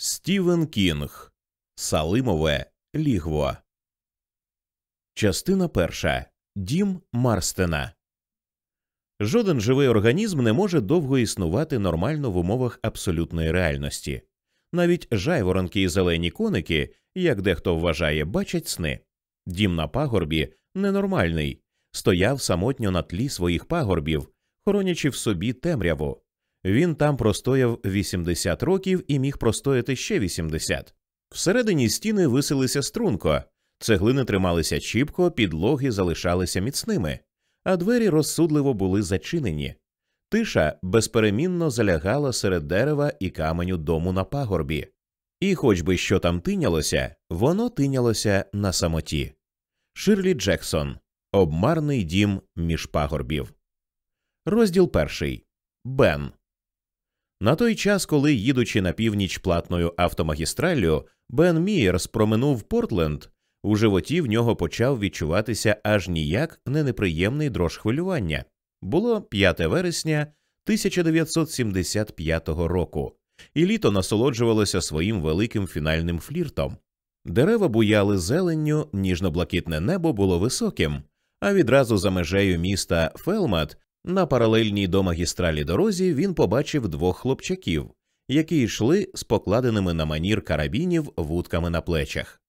Стівен Кінг Салимове лігво. Частина перша. Дім Марстена. Жоден живий організм не може довго існувати нормально в умовах абсолютної реальності. Навіть жайворонки і зелені коники, як дехто вважає, бачать сни. Дім на пагорбі ненормальний, стояв самотньо на тлі своїх пагорбів, хоронячи в собі темряву. Він там простояв 80 років і міг простояти ще 80. Всередині стіни висилися струнко, цеглини трималися чіпко, підлоги залишалися міцними, а двері розсудливо були зачинені. Тиша безперемінно залягала серед дерева і каменю дому на пагорбі. І, хоч би що там тинялося, воно тинялося на самоті. Ширлі Джексон Обмарний дім між пагорбів. Розділ перший Бен. На той час, коли, їдучи на північ платною автомагістраллю, Бен Мієрс проминув Портленд, у животі в нього почав відчуватися аж ніяк не неприємний дрож хвилювання. Було 5 вересня 1975 року, і літо насолоджувалося своїм великим фінальним фліртом. Дерева буяли зеленню, ніжно-блакитне небо було високим, а відразу за межею міста Фелмат на паралельній до магістралі дорозі він побачив двох хлопчаків, які йшли з покладеними на манір карабінів вудками на плечах.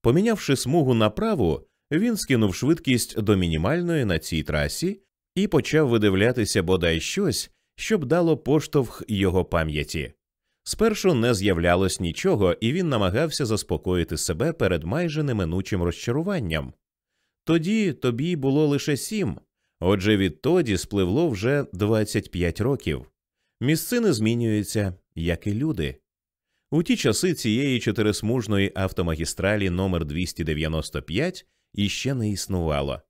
Помінявши смугу направо, він скинув швидкість до мінімальної на цій трасі і почав видивлятися бодай щось, щоб дало поштовх його пам'яті. Спершу не з'являлось нічого, і він намагався заспокоїти себе перед майже неминучим розчаруванням. Тоді тобі було лише сім, отже відтоді спливло вже 25 років. Місцини змінюються, як і люди. У ті часи цієї чотирисмужної автомагістралі номер 295 іще не існувало.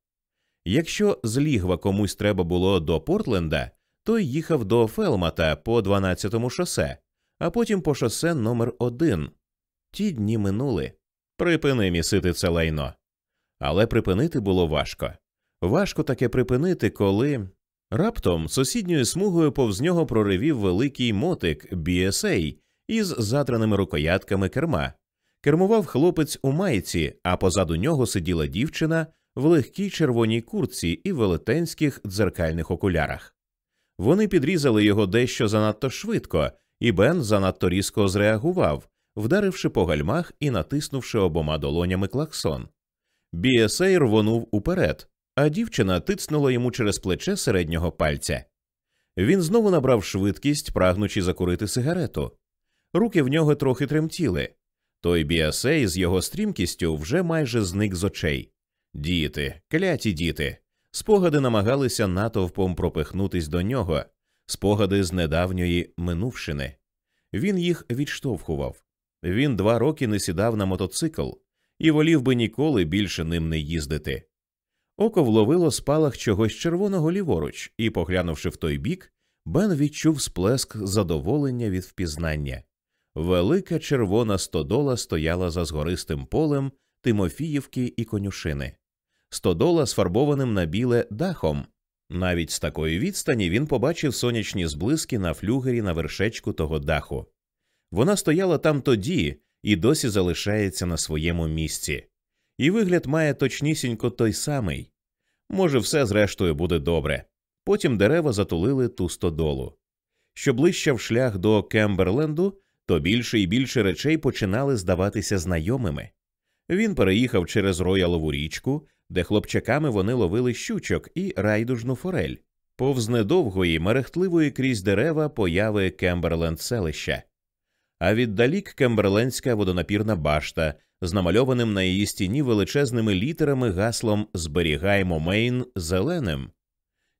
Якщо з лігва комусь треба було до Портленда, той їхав до Фелмата по 12-му шосе, а потім по шосе номер 1 Ті дні минули. Припини місити це лайно. Але припинити було важко. Важко таке припинити, коли раптом сусідньою смугою повз нього проривів великий мотик BSA із затраними рукоятками керма. Кермував хлопець у майці, а позаду нього сиділа дівчина в легкій червоній куртці і велетенських дзеркальних окулярах. Вони підрізали його дещо занадто швидко, і Бен занадто різко зреагував, вдаривши по гальмах і натиснувши обома долонями клаксон. BSA рвонув уперед, а дівчина тицнула йому через плече середнього пальця. Він знову набрав швидкість, прагнучи закурити сигарету. Руки в нього трохи тремтіли. Той біасей з його стрімкістю вже майже зник з очей. Діти, кляті діти. Спогади намагалися натовпом пропихнутись до нього, спогади з недавньої минувшини. Він їх відштовхував. Він два роки не сідав на мотоцикл і волів би ніколи більше ним не їздити. Око вловило спалах чогось червоного ліворуч, і, поглянувши в той бік, Бен відчув сплеск задоволення від впізнання. Велика червона стодола стояла за згористим полем Тимофіївки і конюшини. Стодола сфарбованим на біле дахом. Навіть з такої відстані він побачив сонячні зблиски на флюгері на вершечку того даху. Вона стояла там тоді і досі залишається на своєму місці. І вигляд має точнісінько той самий. Може, все зрештою буде добре. Потім дерева затулили ту стодолу. Що ближчав шлях до Кемберленду, то більше і більше речей починали здаватися знайомими. Він переїхав через роялову річку, де хлопчаками вони ловили щучок і райдужну форель, повз недовгої, мерехтливої крізь дерева появи Кемберленд селища. А віддалік Кемберлендська водонапірна башта з намальованим на її стіні величезними літерами гаслом Зберігаємо Мейн зеленим.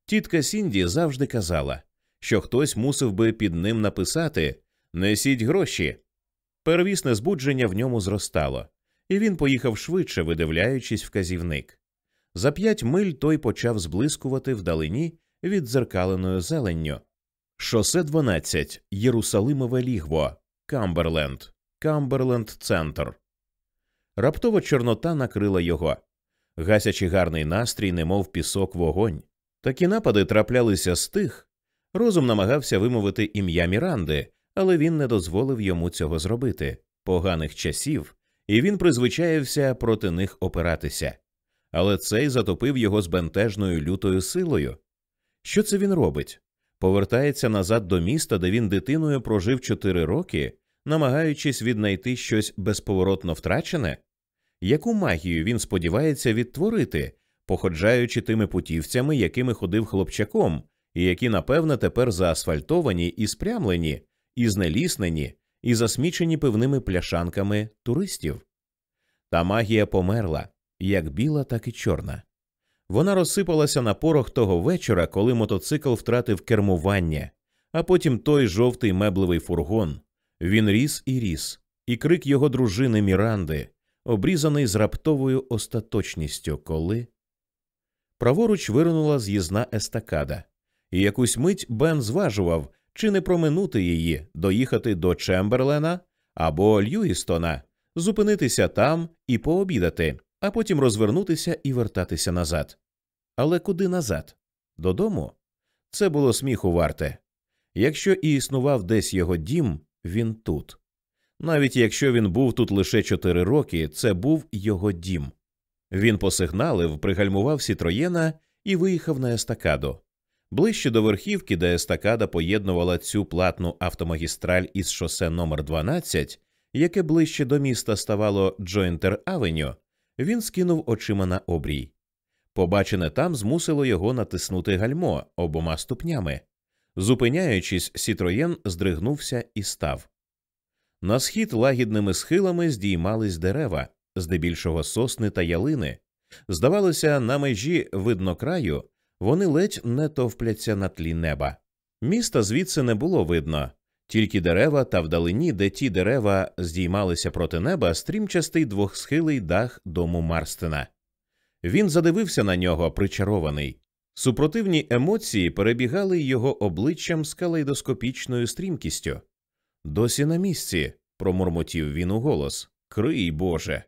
Тітка Сінді завжди казала, що хтось мусив би під ним написати Несіть гроші. Первісне збудження в ньому зростало, і він поїхав швидше, видивляючись вказівник. За п'ять миль той почав зблискувати вдалині віддзеркаленою зеленню. Шосе 12. Єрусалимове лігво. Камберленд. Камберленд Центр. Раптова Чорнота накрила його. Гасячи гарний настрій, немов пісок вогонь. Такі напади траплялися з тих. Розум намагався вимовити ім'я Міранди, але він не дозволив йому цього зробити поганих часів, і він призвичаєвся проти них опиратися. Але цей затопив його з бентежною лютою силою. Що це він робить? Повертається назад до міста, де він дитиною прожив чотири роки, намагаючись віднайти щось безповоротно втрачене? Яку магію він сподівається відтворити, походжаючи тими путівцями, якими ходив хлопчаком, і які, напевне, тепер заасфальтовані і спрямлені, і знеліснені, і засмічені пивними пляшанками туристів? Та магія померла як біла, так і чорна. Вона розсипалася на порох того вечора, коли мотоцикл втратив кермування, а потім той жовтий меблевий фургон. Він ріс і ріс, і крик його дружини Міранди, обрізаний з раптовою остаточністю, коли. Праворуч виринула з'їзна естакада, і якусь мить Бен зважував, чи не проминути її, доїхати до Чемберлена або Льюістона, зупинитися там і пообідати, а потім розвернутися і вертатися назад. Але куди назад? Додому? Це було сміху варте. Якщо і існував десь його дім, він тут. Навіть якщо він був тут лише чотири роки, це був його дім. Він посигналив, пригальмував сітроєна і виїхав на естакаду. Ближче до верхівки, де естакада поєднувала цю платну автомагістраль із шосе номер 12 яке ближче до міста ставало Джойнтер Авеню, він скинув очима на обрій. Побачене там змусило його натиснути гальмо обома ступнями. Зупиняючись, Сітроєн здригнувся і став. На схід лагідними схилами здіймались дерева, здебільшого сосни та ялини. Здавалося, на межі виднокраю вони ледь не товпляться на тлі неба. Міста звідси не було видно, тільки дерева та вдалині, де ті дерева здіймалися проти неба, стрімчастий двохсхилий дах дому Марстена. Він задивився на нього, причарований. Супротивні емоції перебігали його обличчям з калейдоскопічною стрімкістю. Досі на місці, промурмотів він уголос. Крий, Боже.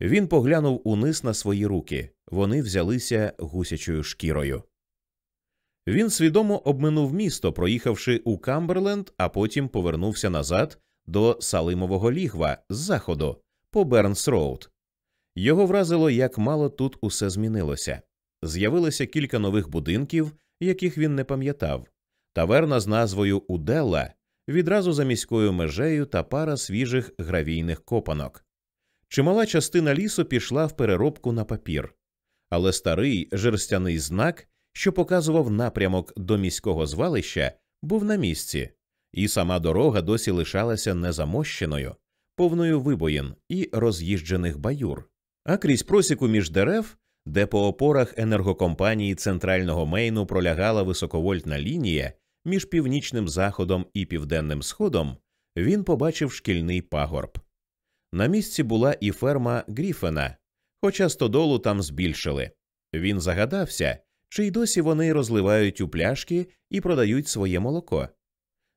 Він поглянув униз на свої руки. Вони взялися гусячою шкірою. Він свідомо обминув місто, проїхавши у Камберленд, а потім повернувся назад до Салимового лігва з заходу по Бернс Роуд. Його вразило, як мало тут усе змінилося. З'явилося кілька нових будинків, яких він не пам'ятав, таверна з назвою Уделла відразу за міською межею та пара свіжих гравійних копанок. Чимала частина лісу пішла в переробку на папір, але старий жерстяний знак, що показував напрямок до міського звалища, був на місці, і сама дорога досі лишалася незамощеною, повною вибоїн і роз'їжджених баюр. А крізь просіку між дерев, де по опорах енергокомпанії центрального Мейну пролягала високовольтна лінія між північним заходом і південним сходом, він побачив шкільний пагорб. На місці була і ферма Гріфена, хоча стодолу там збільшили. Він загадався, чи й досі вони розливають у пляшки і продають своє молоко.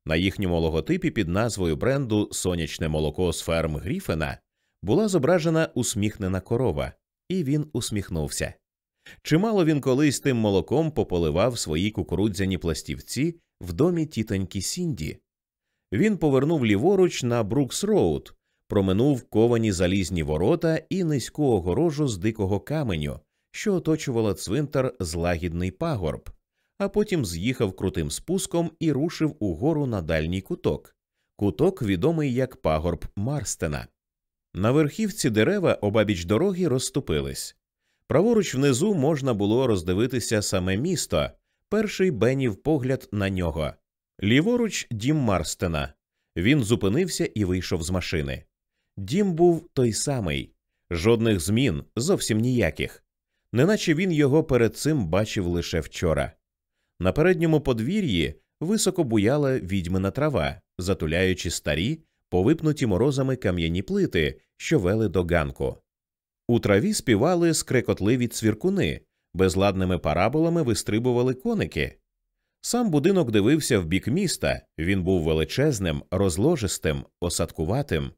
На їхньому логотипі під назвою бренду Сонячне молоко з ферм Гріфена була зображена усміхнена корова, і він усміхнувся. Чимало він колись тим молоком пополивав свої кукурудзяні пластівці в домі тітоньки Сінді. Він повернув ліворуч на Брукс Роуд, проминув ковані залізні ворота і низьку огорожу з дикого каменю, що оточувала цвинтар злагідний пагорб, а потім з'їхав крутим спуском і рушив угору на дальній куток, куток відомий як пагорб Марстена. На верхівці дерева обабіч дороги розступились. Праворуч внизу можна було роздивитися саме місто, перший Бенів погляд на нього. Ліворуч дім Марстена. Він зупинився і вийшов з машини. Дім був той самий, жодних змін, зовсім ніяких, неначе він його перед цим бачив лише вчора. На передньому подвір'ї високо буяла відьмина трава, затуляючи старі, повипнуті морозами кам'яні плити, що вели до ганку. У траві співали скрекотливі цвіркуни, безладними параболами вистрибували коники. Сам будинок дивився в бік міста, він був величезним, розложистим, осадкуватим.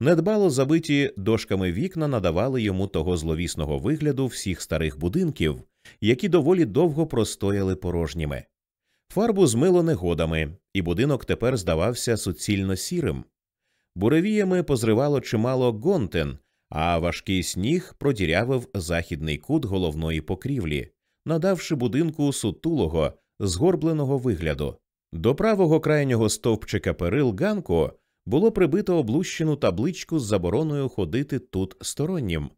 Недбало забиті дошками вікна надавали йому того зловісного вигляду всіх старих будинків, які доволі довго простояли порожніми. Фарбу змило негодами, і будинок тепер здавався суцільно сірим. Буревіями позривало чимало гонтен, а важкий сніг продірявив західний кут головної покрівлі, надавши будинку сутулого, згорбленого вигляду. До правого крайнього стовпчика перил ганку було прибито облущену табличку з забороною ходити тут стороннім.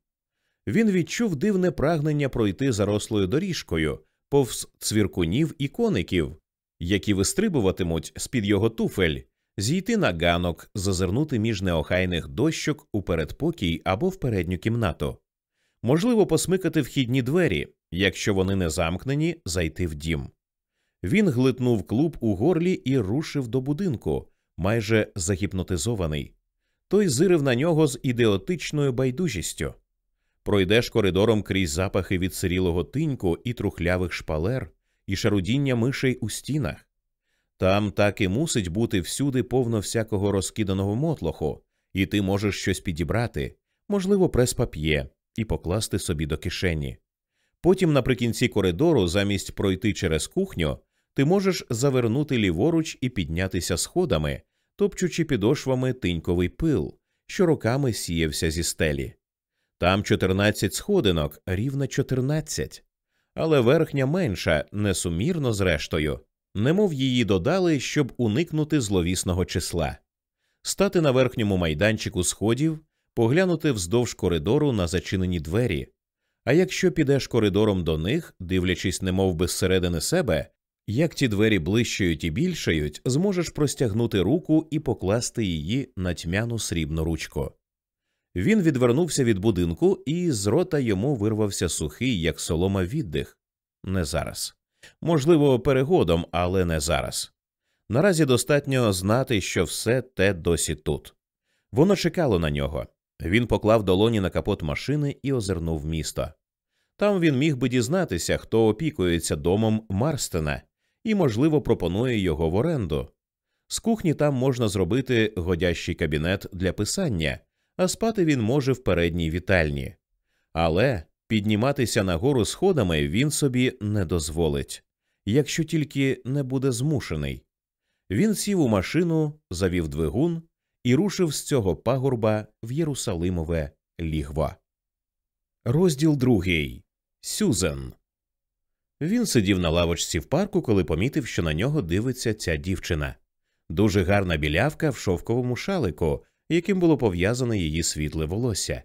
Він відчув дивне прагнення пройти зарослою доріжкою, повз цвіркунів і коників, які вистрибуватимуть з під його туфель, зійти на ганок, зазирнути між неохайних дощок у передпокій або в передню кімнату, можливо, посмикати вхідні двері, якщо вони не замкнені, зайти в дім. Він глитнув клуб у горлі і рушив до будинку, майже загіпнотизований. Той зирив на нього з ідеотичною байдужістю. Пройдеш коридором крізь запахи від сирілого тиньку і трухлявих шпалер, і шарудіння мишей у стінах. Там так і мусить бути всюди повно всякого розкиданого мотлоху, і ти можеш щось підібрати, можливо, прес-пап'є, і покласти собі до кишені. Потім, наприкінці коридору, замість пройти через кухню, ти можеш завернути ліворуч і піднятися сходами, топчучи підошвами тиньковий пил, що роками сіявся зі стелі. Там 14 сходинок, рівно 14. але верхня менша, несумірно зрештою, немов її додали, щоб уникнути зловісного числа, стати на верхньому майданчику сходів, поглянути вздовж коридору на зачинені двері. А якщо підеш коридором до них, дивлячись, немов би зсередини себе, як ті двері блищають і більшають, зможеш простягнути руку і покласти її на тьмяну срібну ручку. Він відвернувся від будинку, і з рота йому вирвався сухий, як солома віддих. Не зараз. Можливо, перегодом, але не зараз. Наразі достатньо знати, що все те досі тут. Воно чекало на нього. Він поклав долоні на капот машини і озирнув місто. Там він міг би дізнатися, хто опікується домом Марстена і, можливо, пропонує його в оренду. З кухні там можна зробити годящий кабінет для писання, а спати він може в передній вітальні. Але підніматися нагору сходами він собі не дозволить, якщо тільки не буде змушений. Він сів у машину, завів двигун і рушив з цього пагорба в Єрусалимове лігво. Розділ другий Сюзен. Він сидів на лавочці в парку, коли помітив, що на нього дивиться ця дівчина. Дуже гарна білявка в шовковому шалику, яким було пов'язане її світле волосся.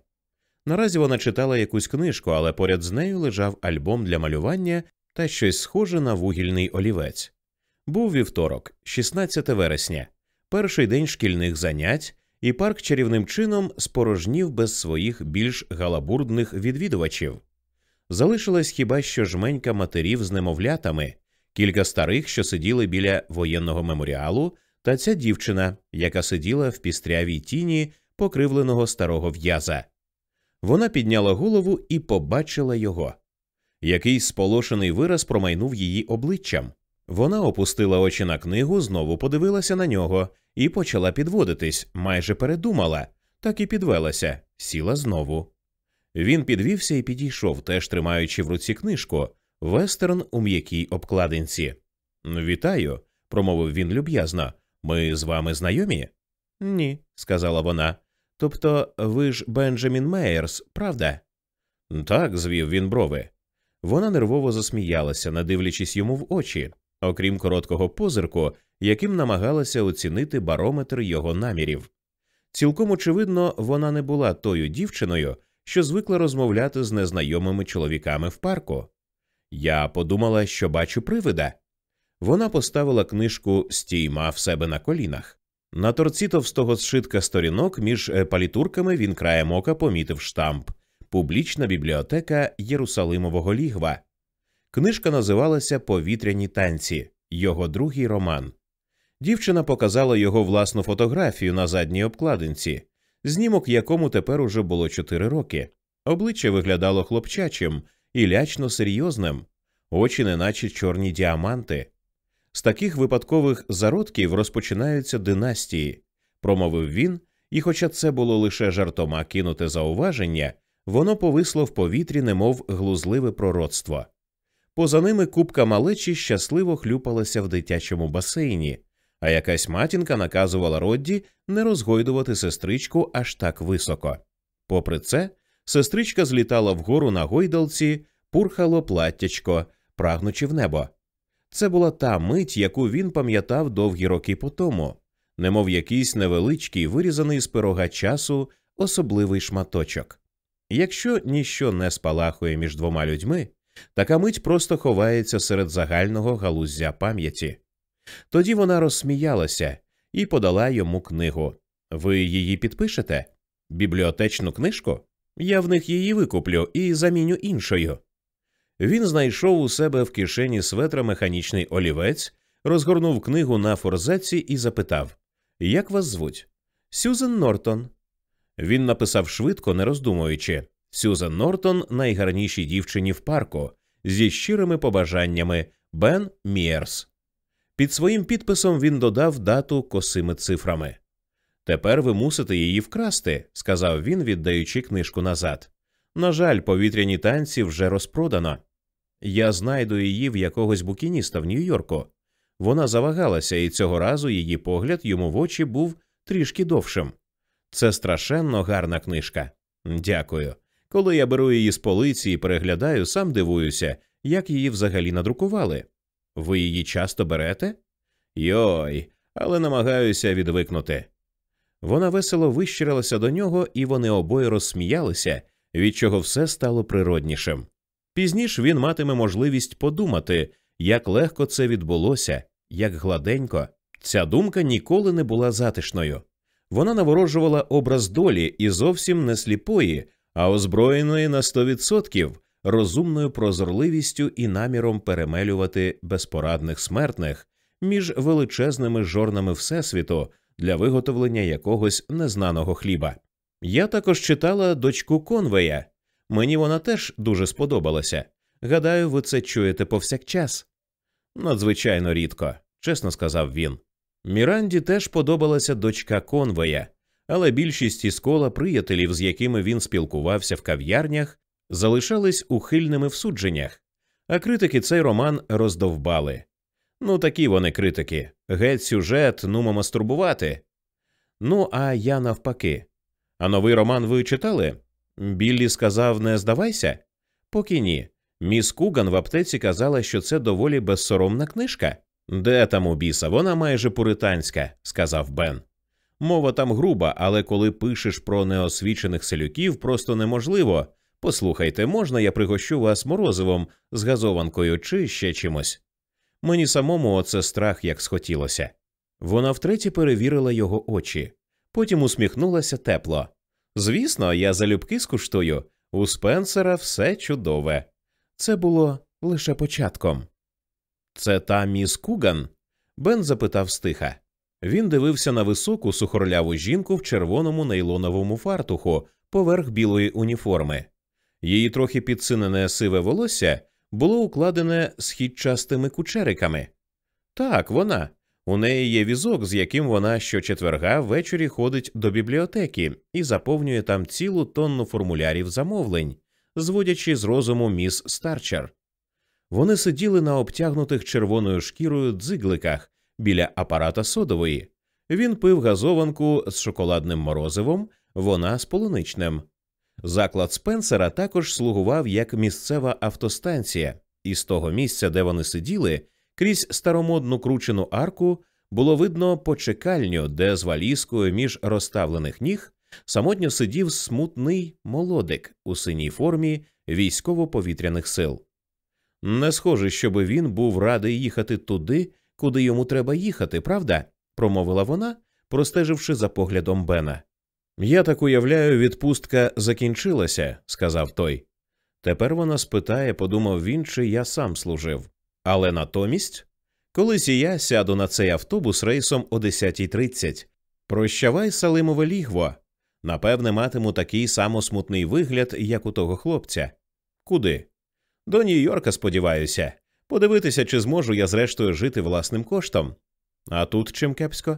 Наразі вона читала якусь книжку, але поряд з нею лежав альбом для малювання та щось схоже на вугільний олівець. Був вівторок, 16 вересня, перший день шкільних занять, і парк чарівним чином спорожнів без своїх більш галабурдних відвідувачів. Залишилась хіба що жменька матерів з немовлятами, кілька старих, що сиділи біля воєнного меморіалу, та ця дівчина, яка сиділа в пістрявій тіні покривленого старого в'яза. Вона підняла голову і побачила його. Якийсь сполошений вираз промайнув її обличчям. Вона опустила очі на книгу, знову подивилася на нього і почала підводитись, майже передумала, так і підвелася, сіла знову. Він підвівся і підійшов, теж тримаючи в руці книжку, вестерн у м'якій обкладинці. Вітаю, промовив він люб'язно. Ми з вами знайомі? Ні, сказала вона. Тобто ви ж Бенджамін Мейерс, правда? Так, звів він брови. Вона нервово засміялася, надивлячись йому в очі, окрім короткого позирку, яким намагалася оцінити барометр його намірів. Цілком очевидно, вона не була тою дівчиною, що звикла розмовляти з незнайомими чоловіками в парку. Я подумала, що бачу привида. Вона поставила книжку стійма в себе на колінах. На торці товстого зшитка сторінок між е, палітурками він краєм ока помітив штамп Публічна бібліотека Єрусалимового лігва. Книжка називалася Повітряні танці, його другий роман. Дівчина показала його власну фотографію на задній обкладинці, знімок якому тепер уже було чотири роки. Обличчя виглядало хлопчачим і лячно серйозним, очі, неначе чорні діаманти. З таких випадкових зародків розпочинаються династії, промовив він, і, хоча це було лише жартома кинуте зауваження, воно повисло в повітрі, немов глузливе пророцтво. Поза ними купка малечі щасливо хлюпалася в дитячому басейні, а якась матінка наказувала Родді не розгойдувати сестричку аж так високо. Попри це, сестричка злітала вгору на гойдалці, пурхало платтячко, прагнучи в небо. Це була та мить, яку він пам'ятав довгі роки по тому, немов якийсь невеличкий, вирізаний з пирога часу особливий шматочок. Якщо ніщо не спалахує між двома людьми, така мить просто ховається серед загального галуздя пам'яті. Тоді вона розсміялася і подала йому книгу. Ви її підпишете? Бібліотечну книжку? Я в них її викуплю і заміню іншою. Він знайшов у себе в кишені светра механічний олівець, розгорнув книгу на форзаці і запитав Як вас звуть? Сюзен Нортон. Він написав швидко, не роздумуючи Сюзен Нортон найгарнішій дівчині в парку зі щирими побажаннями Бен Міерс. Під своїм підписом він додав дату косими цифрами. Тепер ви мусите її вкрасти, сказав він, віддаючи книжку назад. На жаль, повітряні танці вже розпродано. Я знайду її в якогось букініста в Нью-Йорку. Вона завагалася, і цього разу її погляд йому в очі був трішки довшим. Це страшенно гарна книжка. Дякую. Коли я беру її з полиці і переглядаю, сам дивуюся, як її взагалі надрукували. Ви її часто берете? Йой, але намагаюся відвикнути. Вона весело вищирилася до нього, і вони обоє розсміялися, від чого все стало природнішим. Пізніше він матиме можливість подумати, як легко це відбулося, як гладенько. Ця думка ніколи не була затишною. Вона наворожувала образ долі і зовсім не сліпої, а озброєної на сто відсотків розумною прозорливістю і наміром перемелювати безпорадних смертних між величезними жорнами Всесвіту для виготовлення якогось незнаного хліба. Я також читала дочку Конвея. Мені вона теж дуже сподобалася. Гадаю, ви це чуєте повсякчас. Надзвичайно рідко, чесно сказав він. Міранді теж подобалася дочка Конвея, але більшість із кола приятелів, з якими він спілкувався в кав'ярнях, залишались ухильними в судженнях, а критики цей роман роздовбали. Ну, такі вони критики. Геть сюжет, нумо мастурбувати. Ну, а я навпаки. А новий роман ви читали? Біллі сказав не здавайся? Поки ні. Міс Куган в аптеці казала, що це доволі безсоромна книжка. Де там у біса? Вона майже пуританська, сказав Бен. Мова там груба, але коли пишеш про неосвічених селюків, просто неможливо. Послухайте, можна я пригощу вас морозивом з газованкою чи ще чимось? Мені самому оце страх як схотілося. Вона втретє перевірила його очі, потім усміхнулася тепло. Звісно, я залюбки скуштую. У Спенсера все чудове. Це було лише початком. Це та міс Куган? Бен запитав стиха. Він дивився на високу сухорляву жінку в червоному нейлоновому фартуху поверх білої уніформи. Її трохи підсинене сиве волосся було укладене східчастими кучериками. Так, вона. У неї є візок, з яким вона щочетверга ввечері ходить до бібліотеки і заповнює там цілу тонну формулярів замовлень, зводячи з розуму міс Старчер. Вони сиділи на обтягнутих червоною шкірою дзигликах біля апарата содової. Він пив газованку з шоколадним морозивом, вона з полуничним. Заклад Спенсера також слугував як місцева автостанція, і з того місця, де вони сиділи, крізь старомодну кручену арку було видно почекальню, де з валізкою між розставлених ніг самотньо сидів смутний молодик у синій формі військово-повітряних сил. Не схоже, щоби він був радий їхати туди, куди йому треба їхати, правда? промовила вона, простеживши за поглядом Бена. Я так уявляю, відпустка закінчилася, сказав той. Тепер вона спитає, подумав він, чи я сам служив. Але натомість, колись і я сяду на цей автобус рейсом о 10.30. Прощавай, Салимове лігво. Напевне, матиму такий само смутний вигляд, як у того хлопця. Куди? До Нью-Йорка, сподіваюся, подивитися, чи зможу я зрештою жити власним коштом. А тут чим кепсько?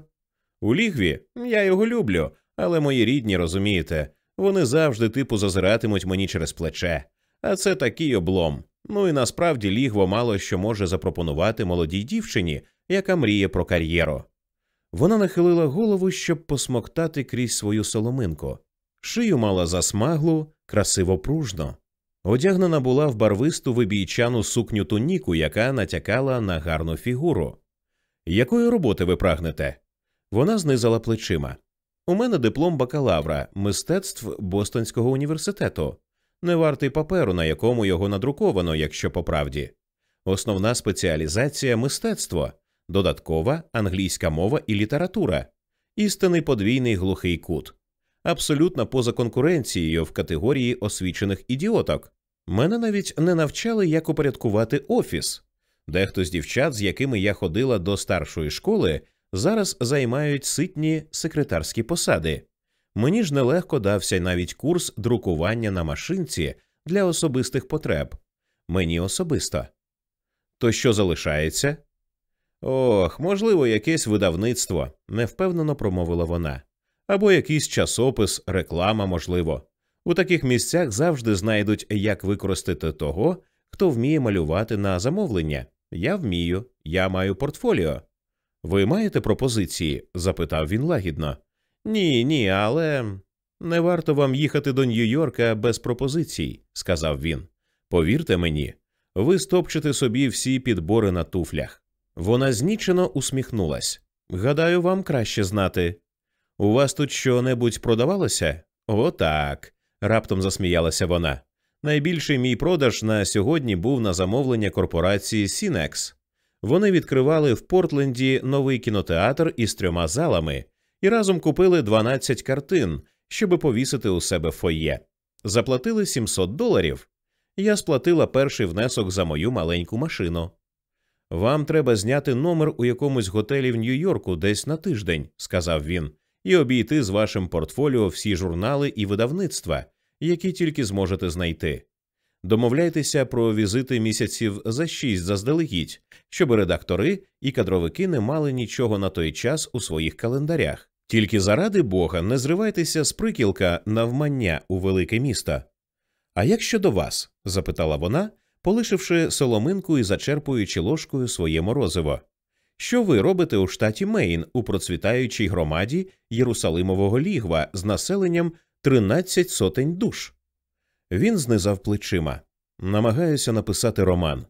У лігві я його люблю, але мої рідні, розумієте, вони завжди типу зазиратимуть мені через плече. А це такий облом. Ну і насправді лігво мало що може запропонувати молодій дівчині, яка мріє про кар'єру. Вона нахилила голову, щоб посмоктати крізь свою соломинку. Шию мала засмаглу, красиво пружно. Одягнена була в барвисту вибійчану сукню туніку, яка натякала на гарну фігуру. Якої роботи ви прагнете? Вона знизала плечима. У мене диплом бакалавра мистецтв Бостонського університету, не вартий паперу, на якому його надруковано, якщо по правді. Основна спеціалізація мистецтво, додаткова англійська мова і література, істинний подвійний глухий кут, абсолютно поза конкуренцією в категорії освічених ідіоток. Мене навіть не навчали, як упорядкувати офіс. Дехто з дівчат, з якими я ходила до старшої школи, зараз займають ситні секретарські посади. Мені ж нелегко дався навіть курс друкування на машинці для особистих потреб. Мені особисто. То що залишається? Ох, можливо, якесь видавництво, невпевнено промовила вона. Або якийсь часопис, реклама, можливо. У таких місцях завжди знайдуть, як використати того, хто вміє малювати на замовлення. Я вмію, я маю портфоліо. Ви маєте пропозиції? запитав він лагідно. Ні, ні, але не варто вам їхати до Нью-Йорка без пропозицій, сказав він. Повірте мені, ви стопчете собі всі підбори на туфлях. Вона знічено усміхнулась. Гадаю, вам краще знати. У вас тут що небудь продавалося? О, так. раптом засміялася вона. Найбільший мій продаж на сьогодні був на замовлення корпорації Сінекс. Вони відкривали в Портленді новий кінотеатр із трьома залами і разом купили 12 картин, щоби повісити у себе фоє. Заплатили 700 доларів. Я сплатила перший внесок за мою маленьку машину. Вам треба зняти номер у якомусь готелі в Нью-Йорку десь на тиждень, сказав він, і обійти з вашим портфоліо всі журнали і видавництва, які тільки зможете знайти. Домовляйтеся про візити місяців за шість заздалегідь, щоб редактори і кадровики не мали нічого на той час у своїх календарях. Тільки заради Бога не зривайтеся з прикілка навмання у велике місто. А як щодо вас? запитала вона, полишивши соломинку і зачерпуючи ложкою своє морозиво. Що ви робите у штаті Мейн у процвітаючій громаді Єрусалимового лігва з населенням 13 сотень душ? Він знизав плечима. Намагаюся написати роман.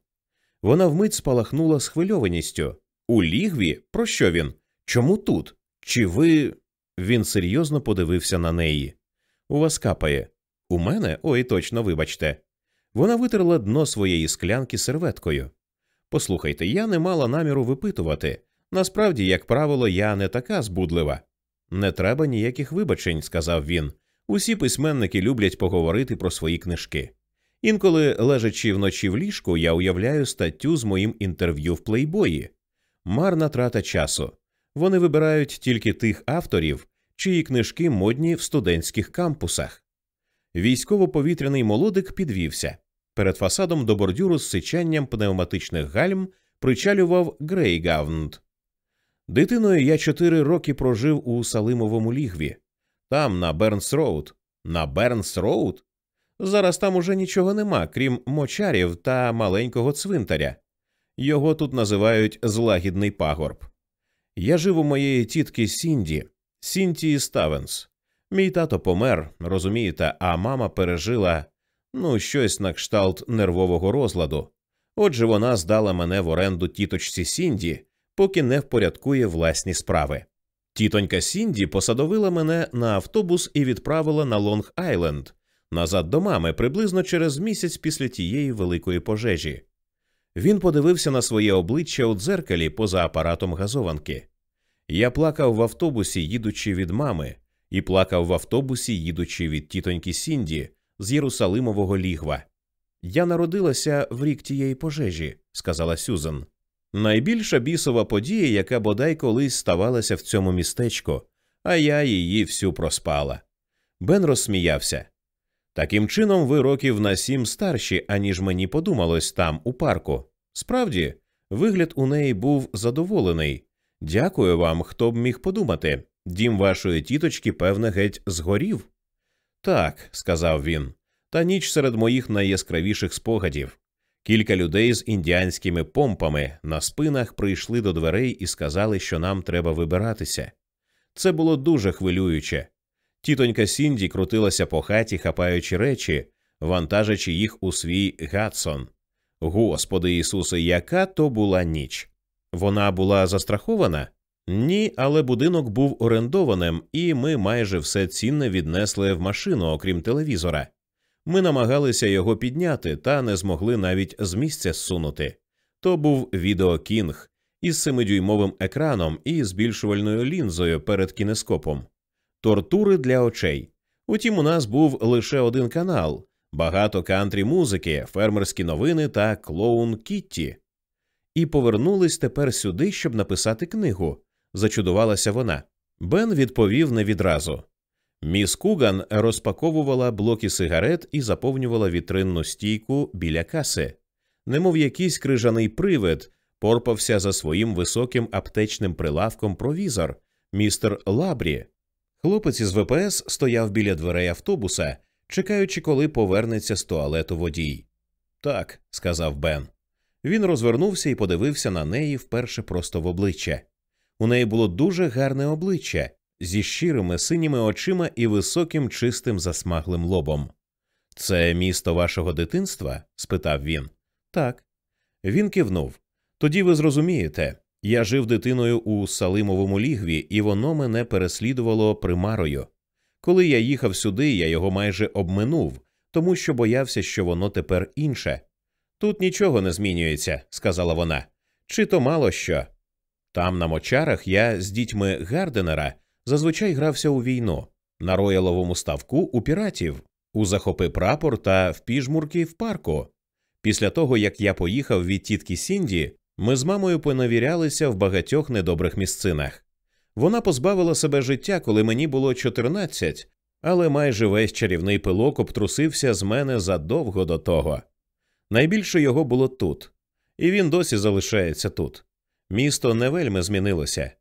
Вона вмить спалахнула схвильованістю. У лігві? Про що він? Чому тут? Чи ви. Він серйозно подивився на неї. У вас капає. У мене? Ой, точно, вибачте. Вона витерла дно своєї склянки серветкою. Послухайте, я не мала наміру випитувати. Насправді, як правило, я не така збудлива. Не треба ніяких вибачень, сказав він. Усі письменники люблять поговорити про свої книжки. Інколи, лежачи вночі в ліжку, я уявляю статтю з моїм інтерв'ю в плейбої. Марна трата часу. Вони вибирають тільки тих авторів, чиї книжки модні в студентських кампусах. Військово-повітряний молодик підвівся. Перед фасадом до бордюру з сичанням пневматичних гальм причалював Грейгавнд. Дитиною я чотири роки прожив у Салимовому лігві. Там, на Бернс Роуд. На Бернс Роуд? Зараз там уже нічого нема, крім мочарів та маленького цвинтаря. Його тут називають злагідний пагорб. Я жив у моєї тітки Сінді, Сінтії Ставенс. Мій тато помер, розумієте, а мама пережила ну, щось на кшталт нервового розладу. Отже, вона здала мене в оренду тіточці Сінді, поки не впорядкує власні справи. Тітонька Сінді посадовила мене на автобус і відправила на Лонг Айленд назад до мами приблизно через місяць після тієї великої пожежі. Він подивився на своє обличчя у дзеркалі поза апаратом газованки. Я плакав в автобусі, їдучи від мами, і плакав в автобусі, їдучи від тітоньки Сінді з Єрусалимового лігва. Я народилася в рік тієї пожежі, сказала Сюзан. Найбільша бісова подія, яка бодай колись ставалася в цьому містечку, а я її всю проспала. Бен розсміявся. Таким чином, ви років на сім старші, аніж мені подумалось там, у парку. Справді, вигляд у неї був задоволений. Дякую вам, хто б міг подумати. Дім вашої тіточки, певне, геть згорів. Так, сказав він, та ніч серед моїх найяскравіших спогадів. Кілька людей з індіанськими помпами на спинах прийшли до дверей і сказали, що нам треба вибиратися. Це було дуже хвилююче. Тітонька Сінді крутилася по хаті, хапаючи речі, вантажачи їх у свій Гадсон. Господи Ісусе, яка то була ніч. Вона була застрахована? Ні, але будинок був орендованим, і ми майже все цінне віднесли в машину, окрім телевізора. Ми намагалися його підняти та не змогли навіть з місця зсунути. То був відеокінг із семидюймовим екраном і збільшувальною лінзою перед кінескопом, тортури для очей. Утім, у нас був лише один канал, багато кантрі музики, фермерські новини та клоун Кітті. І повернулись тепер сюди, щоб написати книгу. Зачудувалася вона. Бен відповів не відразу. Міс Куган розпаковувала блоки сигарет і заповнювала вітринну стійку біля каси, немов якийсь крижаний привид порпався за своїм високим аптечним прилавком провізор, містер Лабрі. Хлопець із ВПС стояв біля дверей автобуса, чекаючи, коли повернеться з туалету водій. Так, сказав Бен. Він розвернувся і подивився на неї вперше просто в обличчя. У неї було дуже гарне обличчя зі щирими синіми очима і високим чистим засмаглим лобом. Це місто вашого дитинства? спитав він. Так. Він кивнув. Тоді ви зрозумієте. Я жив дитиною у Салимовому лігві, і воно мене переслідувало примарою. Коли я їхав сюди, я його майже обминув, тому що боявся, що воно тепер інше. Тут нічого не змінюється, сказала вона. Чи то мало що. Там, на мочарах, я з дітьми Гарденера зазвичай грався у війну, на рояловому ставку у піратів, у захопи прапор та в піжмурки в парку. Після того, як я поїхав від тітки Сінді, ми з мамою поневірялися в багатьох недобрих місцинах. Вона позбавила себе життя, коли мені було 14, але майже весь чарівний пилок обтрусився з мене задовго до того. Найбільше його було тут, і він досі залишається тут. Місто не вельми змінилося.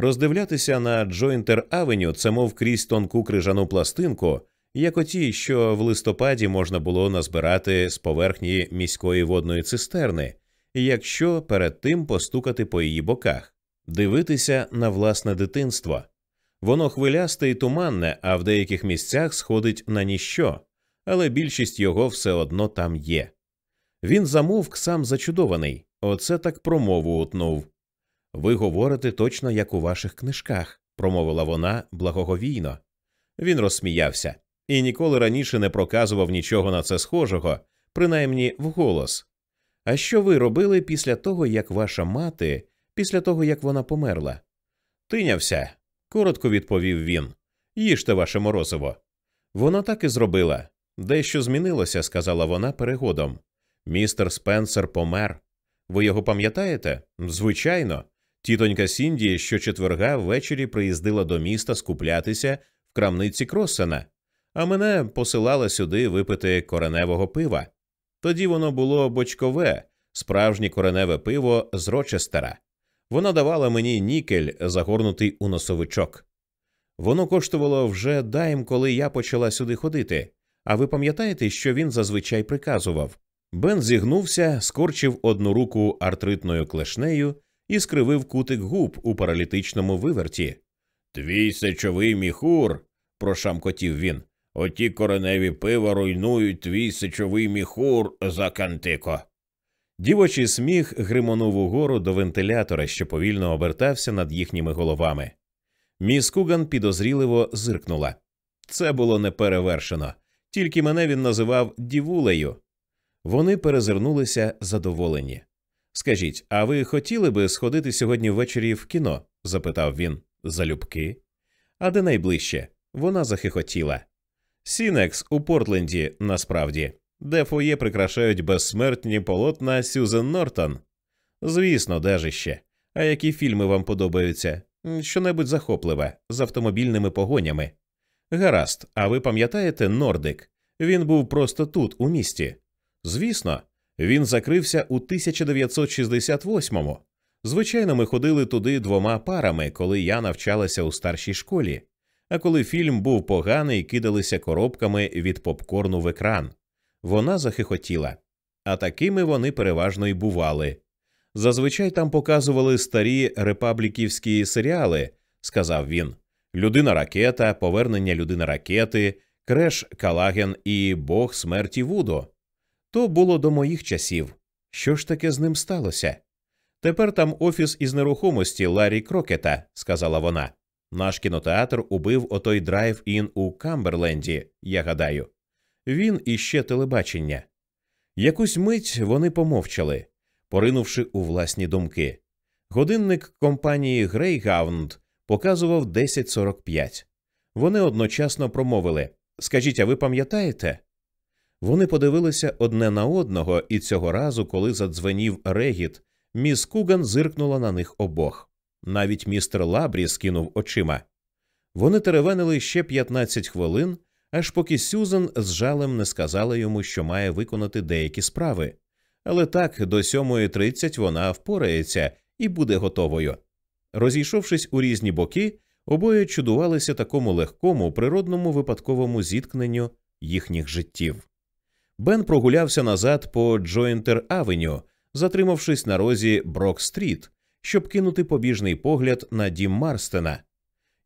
Роздивлятися на Джойнтер Авеню це мов крізь тонку крижану пластинку, як оті, що в листопаді можна було назбирати з поверхні міської водної цистерни, якщо перед тим постукати по її боках, дивитися на власне дитинство. Воно хвилясте і туманне, а в деяких місцях сходить на ніщо, але більшість його все одно там є. Він замовк сам зачудований, оце так промову утнув. Ви говорите точно як у ваших книжках, промовила вона благоговійно. Він розсміявся і ніколи раніше не проказував нічого на це схожого, принаймні вголос. А що ви робили після того, як ваша мати, після того як вона померла? Тинявся, коротко відповів він. Їжте ваше морозиво. Вона так і зробила. Дещо змінилося, сказала вона перегодом. Містер Спенсер помер. Ви його пам'ятаєте? Звичайно. Тітонька Сінді щочетверга ввечері приїздила до міста скуплятися в крамниці Кросена, а мене посилала сюди випити кореневого пива. Тоді воно було бочкове, справжнє кореневе пиво з Рочестера. Вона давала мені нікель, загорнутий у носовичок. Воно коштувало вже дайм, коли я почала сюди ходити. А ви пам'ятаєте, що він зазвичай приказував? Бен зігнувся, скорчив одну руку артритною клешнею і скривив кутик губ у паралітичному виверті. Твій сечовий міхур, прошамкотів він. Оті кореневі пива руйнують твій сечовий міхур за кантико. Дівочий сміх гримонув угору до вентилятора, що повільно обертався над їхніми головами. Міс Куган підозріливо зиркнула. Це було неперевершено, тільки мене він називав дівулею. Вони перезирнулися задоволені. Скажіть, а ви хотіли би сходити сьогодні ввечері в кіно? запитав він. Залюбки? А де найближче? Вона захихотіла. Сінекс у Портленді, насправді, де фоє прикрашають безсмертні полотна Сюзен Нортон. Звісно, де ж іще. А які фільми вам подобаються? Щонебудь захопливе, з автомобільними погонями. Гаразд, а ви пам'ятаєте Нордик? Він був просто тут, у місті. Звісно, він закрився у 1968-му. Звичайно, ми ходили туди двома парами, коли я навчалася у старшій школі. А коли фільм був поганий, кидалися коробками від попкорну в екран. Вона захихотіла. а такими вони переважно й бували. Зазвичай там показували старі репабліківські серіали, сказав він. Людина ракета, повернення людини ракети, Креш Калаген і Бог смерті Вудо. То було до моїх часів. Що ж таке з ним сталося? Тепер там офіс із нерухомості Ларі Крокета, сказала вона. Наш кінотеатр убив отой драйв ін у Камберленді, я гадаю. Він іще телебачення. Якусь мить вони помовчали, поринувши у власні думки. Годинник компанії Грейгаунд показував 10.45. Вони одночасно промовили Скажіть, а ви пам'ятаєте? Вони подивилися одне на одного, і цього разу, коли задзвенів регіт, міс Куган зиркнула на них обох. Навіть містер Лабрі скинув очима. Вони теревенили ще 15 хвилин, аж поки Сюзан з жалем не сказала йому, що має виконати деякі справи. Але так до 7.30 вона впорається і буде готовою. Розійшовшись у різні боки, обоє чудувалися такому легкому природному випадковому зіткненню їхніх життів. Бен прогулявся назад по Джойнтер Авеню, затримавшись на розі Брок Стріт, щоб кинути побіжний погляд на дім Марстена.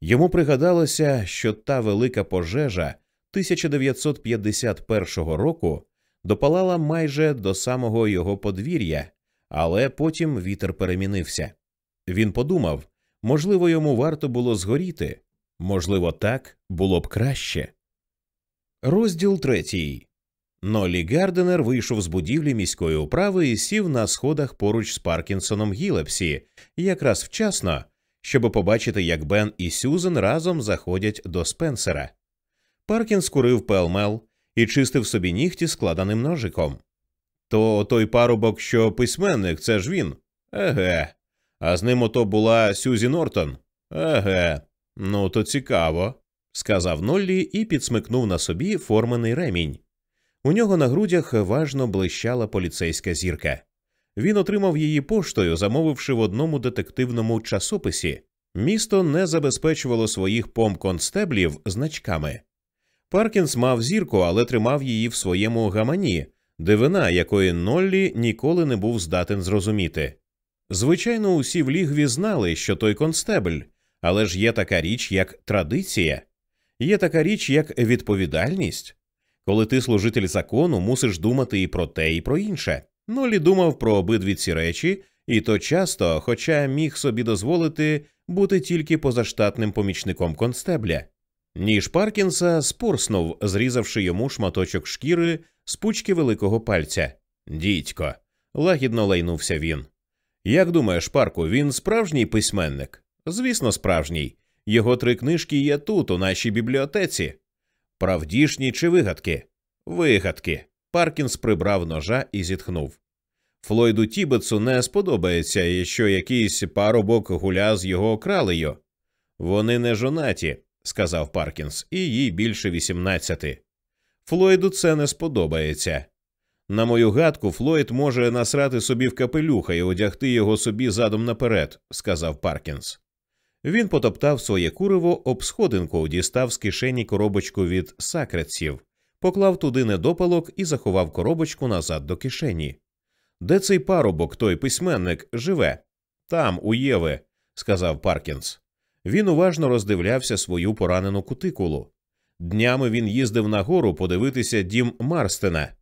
Йому пригадалося, що та велика пожежа 1951 року допалала майже до самого його подвір'я, але потім вітер перемінився. Він подумав можливо, йому варто було згоріти, можливо, так було б краще. Розділ третій. Нолі Гарденер вийшов з будівлі міської управи і сів на сходах поруч з Паркінсоном Гілепсі, якраз вчасно, щоб побачити, як Бен і Сюзен разом заходять до Спенсера. Паркінс курив пелмел і чистив собі нігті складеним ножиком. То той парубок, що письменник, це ж він. Еге. А з ним ото була Сюзі Нортон. Еге. Ну, то цікаво, сказав Ноллі і підсмикнув на собі формений ремінь. У нього на грудях важно блищала поліцейська зірка. Він отримав її поштою, замовивши в одному детективному часописі. Місто не забезпечувало своїх помконстеблів значками. Паркінс мав зірку, але тримав її в своєму гамані, дивина, якої Ноллі ніколи не був здатен зрозуміти. Звичайно, усі в лігві знали, що той констебль, але ж є така річ, як традиція, є така річ, як відповідальність. Коли ти служитель закону, мусиш думати і про те, і про інше. Нолі думав про обидві ці речі, і то часто, хоча міг собі дозволити бути тільки позаштатним помічником констебля. Ніж Паркінса спорснув, зрізавши йому шматочок шкіри з пучки великого пальця. Дідько, лагідно лайнувся він. Як думаєш, парку, він справжній письменник? Звісно, справжній. Його три книжки є тут, у нашій бібліотеці. Правдішні чи вигадки? Вигадки. Паркінс прибрав ножа і зітхнув. Флойду Тібетсу не сподобається, що якийсь парубок гуля з його кралею. Вони не жонаті, сказав Паркінс, і їй більше вісімнадцяти. Флойду це не сподобається. На мою гадку, Флойд може насрати собі в капелюха і одягти його собі задом наперед, сказав Паркінс. Він потоптав своє куриво об сходинку, дістав з кишені коробочку від сакретців, поклав туди недопалок і заховав коробочку назад до кишені. Де цей парубок, той письменник, живе? Там, у Єви, сказав Паркінс. Він уважно роздивлявся свою поранену кутикулу. Днями він їздив на гору подивитися дім Марстена.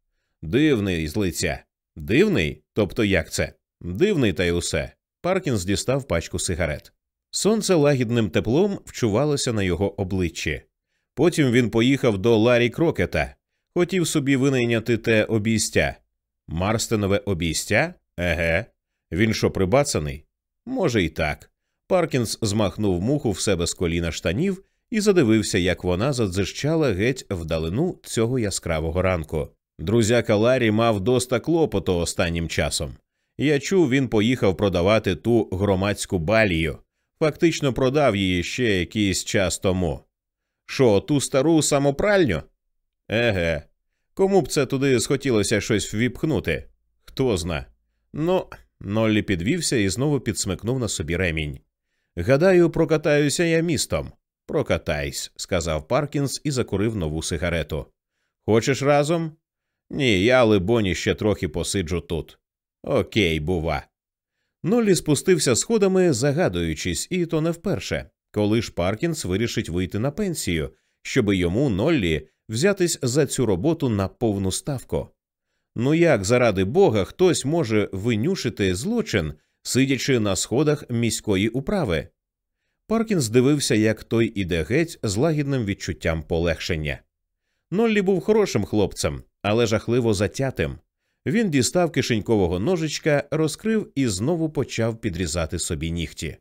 Дивний з лиця. Дивний? Тобто як це? Дивний та й усе. Паркінс дістав пачку сигарет. Сонце лагідним теплом вчувалося на його обличчі. Потім він поїхав до Ларі Крокета, хотів собі винайняти те обійстя. Марстенове обійстя? Еге. Він що, прибацаний? Може, і так. Паркінс змахнув муху в себе з коліна штанів і задивився, як вона задзищала геть вдалину цього яскравого ранку. Друзяка Ларі мав доста клопоту останнім часом. Я чув, він поїхав продавати ту громадську балію фактично продав її ще якийсь час тому. Що, ту стару самопральню? Еге, кому б це туди схотілося щось ввіпхнути? Хто зна. Ну, Ноллі підвівся і знову підсмикнув на собі ремінь. Гадаю, прокатаюся я містом. Прокатайсь, сказав Паркінс і закурив нову сигарету. Хочеш разом? Ні, я, либонь, ще трохи посиджу тут. Окей, бува. Ноллі спустився сходами, загадуючись, і то не вперше, коли ж Паркінс вирішить вийти на пенсію, щоби йому Ноллі взятись за цю роботу на повну ставку. Ну як заради бога хтось може винюшити злочин, сидячи на сходах міської управи? Паркінс дивився, як той іде геть з лагідним відчуттям полегшення. Ноллі був хорошим хлопцем, але жахливо затятим. Він дістав кишенькового ножичка, розкрив і знову почав підрізати собі нігті.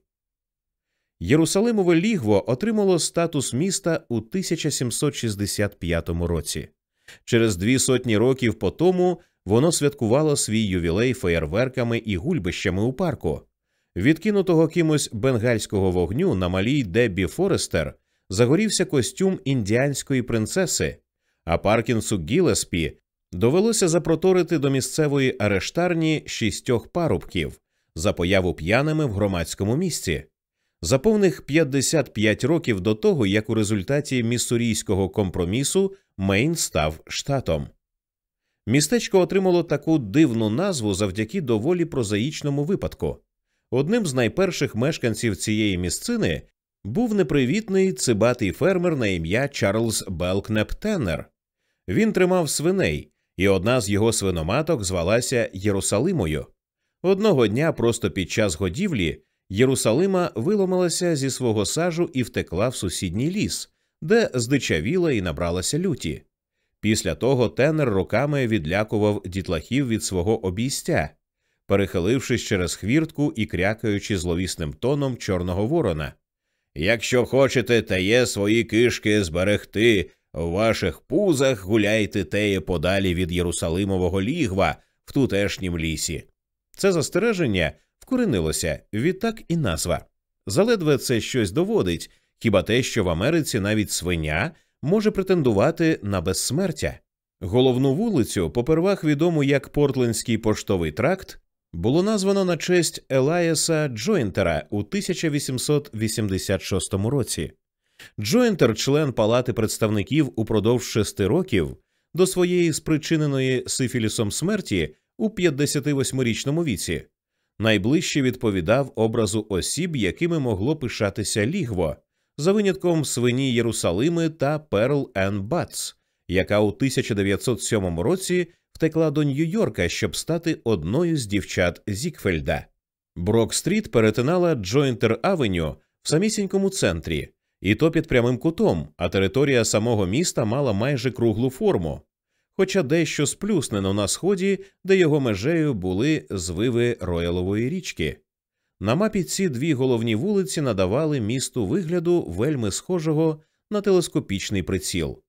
Єрусалимове лігво отримало статус міста у 1765 році. Через дві сотні років по тому воно святкувало свій ювілей феєрверками і гульбищами у парку. Відкинутого кимось бенгальського вогню на малій Деббі Форестер загорівся костюм індіанської принцеси, а Паркінсу Гілеспі довелося запроторити до місцевої арештарні шістьох парубків за появу п'яними в громадському місці. За повних 55 років до того, як у результаті міссурійського компромісу Мейн став штатом. Містечко отримало таку дивну назву завдяки доволі прозаїчному випадку. Одним з найперших мешканців цієї місцини був непривітний цибатий фермер на ім'я Чарльз Белкнеп Теннер. Він тримав свиней, і одна з його свиноматок звалася Єрусалимою. Одного дня, просто під час годівлі, Єрусалима виломилася зі свого сажу і втекла в сусідній ліс, де здичавіла і набралася люті. Після того тенер руками відлякував дітлахів від свого обійстя, перехилившись через хвіртку і крякаючи зловісним тоном чорного ворона. Якщо хочете тає свої кишки зберегти в ваших пузах, гуляйте теє подалі від Єрусалимового лігва в тутешнім лісі. Це застереження вкоренилося, відтак і назва. Заледве це щось доводить, хіба те, що в Америці навіть свиня може претендувати на безсмертя. Головну вулицю, попервах відому як Портлендський поштовий тракт, було названо на честь Елаяса Джойнтера у 1886 році. Джойнтер, член Палати представників упродовж шести років до своєї спричиненої сифілісом смерті у 58-річному віці, найближче відповідав образу осіб, якими могло пишатися лігво, за винятком свині Єрусалими та Перл Ен Батс, яка у 1907 році втекла до Нью-Йорка, щоб стати одною з дівчат Зікфельда. Брок-стріт перетинала Джойнтер Авеню в самісінькому центрі, і то під прямим кутом, а територія самого міста мала майже круглу форму, хоча дещо сплюснено на сході, де його межею були звиви Роялової річки. На мапі ці дві головні вулиці надавали місту вигляду вельми схожого на телескопічний приціл.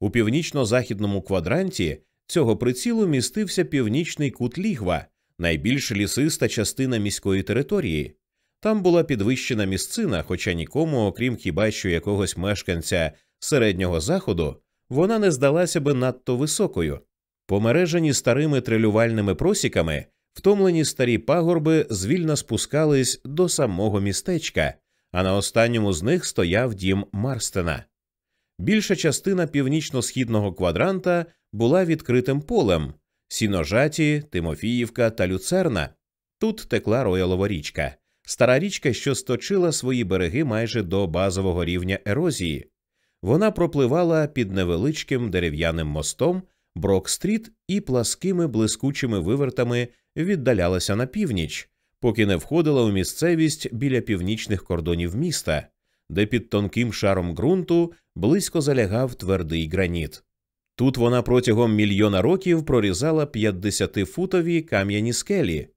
У північно-західному квадранті цього прицілу містився північний кут лігва, найбільш лісиста частина міської території. Там була підвищена місцина, хоча нікому, окрім хіба що якогось мешканця середнього заходу, вона не здалася би надто високою. Помережені старими трилювальними просіками, втомлені старі пагорби звільно спускались до самого містечка, а на останньому з них стояв дім Марстена. Більша частина північно-східного квадранта була відкритим полем сіножаті, Тимофіївка та Люцерна. Тут текла роялова річка, стара річка, що сточила свої береги майже до базового рівня ерозії. Вона пропливала під невеличким дерев'яним мостом Брок-стріт і пласкими блискучими вивертами віддалялася на північ, поки не входила у місцевість біля північних кордонів міста, де під тонким шаром ґрунту близько залягав твердий граніт. Тут вона протягом мільйона років прорізала 50-футові кам'яні скелі.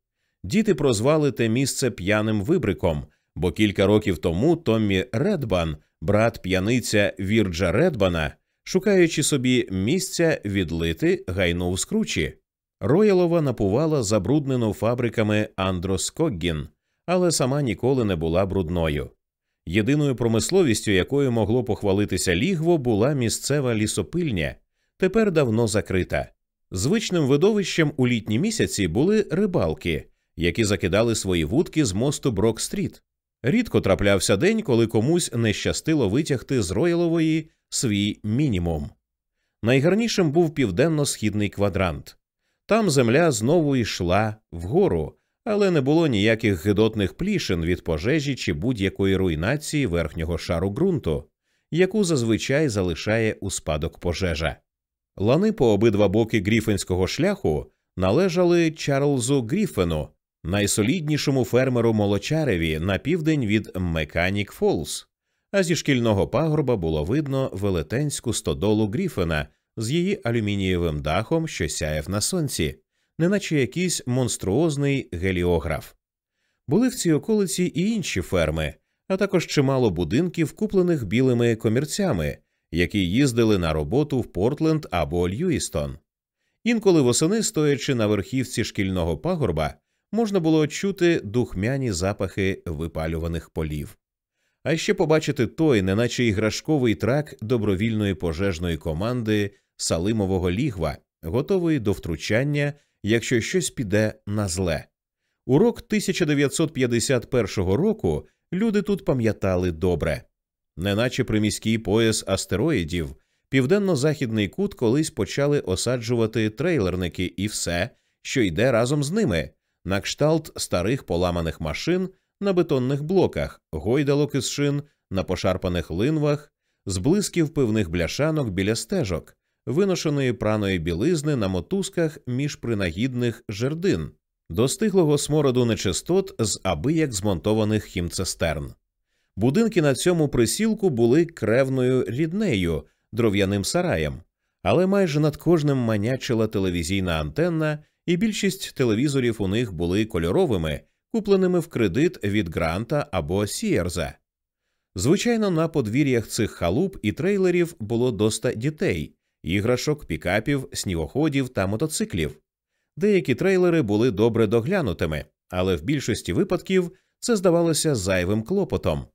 Діти прозвали те місце п'яним вибриком, бо кілька років тому Томмі Редбан, брат п'яниця Вірджа Редбана, шукаючи собі місця відлити, гайнув скручі. Роялова напувала забруднену фабриками Андрос Коггін, але сама ніколи не була брудною. Єдиною промисловістю, якою могло похвалитися лігво, була місцева лісопильня, тепер давно закрита. Звичним видовищем у літні місяці були рибалки, які закидали свої вудки з мосту Брок-стріт. Рідко траплявся день, коли комусь не щастило витягти з Роялової свій мінімум. Найгарнішим був південно-східний квадрант. Там земля знову йшла вгору, але не було ніяких гидотних плішин від пожежі чи будь-якої руйнації верхнього шару ґрунту, яку зазвичай залишає у спадок пожежа. Лани по обидва боки гріфенського шляху належали Чарльзу Гріфену, найсоліднішому фермеру молочареві на південь від Меканік Фолс, а зі шкільного пагорба було видно велетенську стодолу Гріфена з її алюмінієвим дахом, що сяяв на сонці, неначе якийсь монструозний геліограф. Були в цій околиці і інші ферми, а також чимало будинків, куплених білими комірцями, які їздили на роботу в Портленд або Льюістон. Інколи восени, стоячи на верхівці шкільного пагорба, можна було чути духмяні запахи випалюваних полів. А ще побачити той, неначе іграшковий трак добровільної пожежної команди Салимового лігва, готовий до втручання, якщо щось піде на зле. Урок 1951 року люди тут пам'ятали добре, неначе приміський пояс астероїдів, південно-західний кут колись почали осаджувати трейлерники і все, що йде разом з ними, на кшталт старих поламаних машин на бетонних блоках, гойдалок із шин на пошарпаних линвах, зблисків пивних бляшанок біля стежок, виношеної праної білизни на мотузках між принагідних жердин, достиглого смороду нечистот з абияк змонтованих хімцистерн. Будинки на цьому присілку були кревною ріднею, дров'яним сараєм, але майже над кожним манячила телевізійна антенна, і більшість телевізорів у них були кольоровими, купленими в кредит від Гранта або Сієрза. Звичайно, на подвір'ях цих халуп і трейлерів було доста дітей, іграшок, пікапів, снігоходів та мотоциклів. Деякі трейлери були добре доглянутими, але в більшості випадків це здавалося зайвим клопотом.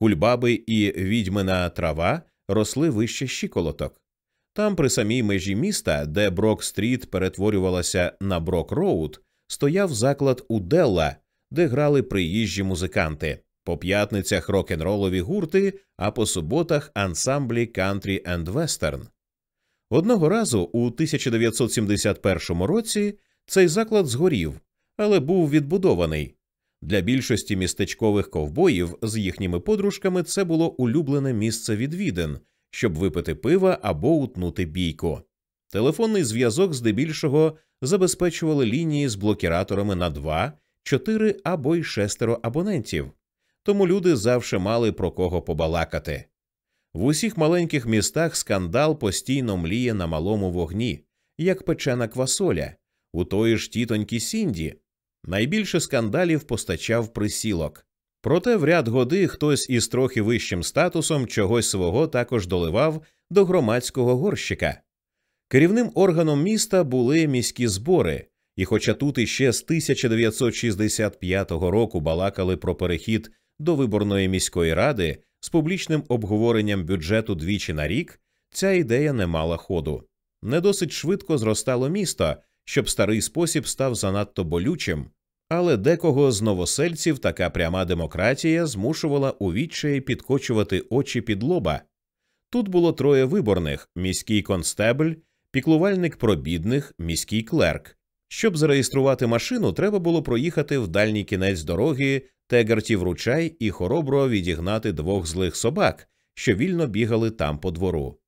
Кульбаби і відьмина трава росли вище щиколоток. Там, при самій межі міста, де Брок Стріт перетворювалася на Брок Роуд, стояв заклад у Делла, де грали приїжджі музиканти, по п'ятницях рок-н-ролові гурти, а по суботах ансамблі кантрі енд вестерн. Одного разу у 1971 році цей заклад згорів, але був відбудований. Для більшості містечкових ковбоїв з їхніми подружками це було улюблене місце відвідин, щоб випити пива або утнути бійку. Телефонний зв'язок здебільшого забезпечували лінії з блокіраторами на два, чотири або й шестеро абонентів, тому люди завше мали про кого побалакати. В усіх маленьких містах скандал постійно мліє на малому вогні, як печена квасоля, у тої ж тітоньки Сінді. Найбільше скандалів постачав присілок. Проте в ряд годи хтось із трохи вищим статусом чогось свого також доливав до громадського горщика. Керівним органом міста були міські збори, і, хоча тут іще з 1965 року балакали про перехід до виборної міської ради з публічним обговоренням бюджету двічі на рік, ця ідея не мала ходу. Не досить швидко зростало місто, щоб старий спосіб став занадто болючим, але декого з новосельців така пряма демократія змушувала у відчаї підкочувати очі під лоба. Тут було троє виборних: міський констебль, піклувальник про бідних, міський клерк. Щоб зареєструвати машину, треба було проїхати в дальній кінець дороги тегартів ручай і хоробро відігнати двох злих собак, що вільно бігали там по двору.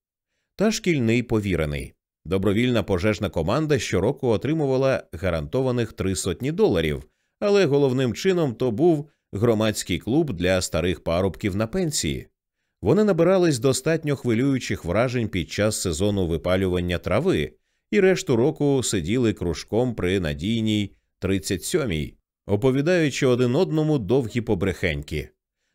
Та шкільний повірений. Добровільна пожежна команда щороку отримувала гарантованих три сотні доларів, але головним чином то був громадський клуб для старих парубків на пенсії. Вони набирались достатньо хвилюючих вражень під час сезону випалювання трави і решту року сиділи кружком при надійній 37-й, оповідаючи один одному довгі побрехеньки.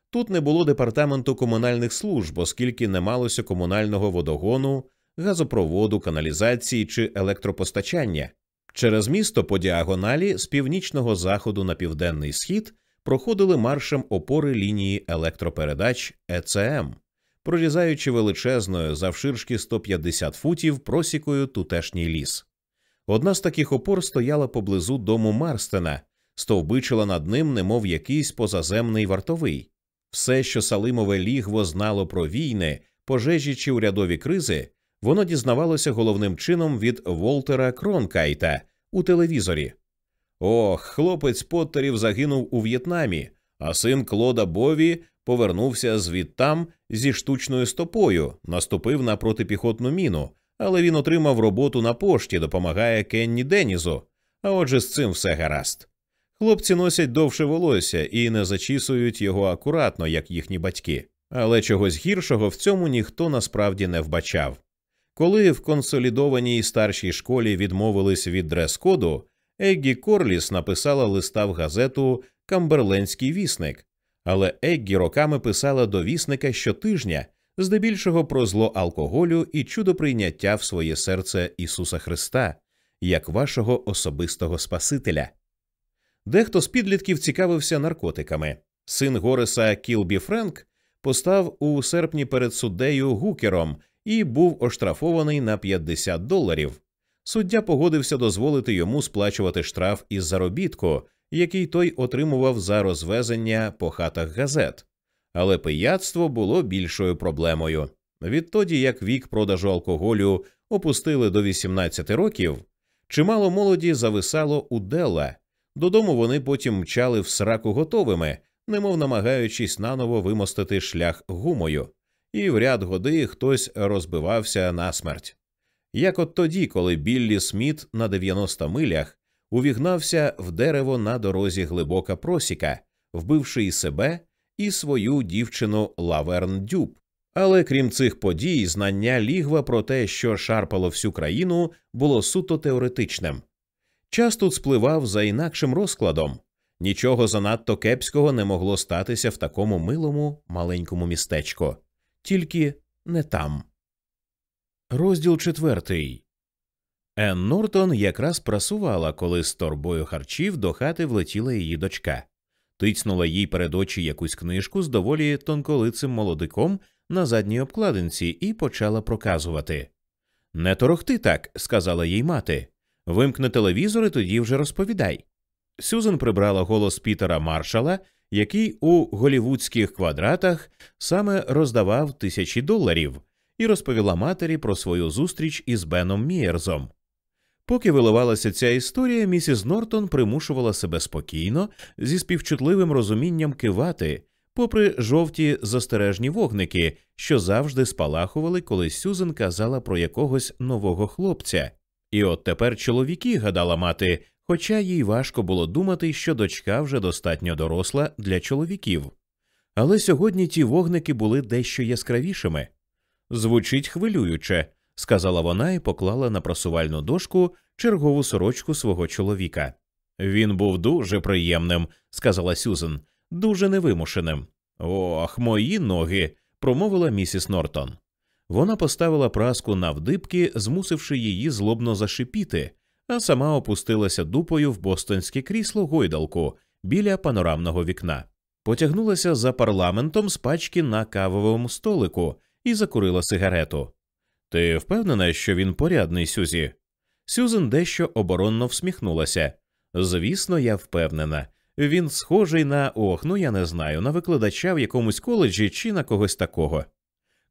Тут не було департаменту комунальних служб, оскільки не малося комунального водогону, газопроводу, каналізації чи електропостачання. Через місто по діагоналі з північного заходу на південний схід проходили маршем опори лінії електропередач ЕЦМ, прорізаючи величезною завширшки 150 футів просікою тутешній ліс. Одна з таких опор стояла поблизу дому Марстена, стовбичила над ним, немов якийсь позаземний вартовий. Все, що Салимове лігво знало про війни, пожежі чи урядові кризи, Воно дізнавалося головним чином від Волтера Кронкайта у телевізорі. Ох, хлопець Поттерів загинув у В'єтнамі, а син Клода Бові повернувся звідтам зі штучною стопою, наступив на протипіхотну міну, але він отримав роботу на пошті, допомагає Кенні Денізу. А отже, з цим все гаразд. Хлопці носять довше волосся і не зачісують його акуратно, як їхні батьки. Але чогось гіршого в цьому ніхто насправді не вбачав. Коли в консолідованій старшій школі відмовились від дрес-коду, Еггі Корліс написала листа в газету Камберленський вісник, але Еггі роками писала до вісника щотижня, здебільшого про зло алкоголю і чудо прийняття в своє серце Ісуса Христа як вашого особистого Спасителя. Дехто з підлітків цікавився наркотиками. Син Гориса Кілбі Френк постав у серпні перед суддею Гукером і був оштрафований на 50 доларів. Суддя погодився дозволити йому сплачувати штраф із заробітку, який той отримував за розвезення по хатах газет. Але пияцтво було більшою проблемою. Відтоді, як вік продажу алкоголю опустили до 18 років, чимало молоді зависало у Делла. Додому вони потім мчали в сраку готовими, немов намагаючись наново вимостити шлях гумою, і вряди-годи хтось розбивався насмерть. Як от тоді, коли Біллі Сміт на 90 милях увігнався в дерево на дорозі глибока просіка, вбивши і себе і свою дівчину Лаверн Дюб. Але крім цих подій, знання лігва про те, що шарпало всю країну, було суто теоретичним. Час тут спливав за інакшим розкладом. Нічого занадто кепського не могло статися в такому милому маленькому містечку, тільки не там. Розділ четвертий. Енн Нортон якраз прасувала, коли з торбою харчів до хати влетіла її дочка, тицнула їй перед очі якусь книжку з доволі тонколицим молодиком на задній обкладинці і почала проказувати. Не торохти так, сказала їй мати. Вимкни телевізор і тоді вже розповідай. Сюзен прибрала голос Пітера Маршала, який у голівудських квадратах саме роздавав тисячі доларів, і розповіла матері про свою зустріч із Беном Мієрзом. Поки виливалася ця історія, місіс Нортон примушувала себе спокійно, зі співчутливим розумінням кивати, попри жовті застережні вогники, що завжди спалахували, коли Сюзен казала про якогось нового хлопця. І от тепер чоловіки, гадала мати, хоча їй важко було думати, що дочка вже достатньо доросла для чоловіків. Але сьогодні ті вогники були дещо яскравішими. Звучить хвилююче, сказала вона і поклала на просувальну дошку чергову сорочку свого чоловіка. Він був дуже приємним, сказала Сюзен, дуже невимушеним. Ох, мої ноги, промовила місіс Нортон. Вона поставила праску навдибки, змусивши її злобно зашипіти, а сама опустилася дупою в бостонське крісло гойдалку біля панорамного вікна. Потягнулася за парламентом з пачки на кавовому столику і закурила сигарету. Ти впевнена, що він порядний, Сюзі? Сюзен дещо оборонно всміхнулася. Звісно, я впевнена. Він схожий на ох, ну я не знаю, на викладача в якомусь коледжі чи на когось такого.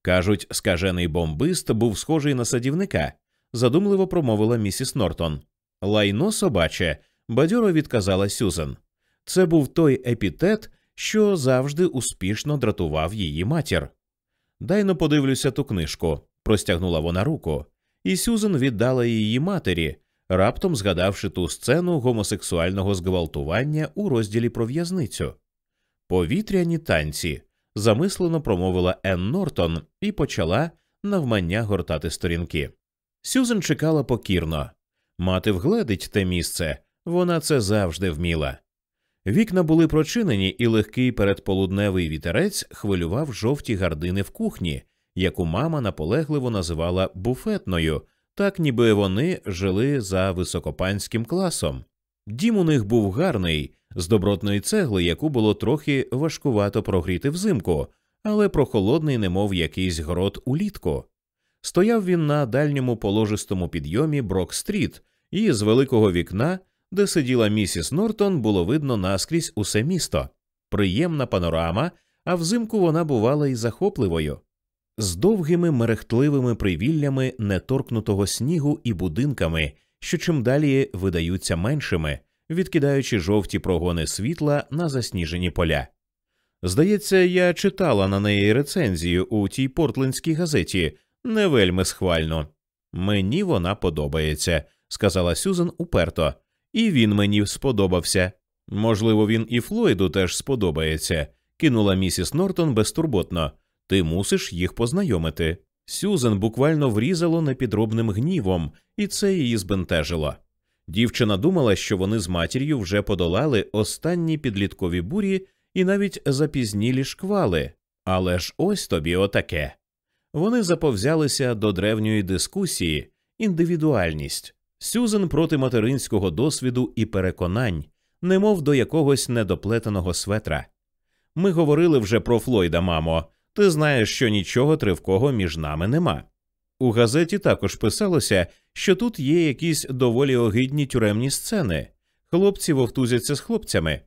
Кажуть, скажений бомбист був схожий на садівника, задумливо промовила місіс Нортон. Лайно собаче, бадьоро відказала Сюзен. Це був той епітет, що завжди успішно дратував її матір. Дайно подивлюся ту книжку, простягнула вона руку, і Сюзен віддала її матері, раптом згадавши ту сцену гомосексуального зґвалтування у розділі про в'язницю. Повітряні танці замислено промовила Енн Нортон і почала навмання гортати сторінки. Сюзен чекала покірно. Мати вгледить те місце, вона це завжди вміла. Вікна були прочинені, і легкий передполудневий вітерець хвилював жовті гардини в кухні, яку мама наполегливо називала буфетною, так ніби вони жили за високопанським класом. Дім у них був гарний, з добротної цегли, яку було трохи важкувато прогріти взимку, але прохолодний, немов якийсь грот улітку. Стояв він на дальньому положистому підйомі Брок-стріт, і з великого вікна, де сиділа місіс Нортон, було видно наскрізь усе місто. Приємна панорама, а взимку вона бувала і захопливою. з довгими мерехтливими привіллями неторкнутого снігу і будинками, що чим далі видаються меншими, відкидаючи жовті прогони світла на засніжені поля. Здається, я читала на неї рецензію у тій портлендській газеті не вельми схвально. Мені вона подобається, сказала Сюзан уперто, і він мені сподобався. Можливо, він і Флойду теж сподобається, кинула місіс Нортон безтурботно. Ти мусиш їх познайомити. Сюзан буквально врізало непідробним гнівом, і це її збентежило. Дівчина думала, що вони з матір'ю вже подолали останні підліткові бурі і навіть запізнілі шквали. Але ж ось тобі отаке. Вони заповзялися до древньої дискусії, індивідуальність, Сюзен проти материнського досвіду і переконань, немов до якогось недоплетеного светра. Ми говорили вже про Флойда, мамо. Ти знаєш, що нічого тривкого між нами нема. У газеті також писалося, що тут є якісь доволі огидні тюремні сцени. Хлопці вовтузяться з хлопцями.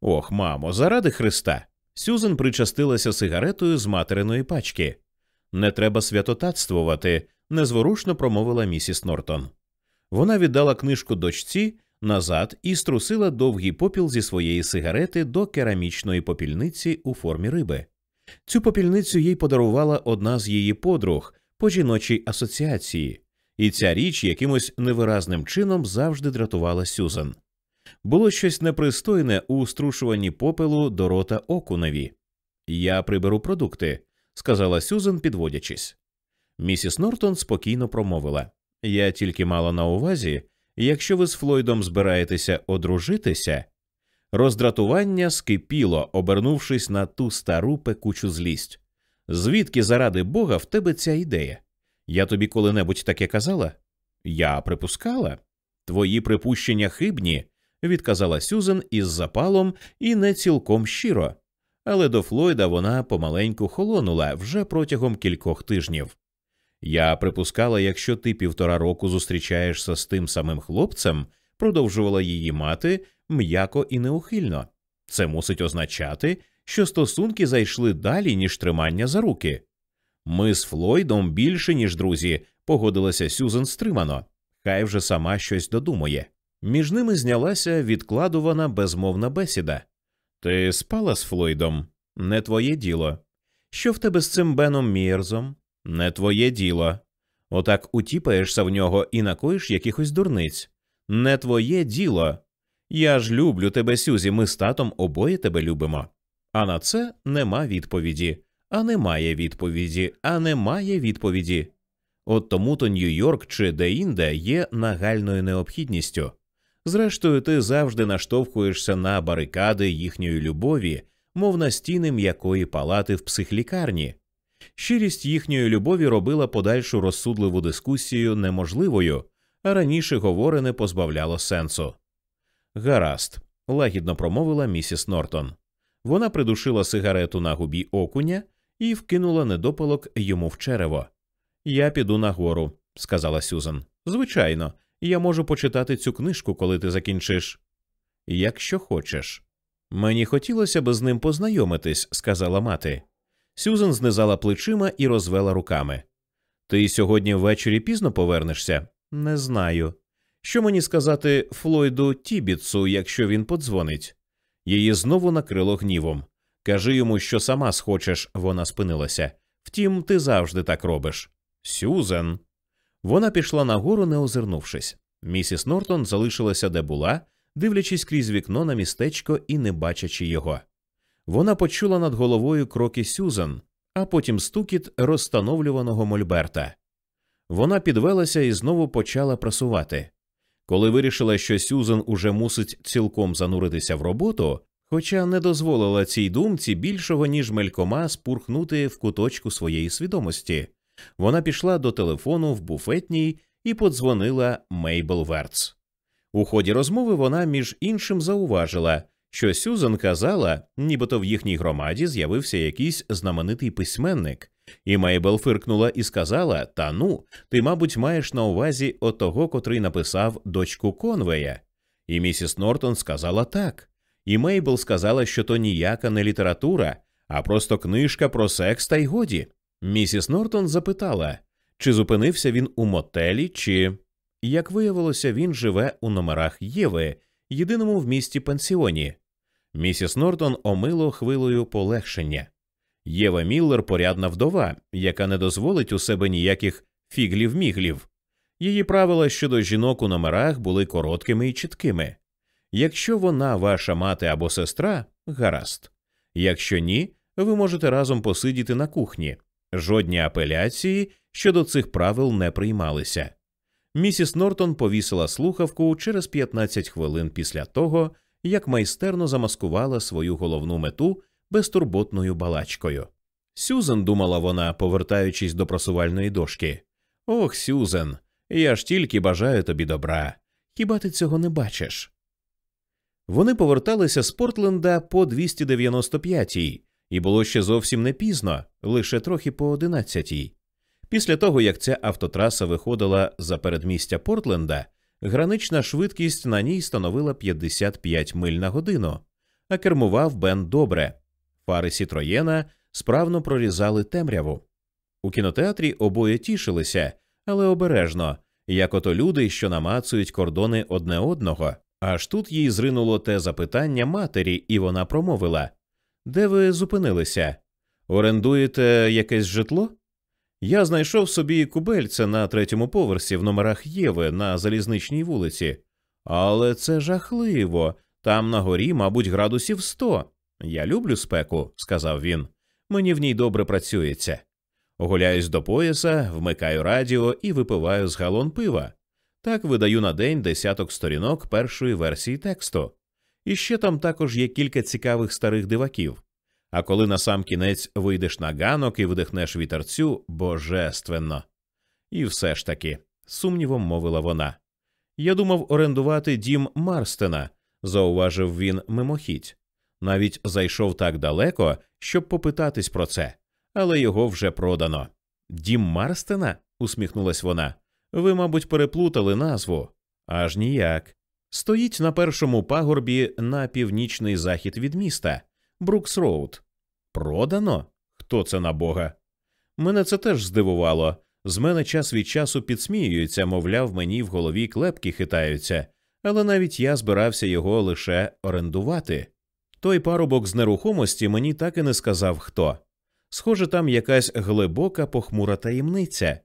Ох, мамо, заради Христа. Сюзен причастилася сигаретою з материної пачки. Не треба святотатствувати, незворушно промовила місіс Нортон. Вона віддала книжку дочці назад і струсила довгий попіл зі своєї сигарети до керамічної попільниці у формі риби. Цю попільницю їй подарувала одна з її подруг по жіночій асоціації, і ця річ якимось невиразним чином завжди дратувала Сюзан. Було щось непристойне у струшуванні попелу до рота окуневі. Я приберу продукти, сказала Сюзан, підводячись. Місіс Нортон спокійно промовила Я тільки мала на увазі, якщо ви з Флойдом збираєтеся одружитися. Роздратування скипіло, обернувшись на ту стару пекучу злість. Звідки заради Бога в тебе ця ідея? Я тобі коли-небудь таке казала? Я припускала. Твої припущення хибні, відказала Сюзен із запалом і не цілком щиро. Але до Флойда вона помаленьку холонула вже протягом кількох тижнів. Я припускала, якщо ти півтора року зустрічаєшся з тим самим хлопцем, продовжувала її мати м'яко і неухильно. Це мусить означати, що стосунки зайшли далі, ніж тримання за руки. Ми з Флойдом більше, ніж друзі, погодилася Сюзен стримано, хай вже сама щось додумає. Між ними знялася відкладувана безмовна бесіда. Ти спала з Флойдом? Не твоє діло. Що в тебе з цим Беном Мірзом? Не твоє діло. Отак утіпаєшся в нього і накоїш якихось дурниць. Не твоє діло. Я ж люблю тебе, Сюзі, ми з татом обоє тебе любимо. А на це нема відповіді, а немає відповіді, а немає відповіді. От тому то Нью-Йорк чи де-інде є нагальною необхідністю. Зрештою, ти завжди наштовхуєшся на барикади їхньої любові, мов на стіни м'якої палати в психлікарні. Щирість їхньої любові робила подальшу розсудливу дискусію неможливою, а раніше говорене позбавляло сенсу. Гаразд, лагідно промовила місіс Нортон. Вона придушила сигарету на губі окуня і вкинула недопалок йому в черево. Я піду нагору, сказала Сюзан. Звичайно, я можу почитати цю книжку, коли ти закінчиш. Якщо хочеш. Мені хотілося б з ним познайомитись, сказала мати. Сюзан знизала плечима і розвела руками. Ти сьогодні ввечері пізно повернешся? Не знаю. Що мені сказати Флойду Тібітсу, якщо він подзвонить? Її знову накрило гнівом. Кажи йому, що сама схочеш, вона спинилася. Втім, ти завжди так робиш. Сюзен. Вона пішла нагору, не озирнувшись. Місіс Нортон залишилася де була, дивлячись крізь вікно на містечко і не бачачи його. Вона почула над головою кроки Сюзан, а потім стукіт розстановлюваного мольберта. Вона підвелася і знову почала прасувати. Коли вирішила, що Сюзан уже мусить цілком зануритися в роботу, хоча не дозволила цій думці більшого, ніж мелькома спурхнути в куточку своєї свідомості, вона пішла до телефону в буфетній і подзвонила Мейбл Верц. У ході розмови вона між іншим зауважила, що Сюзан казала, нібито в їхній громаді з'явився якийсь знаменитий письменник, і Мейбл фиркнула і сказала: Та ну, ти, мабуть, маєш на увазі отого, котрий написав дочку Конвея. І місіс Нортон сказала так. І Мейбл сказала, що то ніяка не література, а просто книжка про секс та й годі. Місіс Нортон запитала, чи зупинився він у мотелі, чи як виявилося, він живе у номерах Єви, єдиному в місті пансіоні. Місіс Нортон омило хвилою полегшення. Єва Міллер порядна вдова, яка не дозволить у себе ніяких фіглів-міглів. Її правила щодо жінок у номерах були короткими і чіткими. Якщо вона ваша мати або сестра, гаразд. Якщо ні, ви можете разом посидіти на кухні. Жодні апеляції щодо цих правил не приймалися. Місіс Нортон повісила слухавку через 15 хвилин після того, як майстерно замаскувала свою головну мету безтурботною балачкою. Сюзен, думала вона, повертаючись до просувальної дошки. Ох, Сюзен, я ж тільки бажаю тобі добра. Хіба ти цього не бачиш? Вони поверталися з Портленда по 295-й, і було ще зовсім не пізно, лише трохи по 11-й. Після того, як ця автотраса виходила за передмістя Портленда, гранична швидкість на ній становила 55 миль на годину, а кермував Бен добре. Фари Сітроєна справно прорізали темряву. У кінотеатрі обоє тішилися, але обережно, як ото люди, що намацують кордони одне одного. Аж тут їй зринуло те запитання матері, і вона промовила Де ви зупинилися? Орендуєте якесь житло? Я знайшов собі кубельце на третьому поверсі в номерах Єви на залізничній вулиці. Але це жахливо. Там на горі, мабуть, градусів сто. Я люблю спеку, сказав він. Мені в ній добре працюється. Гуляюсь до пояса, вмикаю радіо і випиваю з галон пива. Так видаю на день десяток сторінок першої версії тексту. І ще там також є кілька цікавих старих диваків. А коли на сам кінець вийдеш на ганок і вдихнеш вітерцю божественно. І все ж таки, сумнівом мовила вона. Я думав орендувати дім Марстена, зауважив він мимохідь. Навіть зайшов так далеко, щоб попитатись про це, але його вже продано. Дім Марстена? усміхнулась вона. Ви, мабуть, переплутали назву. Аж ніяк. Стоїть на першому пагорбі на північний захід від міста Брукс Роуд. Продано? Хто це, на бога? Мене це теж здивувало. З мене час від часу підсміюються, мовляв, мені в голові клепки хитаються, але навіть я збирався його лише орендувати. Той парубок з нерухомості мені так і не сказав хто. Схоже, там якась глибока похмура таємниця.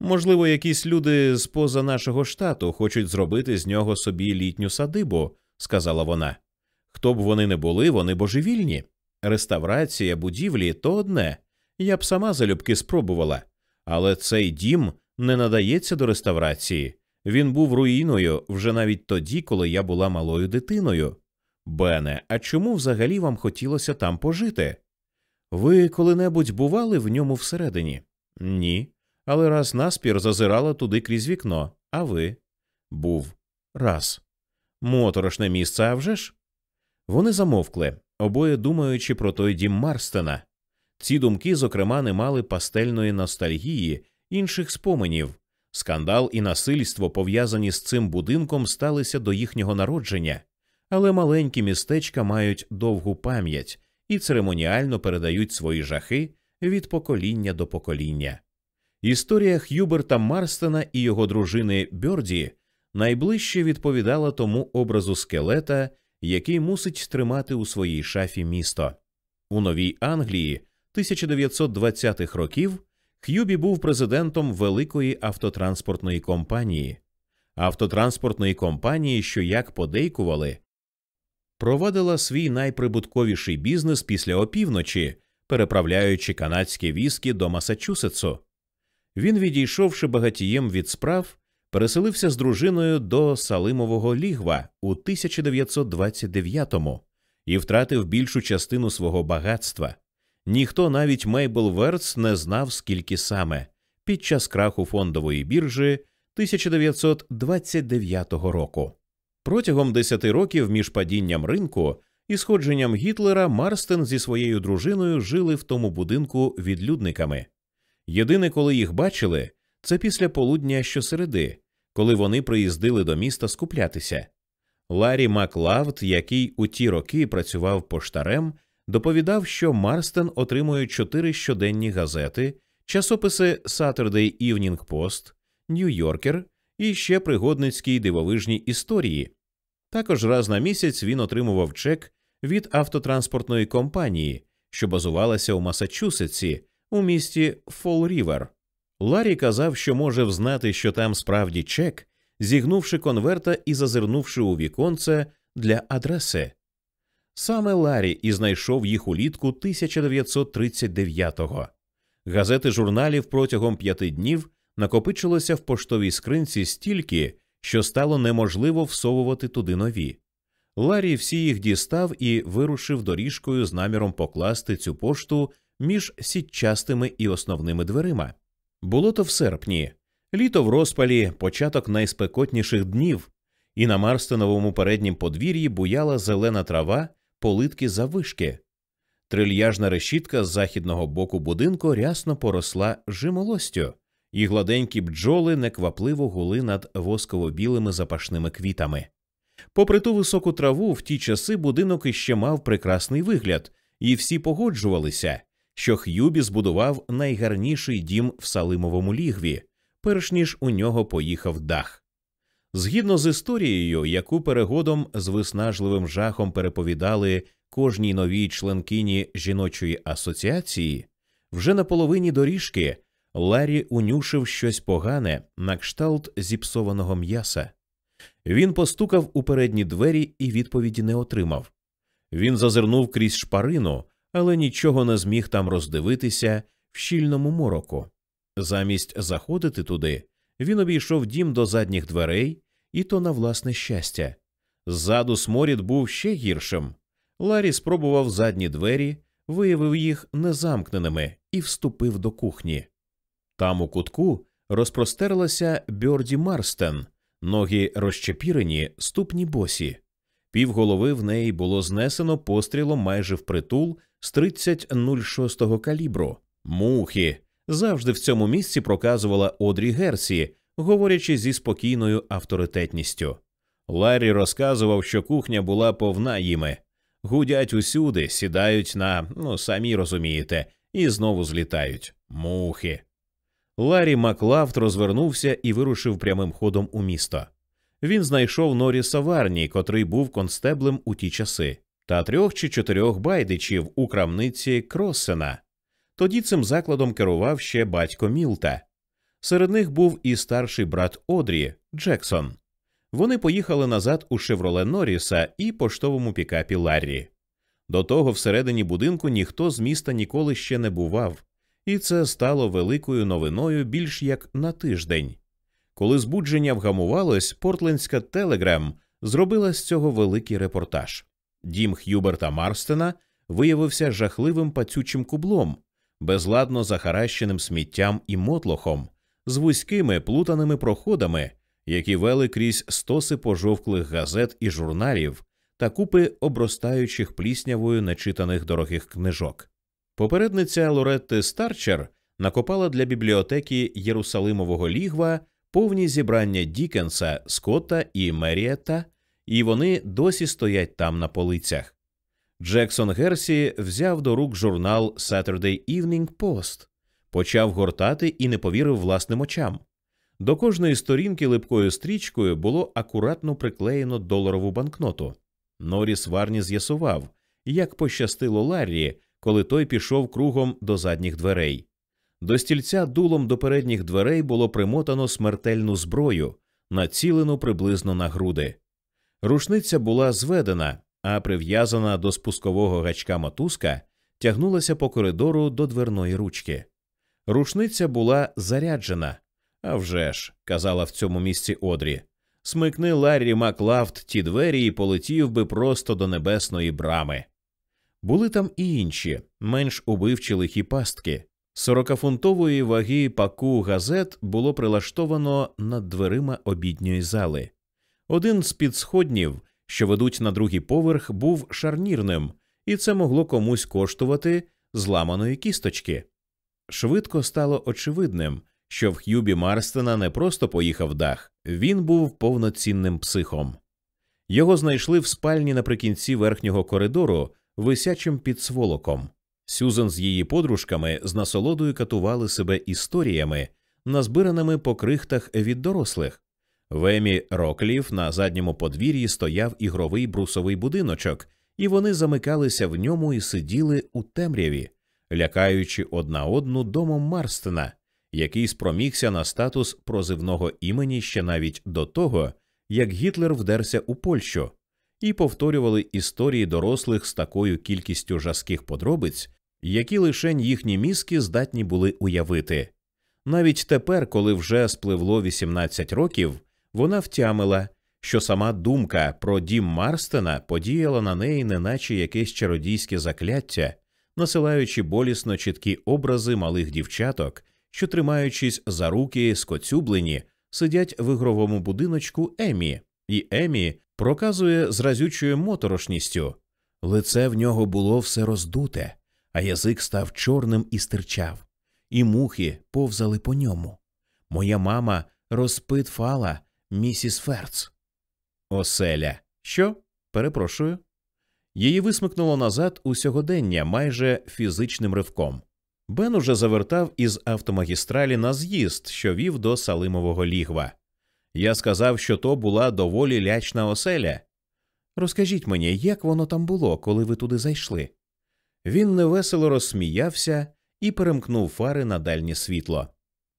Можливо, якісь люди з поза нашого штату хочуть зробити з нього собі літню садибу, сказала вона. Хто б вони не були, вони божевільні. Реставрація будівлі то одне. Я б сама залюбки спробувала. Але цей дім не надається до реставрації. Він був руїною вже навіть тоді, коли я була малою дитиною. Бене, а чому взагалі вам хотілося там пожити? Ви коли-небудь бували в ньому всередині? Ні. Але раз наспір зазирала туди крізь вікно, а ви? Був раз. Моторошне місце, а вже ж? Вони замовкли, обоє думаючи про той дім Марстена. Ці думки, зокрема, не мали пастельної ностальгії, інших споменів. Скандал і насильство, пов'язані з цим будинком, сталися до їхнього народження, але маленькі містечка мають довгу пам'ять і церемоніально передають свої жахи від покоління до покоління. Історія Х'юберта Марстена і його дружини Бьорді найближче відповідала тому образу скелета, який мусить тримати у своїй шафі місто. У Новій Англії 1920-х років Х'юбі був президентом великої автотранспортної компанії, автотранспортної компанії, що як подейкували, провадила свій найприбутковіший бізнес після опівночі, переправляючи канадські віскі до Масачусетсу. Він, відійшовши багатієм від справ, переселився з дружиною до Салимового лігва у 1929-му і втратив більшу частину свого багатства. Ніхто навіть Мейбл Верц не знав, скільки саме під час краху фондової біржі 1929 року. Протягом десяти років між падінням ринку і сходженням Гітлера Марстен зі своєю дружиною жили в тому будинку відлюдниками. Єдине, коли їх бачили, це після полудня щосереди, коли вони приїздили до міста скуплятися. Ларі Маклавд, який у ті роки працював поштарем, доповідав, що Марстен отримує чотири щоденні газети, часописи Saturday Evening Post, New Yorker і ще пригодницькі дивовижні історії. Також раз на місяць він отримував чек від автотранспортної компанії, що базувалася у Масачусетсі, у місті Фол Рівер. Ларі казав, що може взнати, що там справді чек, зігнувши конверта і зазирнувши у віконце для адреси. Саме Ларі і знайшов їх улітку 1939-го. Газети журналів протягом п'яти днів накопичилося в поштовій скринці стільки, що стало неможливо всовувати туди нові. Ларі всі їх дістав і вирушив доріжкою з наміром покласти цю пошту між сітчастими і основними дверима. Було то в серпні, літо в розпалі, початок найспекотніших днів, і на Марстеновому переднім подвір'ї буяла зелена трава, политки завишки. Трильяжна решітка з західного боку будинку рясно поросла жимолостю, і гладенькі бджоли неквапливо гули над восково-білими запашними квітами. Попри ту високу траву, в ті часи будинок іще мав прекрасний вигляд, і всі погоджувалися, що Х'юбі збудував найгарніший дім в Салимовому лігві, перш ніж у нього поїхав дах. Згідно з історією, яку перегодом з виснажливим жахом переповідали кожній новій членкині жіночої асоціації, вже на половині доріжки Ларі унюшив щось погане на кшталт зіпсованого м'яса. Він постукав у передні двері і відповіді не отримав. Він зазирнув крізь шпарину, але нічого не зміг там роздивитися в щільному мороку. Замість заходити туди, він обійшов дім до задніх дверей, і то на власне щастя. Ззаду сморід був ще гіршим. Ларі спробував задні двері, виявив їх незамкненими і вступив до кухні. Там у кутку розпростерлася Бьорді Марстен, ноги розчепірені, ступні босі. Півголови в неї було знесено пострілом майже впритул з 30-06 калібру. Мухи завжди в цьому місці проказувала Одрі Герсі, говорячи зі спокійною авторитетністю. Ларрі розказував, що кухня була повна їми. Гудять усюди, сідають на, ну самі розумієте, і знову злітають. Мухи. Ларі Маклафт розвернувся і вирушив прямим ходом у місто. Він знайшов Норіса Варні, котрий був констеблем у ті часи, та трьох чи чотирьох байдичів у крамниці Кроссена. Тоді цим закладом керував ще батько Мілта. Серед них був і старший брат Одрі Джексон. Вони поїхали назад у Шевроле Норріса і поштовому пікапі Ларрі. До того всередині будинку ніхто з міста ніколи ще не бував, і це стало великою новиною більш як на тиждень. Коли збудження вгамувалось, Портлендська Телеграм зробила з цього великий репортаж. Дім Х'юберта Марстена виявився жахливим пацючим кублом, безладно захаращеним сміттям і мотлохом, з вузькими плутаними проходами, які вели крізь стоси пожовклих газет і журналів та купи обростаючих пліснявою нечитаних дорогих книжок. Попередниця Лоретти Старчер накопала для бібліотеки Єрусалимового лігва повні зібрання Дікенса, Скотта і Меріетта, і вони досі стоять там на полицях. Джексон Герсі взяв до рук журнал Saturday Evening Post, почав гортати і не повірив власним очам. До кожної сторінки липкою стрічкою було акуратно приклеєно доларову банкноту. Норіс Варні з'ясував, як пощастило Ларрі, коли той пішов кругом до задніх дверей. До стільця дулом до передніх дверей було примотано смертельну зброю, націлену приблизно на груди. Рушниця була зведена, а прив'язана до спускового гачка мотузка тягнулася по коридору до дверної ручки. Рушниця була заряджена. «А вже ж», – казала в цьому місці Одрі. Смикни Ларрі Маклафт ті двері і полетів би просто до небесної брами. Були там і інші, менш убивчі лихі пастки. Сорокафунтової ваги паку газет було прилаштовано над дверима обідньої зали. Один з підсходнів, що ведуть на другий поверх, був шарнірним, і це могло комусь коштувати зламаної кісточки. Швидко стало очевидним, що в Х'юбі Марстена не просто поїхав дах, він був повноцінним психом. Його знайшли в спальні наприкінці верхнього коридору висячим під сволоком. Сюзан з її подружками з насолодою катували себе історіями, назбираними по крихтах від дорослих. В Емі Рокліф на задньому подвір'ї стояв ігровий брусовий будиночок, і вони замикалися в ньому і сиділи у темряві, лякаючи одна одну домом Марстена, який спромігся на статус прозивного імені ще навіть до того, як Гітлер вдерся у Польщу, і повторювали історії дорослих з такою кількістю жаских подробиць, які лишень їхні мізки здатні були уявити. Навіть тепер, коли вже спливло 18 років, вона втямила, що сама думка про дім Марстена подіяла на неї, неначе якесь чародійське закляття, насилаючи болісно чіткі образи малих дівчаток, що, тримаючись за руки скоцюблені, сидять в ігровому будиночку Емі, і Емі проказує з разючою моторошністю. Лице в нього було все роздуте, а язик став чорним і стирчав, і мухи повзали по ньому. Моя мама розпитфала місіс Ферц. Оселя. Що? Перепрошую. Її висмикнуло назад у сьогодення майже фізичним ривком. Бен уже завертав із автомагістралі на з'їзд, що вів до Салимового лігва. Я сказав, що то була доволі лячна оселя. Розкажіть мені, як воно там було, коли ви туди зайшли? Він невесело розсміявся і перемкнув фари на дальнє світло.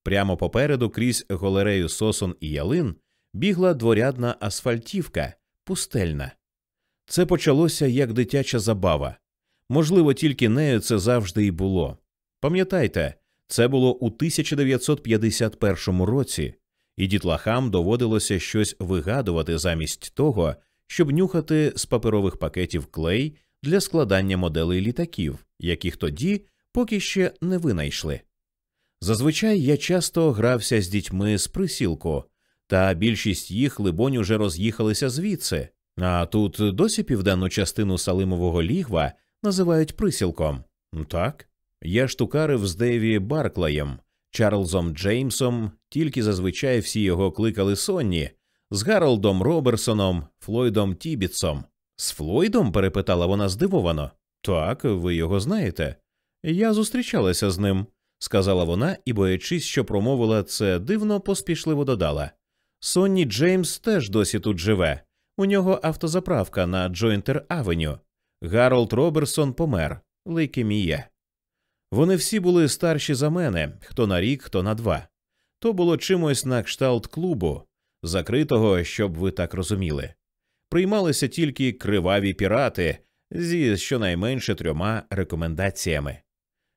Прямо попереду, крізь голерею сосон і ялин, бігла дворядна асфальтівка, пустельна. Це почалося як дитяча забава. Можливо, тільки нею це завжди і було. Пам'ятайте, це було у 1951 році, і дітлахам доводилося щось вигадувати замість того, щоб нюхати з паперових пакетів клей для складання моделей літаків, яких тоді поки ще не винайшли. Зазвичай я часто грався з дітьми з присілку, та більшість їх, либонь, уже роз'їхалися звідси, а тут досі південну частину Салимового лігва називають присілком. Так. Я штукарив з Дейві Барклаєм, Чарльзом Джеймсом, тільки зазвичай всі його кликали Сонні, з Гаролдом Роберсоном, Флойдом Тібітсом. З Флойдом? перепитала вона здивовано. Так, ви його знаєте. Я зустрічалася з ним, сказала вона і, боячись, що промовила це дивно, поспішливо додала. Сонні Джеймс теж досі тут живе. У нього автозаправка на Джойнтер Авеню. Гаролд Роберсон помер. Лейкемія. Вони всі були старші за мене, хто на рік, хто на два. То було чимось на кшталт клубу, закритого, щоб ви так розуміли. Приймалися тільки криваві пірати зі щонайменше трьома рекомендаціями.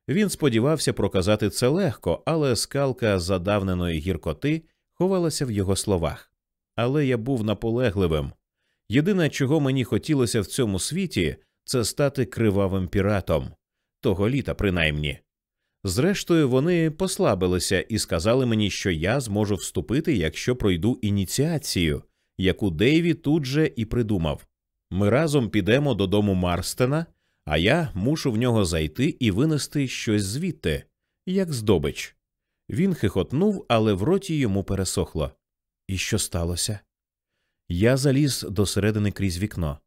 Він сподівався проказати це легко, але скалка задавненої гіркоти ховалася в його словах. Але я був наполегливим. Єдине, чого мені хотілося в цьому світі, це стати кривавим піратом того літа, принаймні. Зрештою, вони послабилися і сказали мені, що я зможу вступити, якщо пройду ініціацію, яку Дейві тут же і придумав. Ми разом підемо додому Марстена, а я мушу в нього зайти і винести щось звідти, як здобич. Він хихотнув, але в роті йому пересохло. І що сталося? Я заліз досередини крізь вікно.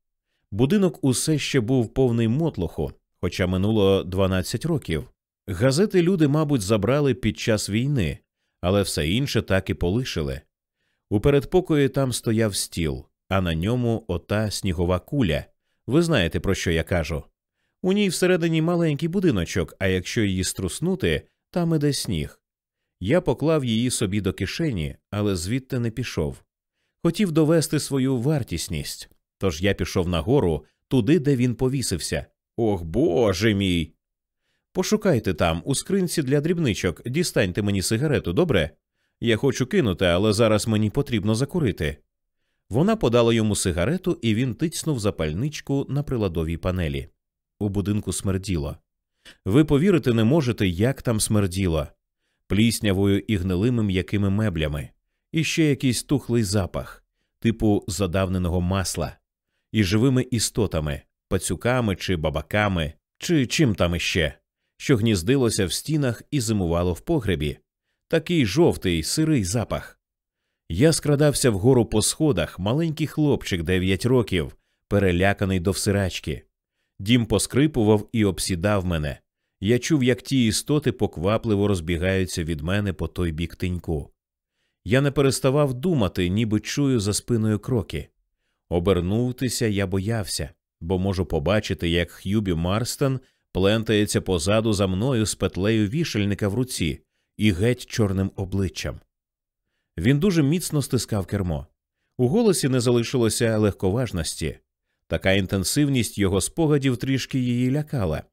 Будинок усе ще був повний мотлоху, хоча минуло 12 років. Газети люди, мабуть, забрали під час війни, але все інше так і полишили. У передпокої там стояв стіл, а на ньому ота снігова куля. Ви знаєте, про що я кажу. У ній всередині маленький будиночок, а якщо її струснути, там іде сніг. Я поклав її собі до кишені, але звідти не пішов. Хотів довести свою вартісність. Тож я пішов нагору, туди, де він повісився. Ох, боже мій. Пошукайте там, у скринці для дрібничок, дістаньте мені сигарету, добре? Я хочу кинути, але зараз мені потрібно закурити. Вона подала йому сигарету, і він тицьнув запальничку на приладовій панелі. У будинку смерділо. Ви повірити не можете, як там смерділо, пліснявою і гнилими м'якими меблями, і ще якийсь тухлий запах, типу задавненого масла, і живими істотами, пацюками чи бабаками, чи чим там іще, що гніздилося в стінах і зимувало в погребі, такий жовтий сирий запах. Я скрадався вгору по сходах, маленький хлопчик дев'ять років, переляканий до всирачки. Дім поскрипував і обсідав мене. Я чув, як ті істоти поквапливо розбігаються від мене по той бік тиньку. Я не переставав думати, ніби чую за спиною кроки. Обернутися я боявся, бо можу побачити, як Х'юбі Марстон плентається позаду за мною з петлею вішельника в руці і геть чорним обличчям. Він дуже міцно стискав кермо. У голосі не залишилося легковажності. Така інтенсивність його спогадів трішки її лякала.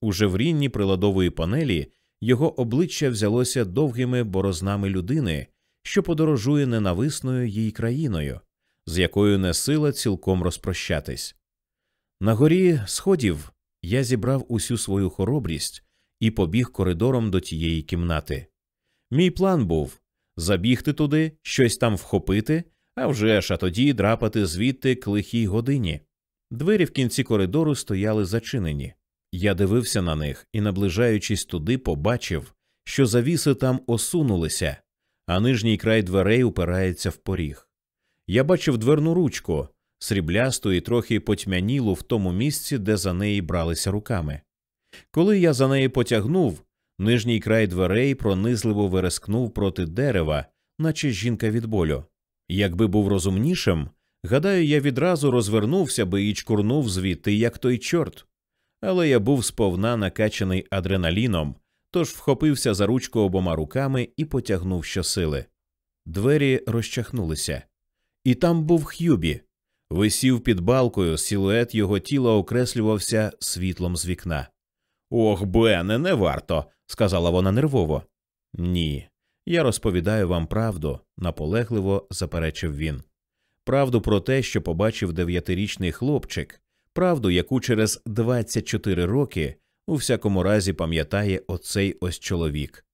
У жеврінні приладової панелі його обличчя взялося довгими борознами людини, що подорожує ненависною їй країною, з якою не сила цілком розпрощатись. На горі сходів я зібрав усю свою хоробрість і побіг коридором до тієї кімнати. Мій план був забігти туди, щось там вхопити, а вже ж а тоді драпати звідти к лихій годині. Двері в кінці коридору стояли зачинені. Я дивився на них і, наближаючись туди, побачив, що завіси там осунулися, а нижній край дверей упирається в поріг. Я бачив дверну ручку, сріблясту і трохи потьмянілу в тому місці, де за неї бралися руками. Коли я за неї потягнув, нижній край дверей пронизливо верескнув проти дерева, наче жінка від болю. Якби був розумнішим, гадаю, я відразу розвернувся би і чкурнув звідти, як той чорт. Але я був сповна накачаний адреналіном, тож вхопився за ручку обома руками і потягнув щосили. Двері розчахнулися. І там був Х'юбі. Висів під балкою, силует його тіла окреслювався світлом з вікна. Ох, Бене, не варто, сказала вона нервово. Ні, я розповідаю вам правду, наполегливо заперечив він. Правду про те, що побачив дев'ятирічний хлопчик, правду, яку через 24 роки у всякому разі пам'ятає оцей ось чоловік.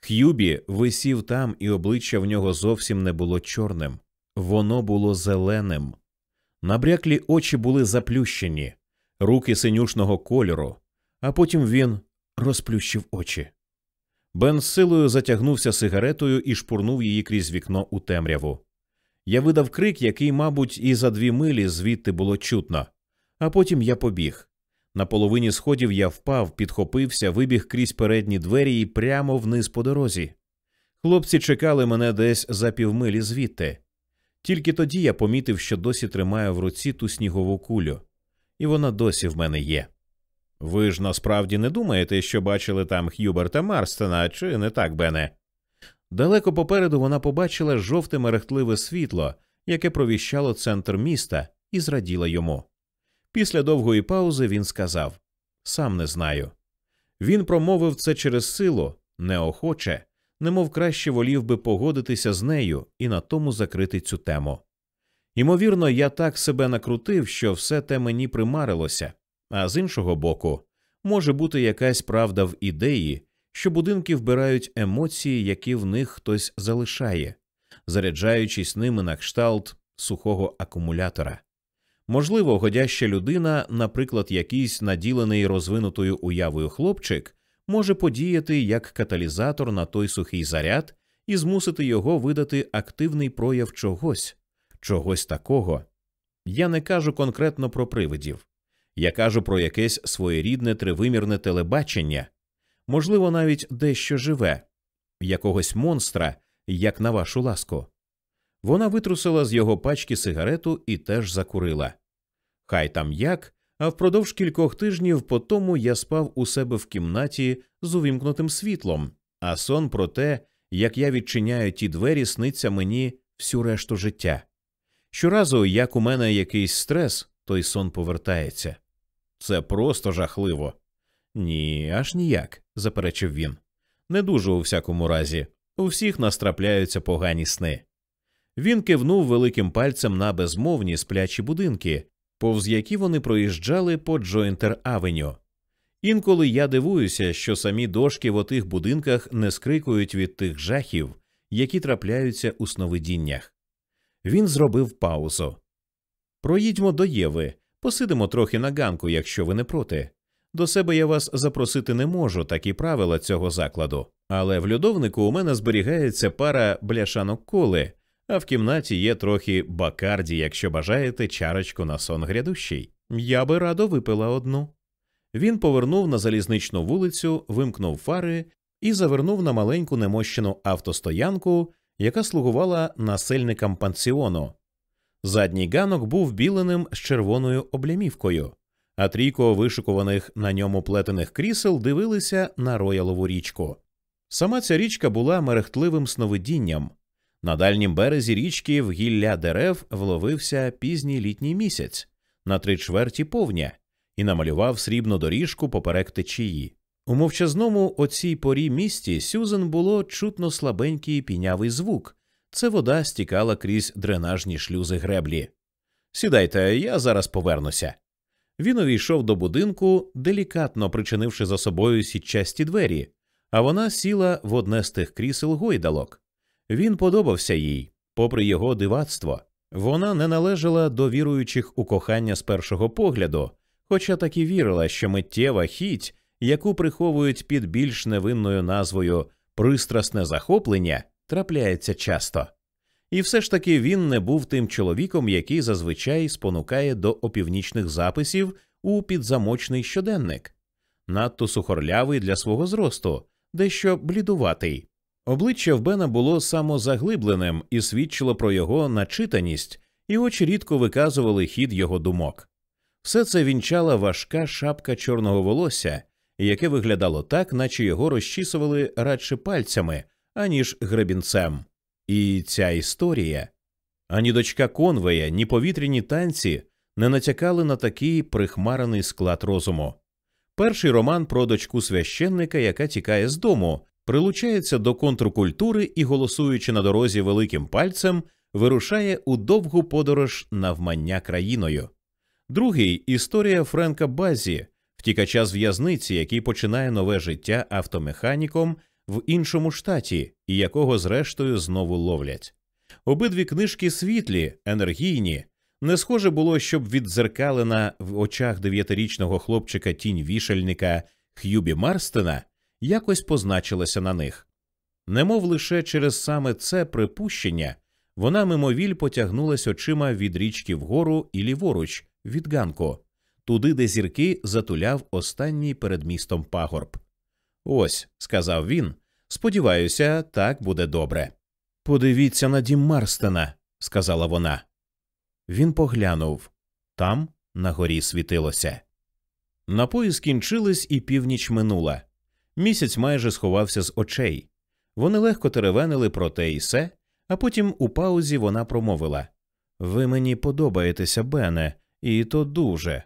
Х'юбі висів там, і обличчя в нього зовсім не було чорним, воно було зеленим. Набряклі очі були заплющені, руки синюшного кольору, а потім він розплющив очі. Бен з силою затягнувся сигаретою і шпурнув її крізь вікно у темряву. Я видав крик, який, мабуть, і за дві милі звідти було чутно, а потім я побіг. На половині сходів я впав, підхопився, вибіг крізь передні двері і прямо вниз по дорозі. Хлопці чекали мене десь за півмилі звідти. Тільки тоді я помітив, що досі тримаю в руці ту снігову кулю, і вона досі в мене є. Ви ж насправді не думаєте, що бачили там Х'юберта Марстона, чи не так, Бене? Далеко попереду вона побачила жовте мерехтливе світло, яке провіщало центр міста, і зраділа йому. Після довгої паузи він сказав Сам не знаю. Він промовив це через силу, неохоче, немов краще волів би погодитися з нею і на тому закрити цю тему. Ймовірно, я так себе накрутив, що все те мені примарилося, а з іншого боку, може бути якась правда в ідеї, що будинки вбирають емоції, які в них хтось залишає, заряджаючись ними на кшталт сухого акумулятора. Можливо, годяща людина, наприклад, якийсь наділений розвинутою уявою хлопчик, може подіяти як каталізатор на той сухий заряд і змусити його видати активний прояв чогось, чогось такого. Я не кажу конкретно про привидів, я кажу про якесь своєрідне тривимірне телебачення, можливо, навіть дещо живе, якогось монстра, як на вашу ласку. Вона витрусила з його пачки сигарету і теж закурила. Хай там як, а впродовж кількох тижнів по тому я спав у себе в кімнаті з увімкнутим світлом, а сон про те, як я відчиняю ті двері, сниться мені всю решту життя. Щоразу, як у мене якийсь стрес, той сон повертається. Це просто жахливо. Ні, аж ніяк, заперечив він. Не дуже у всякому разі. У всіх нас трапляються погані сни. Він кивнув великим пальцем на безмовні сплячі будинки, повз які вони проїжджали по Джойнтер Авеню. Інколи я дивуюся, що самі дошки в отих будинках не скрикують від тих жахів, які трапляються у сновидіннях. Він зробив паузу. Проїдьмо до Єви, посидимо трохи на ганку, якщо ви не проти. До себе я вас запросити не можу, такі правила цього закладу. Але в льодовнику у мене зберігається пара бляшанок коли, а в кімнаті є трохи бакарді, якщо бажаєте чарочку на сон грядущий. Я би радо випила одну. Він повернув на залізничну вулицю, вимкнув фари і завернув на маленьку немощену автостоянку, яка слугувала насельникам пансіону. Задній ганок був біленим з червоною облямівкою, а трійко вишикуваних на ньому плетених крісел дивилися на роялову річку. Сама ця річка була мерехтливим сновидінням. На дальнім березі річки в гілля дерев вловився пізній літній місяць на три чверті повня і намалював срібну доріжку поперек течії. У мовчазному оцій порі місті Сюзен було чутно слабенький пінявий звук. Це вода стікала крізь дренажні шлюзи греблі. Сідайте, я зараз повернуся. Він увійшов до будинку, делікатно причинивши за собою сітчасті двері, а вона сіла в одне з тих крісел гойдалок. Він подобався їй, попри його дивацтво. Вона не належала до віруючих у кохання з першого погляду, хоча так і вірила, що миттєва хіть, яку приховують під більш невинною назвою пристрасне захоплення, трапляється часто. І все ж таки він не був тим чоловіком, який зазвичай спонукає до опівнічних записів у підзамочний щоденник, надто сухорлявий для свого зросту, дещо блідуватий. Обличчя в Бена було самозаглибленим і свідчило про його начитаність, і очі рідко виказували хід його думок. Все це вінчала важка шапка чорного волосся, яке виглядало так, наче його розчісували радше пальцями, аніж гребінцем. І ця історія ані дочка Конвея, ні повітряні танці не натякали на такий прихмарений склад розуму. Перший роман про дочку священника, яка тікає з дому, прилучається до контркультури і, голосуючи на дорозі великим пальцем, вирушає у довгу подорож навмання країною. Другий історія Френка Базі, втікача з в'язниці, який починає нове життя автомеханіком в іншому штаті і якого зрештою знову ловлять. Обидві книжки світлі, енергійні. Не схоже було, щоб віддзеркалена в очах дев'ятирічного хлопчика тінь вішальника Х'юбі Марстена якось позначилася на них. Немов лише через саме це припущення вона мимовіль потягнулась очима від річки вгору і ліворуч, від ганку, туди, де зірки затуляв останній перед містом пагорб. Ось, сказав він, сподіваюся, так буде добре. Подивіться на дім Марстена, сказала вона. Він поглянув там на горі світилося. Напої скінчились, і північ минула. Місяць майже сховався з очей. Вони легко теревенили про те і се, а потім у паузі вона промовила Ви мені подобаєтеся, Бене, і то дуже.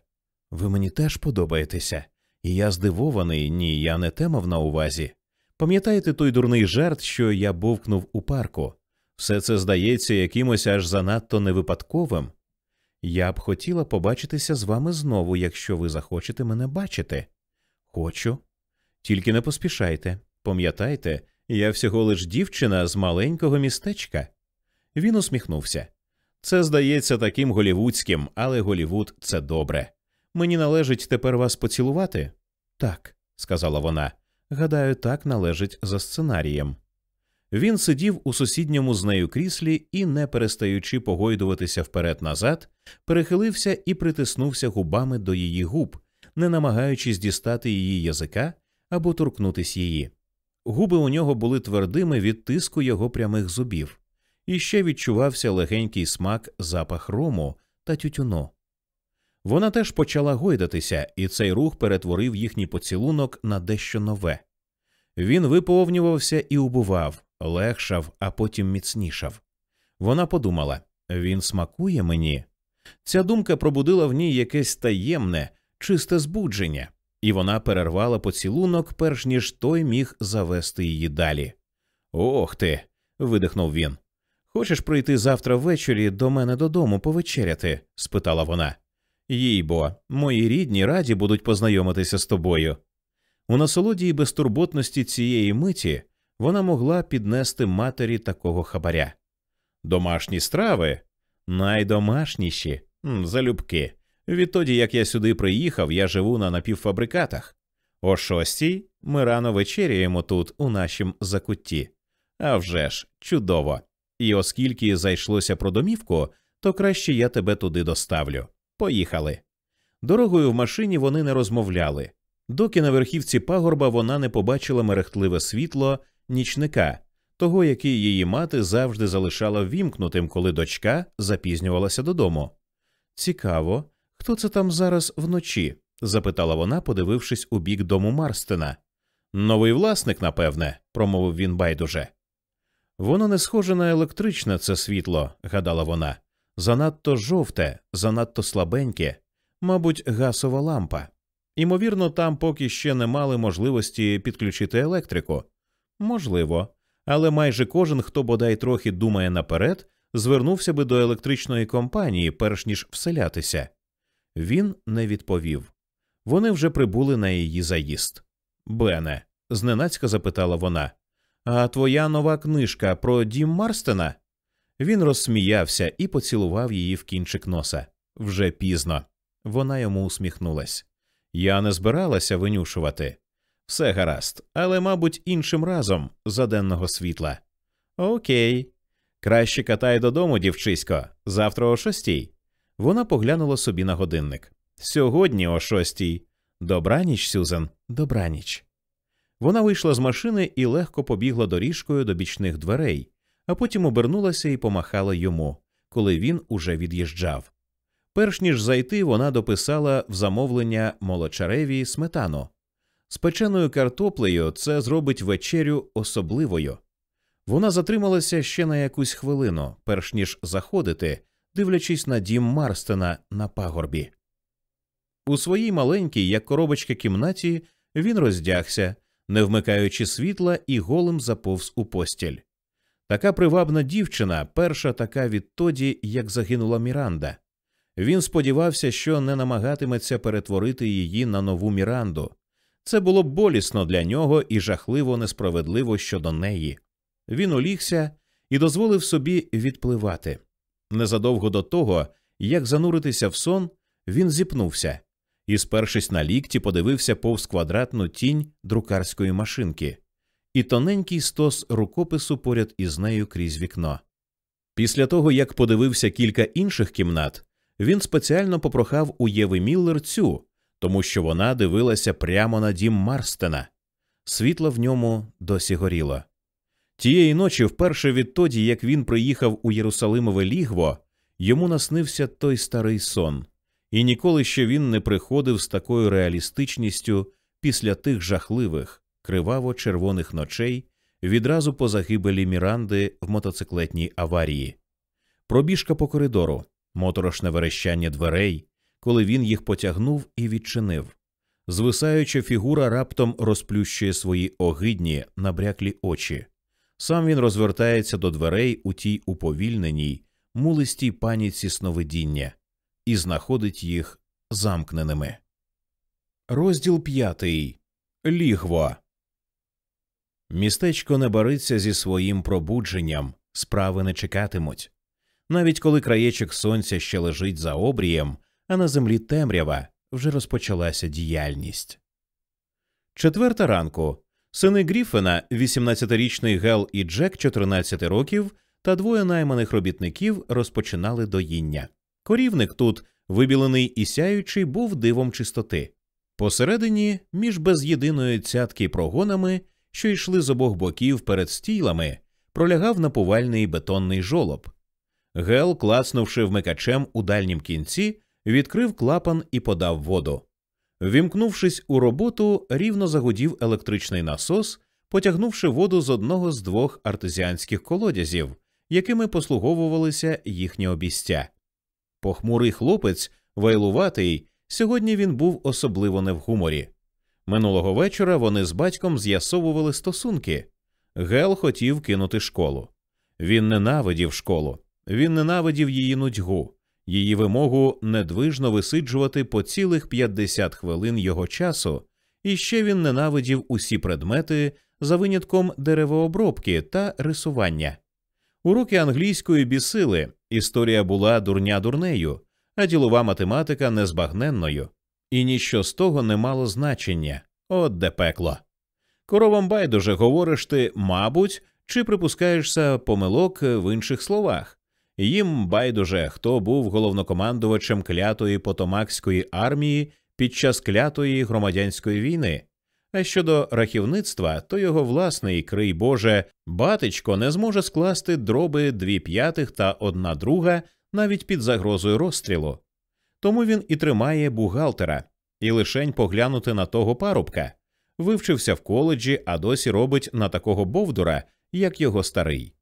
Ви мені теж подобаєтеся, і я здивований, ні, я не те мав на увазі. Пам'ятаєте той дурний жарт, що я бовкнув у парку? Все це здається якимось аж занадто невипадковим. Я б хотіла побачитися з вами знову, якщо ви захочете мене бачити. Хочу. Тільки не поспішайте. Пам'ятайте, я всього лиш дівчина з маленького містечка. Він усміхнувся. Це здається таким голівудським, але Голівуд це добре. Мені належить тепер вас поцілувати? Так, сказала вона. Гадаю, так належить за сценарієм. Він сидів у сусідньому з нею кріслі і, не перестаючи погойдуватися вперед назад, перехилився і притиснувся губами до її губ, не намагаючись дістати її язика або торкнутись її. Губи у нього були твердими від тиску його прямих зубів, і ще відчувався легенький смак запах рому та тютюну. Вона теж почала гойдатися, і цей рух перетворив їхній поцілунок на дещо нове. Він виповнювався і убував, легшав, а потім міцнішав. Вона подумала він смакує мені. Ця думка пробудила в ній якесь таємне, чисте збудження, і вона перервала поцілунок, перш ніж той міг завести її далі. Ох ти. видихнув він. Хочеш прийти завтра ввечері до мене додому повечеряти? спитала вона. Їй бо, мої рідні раді будуть познайомитися з тобою. У насолоді і безтурботності цієї миті вона могла піднести матері такого хабаря. Домашні страви найдомашніші, залюбки. Відтоді, як я сюди приїхав, я живу на напівфабрикатах. О шостій ми рано вечеряємо тут, у нашім закутті. А вже ж, чудово. І оскільки зайшлося про домівку, то краще я тебе туди доставлю. Поїхали. Дорогою в машині вони не розмовляли, доки на верхівці пагорба вона не побачила мерехтливе світло нічника, того, який її мати завжди залишала ввімкнутим, коли дочка запізнювалася додому. Цікаво, хто це там зараз вночі? запитала вона, подивившись у бік дому Марстена. Новий власник, напевне, промовив він байдуже. Воно не схоже на електричне це світло, гадала вона. Занадто жовте, занадто слабеньке, мабуть, гасова лампа. Імовірно, там поки ще не мали можливості підключити електрику. Можливо, але майже кожен, хто бодай трохи думає наперед, звернувся би до електричної компанії, перш ніж вселятися. Він не відповів. Вони вже прибули на її заїзд. Бене, зненацька запитала вона. А твоя нова книжка про дім Марстена? Він розсміявся і поцілував її в кінчик носа. Вже пізно. Вона йому усміхнулась. Я не збиралася винюшувати. Все гаразд, але, мабуть, іншим разом за денного світла. Окей. Краще катай додому, дівчисько, завтра о шостій. Вона поглянула собі на годинник. Сьогодні о шостій. Добраніч, Сюзен, добраніч. Вона вийшла з машини і легко побігла доріжкою до бічних дверей, а потім обернулася і помахала йому, коли він уже від'їжджав. Перш ніж зайти, вона дописала в замовлення молочареві сметану. З печеною картоплею це зробить вечерю особливою. Вона затрималася ще на якусь хвилину, перш ніж заходити, дивлячись на дім Марстена на пагорбі. У своїй маленькій, як коробочка кімнаті, він роздягся, не вмикаючи світла, і голим заповз у постіль. Така привабна дівчина, перша така відтоді, як загинула Міранда. Він сподівався, що не намагатиметься перетворити її на нову Міранду. Це було болісно для нього і жахливо несправедливо щодо неї. Він улігся і дозволив собі відпливати. Незадовго до того, як зануритися в сон, він зіпнувся і, спершись на лікті, подивився повз квадратну тінь друкарської машинки і тоненький стос рукопису поряд із нею крізь вікно. Після того, як подивився кілька інших кімнат, він спеціально попрохав у Єви Міллер цю, тому що вона дивилася прямо на дім Марстена. Світло в ньому досі горіло. Тієї ночі, вперше відтоді, як він приїхав у Єрусалимове лігво, йому наснився той старий сон, і ніколи ще він не приходив з такою реалістичністю після тих жахливих, криваво червоних ночей відразу по загибелі Міранди в мотоциклетній аварії. Пробіжка по коридору, моторошне верещання дверей, коли він їх потягнув і відчинив. Звисаюча фігура раптом розплющує свої огидні, набряклі очі. Сам він розвертається до дверей у тій уповільненій, мулистій паніці сновидіння і знаходить їх замкненими. Розділ п'ятий Лігво. Містечко не бариться зі своїм пробудженням, справи не чекатимуть. Навіть коли краєчок сонця ще лежить за обрієм, а на землі темрява вже розпочалася діяльність. Четверта ранку сини Гріфена, 18-річний Гел і Джек, 14 років, та двоє найманих робітників розпочинали доїння. Корівник тут, вибілений і сяючий, був дивом чистоти. Посередині, між безєдиної цятки прогонами, що йшли з обох боків перед стілами, пролягав напувальний бетонний жолоб. Гел, клацнувши вмикачем у дальнім кінці, відкрив клапан і подав воду. Вімкнувшись у роботу, рівно загудів електричний насос, потягнувши воду з одного з двох артезіанських колодязів, якими послуговувалися їхні обістя. Похмурий хлопець, вайлуватий, сьогодні він був особливо не в гуморі. Минулого вечора вони з батьком з'ясовували стосунки. Гел хотів кинути школу. Він ненавидів школу, він ненавидів її нудьгу, її вимогу недвижно висиджувати по цілих 50 хвилин його часу, і ще він ненавидів усі предмети за винятком деревообробки та рисування. Уроки англійської бісили, історія була дурня дурнею, а ділова математика незбагненною, і ніщо з того не мало значення от де пекло. Коровам байдуже говориш ти, мабуть, чи припускаєшся помилок в інших словах. Їм байдуже, хто був головнокомандувачем клятої потомакської армії під час клятої громадянської війни. А щодо рахівництва, то його власний крий Боже батечко не зможе скласти дроби дві п'ятих та одна друга навіть під загрозою розстрілу. Тому він і тримає бухгалтера, і лишень поглянути на того парубка. Вивчився в коледжі, а досі робить на такого бовдура, як його старий.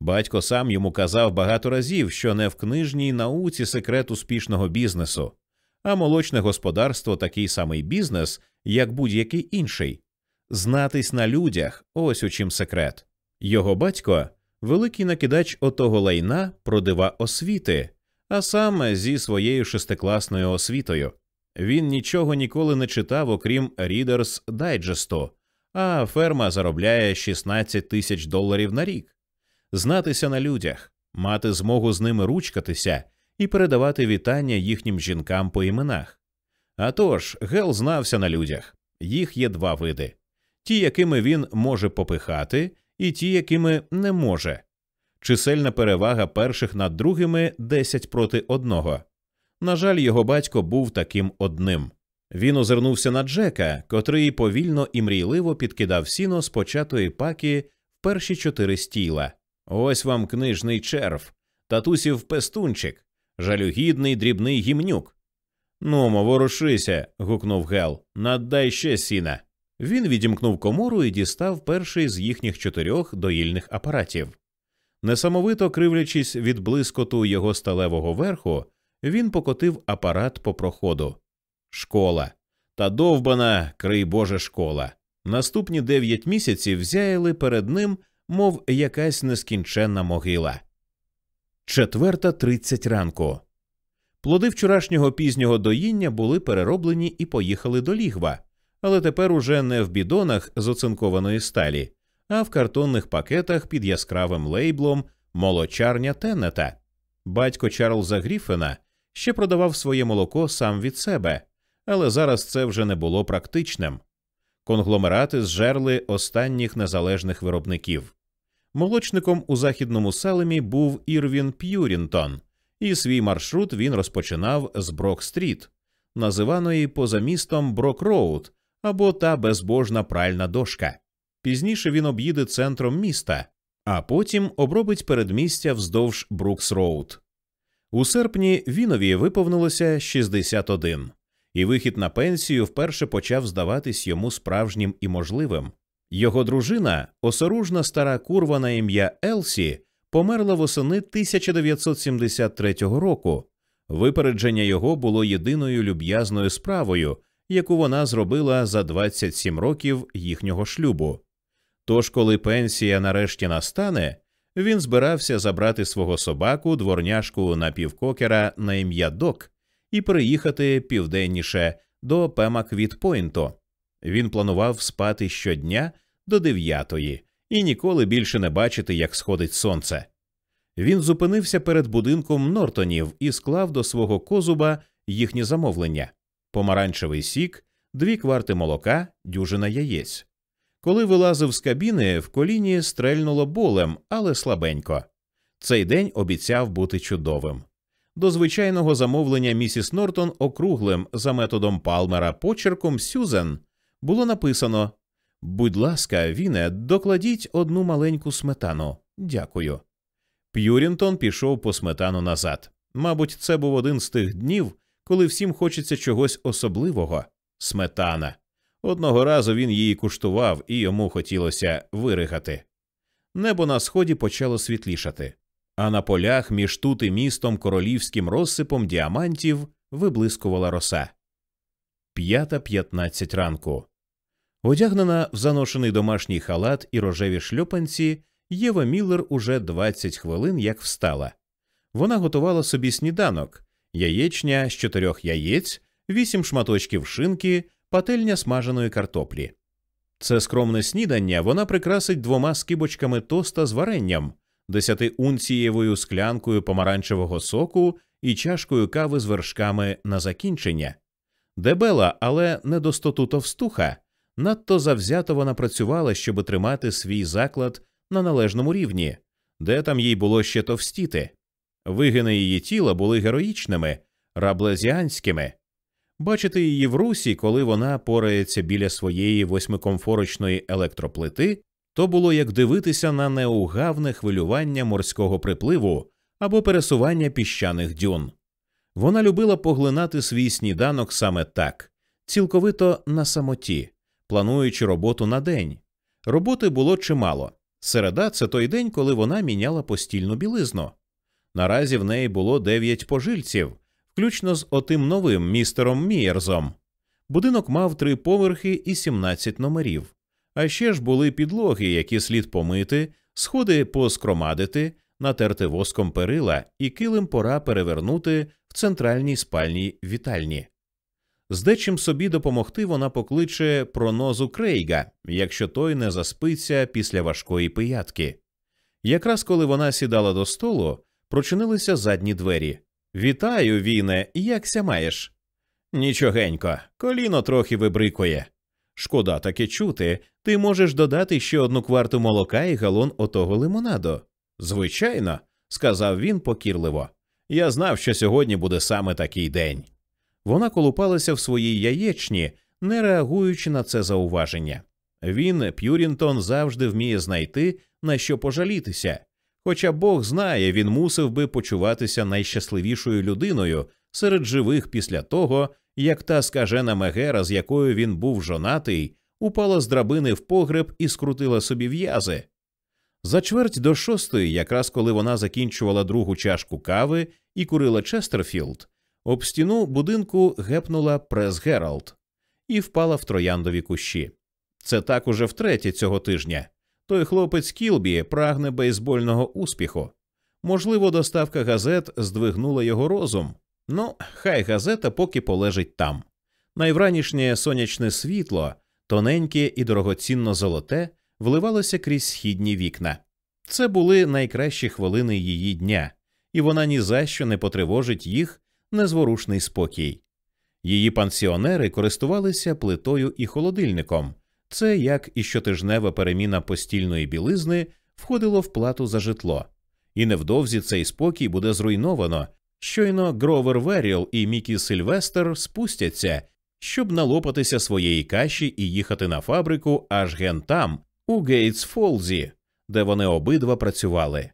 Батько сам йому казав багато разів, що не в книжній науці секрет успішного бізнесу, а молочне господарство такий самий бізнес, як будь-який інший. Знатись на людях ось у чим секрет. Його батько великий накидач отого лайна про дива освіти, а саме зі своєю шестикласною освітою. Він нічого ніколи не читав, окрім Reader's Digest, а ферма заробляє 16 тисяч доларів на рік. Знатися на людях, мати змогу з ними ручкатися і передавати вітання їхнім жінкам по іменах. А тож, Гел знався на людях. Їх є два види: ті, якими він може попихати, і ті, якими не може. Чисельна перевага перших над другими 10 проти одного. На жаль, його батько був таким одним. Він озирнувся на Джека, котрий повільно і мрійливо підкидав сіно з початої паки в перші чотири стіла. Ось вам книжний черв, татусів пестунчик, жалюгідний дрібний гімнюк. Нумо, ворушися. гукнув Гел. Наддай ще сіна. Він відімкнув комору і дістав перший з їхніх чотирьох доїльних апаратів. Несамовито кривлячись від блискоту його сталевого верху, він покотив апарат по проходу. Школа. Та довбана, крий Боже, школа. Наступні дев'ять місяців зяяли перед ним, мов якась нескінченна могила. Четверта тридцять ранку. Плоди вчорашнього пізнього доїння були перероблені і поїхали до лігва, але тепер уже не в бідонах з оцинкованої сталі, а в картонних пакетах під яскравим лейблом молочарня Теннета. Батько Чарльза Гріфена ще продавав своє молоко сам від себе, але зараз це вже не було практичним. Конгломерати зжерли останніх незалежних виробників. Молочником у західному Салемі був Ірвін П'юрінтон, і свій маршрут він розпочинав з Брок-стріт, називаної поза містом Брок-Роуд або та безбожна пральна дошка. Пізніше він об'їде центром міста, а потім обробить передмістя вздовж Брукс-Роуд. У серпні Вінові виповнилося 61, і вихід на пенсію вперше почав здаватись йому справжнім і можливим. Його дружина, осоружна стара курва на ім'я Елсі, померла восени 1973 року. Випередження його було єдиною люб'язною справою, яку вона зробила за 27 років їхнього шлюбу. Тож, коли пенсія нарешті настане, він збирався забрати свого собаку, дворняшку напівкокера на ім'я Док і переїхати південніше до Пемаквіт-Пойнту. Він планував спати щодня до дев'ятої і ніколи більше не бачити, як сходить сонце. Він зупинився перед будинком Нортонів і склав до свого козуба їхні замовлення помаранчевий сік, дві кварти молока, дюжина яєць. Коли вилазив з кабіни, в коліні стрельнуло болем, але слабенько. Цей день обіцяв бути чудовим. До звичайного замовлення місіс Нортон округлим за методом Палмера почерком Сюзен було написано Будь ласка, Віне, докладіть одну маленьку сметану. Дякую. П'юрінтон пішов по сметану назад. Мабуть, це був один з тих днів, коли всім хочеться чогось особливого сметана. Одного разу він її куштував, і йому хотілося виригати. Небо на сході почало світлішати, а на полях між тут і містом королівським розсипом діамантів виблискувала роса. П'ята п'ятнадцять ранку. Одягнена в заношений домашній халат і рожеві шльопанці, Єва Міллер уже 20 хвилин як встала. Вона готувала собі сніданок, яєчня з чотирьох яєць, вісім шматочків шинки, пательня смаженої картоплі. Це скромне снідання вона прикрасить двома скибочками тоста з варенням, десятиунцієвою склянкою помаранчевого соку і чашкою кави з вершками на закінчення. Дебела, але не достоту товстуха. Надто завзято вона працювала, щоб тримати свій заклад на належному рівні, де там їй було ще товстіти. Вигини її тіла були героїчними, раблезіанськими. Бачити її в русі, коли вона порається біля своєї восьмикомфорочної електроплити, то було як дивитися на неугавне хвилювання морського припливу або пересування піщаних дюн. Вона любила поглинати свій сніданок саме так, цілковито на самоті, плануючи роботу на день. Роботи було чимало. Середа це той день, коли вона міняла постільну білизну. Наразі в неї було дев'ять пожильців, включно з отим новим містером Мієрзом. Будинок мав три поверхи і сімнадцять номерів. А ще ж були підлоги, які слід помити, сходи поскромадити, натерти воском перила і килим пора перевернути в центральній спальній вітальні. З дечим собі допомогти вона покличе пронозу Крейга, якщо той не заспиться після важкої пиятки. Якраз коли вона сідала до столу, прочинилися задні двері. Вітаю, Віне, якся маєш? Нічогенько, коліно трохи вибрикує. Шкода таке чути, ти можеш додати ще одну кварту молока і галон отого лимонаду. Звичайно, сказав він покірливо. Я знав, що сьогодні буде саме такий день. Вона колупалася в своїй яєчні, не реагуючи на це зауваження. Він, П'юрінтон, завжди вміє знайти, на що пожалітися. Хоча Бог знає, він мусив би почуватися найщасливішою людиною серед живих після того, як та скажена мегера, з якою він був жонатий, упала з драбини в погреб і скрутила собі в'язи. За чверть до шостої, якраз коли вона закінчувала другу чашку кави і курила Честерфілд, об стіну будинку гепнула Прес Гералд і впала в трояндові кущі. Це так уже втретє цього тижня. Той хлопець Кілбі прагне бейсбольного успіху. Можливо, доставка газет здвигнула його розум. Ну, хай газета поки полежить там. Найвранішнє сонячне світло, тоненьке і дорогоцінно золоте, вливалося крізь східні вікна. Це були найкращі хвилини її дня, і вона ні за що не потривожить їх незворушний спокій. Її пансіонери користувалися плитою і холодильником. Це як і щотижнева переміна постільної білизни входило в плату за житло, і невдовзі цей спокій буде зруйновано. Щойно Гровер Веріл і Мікі Сильвестер спустяться, щоб налопатися своєї каші і їхати на фабрику аж ген там, у Гейтс Фолзі, де вони обидва працювали.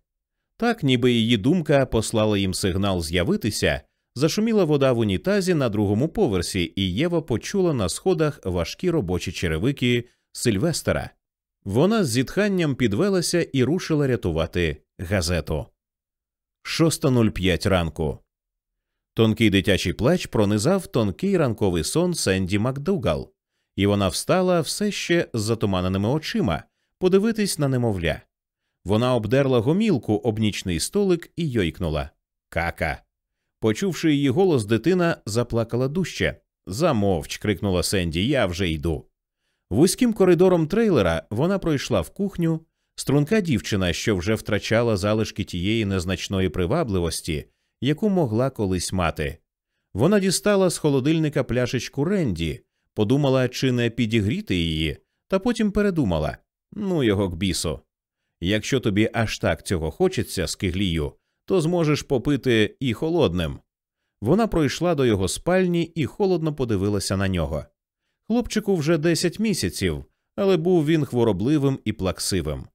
Так, ніби її думка послала їм сигнал з'явитися, зашуміла вода в унітазі на другому поверсі, і Єва почула на сходах важкі робочі черевики Сильвестера. Вона з зітханням підвелася і рушила рятувати газету. 6.05 ранку. Тонкий дитячий плач пронизав тонкий ранковий сон Сенді Макдугал, і вона встала все ще з затуманеними очима подивитись на немовля. Вона обдерла гомілку об нічний столик і йойкнула. Кака. Почувши її голос, дитина заплакала дужче. Замовч. крикнула Сенді, я вже йду. Вузьким коридором трейлера вона пройшла в кухню. Струнка дівчина, що вже втрачала залишки тієї незначної привабливості, яку могла колись мати. Вона дістала з холодильника пляшечку Ренді, подумала, чи не підігріти її, та потім передумала ну його к бісу. Якщо тобі аж так цього хочеться, скиглію, то зможеш попити і холодним. Вона пройшла до його спальні і холодно подивилася на нього. Хлопчику вже десять місяців, але був він хворобливим і плаксивим.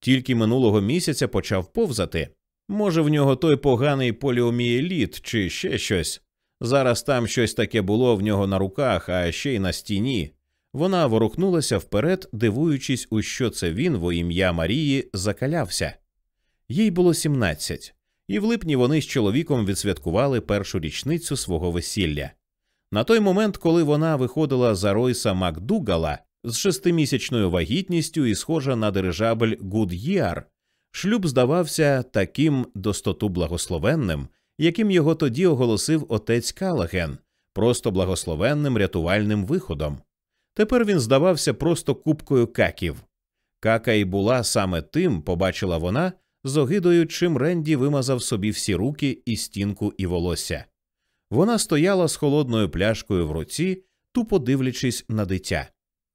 Тільки минулого місяця почав повзати. Може, в нього той поганий поліомієліт чи ще щось. Зараз там щось таке було в нього на руках, а ще й на стіні. Вона ворухнулася вперед, дивуючись, у що це він во ім'я Марії закалявся. Їй було сімнадцять, і в липні вони з чоловіком відсвяткували першу річницю свого весілля. На той момент, коли вона виходила за Ройса Макдугала з шестимісячною вагітністю і схожа на дирижабель Гуд'єр, шлюб здавався таким достоту благословенним, яким його тоді оголосив отець Калаген, просто благословенним рятувальним виходом. Тепер він здавався просто купкою каків. Кака й була саме тим, побачила вона, з огидою, чим Ренді вимазав собі всі руки і стінку і волосся. Вона стояла з холодною пляшкою в руці, тупо дивлячись на дитя.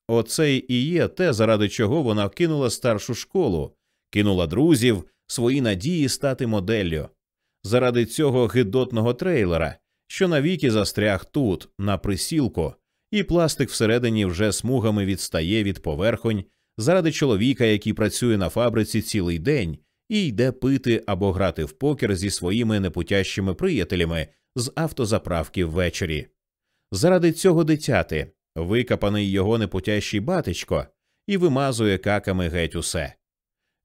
Оце і є те, заради чого вона кинула старшу школу, кинула друзів, свої надії стати моделлю. заради цього гидотного трейлера, що навіки застряг тут, на присілку, і пластик всередині вже смугами відстає від поверхонь, заради чоловіка, який працює на фабриці цілий день і йде пити або грати в покер зі своїми непутящими приятелями з автозаправки ввечері. Заради цього дитяти, викопаний його непутящий батечко, і вимазує каками геть усе.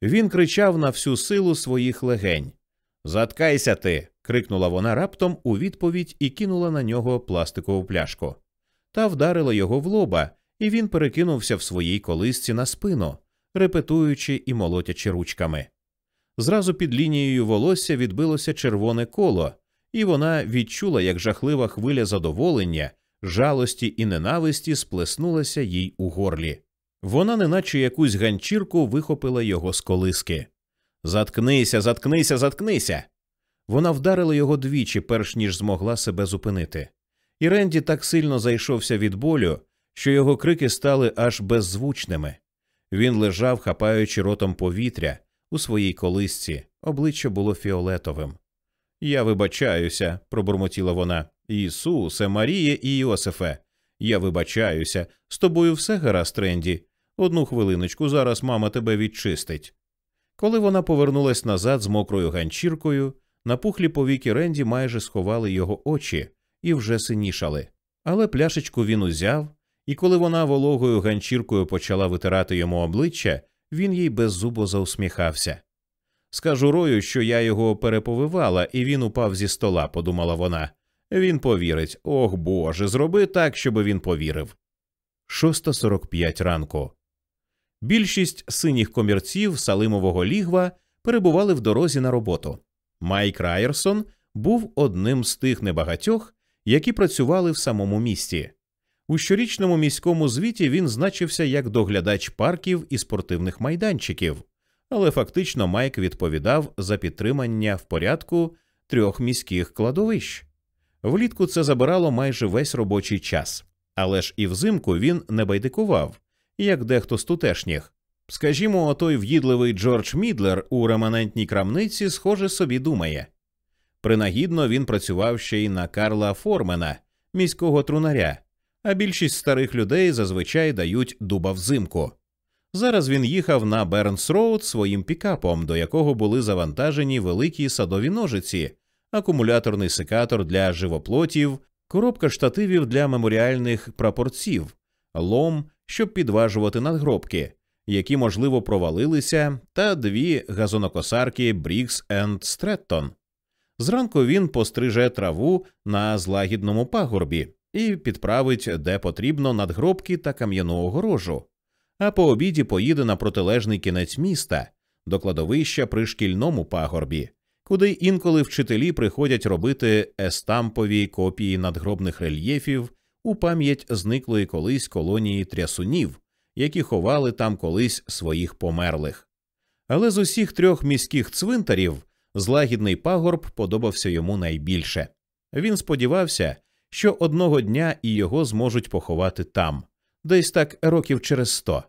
Він кричав на всю силу своїх легень. Заткайся ти. крикнула вона раптом у відповідь і кинула на нього пластикову пляшку. Та вдарила його в лоба, і він перекинувся в своїй колисці на спину, репетуючи і молотячи ручками. Зразу під лінією волосся відбилося червоне коло, і вона відчула, як жахлива хвиля задоволення, жалості і ненависті сплеснулася їй у горлі. Вона, неначе якусь ганчірку, вихопила його з колиски. Заткнися, заткнися, заткнися. Вона вдарила його двічі, перш ніж змогла себе зупинити. І Ренді так сильно зайшовся від болю, що його крики стали аж беззвучними. Він лежав, хапаючи ротом повітря у своїй колисці, обличчя було фіолетовим. Я вибачаюся, пробурмотіла вона. Ісусе, Маріє і Іосифе. Я вибачаюся, з тобою все гаразд, Ренді. Одну хвилиночку, зараз мама тебе відчистить. Коли вона повернулась назад з мокрою ганчіркою, напухлі повіки Ренді майже сховали його очі і вже синішали. Але пляшечку він узяв, і коли вона вологою ганчіркою почала витирати йому обличчя, він їй беззубо заусміхався. Скажу рою, що я його переповивала, і він упав зі стола, подумала вона. Він повірить. Ох Боже, зроби так, щоб він повірив. 6.45 ранку. Більшість синіх комірців Салимового лігва перебували в дорозі на роботу. Майк Райерсон був одним з тих небагатьох, які працювали в самому місті. У щорічному міському звіті він значився як доглядач парків і спортивних майданчиків, але фактично Майк відповідав за підтримання в порядку трьох міських кладовищ. Влітку це забирало майже весь робочий час, але ж і взимку він не байдикував, як дехто з тутешніх. Скажімо, отой в'їдливий Джордж Мідлер у реманентній крамниці, схоже, собі думає. Принагідно він працював ще й на Карла Формена, міського трунаря, а більшість старих людей зазвичай дають дуба взимку. Зараз він їхав на Бернс Роуд своїм пікапом, до якого були завантажені великі садові ножиці, акумуляторний секатор для живоплотів, коробка штативів для меморіальних прапорців, лом, щоб підважувати надгробки, які, можливо, провалилися, та дві газонокосарки Брікс енд Стреттон. Зранку він постриже траву на злагідному пагорбі і підправить де потрібно надгробки та кам'яну огорожу, а по обіді поїде на протилежний кінець міста до кладовища при шкільному пагорбі, куди інколи вчителі приходять робити естампові копії надгробних рельєфів у пам'ять зниклої колись колонії трясунів, які ховали там колись своїх померлих. Але з усіх трьох міських цвинтарів злагідний пагорб подобався йому найбільше. Він сподівався, що одного дня і його зможуть поховати там, десь так років через сто.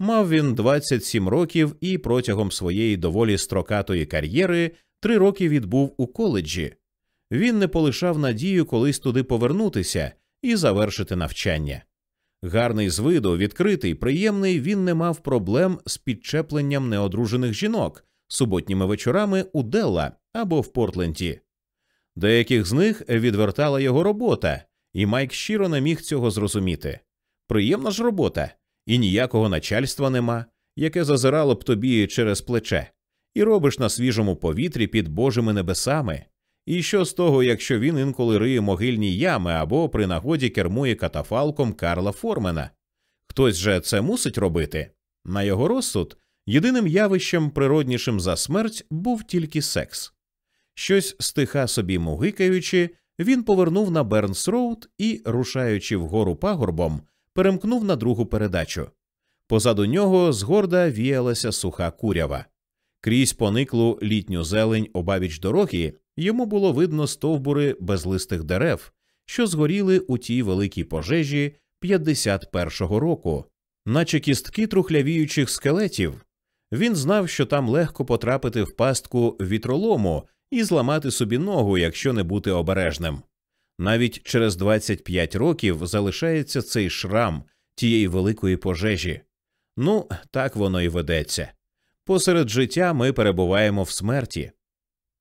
Мав він 27 років і протягом своєї доволі строкатої кар'єри три роки відбув у коледжі. Він не полишав надію колись туди повернутися і завершити навчання. Гарний з виду, відкритий, приємний, він не мав проблем з підчепленням неодружених жінок суботніми вечорами у Делла або в Портленді. Деяких з них відвертала його робота, і Майк щиро не міг цього зрозуміти. Приємна ж робота, і ніякого начальства нема, яке зазирало б тобі через плече, і робиш на свіжому повітрі під божими небесами. І що з того, якщо він інколи риє могильні ями або при нагоді кермує катафалком Карла Формена? Хтось же це мусить робити. На його розсуд єдиним явищем, природнішим за смерть, був тільки секс. Щось стиха собі мугикаючи, він повернув на Бернс Роуд і, рушаючи вгору пагорбом, перемкнув на другу передачу. Позаду нього згорда віялася суха курява. Крізь пониклу літню зелень обабіч дороги йому було видно стовбури безлистих дерев, що згоріли у тій великій пожежі 51-го року, наче кістки трухлявіючих скелетів. Він знав, що там легко потрапити в пастку вітролому і зламати собі ногу, якщо не бути обережним. Навіть через 25 років залишається цей шрам тієї великої пожежі. Ну, так воно і ведеться. Посеред життя ми перебуваємо в смерті.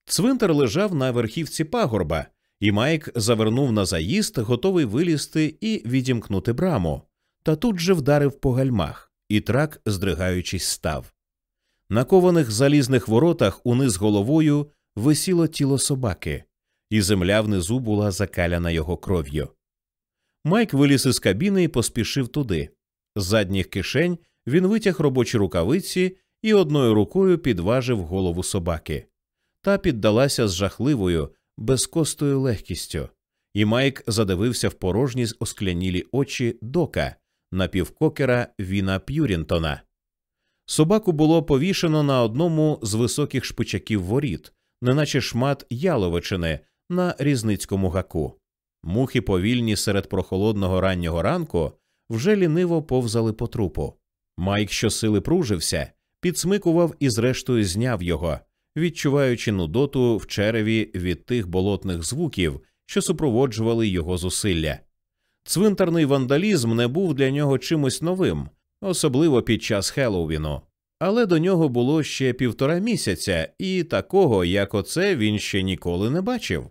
Цвинтар лежав на верхівці пагорба, і Майк завернув на заїзд, готовий вилізти і відімкнути браму, та тут же вдарив по гальмах, і трак, здригаючись, став. На кованих залізних воротах униз головою висіло тіло собаки, і земля внизу була закаляна його кров'ю. Майк виліз із кабіни і поспішив туди. З задніх кишень він витяг робочі рукавиці і одною рукою підважив голову собаки. Та піддалася з жахливою, безкостою легкістю, і Майк задивився в порожні осклянілі очі дока напівкокера Віна П'юрінтона. Собаку було повішено на одному з високих шпичаків воріт, неначе шмат яловичини на різницькому гаку. Мухи повільні серед прохолодного раннього ранку вже ліниво повзали по трупу. Майк щосили пружився, підсмикував і, зрештою, зняв його, відчуваючи нудоту в череві від тих болотних звуків, що супроводжували його зусилля. Цвинтарний вандалізм не був для нього чимось новим, особливо під час Хеллоуіну. Але до нього було ще півтора місяця, і такого, як оце, він ще ніколи не бачив.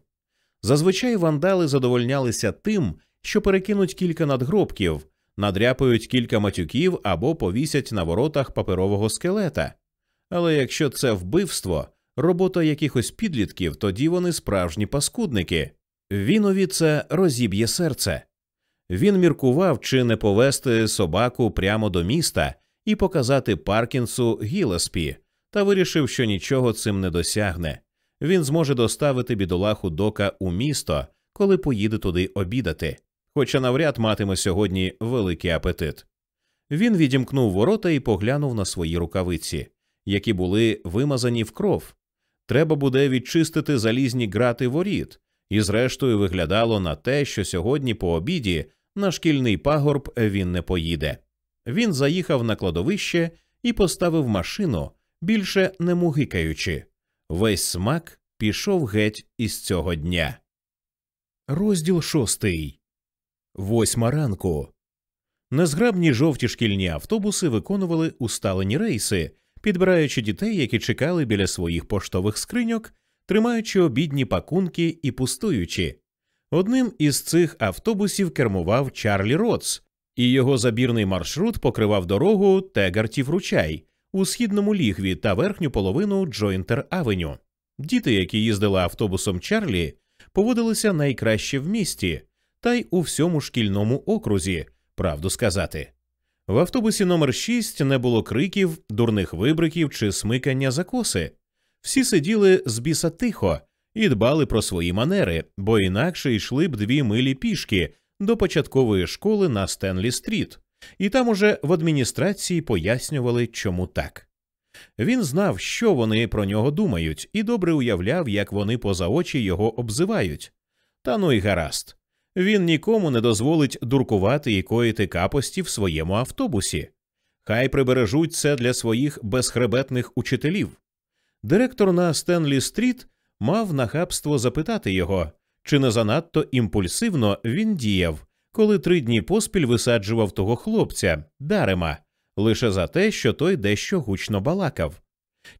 Зазвичай вандали задовольнялися тим, що перекинуть кілька надгробків, надряпають кілька матюків або повісять на воротах паперового скелета. Але якщо це вбивство, робота якихось підлітків, тоді вони справжні паскудники. Вінові це розіб'є серце. Він міркував, чи не повести собаку прямо до міста і показати Паркінсу Гілеспі, та вирішив, що нічого цим не досягне. Він зможе доставити бідолаху дока у місто, коли поїде туди обідати, хоча навряд матиме сьогодні великий апетит. Він відімкнув ворота і поглянув на свої рукавиці, які були вимазані в кров. Треба буде відчистити залізні грати воріт, і, зрештою, виглядало на те, що сьогодні по обіді на шкільний пагорб він не поїде. Він заїхав на кладовище і поставив машину, більше не мугикаючи. Весь смак пішов геть із цього дня. Розділ шостий. Восьма ранку. Незграбні жовті шкільні автобуси виконували усталені рейси, підбираючи дітей, які чекали біля своїх поштових скриньок, тримаючи обідні пакунки і пустуючи. Одним із цих автобусів кермував Чарлі Роц, і його забірний маршрут покривав дорогу Тегартів Ручай у східному лігві та верхню половину Джойнтер Авеню. Діти, які їздили автобусом Чарлі, поводилися найкраще в місті, та й у всьому шкільному окрузі, правду сказати. В автобусі номер 6 не було криків, дурних вибриків чи смикання за коси. Всі сиділи з біса тихо і дбали про свої манери, бо інакше йшли б дві милі пішки до початкової школи на Стенлі Стріт, і там уже в адміністрації пояснювали, чому так. Він знав, що вони про нього думають, і добре уявляв, як вони поза очі його обзивають. Та ну й гаразд. Він нікому не дозволить дуркувати і коїти капості в своєму автобусі. Хай прибережуть це для своїх безхребетних учителів. Директор на Стенлі Стріт мав нахабство запитати його, чи не занадто імпульсивно він діяв, коли три дні поспіль висаджував того хлопця, дарема, лише за те, що той дещо гучно балакав.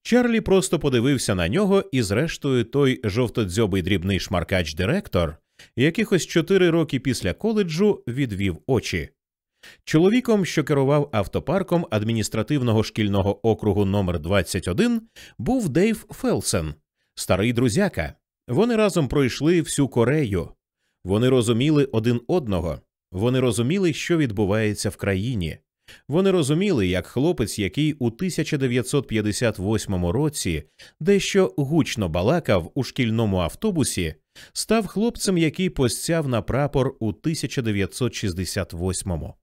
Чарлі просто подивився на нього, і, зрештою, той жовтодзьобий дрібний шмаркач директор якихось чотири роки після коледжу відвів очі. Чоловіком, що керував автопарком адміністративного шкільного округу номер 21 був Дейв Фелсен, старий друзяка. Вони разом пройшли всю Корею. Вони розуміли один одного, вони розуміли, що відбувається в країні. Вони розуміли, як хлопець, який у 1958 році дещо гучно балакав у шкільному автобусі, став хлопцем, який постяв на прапор у 1968-му.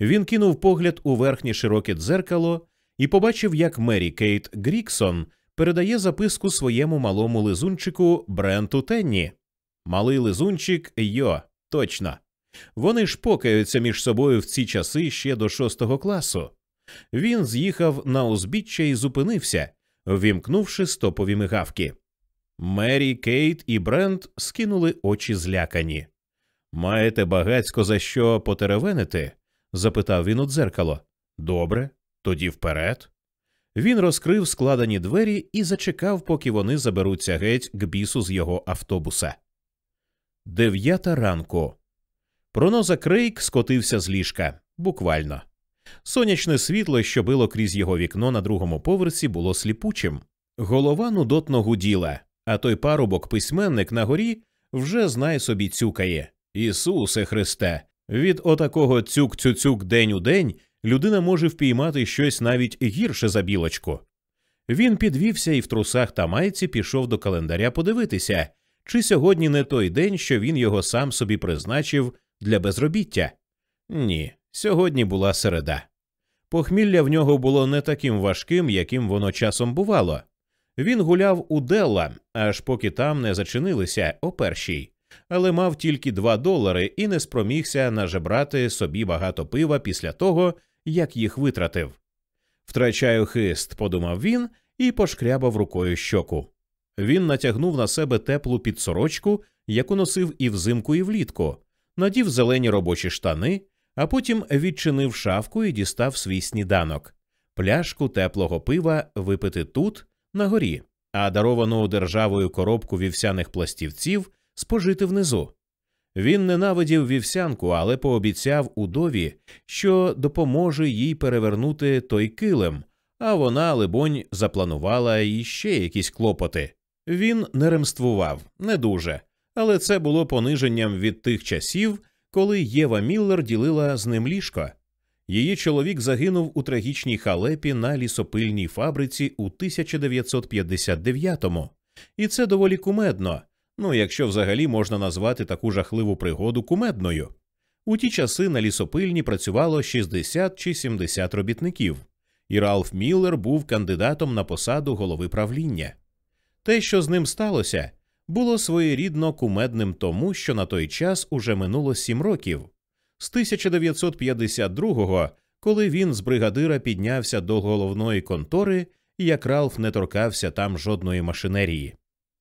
Він кинув погляд у верхнє широке дзеркало і побачив, як Мері Кейт Гріксон передає записку своєму малому лизунчику Бренту Тенні. Малий лизунчик Йо, точно. Вони ж покаються між собою в ці часи ще до шостого класу. Він з'їхав на узбіччя і зупинився, ввімкнувши стопові мигавки. Мері, Кейт і Брент скинули очі злякані. Маєте багацько за що потеревенити? запитав він у дзеркало. Добре, тоді вперед. Він розкрив складені двері і зачекав, поки вони заберуться геть к бісу з його автобуса. Дев'ята ранку. Проноза Крейк скотився з ліжка буквально. Сонячне світло, що било крізь його вікно на другому поверсі, було сліпучим. Голова нудотно гуділа, а той парубок письменник на горі вже знай собі цюкає. Ісусе Христе, від отакого цюк-цюцюк день у день людина може впіймати щось навіть гірше за білочку. Він підвівся і в трусах та майці пішов до календаря подивитися, чи сьогодні не той день, що він його сам собі призначив для безробіття. Ні, сьогодні була середа. Похмілля в нього було не таким важким, яким воно часом бувало. Він гуляв у Делла, аж поки там не зачинилися о першій, але мав тільки два долари і не спромігся нажебрати собі багато пива після того, як їх витратив. Втрачаю хист, подумав він і пошкрябав рукою щоку. Він натягнув на себе теплу підсорочку, яку носив і взимку, і влітку, надів зелені робочі штани, а потім відчинив шафку і дістав свій сніданок, пляшку теплого пива випити тут, на горі, а даровану державою коробку вівсяних пластівців спожити внизу. Він ненавидів вівсянку, але пообіцяв удові, що допоможе їй перевернути той килим, а вона, либонь, запланувала іще якісь клопоти. Він не ремствував, не дуже, але це було пониженням від тих часів, коли Єва Міллер ділила з ним ліжко. Її чоловік загинув у трагічній халепі на лісопильній фабриці у 1959-му. І це доволі кумедно, ну якщо взагалі можна назвати таку жахливу пригоду кумедною. У ті часи на лісопильні працювало 60 чи 70 робітників, і Ралф Міллер був кандидатом на посаду голови правління. Те, що з ним сталося, було своєрідно кумедним тому, що на той час уже минуло сім років. З 1952-го, коли він з бригадира піднявся до головної контори, як Ралф не торкався там жодної машинерії.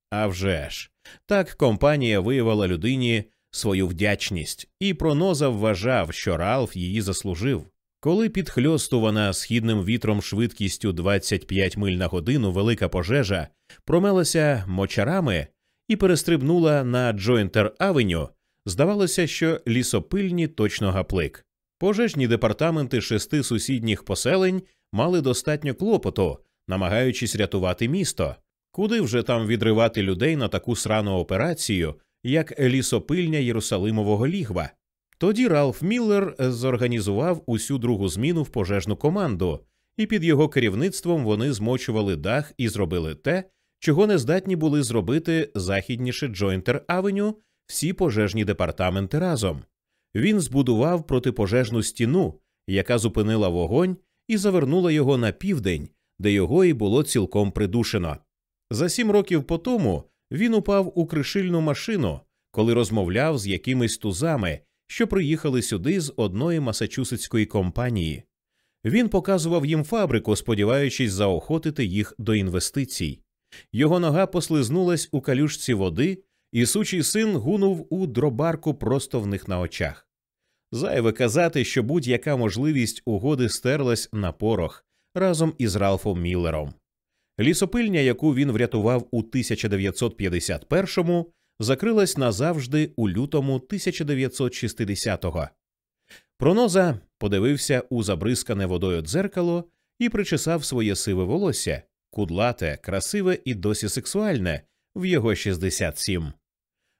А вже ж, так компанія виявила людині свою вдячність, і проноза вважав, що Ралф її заслужив. Коли підхльостувана східним вітром швидкістю 25 миль на годину велика пожежа промелася мочарами і перестрибнула на Джойнтер Авеню, здавалося, що лісопильні точно гаплик. Пожежні департаменти шести сусідніх поселень мали достатньо клопоту, намагаючись рятувати місто, куди вже там відривати людей на таку срану операцію, як лісопильня Єрусалимового лігва. Тоді Ралф Міллер зорганізував усю другу зміну в пожежну команду, і під його керівництвом вони змочували дах і зробили те, чого не здатні були зробити західніше Джойнтер Авеню всі пожежні департаменти разом. Він збудував протипожежну стіну, яка зупинила вогонь і завернула його на південь, де його і було цілком придушено. За сім років по тому він упав у кришильну машину, коли розмовляв з якимись тузами, що приїхали сюди з одної масачусетської компанії. Він показував їм фабрику, сподіваючись заохотити їх до інвестицій. Його нога послизнулась у калюшці води, і сучий син гунув у дробарку просто в них на очах. Зайве казати, що будь-яка можливість угоди стерлась на порох разом із Ралфом Міллером. Лісопильня, яку він врятував у 1951-му, закрилась назавжди у лютому 1960-го. Проноза подивився у забризкане водою дзеркало і причесав своє сиве волосся, кудлате, красиве і досі сексуальне в його 67.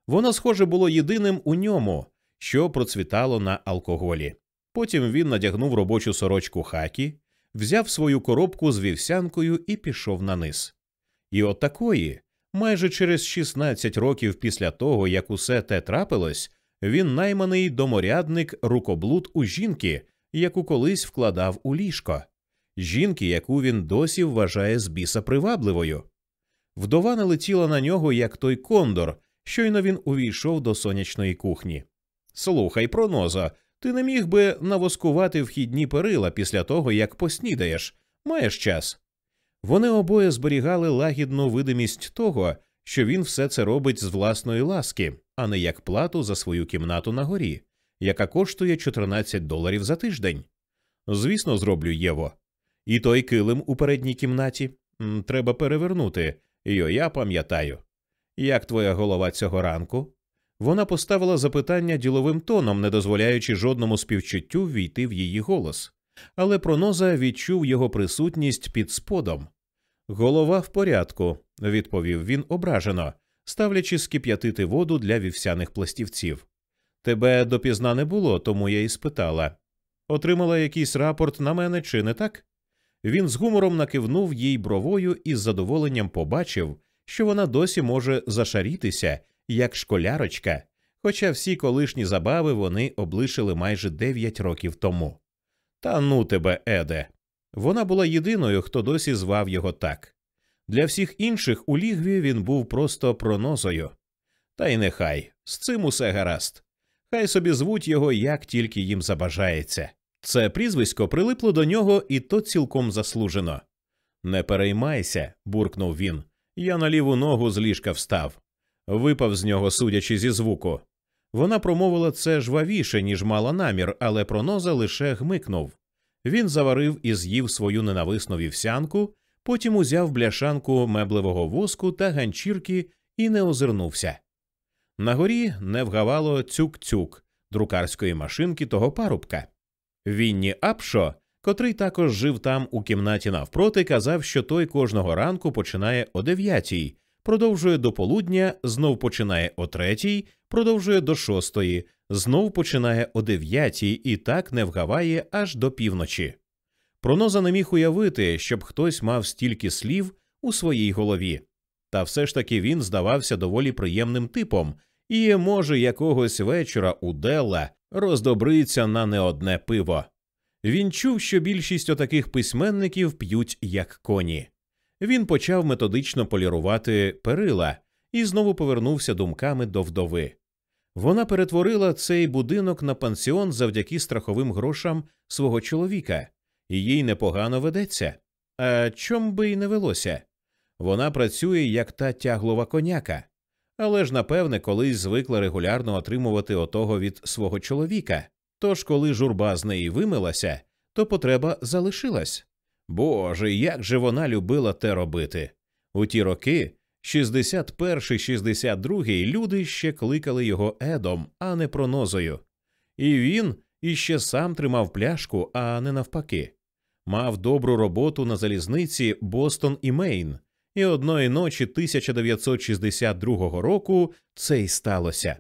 Воно, схоже, було єдиним у ньому, що процвітало на алкоголі. Потім він надягнув робочу сорочку хакі, взяв свою коробку з вівсянкою і пішов на низ. І от такої, майже через 16 років після того, як усе те трапилось, він найманий доморядник рукоблуд у жінки, яку колись вкладав у ліжко, жінки, яку він досі вважає з біса привабливою. Вдова налетіла на нього, як той кондор, щойно він увійшов до сонячної кухні. Слухай, проноза, ти не міг би навоскувати вхідні перила після того, як поснідаєш, маєш час. Вони обоє зберігали лагідну видимість того, що він все це робить з власної ласки, а не як плату за свою кімнату на горі, яка коштує 14 доларів за тиждень. Звісно, зроблю Єво. І той килим у передній кімнаті треба перевернути, йо я пам'ятаю. Як твоя голова цього ранку? Вона поставила запитання діловим тоном, не дозволяючи жодному співчуттю війти в її голос, але проноза відчув його присутність під сподом. Голова в порядку, відповів він ображено, ставлячи скип'ятити воду для вівсяних пластівців. Тебе допізна не було, тому я і спитала. Отримала якийсь рапорт на мене, чи не так? Він з гумором накивнув їй бровою і з задоволенням побачив, що вона досі може зашарітися, як школярочка, хоча всі колишні забави вони облишили майже дев'ять років тому. Та ну тебе, Еде. Вона була єдиною, хто досі звав його так. Для всіх інших у лігві він був просто пронозою. Та й нехай з цим усе гаразд. Хай собі звуть його, як тільки їм забажається. Це прізвисько прилипло до нього, і то цілком заслужено. Не переймайся, буркнув він. Я на ліву ногу з ліжка встав, випав з нього, судячи зі звуку. Вона промовила це жвавіше, ніж мала намір, але проноза лише гмикнув. Він заварив і з'їв свою ненависну вівсянку, потім узяв бляшанку меблевого воску та ганчірки і не озирнувся. На горі не вгавало цюк-цюк друкарської машинки того парубка. Вінні Апшо, котрий також жив там у кімнаті навпроти, казав, що той кожного ранку починає о дев'ятій, продовжує до полудня, знов починає о третій, продовжує до шостої, знов починає о дев'ятій і так не вгаває аж до півночі. Проноза не міг уявити, щоб хтось мав стільки слів у своїй голові. Та все ж таки він здавався доволі приємним типом, і, може, якогось вечора у Делла роздобриться на не одне пиво. Він чув, що більшість отаких письменників п'ють як коні. Він почав методично полірувати перила і знову повернувся думками до вдови. Вона перетворила цей будинок на пансіон завдяки страховим грошам свого чоловіка, і їй непогано ведеться. А чом би й не велося? Вона працює як та тяглова коняка, але ж, напевне, колись звикла регулярно отримувати отого від свого чоловіка. Тож, коли журба з неї вимилася, то потреба залишилась. Боже, як же вона любила те робити. У ті роки, 61-62, люди ще кликали його Едом, а не пронозою. І він іще сам тримав пляшку, а не навпаки. Мав добру роботу на залізниці Бостон і Мейн, і одної ночі 1962 року це й сталося.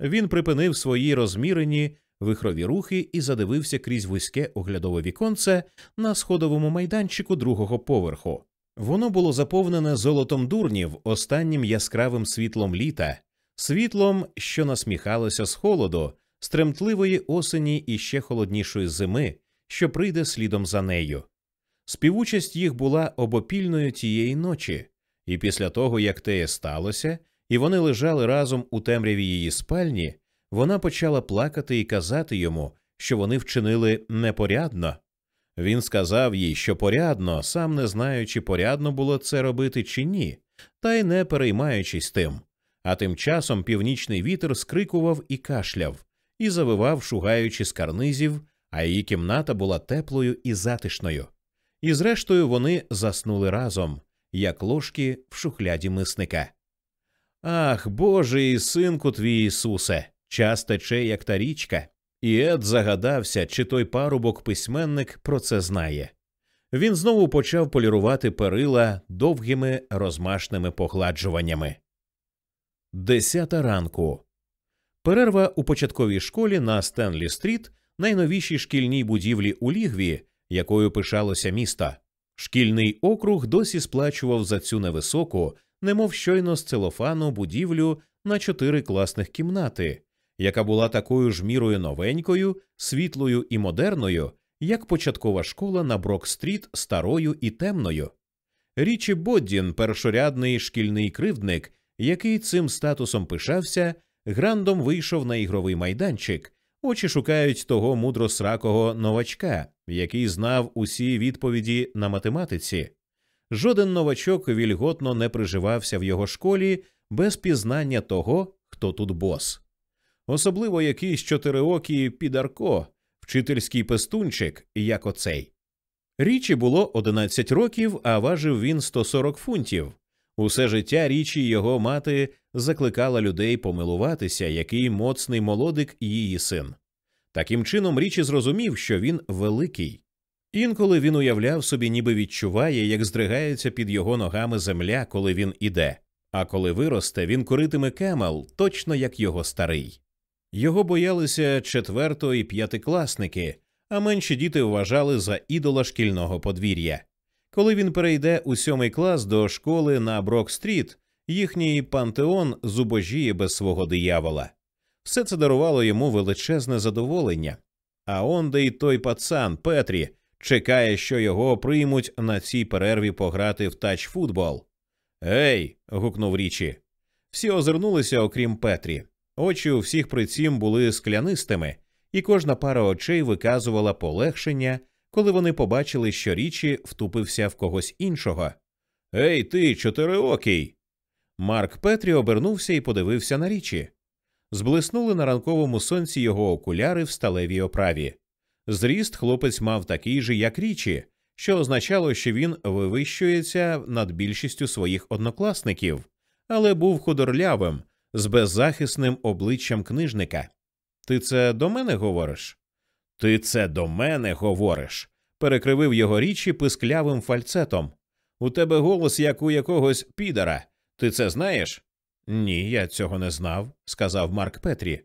Він припинив свої розмірені вихрові рухи і задивився крізь вузьке оглядове віконце на сходовому майданчику другого поверху. Воно було заповнене золотом дурнів, останнім яскравим світлом літа, світлом, що насміхалося з холоду, стремтливої осені і ще холоднішої зими, що прийде слідом за нею. Співучасть їх була обопільною тієї ночі, і після того, як те сталося, і вони лежали разом у темряві її спальні, вона почала плакати і казати йому, що вони вчинили непорядно. Він сказав їй, що порядно, сам не знаючи, порядно було це робити чи ні, та й не переймаючись тим. А тим часом північний вітер скрикував і кашляв, і завивав, шугаючи з карнизів, а її кімната була теплою і затишною. І зрештою вони заснули разом, як ложки в шухляді мисника. Ах, Боже і синку твій Ісусе, час тече, як та річка. І Ед загадався, чи той парубок письменник про це знає. Він знову почав полірувати перила довгими розмашними погладжуваннями. Десята ранку. Перерва у початковій школі на Стенлі Стріт, найновішій шкільній будівлі у лігві, якою пишалося місто. Шкільний округ досі сплачував за цю невисоку, немов щойно з целофану будівлю на чотири класних кімнати, яка була такою ж мірою новенькою, світлою і модерною, як початкова школа на Брок-стріт старою і темною. Річі Боддін, першорядний шкільний кривдник, який цим статусом пишався, грандом вийшов на ігровий майданчик. Очі шукають того мудросракого новачка, який знав усі відповіді на математиці. Жоден новачок вільготно не приживався в його школі без пізнання того, хто тут бос. Особливо якийсь чотириокий підарко, вчительський пестунчик, як оцей. Річі було 11 років, а важив він 140 фунтів. Усе життя річі його мати закликала людей помилуватися, який моцний молодик її син. Таким чином, річі зрозумів, що він великий. Інколи він уявляв собі, ніби відчуває, як здригається під його ногами земля, коли він іде, а коли виросте, він куритиме Кемел, точно як його старий. Його боялися четверто і п'ятикласники, а менші діти вважали за ідола шкільного подвір'я. Коли він перейде у сьомий клас до школи на Брок-стріт, їхній пантеон зубожіє без свого диявола. Все це дарувало йому величезне задоволення. А онде й той пацан Петрі чекає, що його приймуть на цій перерві пограти в тач-футбол. Ей. гукнув річі. Всі озирнулися, окрім Петрі. Очі у всіх при цім були склянистими, і кожна пара очей виказувала полегшення, коли вони побачили, що річі втупився в когось іншого. Ей, ти, чотириокий. Марк Петрі обернувся і подивився на річі. Зблиснули на ранковому сонці його окуляри в сталевій оправі. Зріст хлопець мав такий же, як річі, що означало, що він вивищується над більшістю своїх однокласників, але був худорлявим, з беззахисним обличчям книжника. Ти це до мене говориш? Ти це до мене говориш, перекривив його річі писклявим фальцетом. У тебе голос, як у якогось підара. Ти це знаєш? Ні, я цього не знав, сказав Марк Петрі.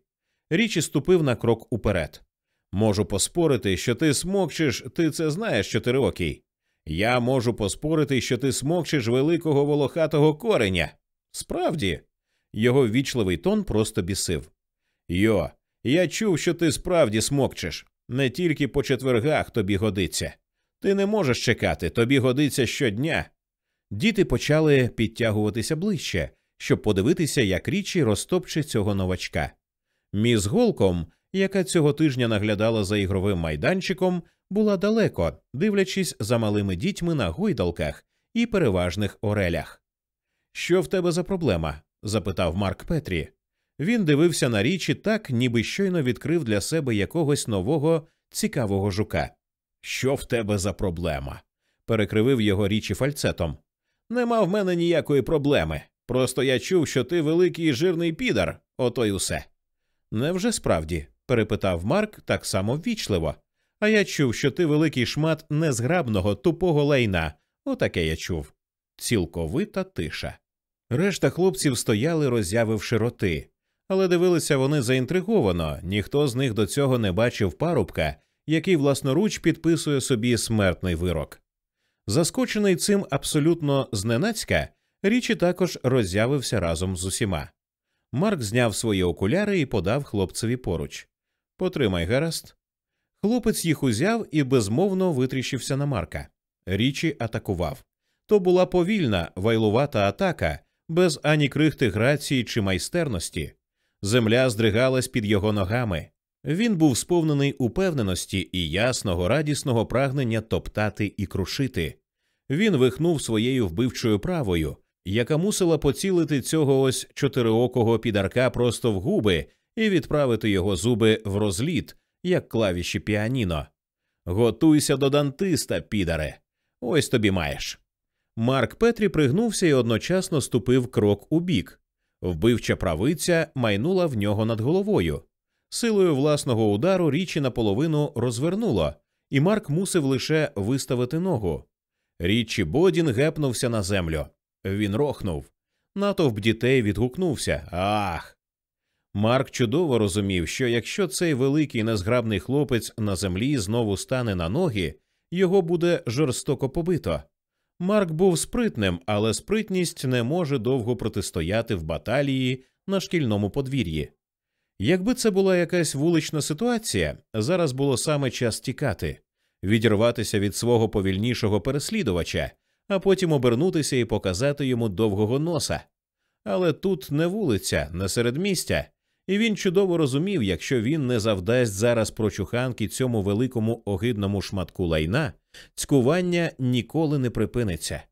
Річі ступив на крок уперед. Можу поспорити, що ти смокчеш, ти це знаєш, чотириокий. Я можу поспорити, що ти смокчеш великого волохатого кореня. Справді, його ввічливий тон просто бісив. Йо, я чув, що ти справді смокчеш. Не тільки по четвергах тобі годиться. Ти не можеш чекати, тобі годиться щодня. Діти почали підтягуватися ближче, щоб подивитися, як річі розтопче цього новачка. Міс Голком, яка цього тижня наглядала за ігровим майданчиком, була далеко, дивлячись за малими дітьми на гойдалках і переважних орелях. Що в тебе за проблема? Запитав Марк Петрі. Він дивився на річі так, ніби щойно відкрив для себе якогось нового цікавого жука. Що в тебе за проблема? перекривив його річі фальцетом. Нема в мене ніякої проблеми. Просто я чув, що ти великий жирний підар, ото й усе. Невже справді? перепитав Марк так само ввічливо. А я чув, що ти великий шмат незграбного, тупого лайна. Отаке я чув. Цілковита тиша. Решта хлопців стояли, роззявивши роти, але дивилися вони заінтриговано, ніхто з них до цього не бачив парубка, який власноруч підписує собі смертний вирок. Заскочений цим абсолютно зненацька, річі також роззявився разом з усіма. Марк зняв свої окуляри і подав хлопцеві поруч. Потримай, гаразд. Хлопець їх узяв і безмовно витріщився на Марка. Річі атакував. То була повільна, вайлувата атака, без ані крихти грації чи майстерності. Земля здригалась під його ногами. Він був сповнений упевненості і ясного, радісного прагнення топтати і крушити. Він вихнув своєю вбивчою правою, яка мусила поцілити цього ось чотириокого підарка просто в губи і відправити його зуби в розліт, як клавіші піаніно. Готуйся до дантиста, підаре. Ось тобі маєш. Марк Петрі пригнувся і одночасно ступив крок у бік. Вбивча правиця майнула в нього над головою. Силою власного удару річі наполовину розвернуло, і Марк мусив лише виставити ногу. Річі Бодін гепнувся на землю. Він рохнув. Натовп дітей відгукнувся Ах. Марк чудово розумів, що якщо цей великий незграбний хлопець на землі знову стане на ноги, його буде жорстоко побито. Марк був спритним, але спритність не може довго протистояти в баталії на шкільному подвір'ї. Якби це була якась вулична ситуація, зараз було саме час тікати, відірватися від свого повільнішого переслідувача, а потім обернутися і показати йому довгого носа. Але тут не вулиця, не середмістя, і він чудово розумів, якщо він не завдасть зараз прочуханки цьому великому огидному шматку лайна, цькування ніколи не припиниться.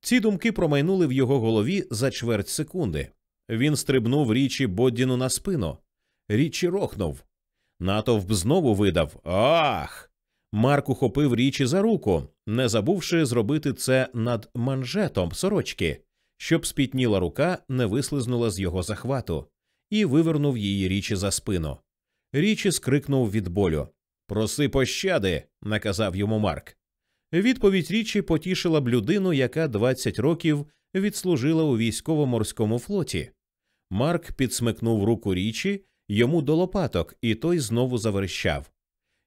Ці думки промайнули в його голові за чверть секунди. Він стрибнув річі Боддіну на спину. Річі рохнув. Натовп знову видав Ах! Марк ухопив річі за руку, не забувши зробити це над манжетом сорочки, щоб спітніла рука не вислизнула з його захвату, і вивернув її річі за спину. Річі скрикнув від болю. Проси пощади, наказав йому Марк. Відповідь річі потішила б людину, яка 20 років відслужила у військово-морському флоті. Марк підсмикнув руку річі йому до лопаток, і той знову заверещав.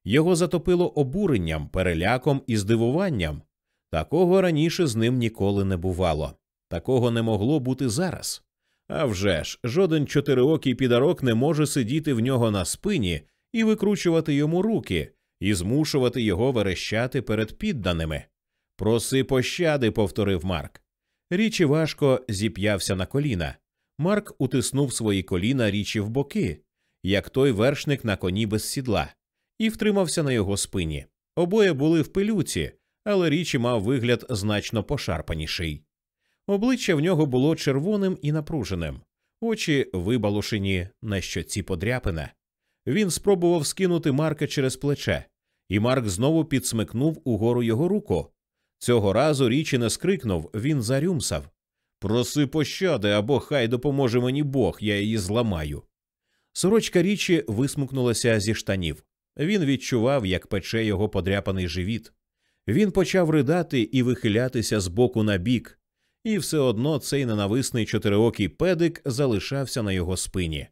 Його затопило обуренням, переляком і здивуванням. Такого раніше з ним ніколи не бувало, такого не могло бути зараз. А вже ж, жоден чотириокий підарок не може сидіти в нього на спині і викручувати йому руки, і змушувати його верещати перед підданими. Проси пощади, повторив Марк. Річі важко зіп'явся на коліна. Марк утиснув свої коліна річі в боки, як той вершник на коні без сідла, і втримався на його спині. Обоє були в пилюці, але річі мав вигляд значно пошарпаніший. Обличчя в нього було червоним і напруженим, очі вибалушені на щоці подряпина. Він спробував скинути Марка через плече, і Марк знову підсмикнув угору його руку. Цього разу річі не скрикнув, він зарюмсав. Проси пощади або хай допоможе мені Бог, я її зламаю. Сорочка річі висмукнулася зі штанів. Він відчував, як пече його подряпаний живіт. Він почав ридати і вихилятися з боку на бік, і все одно цей ненависний чотириокий педик залишався на його спині.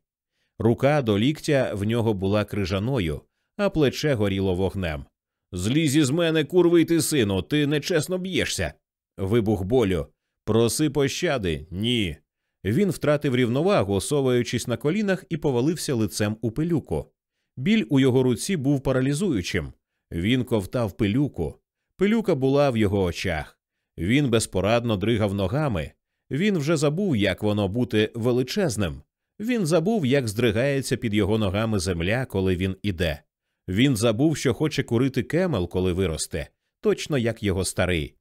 Рука до ліктя в нього була крижаною, а плече горіло вогнем. Злізь із мене, курвий ти сину, ти нечесно б'єшся. Вибух болю. Проси пощади, ні. Він втратив рівновагу, соваючись на колінах, і повалився лицем у пилюку. Біль у його руці був паралізуючим. Він ковтав пилюку. Пилюка була в його очах. Він безпорадно дригав ногами. Він вже забув, як воно бути величезним. Він забув, як здригається під його ногами земля, коли він іде. Він забув, що хоче курити кемел, коли виросте, точно як його старий.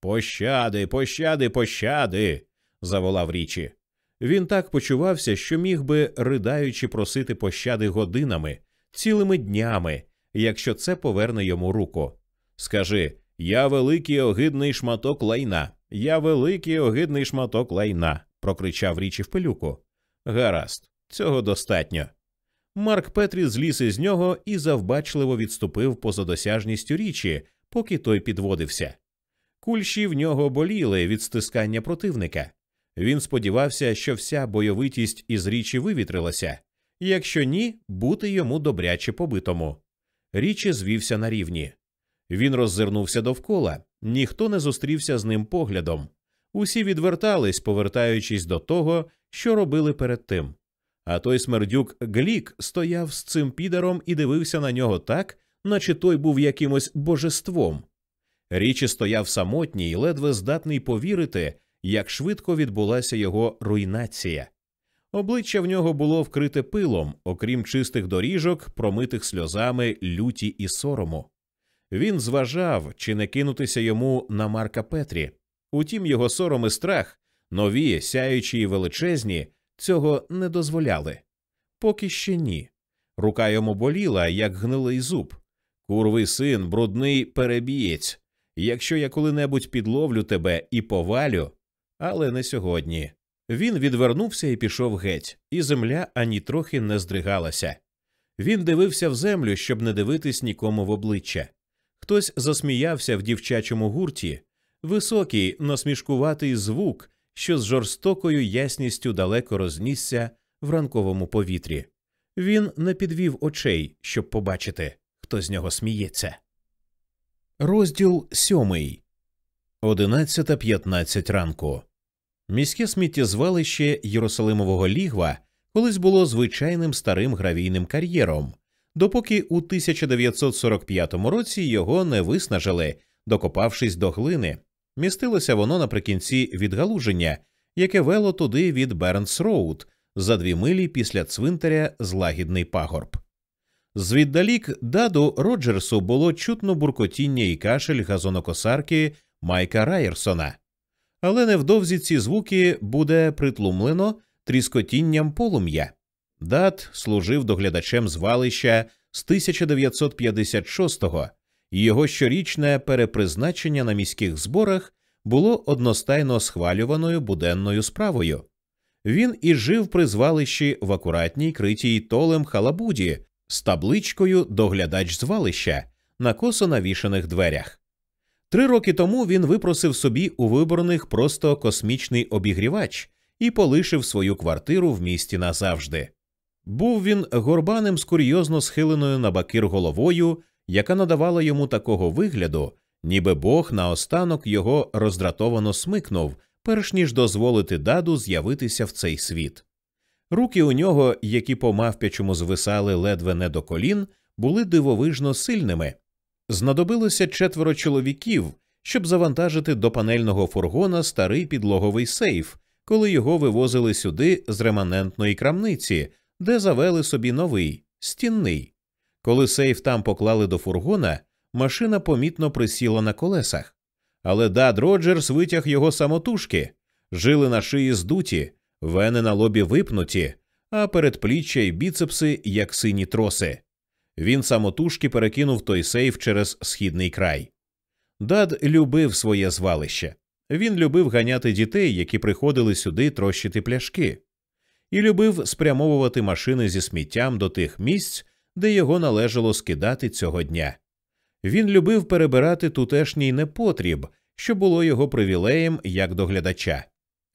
Пощади, пощади, пощади. заволав річі. Він так почувався, що міг би, ридаючи, просити пощади годинами, цілими днями, якщо це поверне йому руку. Скажи я великий огидний шматок лайна, я великий огидний шматок лайна, прокричав річі в пилюку. Гаразд, цього достатньо. Марк Петрі зліз із нього і завбачливо відступив поза досяжністю річі, поки той підводився. Кульші в нього боліли від стискання противника. Він сподівався, що вся бойовитість із річі вивітрилася, якщо ні, бути йому добряче побитому. Річі звівся на рівні. Він роззирнувся довкола, ніхто не зустрівся з ним поглядом. Усі відвертались, повертаючись до того, що робили перед тим. А той смердюк Глік стояв з цим підаром і дивився на нього так, наче той був якимось божеством. Річі стояв самотній, ледве здатний повірити, як швидко відбулася його руйнація. Обличчя в нього було вкрите пилом, окрім чистих доріжок, промитих сльозами люті і сорому. Він зважав, чи не кинутися йому на Марка Петрі. Утім, його сором і страх, нові, сяючі і величезні, цього не дозволяли. Поки ще ні. Рука йому боліла, як гнилий зуб. Курвий син, брудний перебієць. Якщо я коли-небудь підловлю тебе і повалю, але не сьогодні. Він відвернувся і пішов геть, і земля ані трохи не здригалася. Він дивився в землю, щоб не дивитись нікому в обличчя. Хтось засміявся в дівчачому гурті, високий, насмішкуватий звук, що з жорстокою ясністю далеко рознісся в ранковому повітрі. Він не підвів очей, щоб побачити, хто з нього сміється. Розділ сьомий. Одинадцята п'ятнадцять ранку. Міське сміттєзвалище Єрусалимового лігва колись було звичайним старим гравійним кар'єром, допоки у 1945 році його не виснажили, докопавшись до глини. Містилося воно наприкінці відгалуження, яке вело туди від Бернс Роуд за дві милі після цвинтаря за лагідний пагорб. Звіддалік даду Роджерсу було чутно буркотіння і кашель газонокосарки Майка Райерсона. Але невдовзі ці звуки буде притлумлено тріскотінням полум'я. Дат служив доглядачем звалища з 1956-го, і його щорічне перепризначення на міських зборах було одностайно схвалюваною буденною справою. Він і жив при звалищі в акуратній критій толем халабуді з табличкою Доглядач звалища на косо навішаних дверях. Три роки тому він випросив собі у виборних просто космічний обігрівач і полишив свою квартиру в місті назавжди. Був він горбаним з курйозно схиленою на бакир головою, яка надавала йому такого вигляду, ніби Бог наостанок його роздратовано смикнув, перш ніж дозволити даду з'явитися в цей світ. Руки у нього, які по мавпячому звисали ледве не до колін, були дивовижно сильними. Знадобилося четверо чоловіків, щоб завантажити до панельного фургона старий підлоговий сейф, коли його вивозили сюди з реманентної крамниці, де завели собі новий стінний. Коли сейф там поклали до фургона, машина помітно присіла на колесах. Але Дад Роджерс витяг його самотужки, жили на шиї здуті, вени на лобі випнуті, а передпліччя й біцепси, як сині троси. Він самотужки перекинув той сейф через східний край. Дад любив своє звалище. Він любив ганяти дітей, які приходили сюди трощити пляшки, і любив спрямовувати машини зі сміттям до тих місць, де його належало скидати цього дня. Він любив перебирати тутешній непотріб, що було його привілеєм як доглядача.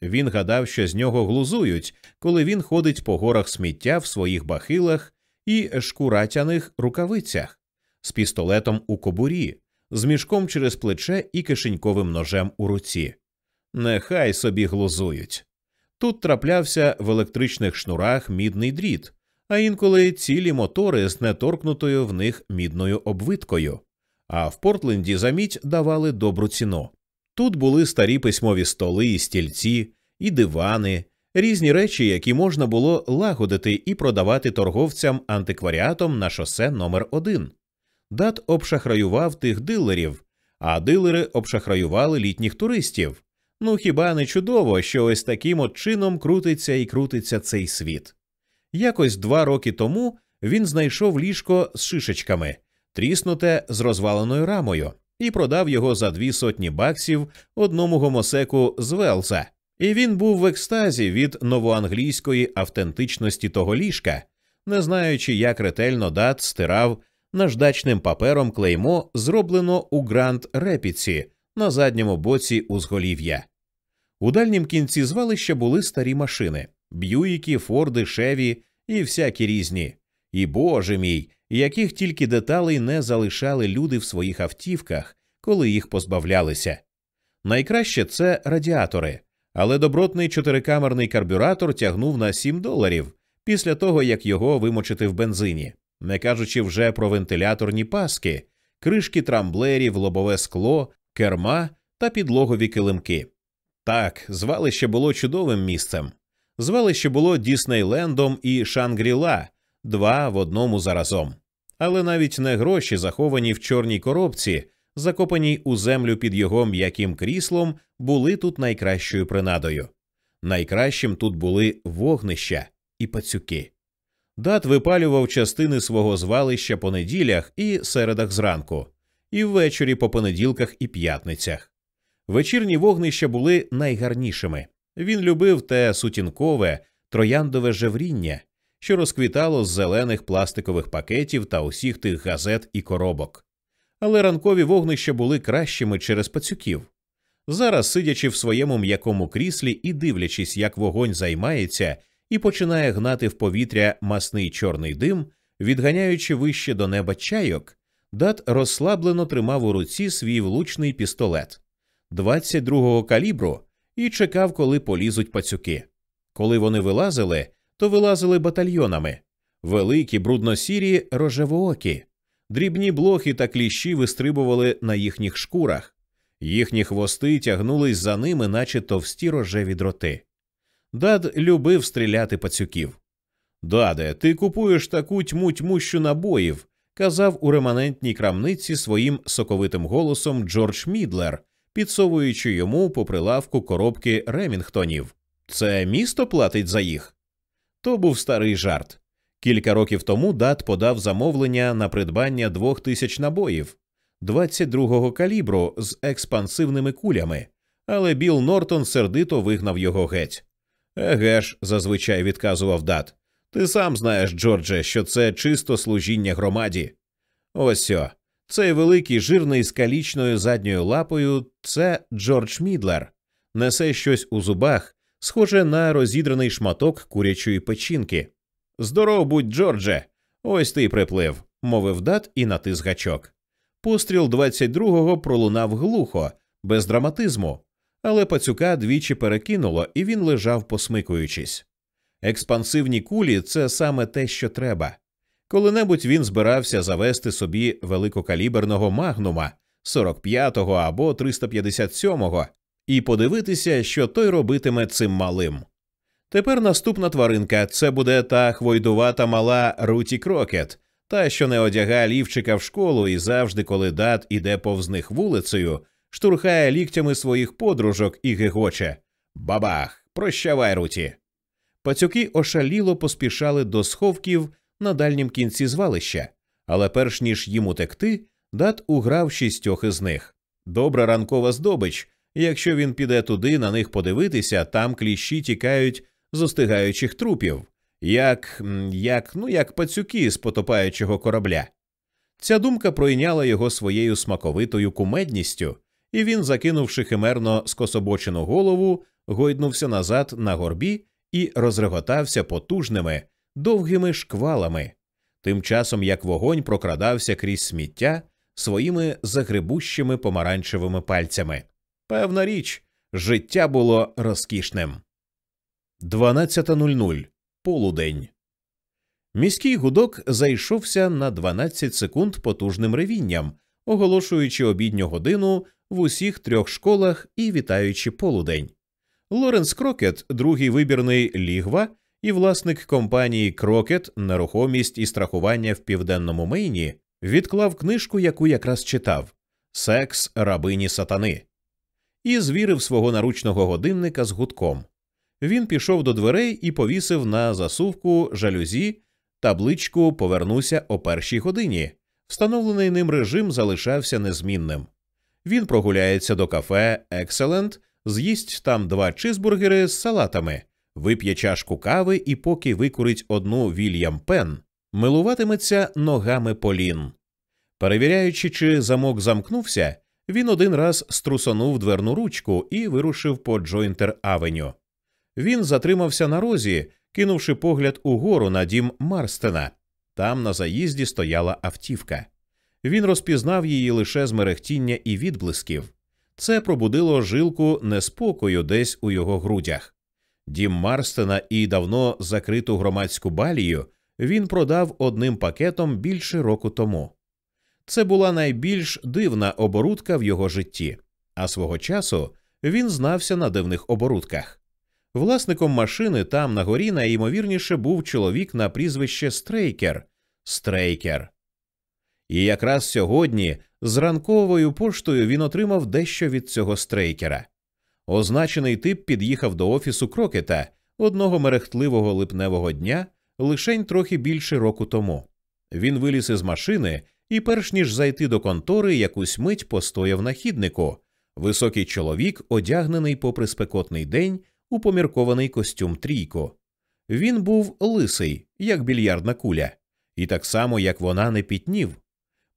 Він гадав, що з нього глузують, коли він ходить по горах сміття в своїх бахилах і шкуратяних рукавицях, з пістолетом у кобурі, з мішком через плече і кишеньковим ножем у руці. Нехай собі глузують. Тут траплявся в електричних шнурах мідний дріт, а інколи цілі мотори з неторкнутою в них мідною обвиткою. А в Портленді за мідь давали добру ціну. Тут були старі письмові столи і стільці, і дивани, різні речі, які можна було лагодити і продавати торговцям антикваріатом на шосе номер 1 Дат обшахраював тих дилерів, а дилери обшахраювали літніх туристів. Ну хіба не чудово, що ось таким от чином крутиться і крутиться цей світ? Якось два роки тому він знайшов ліжко з шишечками, тріснуте з розваленою рамою, і продав його за дві сотні баксів одному гомосеку з Велса. І він був в екстазі від новоанглійської автентичності того ліжка, не знаючи, як ретельно дат стирав наждачним папером клеймо, зроблено у Гранд Репіці на задньому боці узголів'я. У дальнім кінці звалища були старі машини б'юїки, форди, шеві і всякі різні. І боже мій, яких тільки деталей не залишали люди в своїх автівках, коли їх позбавлялися. Найкраще це радіатори, але добротний чотирикамерний карбюратор тягнув на 7 доларів після того, як його вимочити в бензині, не кажучи вже про вентиляторні паски, кришки трамблерів, лобове скло, керма та підлогові килимки. Так, звалище було чудовим місцем. Звалище було Діснейлендом і Шангріла, два в одному заразом. Але навіть не гроші, заховані в чорній коробці, закопаній у землю під його м'яким кріслом, були тут найкращою принадою. Найкращим тут були вогнища і пацюки. Дат випалював частини свого звалища по неділях і середах зранку, і ввечері по понеділках і п'ятницях. Вечірні вогнища були найгарнішими. Він любив те сутінкове, трояндове жевріння, що розквітало з зелених пластикових пакетів та усіх тих газет і коробок. Але ранкові вогнища були кращими через пацюків. Зараз, сидячи в своєму м'якому кріслі і дивлячись, як вогонь займається і починає гнати в повітря масний чорний дим, відганяючи вище до неба чайок, дат розслаблено тримав у руці свій влучний пістолет 22-го калібру і чекав, коли полізуть пацюки. Коли вони вилазили, то вилазили батальйонами великі, брудносірі рожевоокі, дрібні блохи та кліщі вистрибували на їхніх шкурах, їхні хвости тягнулись за ними, наче товсті рожеві дроти. Дад любив стріляти пацюків. Даде, ти купуєш таку тьму тьмущу набоїв, казав у реманентній крамниці своїм соковитим голосом Джордж Мідлер, підсовуючи йому по прилавку коробки Ремінгтонів. Це місто платить за їх. То був старий жарт. Кілька років тому Дат подав замовлення на придбання двох тисяч набоїв 22-го калібру з експансивними кулями, але Біл Нортон сердито вигнав його геть. Еге ж, зазвичай відказував Дат. Ти сам знаєш, Джордже, що це чисто служіння громаді. Ось о, цей великий жирний з калічною задньою лапою це Джордж Мідлер, несе щось у зубах, схоже на розідраний шматок курячої печінки. Здоров будь, Джордже, ось ти приплив, мовив дат і натис гачок. Постріл 22-го пролунав глухо, без драматизму, але пацюка двічі перекинуло, і він лежав, посмикуючись. Експансивні кулі це саме те, що треба. Коли-небудь він збирався завести собі великокаліберного магнума 45-го або 357-го і подивитися, що той робитиме цим малим. Тепер наступна тваринка це буде та хвойдувата мала Руті Крокет, та, що не одягає лівчика в школу і завжди, коли дат іде повз них вулицею, штурхає ліктями своїх подружок і гегоче Бабах! Прощавай, Руті! Пацюки ошаліло поспішали до сховків на дальнім кінці звалища, але перш ніж їм утекти, дат уграв шістьох із них. Добра ранкова здобич. Якщо він піде туди на них подивитися, там кліщі тікають з остигаючих трупів, як як, ну, як пацюки з потопаючого корабля. Ця думка пройняла його своєю смаковитою кумедністю, і він, закинувши химерно скособочену голову, гойднувся назад на горбі і розреготався потужними, довгими шквалами, тим часом як вогонь прокрадався крізь сміття своїми загребущими помаранчевими пальцями. Певна річ, життя було розкішним. 12.00. Полудень. Міський гудок зайшовся на 12 секунд потужним ревінням, оголошуючи обідню годину в усіх трьох школах і вітаючи полудень. Лоренс Крокет, другий вибірний лігва і власник компанії Крокет, нерухомість і страхування в південному Мейні, відклав книжку, яку якраз читав Секс рабині сатани, і звірив свого наручного годинника з гудком. Він пішов до дверей і повісив на засувку жалюзі табличку Повернуся о першій годині. Встановлений ним режим залишався незмінним. Він прогуляється до кафе Екселент, з'їсть там два чизбургери з салатами, вип'є чашку кави і, поки викурить одну Вільям Пен, милуватиметься ногами Полін. Перевіряючи, чи замок замкнувся, він один раз струсонув дверну ручку і вирушив по Джойнтер Авеню. Він затримався на розі, кинувши погляд угору на дім Марстена. Там на заїзді стояла автівка. Він розпізнав її лише з мерехтіння і відблисків. Це пробудило жилку неспокою десь у його грудях. Дім Марстена і давно закриту громадську балію він продав одним пакетом більше року тому. Це була найбільш дивна оборудка в його житті, а свого часу він знався на дивних оборудках. Власником машини там на горі найімовірніше був чоловік на прізвище Стрейкер. Стрейкер. І якраз сьогодні з ранковою поштою він отримав дещо від цього Стрейкера. Означений тип під'їхав до офісу Крокета одного мерехтливого липневого дня лишень трохи більше року тому. Він виліз із машини і, перш ніж зайти до контори, якусь мить постояв на хіднику. Високий чоловік, одягнений попри спекотний день у поміркований костюм трійко. Він був лисий, як більярдна куля, і так само, як вона не пітнів.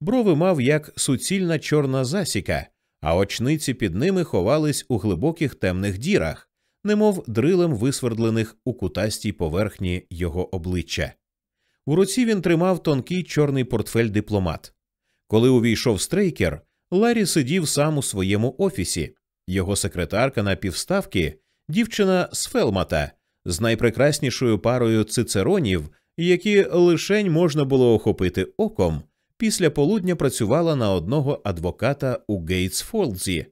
Брови мав як суцільна чорна засіка, а очниці під ними ховались у глибоких темних дірах, немов дрилем висвердлених у кутастій поверхні його обличчя. У руці він тримав тонкий чорний портфель дипломат. Коли увійшов Стрейкер, Ларі сидів сам у своєму офісі. Його секретарка на півставки, дівчина з Фелмата, з найпрекраснішою парою цицеронів, які лишень можна було охопити оком, після полудня працювала на одного адвоката у Гейтсфолдзі.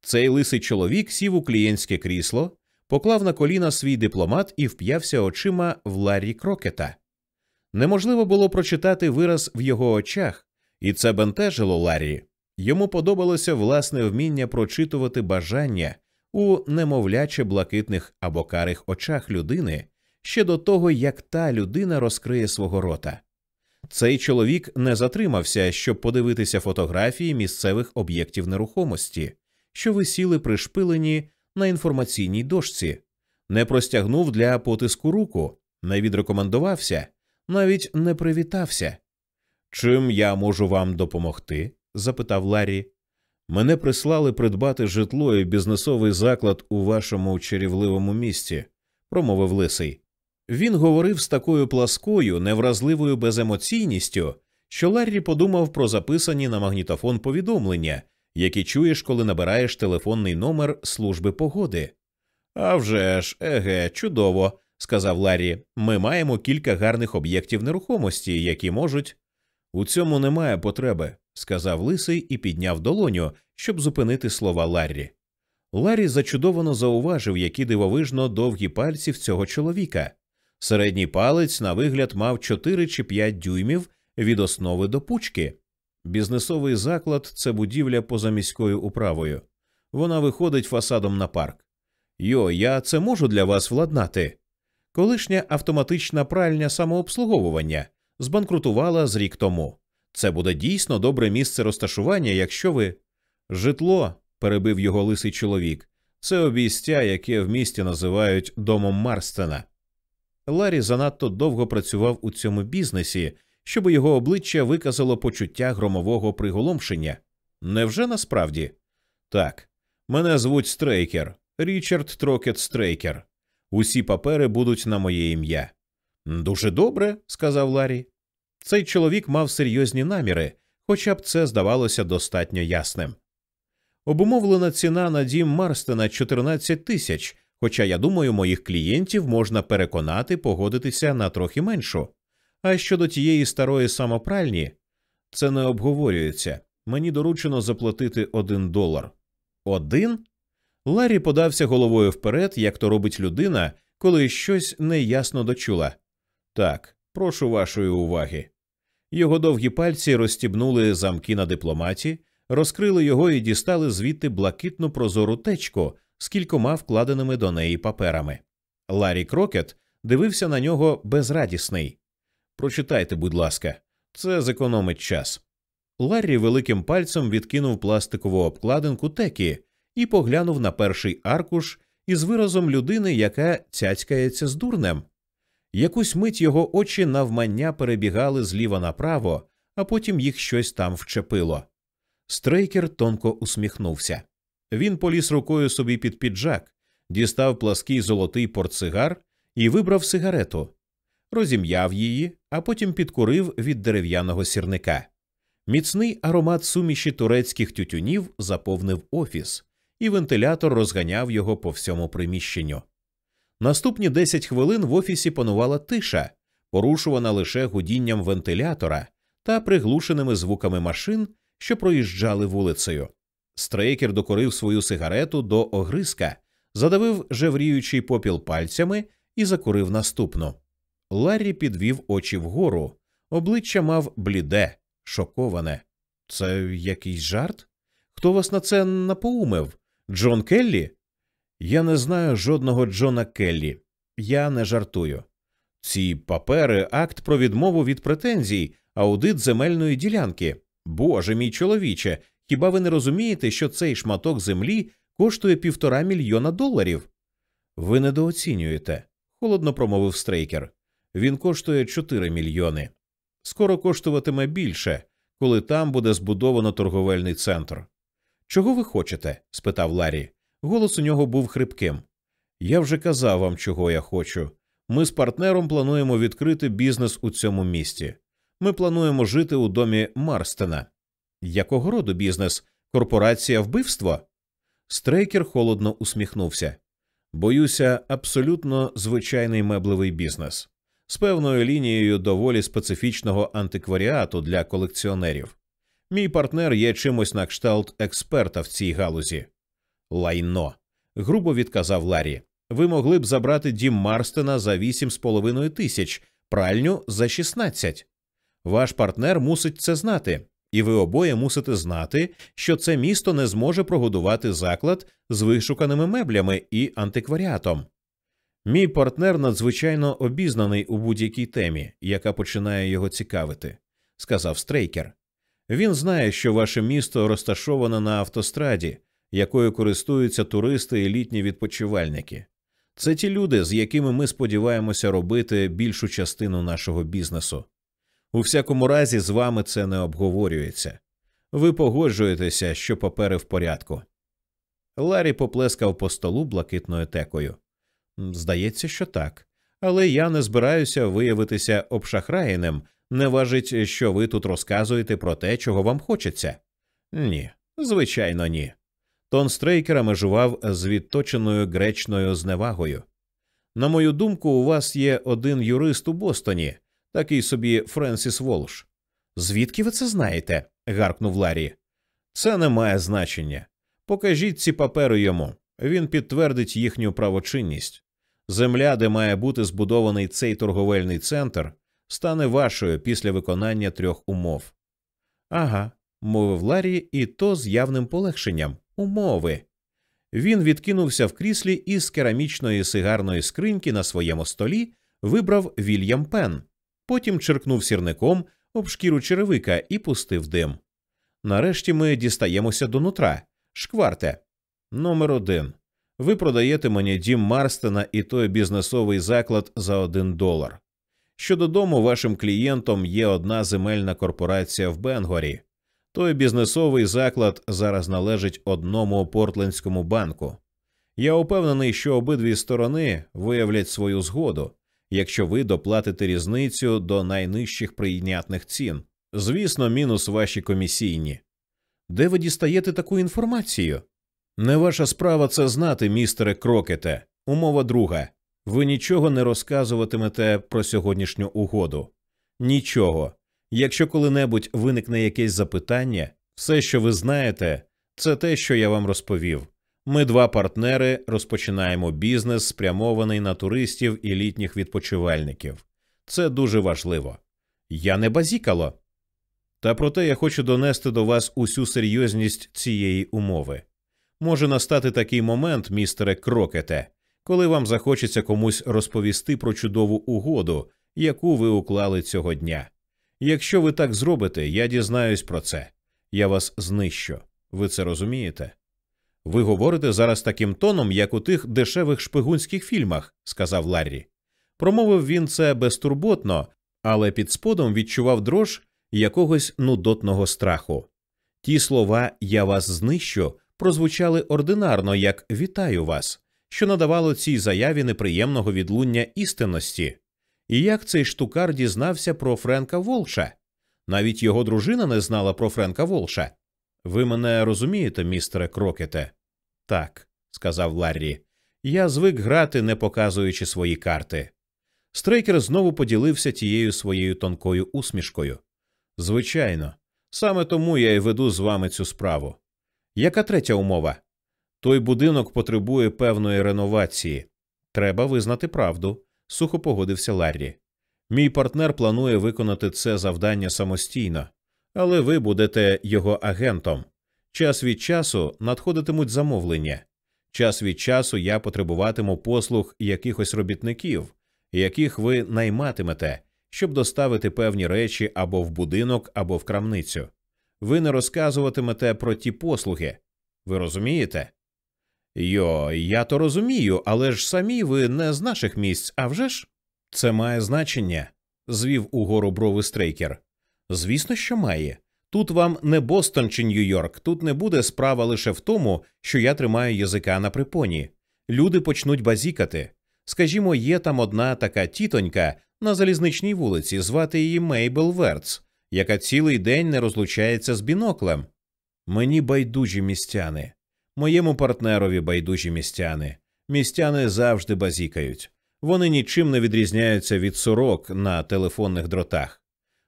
Цей лисий чоловік сів у клієнтське крісло, поклав на коліна свій дипломат і вп'явся очима в Ларі Крокета. Неможливо було прочитати вираз в його очах, і це бентежило Ларі. Йому подобалося власне вміння прочитувати бажання у немовляче блакитних або карих очах людини ще до того, як та людина розкриє свого рота. Цей чоловік не затримався, щоб подивитися фотографії місцевих об'єктів нерухомості, що висіли пришпилені на інформаційній дошці, не простягнув для потиску руку, не відрекомендувався, навіть не привітався. Чим я можу вам допомогти? запитав Ларі. Мене прислали придбати житло і бізнесовий заклад у вашому чарівливому місті, промовив лисий. Він говорив з такою пласкою, невразливою беземоційністю, що Ларрі подумав про записані на магнітофон повідомлення, які чуєш, коли набираєш телефонний номер служби погоди. «А вже ж, еге, чудово, сказав Ларрі. Ми маємо кілька гарних об'єктів нерухомості, які можуть. У цьому немає потреби, сказав лисий і підняв долоню, щоб зупинити слова Ларрі. Ларрі зачудовано зауважив, які дивовижно довгі пальці в цього чоловіка. Середній палець, на вигляд, мав 4 чи 5 дюймів від основи до пучки. Бізнесовий заклад це будівля поза міською управою. Вона виходить фасадом на парк. Йо, я це можу для вас владнати. Колишня автоматична пральня самообслуговування збанкрутувала з рік тому. Це буде дійсно добре місце розташування, якщо ви. Житло, перебив його лисий чоловік, це обійстя, яке в місті називають домом Марстена. Ларі занадто довго працював у цьому бізнесі, щоб його обличчя виказало почуття громового приголомшення. Невже насправді? Так, мене звуть Стрейкер, Річард Трокетт Стрейкер. Усі папери будуть на моє ім'я. Дуже добре, сказав Ларі. Цей чоловік мав серйозні наміри, хоча б це здавалося достатньо ясним. Обумовлена ціна на дім Марстена 14 тисяч, хоча я думаю, моїх клієнтів можна переконати погодитися на трохи меншу. А щодо тієї старої самопральні, це не обговорюється. Мені доручено заплатити один долар. Один? Ларі подався головою вперед, як то робить людина, коли щось неясно дочула. Так, прошу вашої уваги. Його довгі пальці розстібнули замки на дипломаті, розкрили його і дістали звідти блакитну прозору течку з кількома вкладеними до неї паперами. Ларі Крокет дивився на нього безрадісний. Прочитайте, будь ласка, це зекономить час. Ларрі великим пальцем відкинув пластикову обкладинку текі і поглянув на перший аркуш із виразом людини, яка цяцькається з дурнем. Якусь мить його очі навмання перебігали зліва направо, а потім їх щось там вчепило. Стрейкер тонко усміхнувся. Він поліз рукою собі під піджак, дістав плаский золотий портсигар і вибрав сигарету, розім'яв її, а потім підкурив від дерев'яного сірника. Міцний аромат суміші турецьких тютюнів заповнив офіс, і вентилятор розганяв його по всьому приміщенню. Наступні 10 хвилин в офісі панувала тиша, порушувана лише гудінням вентилятора та приглушеними звуками машин, що проїжджали вулицею. Стрейкер докорив свою сигарету до огриска, задавив жевріючий попіл пальцями і закурив наступну. Ларрі підвів очі вгору, обличчя мав бліде, шоковане. Це якийсь жарт? Хто вас на це напоумив? Джон Келлі? Я не знаю жодного Джона Келлі. Я не жартую. Ці папери, акт про відмову від претензій, аудит земельної ділянки. Боже мій чоловіче, хіба ви не розумієте, що цей шматок землі коштує півтора мільйона доларів? Ви недооцінюєте, холодно промовив Стрейкер. Він коштує чотири мільйони. Скоро коштуватиме більше, коли там буде збудовано торговельний центр. Чого ви хочете? спитав Ларі. Голос у нього був хрипким. Я вже казав вам, чого я хочу. Ми з партнером плануємо відкрити бізнес у цьому місті. Ми плануємо жити у домі Марстена. Якого роду бізнес? Корпорація вбивство? Стрейкер холодно усміхнувся. Боюся, абсолютно звичайний меблевий бізнес з певною лінією доволі специфічного антикваріату для колекціонерів. Мій партнер є чимось на кшталт експерта в цій галузі. Лайно. грубо відказав Ларі. Ви могли б забрати дім Марстена за 8,5 тисяч, пральню за 16. Ваш партнер мусить це знати, і ви обоє мусите знати, що це місто не зможе прогодувати заклад з вишуканими меблями і антикваріатом. Мій партнер надзвичайно обізнаний у будь-якій темі, яка починає його цікавити, сказав Стрейкер. Він знає, що ваше місто розташоване на автостраді, якою користуються туристи і літні відпочивальники. Це ті люди, з якими ми сподіваємося робити більшу частину нашого бізнесу. У всякому разі, з вами це не обговорюється. Ви погоджуєтеся, що папери в порядку. Ларі поплескав по столу блакитною текою. Здається, що так. Але я не збираюся виявитися обшахраєним, не важить, що ви тут розказуєте про те, чого вам хочеться. Ні, звичайно, ні. Тон Стрейкера межував з відточеною гречною зневагою. На мою думку, у вас є один юрист у Бостоні, такий собі Френсіс Волш. Звідки ви це знаєте? гаркнув Ларі. Це не має значення. Покажіть ці папери йому. Він підтвердить їхню правочинність. Земля, де має бути збудований цей торговельний центр, стане вашою після виконання трьох умов. Ага, мовив Ларі, і то з явним полегшенням умови. Він відкинувся в кріслі і з керамічної сигарної скриньки на своєму столі вибрав Вільям Пен, потім черкнув сірником об шкіру черевика і пустив дим. Нарешті ми дістаємося до нутра. Шкварте. Номер один. Ви продаєте мені дім Марстена і той бізнесовий заклад за один долар. Щодо дому, вашим клієнтом є одна земельна корпорація в Бенгорі. Той бізнесовий заклад зараз належить одному портлендському банку. Я упевнений, що обидві сторони виявлять свою згоду, якщо ви доплатите різницю до найнижчих прийнятних цін. Звісно, мінус ваші комісійні. Де ви дістаєте таку інформацію? Не ваша справа це знати, містере Крокете. Умова друга. Ви нічого не розказуватимете про сьогоднішню угоду. Нічого. Якщо коли-небудь виникне якесь запитання, все, що ви знаєте, це те, що я вам розповів. Ми два партнери розпочинаємо бізнес, спрямований на туристів і літніх відпочивальників. Це дуже важливо. Я не базікало. Та проте я хочу донести до вас усю серйозність цієї умови. Може настати такий момент, містере Крокете, коли вам захочеться комусь розповісти про чудову угоду, яку ви уклали цього дня. Якщо ви так зробите, я дізнаюсь про це. Я вас знищу. Ви це розумієте? Ви говорите зараз таким тоном, як у тих дешевих шпигунських фільмах, сказав Ларрі. Промовив він це безтурботно, але під сподом відчував дрож якогось нудотного страху. Ті слова Я вас знищу прозвучали ординарно як Вітаю вас, що надавало цій заяві неприємного відлуння істинності. І як цей штукар дізнався про Френка Волша? Навіть його дружина не знала про Френка Волша. Ви мене розумієте, містере Крокете? Так, сказав Ларрі. Я звик грати, не показуючи свої карти. Стрейкер знову поділився тією своєю тонкою усмішкою. Звичайно, саме тому я й веду з вами цю справу. Яка третя умова? Той будинок потребує певної реновації. Треба визнати правду сухо погодився Ларрі. Мій партнер планує виконати це завдання самостійно, але ви будете його агентом. Час від часу надходитимуть замовлення. Час від часу я потребуватиму послуг якихось робітників, яких ви найматимете, щоб доставити певні речі або в будинок, або в крамницю. Ви не розказуватимете про ті послуги. Ви розумієте? Йо, я то розумію, але ж самі ви не з наших місць, а вже ж? Це має значення, звів угору брови Стрейкер. Звісно, що має. Тут вам не Бостон чи Нью-Йорк, тут не буде справа лише в тому, що я тримаю язика на припоні. Люди почнуть базікати. Скажімо, є там одна така тітонька на залізничній вулиці, звати її Мейбл Верц, яка цілий день не розлучається з біноклем. Мені байдужі містяни. Моєму партнерові байдужі містяни. Містяни завжди базікають. Вони нічим не відрізняються від сорок на телефонних дротах.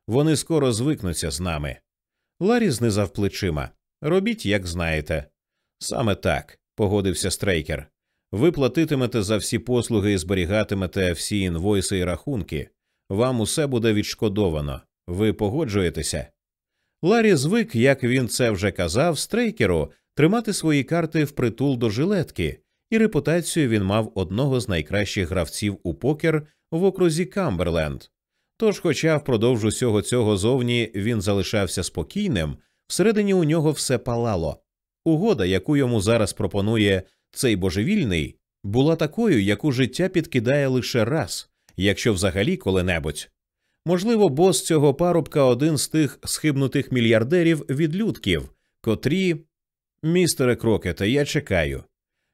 Вони скоро звикнуться з нами. Ларі знизав плечима. Робіть, як знаєте. Саме так, погодився Стрейкер. Ви платитимете за всі послуги і зберігатимете всі інвойси і рахунки. Вам усе буде відшкодовано. Ви погоджуєтеся? Ларі звик, як він це вже казав, стрейкеру, тримати свої карти впритул до жилетки, і репутацію він мав одного з найкращих гравців у покер в окрузі Камберленд. Тож, хоча впродовж усього цього зовні він залишався спокійним, всередині у нього все палало. Угода, яку йому зараз пропонує цей божевільний, була такою, яку життя підкидає лише раз, якщо взагалі коли-небудь. Можливо, бос цього парубка один з тих схибнутих мільярдерів відлюдків, котрі. Містере Крокете, я чекаю.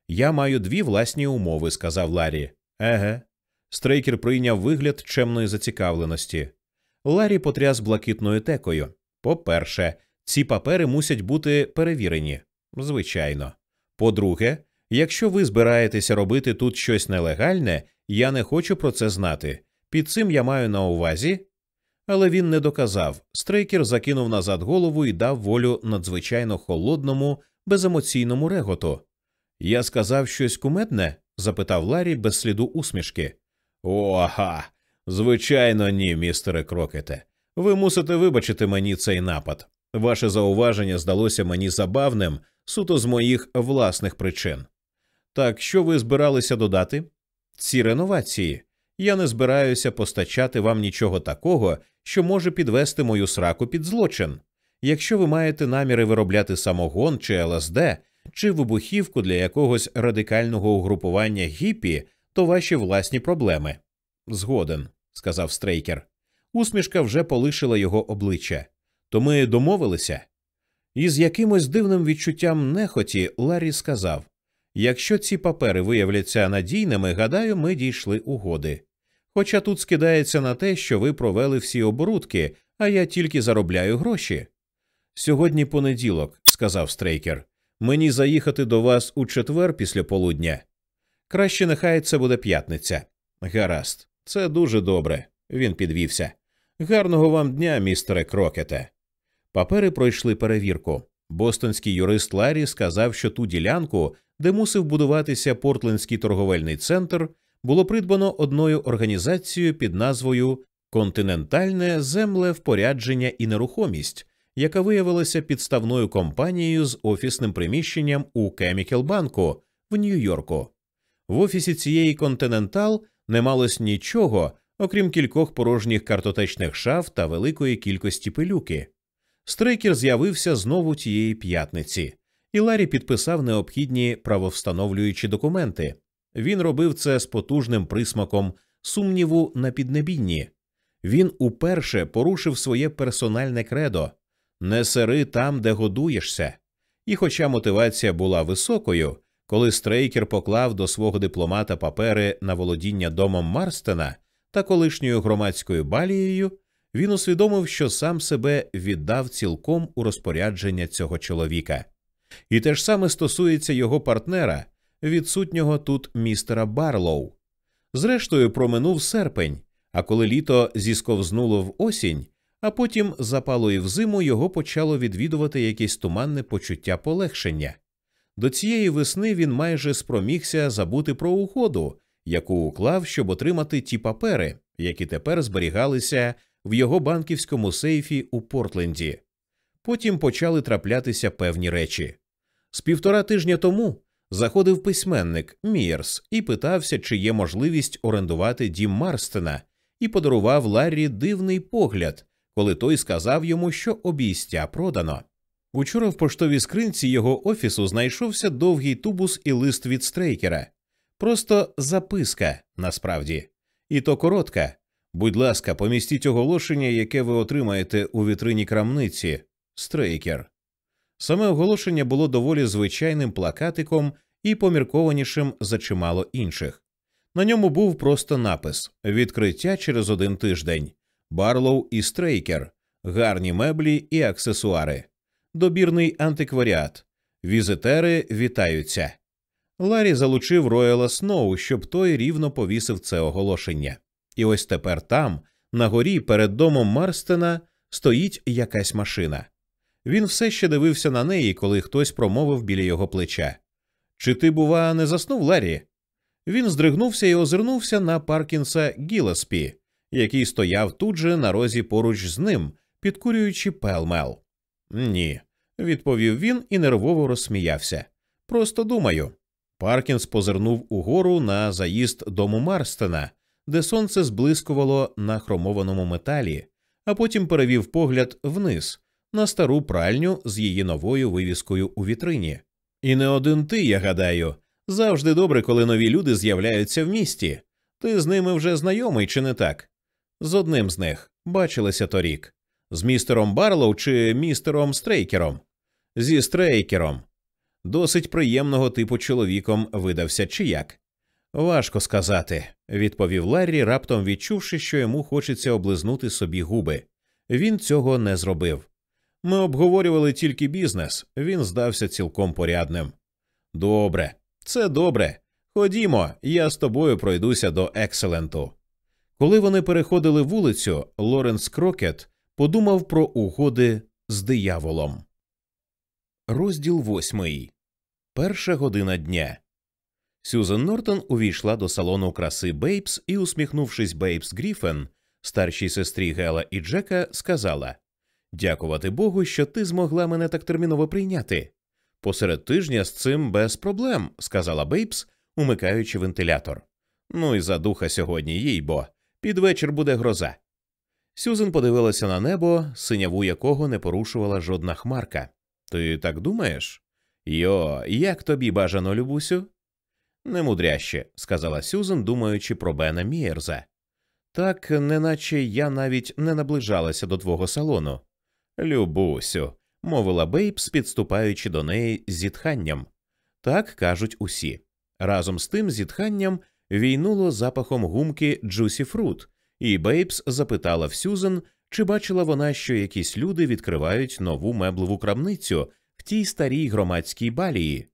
Я маю дві власні умови, сказав Ларі. Еге. Стрейкер прийняв вигляд чемної зацікавленості. Ларі потряс блакитною текою. По-перше, ці папери мусять бути перевірені. Звичайно. По-друге, якщо ви збираєтеся робити тут щось нелегальне, я не хочу про це знати. Під цим я маю на увазі. Але він не доказав. Стрейкер закинув назад голову і дав волю надзвичайно холодному, беземоційному реготу. Я сказав щось кумедне? запитав Ларі без сліду усмішки. Ога. Звичайно, ні, містере Крокете. Ви мусите вибачити мені цей напад. Ваше зауваження здалося мені забавним суто з моїх власних причин. Так що ви збиралися додати? Ці реновації. Я не збираюся постачати вам нічого такого, що може підвести мою сраку під злочин. Якщо ви маєте наміри виробляти самогон чи ЛСД, чи вибухівку для якогось радикального угрупування гіпі, то ваші власні проблеми. Згоден, сказав Стрейкер. Усмішка вже полишила його обличчя. То ми домовилися. І з якимось дивним відчуттям нехоті Ларі сказав якщо ці папери виявляться надійними, гадаю, ми дійшли угоди. Хоча тут скидається на те, що ви провели всі оборудки, а я тільки заробляю гроші. Сьогодні понеділок, сказав Стрейкер. Мені заїхати до вас у четвер після полудня. Краще нехай це буде п'ятниця. Гаразд, це дуже добре. Він підвівся. Гарного вам дня, містере Крокете. Папери пройшли перевірку. Бостонський юрист Ларі сказав, що ту ділянку, де мусив будуватися Портлендський торговельний центр, було придбано одною організацією під назвою Континентальне землевпорядження і нерухомість, яка виявилася підставною компанією з офісним приміщенням у Chemical банку в Нью-Йорку. В офісі цієї Континентал не малось нічого, окрім кількох порожніх картотечних шаф та великої кількості пилюки. Стрейкер з'явився знову тієї п'ятниці, і Ларі підписав необхідні правовстановлюючі документи. Він робив це з потужним присмаком сумніву на піднебінні. Він уперше порушив своє персональне кредо не сери там, де годуєшся. І, хоча мотивація була високою, коли Стрейкер поклав до свого дипломата папери на володіння домом Марстена та колишньою громадською балією, він усвідомив, що сам себе віддав цілком у розпорядження цього чоловіка. І те ж саме стосується його партнера, відсутнього тут містера Барлоу. Зрештою, проминув серпень, а коли літо зісковзнуло в осінь, а потім запало і в зиму його почало відвідувати якесь туманне почуття полегшення. До цієї весни він майже спромігся забути про угоду, яку уклав, щоб отримати ті папери, які тепер зберігалися в його банківському сейфі у Портленді. Потім почали траплятися певні речі. З півтора тижня тому заходив письменник Мієрс і питався, чи є можливість орендувати дім Марстена, і подарував Ларрі дивний погляд, коли той сказав йому, що обійстя продано. Учора в поштовій скринці його офісу знайшовся довгий тубус і лист від стрейкера. Просто записка насправді, і то коротка. Будь ласка, помістіть оголошення, яке ви отримаєте у вітрині крамниці. Стрейкер. Саме оголошення було доволі звичайним плакатиком і поміркованішим за чимало інших. На ньому був просто напис Відкриття через один тиждень, Барлоу і Стрейкер, гарні меблі і аксесуари, добірний антикваріат, візитери вітаються. Ларі залучив Рояла Сноу, щоб той рівно повісив це оголошення. І ось тепер там, на горі, перед домом Марстена, стоїть якась машина. Він все ще дивився на неї, коли хтось промовив біля його плеча. Чи ти, бува, не заснув, Ларі? Він здригнувся і озирнувся на Паркінса Гілеспі, який стояв тут же на розі поруч з ним, підкурюючи Pall Mall. Ні, відповів він і нервово розсміявся. Просто думаю. Паркінс позирнув угору на заїзд дому Марстена, де сонце зблискувало на хромованому металі, а потім перевів погляд вниз на стару пральню з її новою вивіскою у вітрині. І не один ти, я гадаю, завжди добре, коли нові люди з'являються в місті. Ти з ними вже знайомий, чи не так? З одним з них бачилися торік, з містером Барлоу чи містером Стрейкером? Зі Стрейкером. Досить приємного типу чоловіком видався чи як? Важко сказати, відповів Ларрі, раптом відчувши, що йому хочеться облизнути собі губи. Він цього не зробив. Ми обговорювали тільки бізнес, він здався цілком порядним. Добре, це добре. Ходімо, я з тобою пройдуся до Екселенту. Коли вони переходили вулицю, Лоренс Крокет подумав про угоди з дияволом. Розділ восьмий. Перша година дня. Сюзен Нортон увійшла до салону краси Бейбс і, усміхнувшись Бейбс Гріфен, старшій сестрі Гела і Джека, сказала Дякувати Богу, що ти змогла мене так терміново прийняти. Посеред тижня з цим без проблем, сказала Бейбс, умикаючи вентилятор. Ну і за духа сьогодні, їй бо, під вечір буде гроза. Сюзен подивилася на небо, синяву якого не порушувала жодна хмарка. Ти так думаєш? Йо, як тобі бажано, Любусю? Немудряще, сказала Сюзен, думаючи про Бена Мієрза. Так, неначе я навіть не наближалася до твого салону. Любусю, мовила Бейбс, підступаючи до неї з зітханням. Так кажуть усі. Разом з тим зітханням війнуло запахом гумки Джусі Фрут, і Бейбс запитала в Сюзен, чи бачила вона, що якісь люди відкривають нову меблеву крамницю в тій старій громадській балії.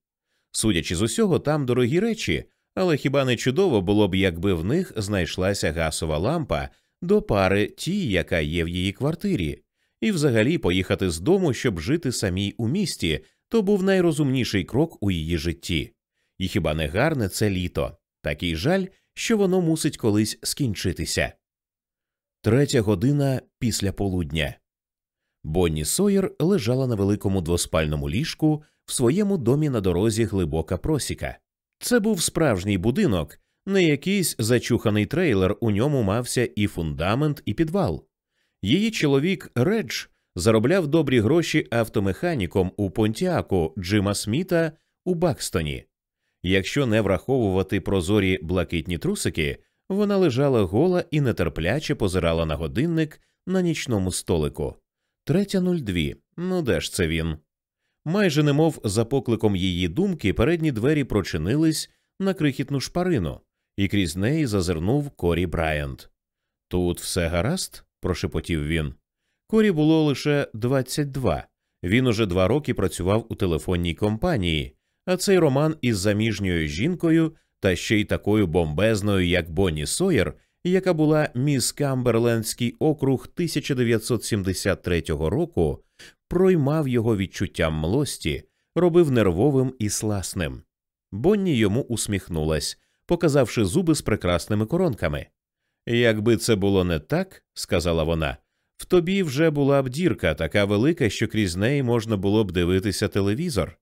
Судячи з усього, там дорогі речі, але хіба не чудово було б, якби в них знайшлася гасова лампа до пари тій, яка є в її квартирі, і взагалі поїхати з дому, щоб жити самій у місті, то був найрозумніший крок у її житті. І хіба не гарне це літо? Такий жаль, що воно мусить колись скінчитися. Третя година після полудня. Бонні Сойер лежала на великому двоспальному ліжку в своєму домі на дорозі глибока просіка. Це був справжній будинок, не якийсь зачуханий трейлер, у ньому мався і фундамент, і підвал. Її чоловік Редж заробляв добрі гроші автомеханіком у Понтіаку Джима Сміта у Бакстоні. Якщо не враховувати прозорі блакитні трусики, вона лежала гола і нетерпляче позирала на годинник на нічному столику. Третя нуль дві. Ну де ж це він? Майже немов за покликом її думки, передні двері прочинились на крихітну шпарину, і крізь неї зазирнув Корі Брайант. Тут все гаразд? прошепотів він. Корі було лише 22. Він уже два роки працював у телефонній компанії, а цей роман із заміжньою жінкою та ще й такою бомбезною, як Бонні Сойер, яка була міс Камберлендський округ 1973 року, проймав його відчуттям млості, робив нервовим і сласним. Бонні йому усміхнулась, показавши зуби з прекрасними коронками. Якби це було не так, сказала вона, в тобі вже була б дірка така велика, що крізь неї можна було б дивитися телевізор.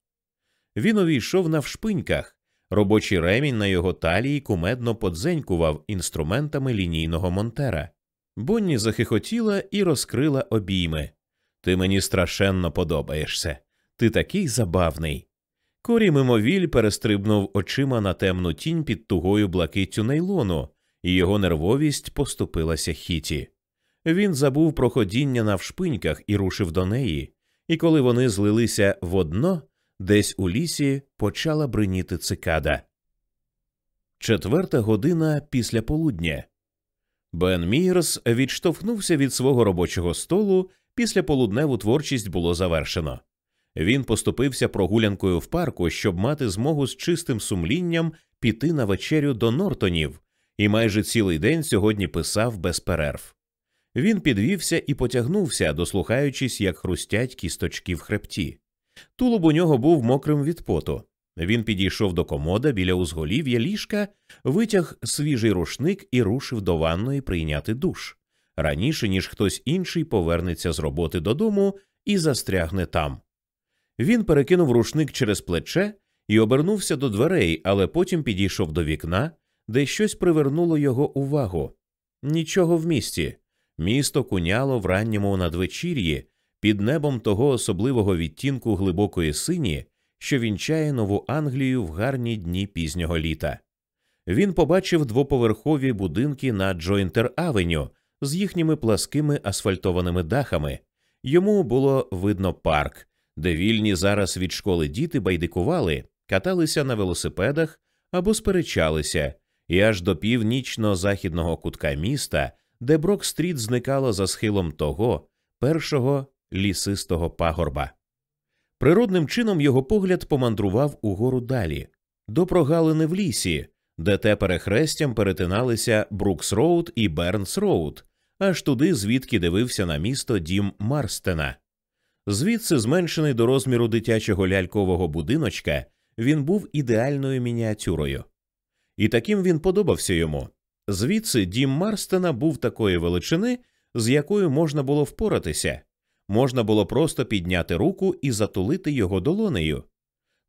Він увійшов навшпиньках, робочий ремінь на його талії кумедно подзенькував інструментами лінійного монтера. Бонні захихотіла і розкрила обійми. Ти мені страшенно подобаєшся. Ти такий забавний. Корі мимовіль перестрибнув очима на темну тінь під тугою блакиттю нейлону, і його нервовість поступилася хіті. Він забув про ходіння навшпиньках і рушив до неї, і коли вони злилися в одно, десь у лісі почала бриніти цикада. Четверта година після полудня. Бен Мірс відштовхнувся від свого робочого столу. Після полудневу творчість було завершено. Він поступився прогулянкою в парку, щоб мати змогу з чистим сумлінням піти на вечерю до Нортонів, і майже цілий день сьогодні писав без перерв. Він підвівся і потягнувся, дослухаючись, як хрустять кісточки в хребті. Тулуб у нього був мокрим від поту. Він підійшов до комода біля узголів'я ліжка, витяг свіжий рушник і рушив до ванної прийняти душ раніше ніж хтось інший повернеться з роботи додому і застрягне там. Він перекинув рушник через плече і обернувся до дверей, але потім підійшов до вікна, де щось привернуло його увагу. Нічого в місті. Місто куняло в ранньому надвечір'ї під небом того особливого відтінку глибокої сині, що вінчає нову Англію в гарні дні пізнього літа. Він побачив двоповерхові будинки на Джойнтер Авеню з їхніми пласкими асфальтованими дахами. Йому було видно парк, де вільні зараз від школи діти байдикували, каталися на велосипедах або сперечалися, і аж до північно-західного кутка міста, де Брок-стріт зникала за схилом того першого лісистого пагорба. Природним чином його погляд помандрував угору далі, до прогалини в лісі, де Т-перехрестям перетиналися Брукс Роуд і Бернс Роуд, аж туди, звідки дивився на місто дім Марстена. Звідси, зменшений до розміру дитячого лялькового будиночка, він був ідеальною мініатюрою. І таким він подобався йому. Звідси дім Марстена був такої величини, з якою можна було впоратися, можна було просто підняти руку і затулити його долонею.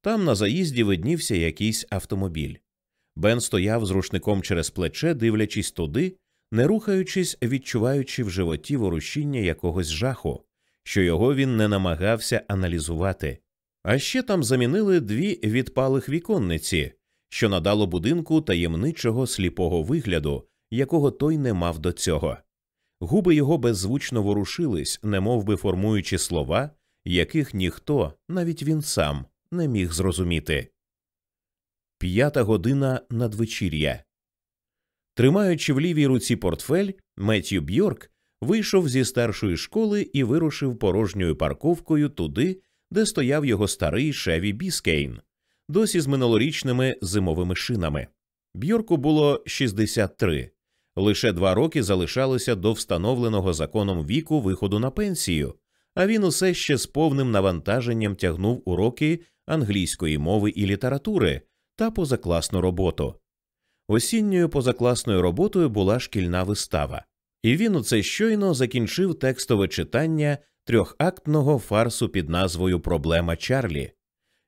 Там на заїзді виднівся якийсь автомобіль. Бен стояв з рушником через плече, дивлячись туди, не рухаючись, відчуваючи в животі ворушіння якогось жаху, що його він не намагався аналізувати. А ще там замінили дві відпалих віконниці, що надало будинку таємничого сліпого вигляду, якого той не мав до цього. Губи його беззвучно ворушились, немов би формуючи слова, яких ніхто, навіть він сам, не міг зрозуміти. П'ята година надвечір'я. Тримаючи в лівій руці портфель, Меттью Бьорк вийшов зі старшої школи і вирушив порожньою парковкою туди, де стояв його старий Шеві Біскейн, досі з минулорічними зимовими шинами. Бьорку було 63. Лише два роки залишалося до встановленого законом віку виходу на пенсію, а він усе ще з повним навантаженням тягнув уроки англійської мови і літератури та позакласну роботу. Осінньою позакласною роботою була шкільна вистава, і він у це щойно закінчив текстове читання трьохактного фарсу під назвою Проблема Чарлі.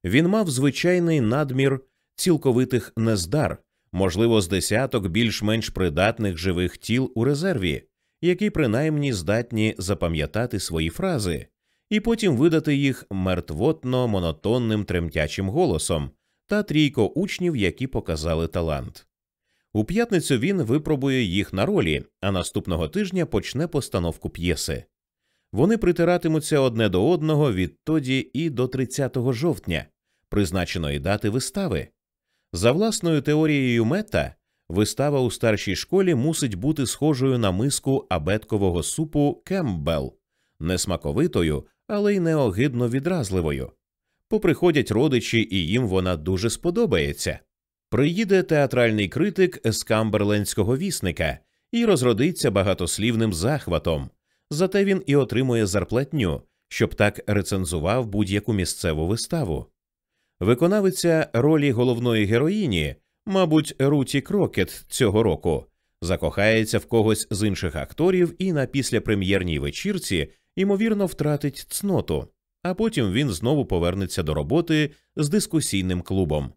Він мав звичайний надмір цілковитих нездар, можливо, з десяток більш-менш придатних живих тіл у резерві, які принаймні здатні запам'ятати свої фрази, і потім видати їх мертвотно монотонним тремтячим голосом та трійко учнів, які показали талант. У п'ятницю він випробує їх на ролі, а наступного тижня почне постановку п'єси. Вони притиратимуться одне до одного відтоді і до 30 жовтня, призначеної дати вистави. За власною теорією мета, вистава у старшій школі мусить бути схожою на миску абеткового супу Кемббел, несмаковитою, але й неогидно відразливою. Поприходять родичі, і їм вона дуже сподобається. Приїде театральний критик з Камберлендського вісника і розродиться багатослівним захватом, зате він і отримує зарплатню, щоб так рецензував будь-яку місцеву виставу. Виконавиця ролі головної героїні, мабуть, Руті Крокет цього року, закохається в когось з інших акторів і на післяпрем'єрній вечірці ймовірно втратить цноту, а потім він знову повернеться до роботи з дискусійним клубом.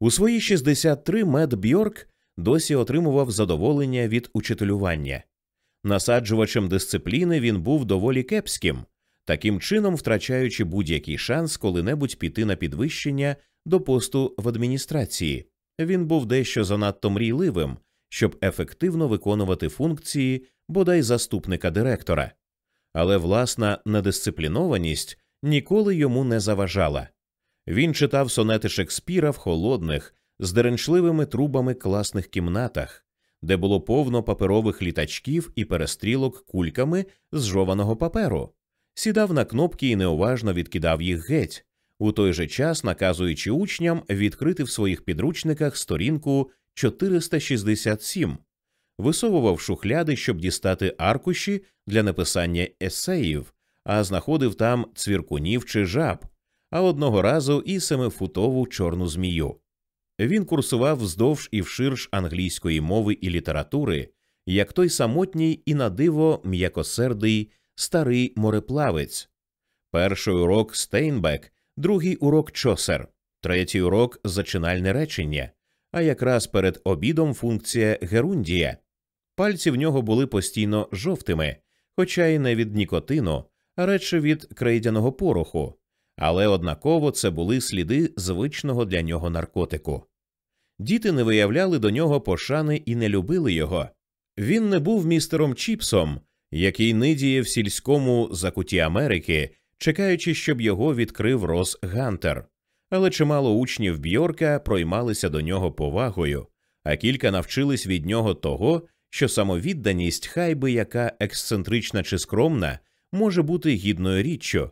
У свої 63 Мед Бьорк досі отримував задоволення від учителювання. Насаджувачем дисципліни він був доволі кепським, таким чином втрачаючи будь-який шанс коли-небудь піти на підвищення до посту в адміністрації. Він був дещо занадто мрійливим, щоб ефективно виконувати функції бодай заступника директора, але власна недисциплінованість ніколи йому не заважала. Він читав сонети Шекспіра в холодних, з деренчливими трубами класних кімнатах, де було повно паперових літачків і перестрілок кульками з жованого паперу, сідав на кнопки і неуважно відкидав їх геть, у той же час наказуючи учням відкрити в своїх підручниках сторінку 467, висовував шухляди, щоб дістати аркуші для написання есеїв, а знаходив там цвіркунів чи жаб, а одного разу і семифутову чорну змію. Він курсував вздовж і вширш англійської мови і літератури, як той самотній і на диво м'якосердий старий мореплавець. Перший урок Стейнбек, другий урок Чосер, третій урок зачинальне речення, а якраз перед обідом функція герундія. Пальці в нього були постійно жовтими, хоча й не від нікотину, а радше від крейдяного пороху, але однаково це були сліди звичного для нього наркотику. Діти не виявляли до нього пошани і не любили його. Він не був містером Чіпсом, який нидіє в сільському закуті Америки, чекаючи, щоб його відкрив Рос Гантер. Але чимало учнів Бьорка проймалися до нього повагою, а кілька навчились від нього того, що самовідданість, хай би яка ексцентрична чи скромна, може бути гідною річчю.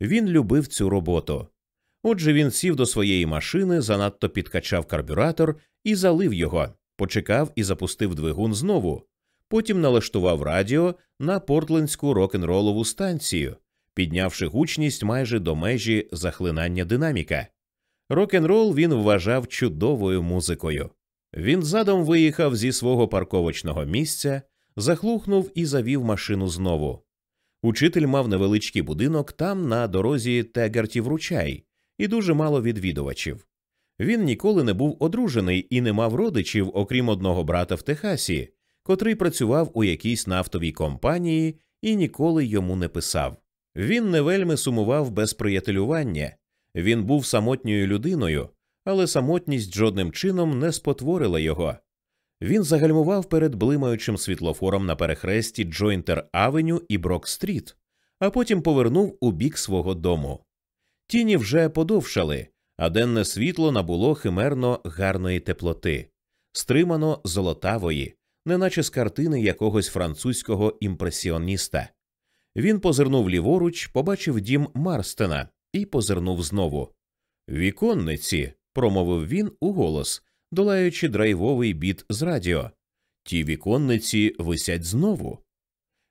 Він любив цю роботу. Отже, він сів до своєї машини, занадто підкачав карбюратор і залив його, почекав і запустив двигун знову. Потім налаштував радіо на портлендську рок-н-ролову станцію, піднявши гучність майже до межі захлинання динаміка. Рок-н-рол він вважав чудовою музикою. Він задом виїхав зі свого парковочного місця, захлухнув і завів машину знову. Учитель мав невеличкий будинок там, на дорозі Тегартів ручай, і дуже мало відвідувачів. Він ніколи не був одружений і не мав родичів, окрім одного брата в Техасі, котрий працював у якійсь нафтовій компанії і ніколи йому не писав. Він не вельми сумував без приятелювання. Він був самотньою людиною, але самотність жодним чином не спотворила його. Він загальмував перед блимаючим світлофором на перехресті Джойнтер Авеню і Брок-стріт, а потім повернув у бік свого дому. Тіні вже подовшали, а денне світло набуло химерно гарної теплоти, стримано золотавої, неначе з картини якогось французького імпресіоніста. Він позирнув ліворуч, побачив дім Марстена і позирнув знову. Віконниці, промовив він у голос, долаючи драйвовий біт з радіо. Ті віконниці висять знову.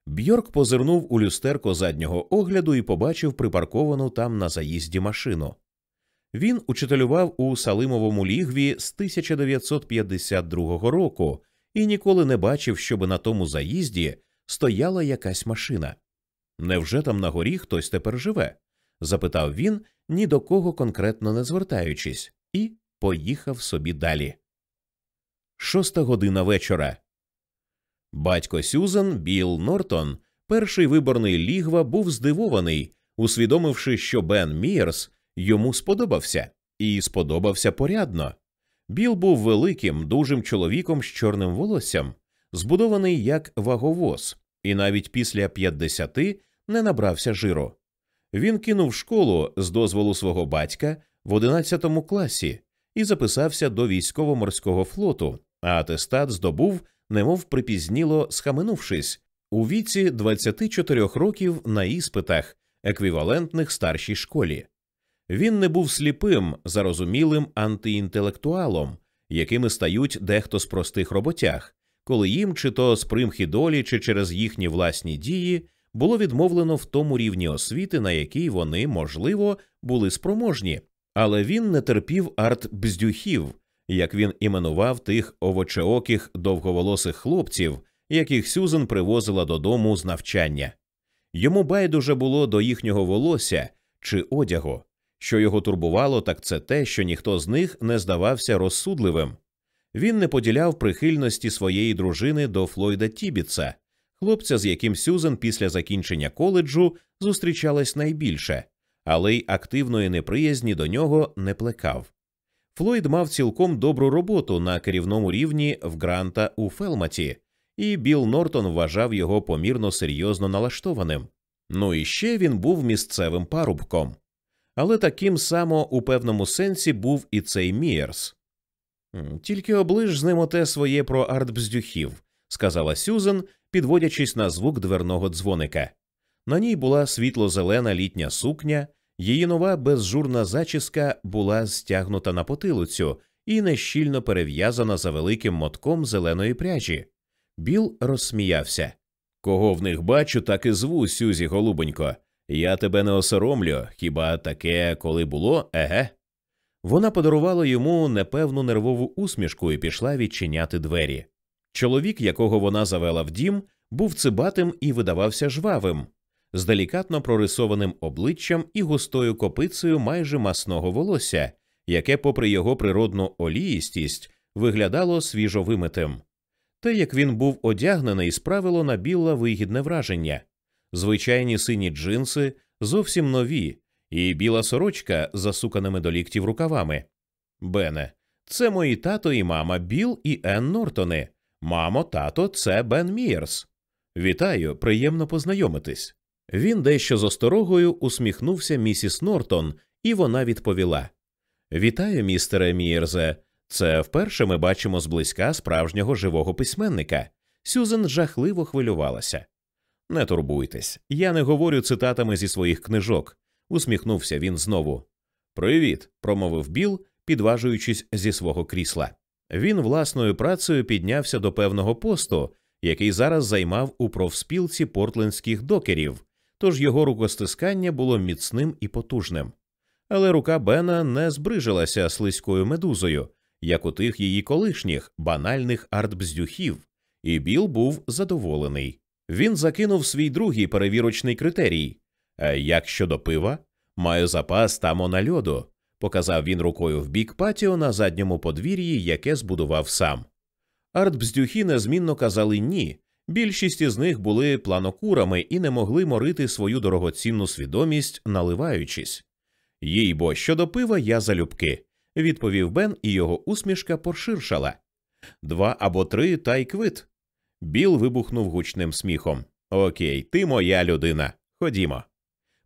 Бьорк позирнув у люстерко заднього огляду і побачив припарковану там на заїзді машину. Він учителював у Салимовому лігві з 1952 року і ніколи не бачив, щоб на тому заїзді стояла якась машина. Невже там на горі хтось тепер живе? запитав він, ні до кого конкретно не звертаючись, і поїхав собі далі. Шоста година вечора. Батько Сюзан Біл Нортон, перший виборний лігва, був здивований, усвідомивши, що Бен Мірс йому сподобався, і сподобався порядно. Біл був великим, дужим чоловіком з чорним волоссям, збудований як ваговоз, і навіть після 50 не набрався жиру. Він кинув школу з дозволу свого батька в 11 класі і записався до військово-морського флоту, а атестат здобув, немов припізніло схаменувшись, у віці 24 років на іспитах, еквівалентних старшій школі. Він не був сліпим, зарозумілим антиінтелектуалом, якими стають дехто з простих роботяг, коли їм, чи то з примхи долі, чи через їхні власні дії, було відмовлено в тому рівні освіти, на який вони, можливо, були спроможні, але він не терпів арт-бздюхів, як він іменував тих овочеоких довговолосих хлопців, яких Сюзен привозила додому з навчання. Йому байдуже було до їхнього волосся чи одягу. Що його турбувало, так це те, що ніхто з них не здавався розсудливим. Він не поділяв прихильності своєї дружини до Флойда Тібіца, хлопця, з яким Сюзен після закінчення коледжу зустрічалась найбільше, але й активної неприязні до нього не плекав. Флойд мав цілком добру роботу на керівному рівні в Гранта у Фелматі, і Біл Нортон вважав його помірно серйозно налаштованим. Ну і ще він був місцевим парубком. Але таким само у певному сенсі був і цей Мієрс. Тільки оближ з ним оте своє про артбздюхів, сказала Сюзен, підводячись на звук дверного дзвоника. На ній була світло-зелена літня сукня, її нова безжурна зачіска була стягнута на потилицю і нещільно перев'язана за великим мотком зеленої пряжі. Біл розсміявся. Кого в них бачу, так і зву, Сюзі, голубонько. Я тебе не осоромлю, хіба таке коли було, еге? Вона подарувала йому непевну нервову усмішку і пішла відчиняти двері. Чоловік, якого вона завела в дім, був цибатим і видавався жвавим. з делікатно прорисованим обличчям і густою копицею майже масного волосся, яке, попри його природну оліїстість, виглядало свіжовимитим. Те, як він був одягнений, справило на Білла вигідне враження звичайні сині джинси, зовсім нові, і біла сорочка з засуканими до ліктів рукавами. Бене, це мої тато і мама Біл і Енн Нортони. Мамо, тато, це Бен Мієрс. Вітаю, приємно познайомитись. Він дещо з осторогою усміхнувся місіс Нортон, і вона відповіла Вітаю, містере Мієрзе. Це вперше ми бачимо зблизька справжнього живого письменника. Сюзен жахливо хвилювалася. Не турбуйтесь, я не говорю цитатами зі своїх книжок, усміхнувся він знову. Привіт, промовив Біл, підважуючись зі свого крісла. Він власною працею піднявся до певного посту, який зараз займав у профспілці портлендських докерів, тож його рукостискання було міцним і потужним. Але рука Бена не збрижилася слизькою медузою, як у тих її колишніх банальних артбздюхів, і Біл був задоволений. Він закинув свій другий перевірочний критерій. Як щодо пива, маю запас тамо на льоду, показав він рукою в бік патіо на задньому подвір'ї, яке збудував сам. Артбздюхи незмінно казали ні. Більшість із них були планокурами і не могли морити свою дорогоцінну свідомість, наливаючись. Їй бо щодо пива я залюбки, відповів Бен, і його усмішка поширшала. Два або три та й квит. Біл вибухнув гучним сміхом. Окей, ти моя людина. Ходімо.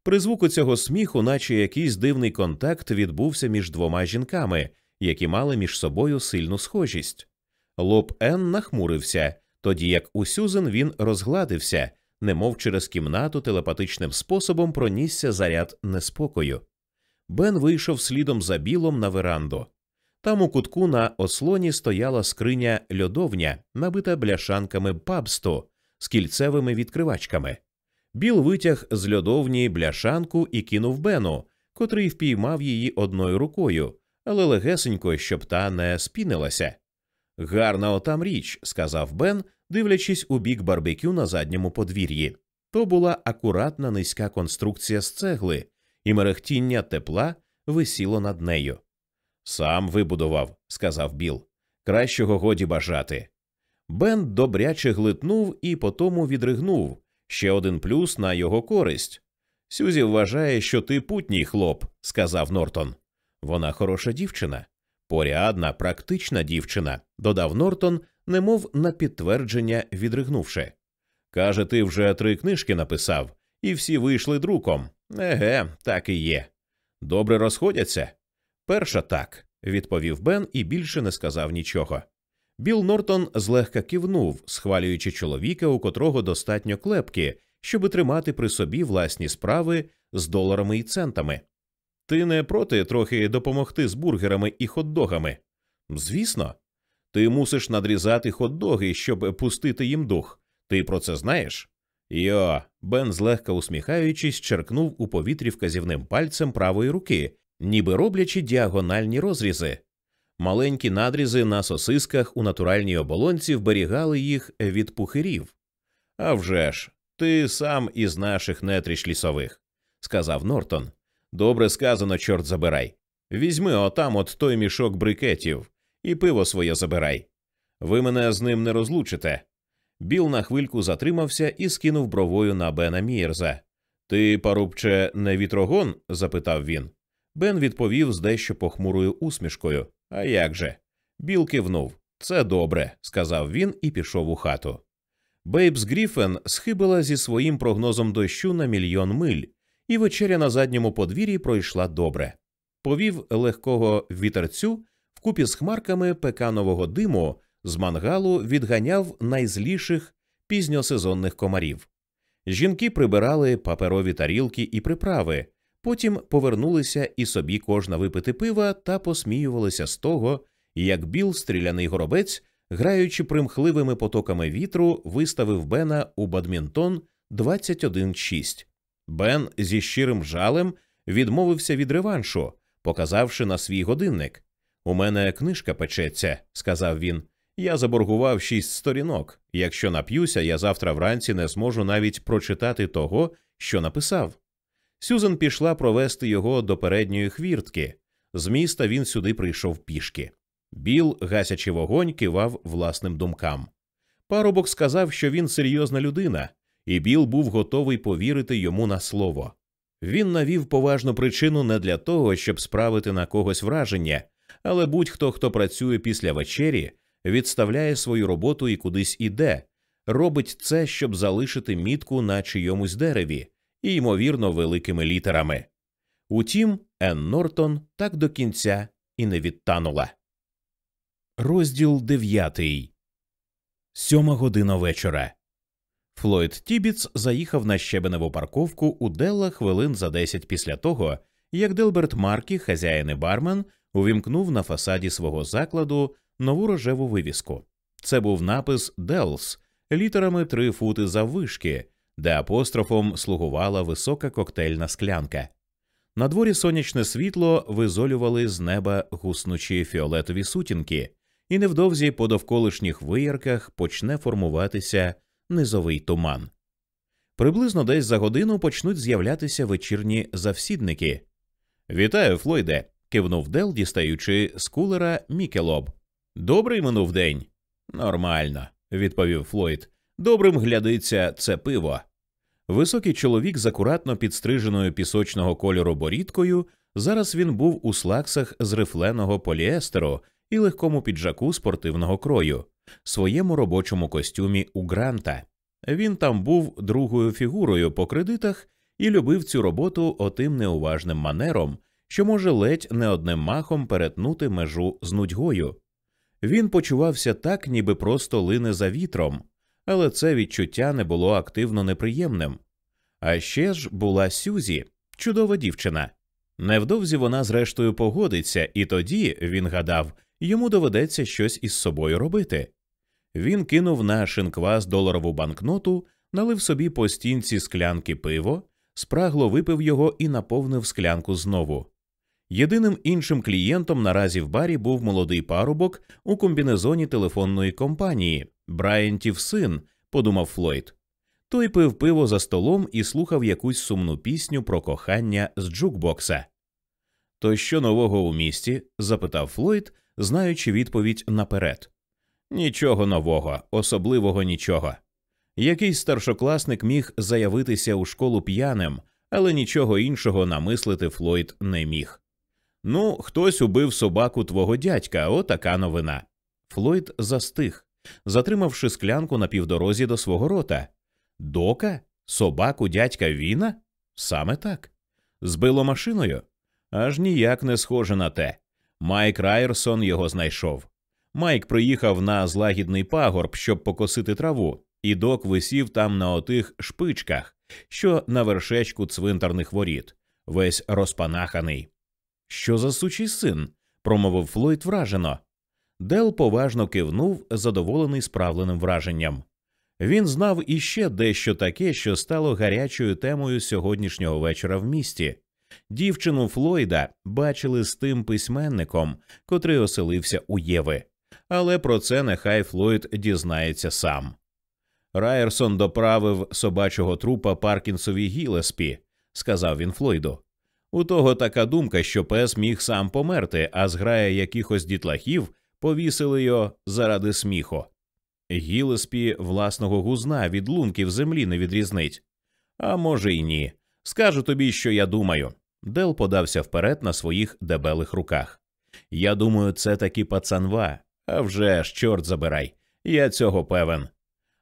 При звуку цього сміху, наче якийсь дивний контакт відбувся між двома жінками, які мали між собою сильну схожість. Лоб Ен нахмурився, тоді як у Сюзен він розгладився, немов через кімнату телепатичним способом пронісся заряд неспокою. Бен вийшов слідом за білом на веранду. Там у кутку на ослоні стояла скриня льодовня, набита бляшанками пабсту з кільцевими відкривачками. Біл витяг з льодовні бляшанку і кинув Бену, котрий впіймав її одною рукою, але легесенько, щоб та не спінилася. Гарна отам річ, сказав Бен, дивлячись у бік барбекю на задньому подвір'ї. То була акуратна низька конструкція з цегли, і мерехтіння тепла висіло над нею. Сам вибудував, сказав Біл. Кращого годі бажати. Бен добряче глитнув і потому відригнув ще один плюс на його користь. Сюзі вважає, що ти путній хлоп, сказав Нортон. Вона хороша дівчина, порядна, практична дівчина, додав Нортон, немов на підтвердження відригнувши. Каже, ти вже три книжки написав, і всі вийшли друком. Еге, так і є. Добре розходяться. Перша так, відповів Бен і більше не сказав нічого. Біл Нортон злегка кивнув, схвалюючи чоловіка, у котрого достатньо клепки, щоби тримати при собі власні справи з доларами і центами. Ти не проти трохи допомогти з бургерами і хот-догами? Звісно, ти мусиш надрізати хот-доги, щоб пустити їм дух. Ти про це знаєш? Йо, Бен, злегка усміхаючись, черкнув у повітрі вказівним пальцем правої руки, ніби роблячи діагональні розрізи. Маленькі надрізи на сосисках у натуральній оболонці вберігали їх від пухирів. «А вже ж, ти сам із наших нетріч лісових, сказав Нортон. Добре сказано, чорт забирай. Візьми отам от той мішок брикетів і пиво своє забирай. Ви мене з ним не розлучите. Біл на хвильку затримався і скинув бровою на Бена Мірза. Ти, парубче, не вітрогон? запитав він. Бен відповів з дещо похмурою усмішкою. А як же? Біл кивнув. Це добре, сказав він і пішов у хату. Бейбс Гріфен схибила зі своїм прогнозом дощу на мільйон миль, і вечеря на задньому подвір'ї пройшла добре. Повів легкого вітерцю вкупі з хмарками пеканового диму з мангалу відганяв найзліших пізньосезонних комарів. Жінки прибирали паперові тарілки і приправи, потім повернулися і собі кожна випити пива та посміювалися з того, як біл стріляний горобець, граючи примхливими потоками вітру, виставив Бена у бадмінтон 21-6. Бен зі щирим жалем відмовився від реваншу, показавши на свій годинник. У мене книжка печеться, сказав він. Я заборгував шість сторінок. Якщо нап'юся, я завтра вранці не зможу навіть прочитати того, що написав. Сюзен пішла провести його до передньої хвіртки. З міста він сюди прийшов пішки. Біл, гасячи вогонь, кивав власним думкам. Парубок сказав, що він серйозна людина, і Біл був готовий повірити йому на слово. Він навів поважну причину не для того, щоб справити на когось враження, але будь-хто, хто працює після вечері, відставляє свою роботу і кудись іде, робить це, щоб залишити мітку на чийомусь дереві, і, ймовірно, великими літерами. Утім, Енн Нортон так до кінця і не відтанула. Розділ дев'ятий. Сьома година вечора. Флойд Тібіц заїхав на щебеневу парковку у Делла хвилин за десять після того, як Делберт Маркі, хазяїн і бармен, увімкнув на фасаді свого закладу нову рожеву вивіску. Це був напис Dell's літерами три фути заввишки, де апострофом слугувала висока коктейльна склянка. На дворі сонячне світло визолювали з неба гуснучі фіолетові сутінки, і невдовзі по довколишніх виярках почне формуватися низовий туман. Приблизно десь за годину почнуть з'являтися вечірні завсідники. Вітаю, Флойде. кивнув Дел, дістаючи з кулера Мікелоб. Добрий минув день. Нормально, відповів Флойд. Добрим глядиться це пиво. Високий чоловік з акуратно підстриженою пісочного кольору борідкою. Зараз він був у слаксах з рифленого поліестеру і легкому піджаку спортивного крою, своєму робочому костюмі у гранта. Він там був другою фігурою по кредитах і любив цю роботу отим неуважним манером, що може ледь не одним махом перетнути межу з нудьгою. Він почувався так, ніби просто лине за вітром, але це відчуття не було активно неприємним. А ще ж була Сюзі, чудова дівчина. Невдовзі вона, зрештою, погодиться, і тоді, він гадав, йому доведеться щось із собою робити. Він кинув на шинквас доларову банкноту, налив собі по стінці склянки пиво, спрагло випив його і наповнив склянку знову. Єдиним іншим клієнтом наразі в барі був молодий парубок у комбінезоні телефонної компанії Брайантів син, подумав Флойд. Той пив пиво за столом і слухав якусь сумну пісню про кохання з джукбокса. То що нового у місті? запитав Флойд, знаючи відповідь наперед. Нічого нового, особливого нічого. Якийсь старшокласник міг заявитися у школу п'яним, але нічого іншого намислити Флойд не міг. Ну, хтось убив собаку твого дядька, отака новина. Флойд застиг, затримавши склянку на півдорозі до свого рота. Дока? Собаку дядька Віна? Саме так. Збило машиною? Аж ніяк не схоже на те. Майк Райерсон його знайшов. Майк приїхав на злагідний пагорб, щоб покосити траву, і док висів там на отих шпичках, що на вершечку цвинтарних воріт, весь розпанаханий. Що за сучий син? промовив Флойд вражено. Дел поважно кивнув, задоволений справленим враженням. Він знав іще дещо таке, що стало гарячою темою сьогоднішнього вечора в місті. Дівчину Флойда бачили з тим письменником, котрий оселився у Єви, але про це нехай Флойд дізнається сам. Райерсон доправив собачого трупа Паркінсові Гілеспі, сказав він Флойду. У того така думка, що пес міг сам померти, а зграя якихось дітлахів повісили його заради сміху. Гілеспі власного гузна від лунків землі не відрізнить. А може, й ні. Скажу тобі, що я думаю. Дел подався вперед на своїх дебелих руках. Я думаю, це таки пацанва. А вже ж, чорт забирай, я цього певен.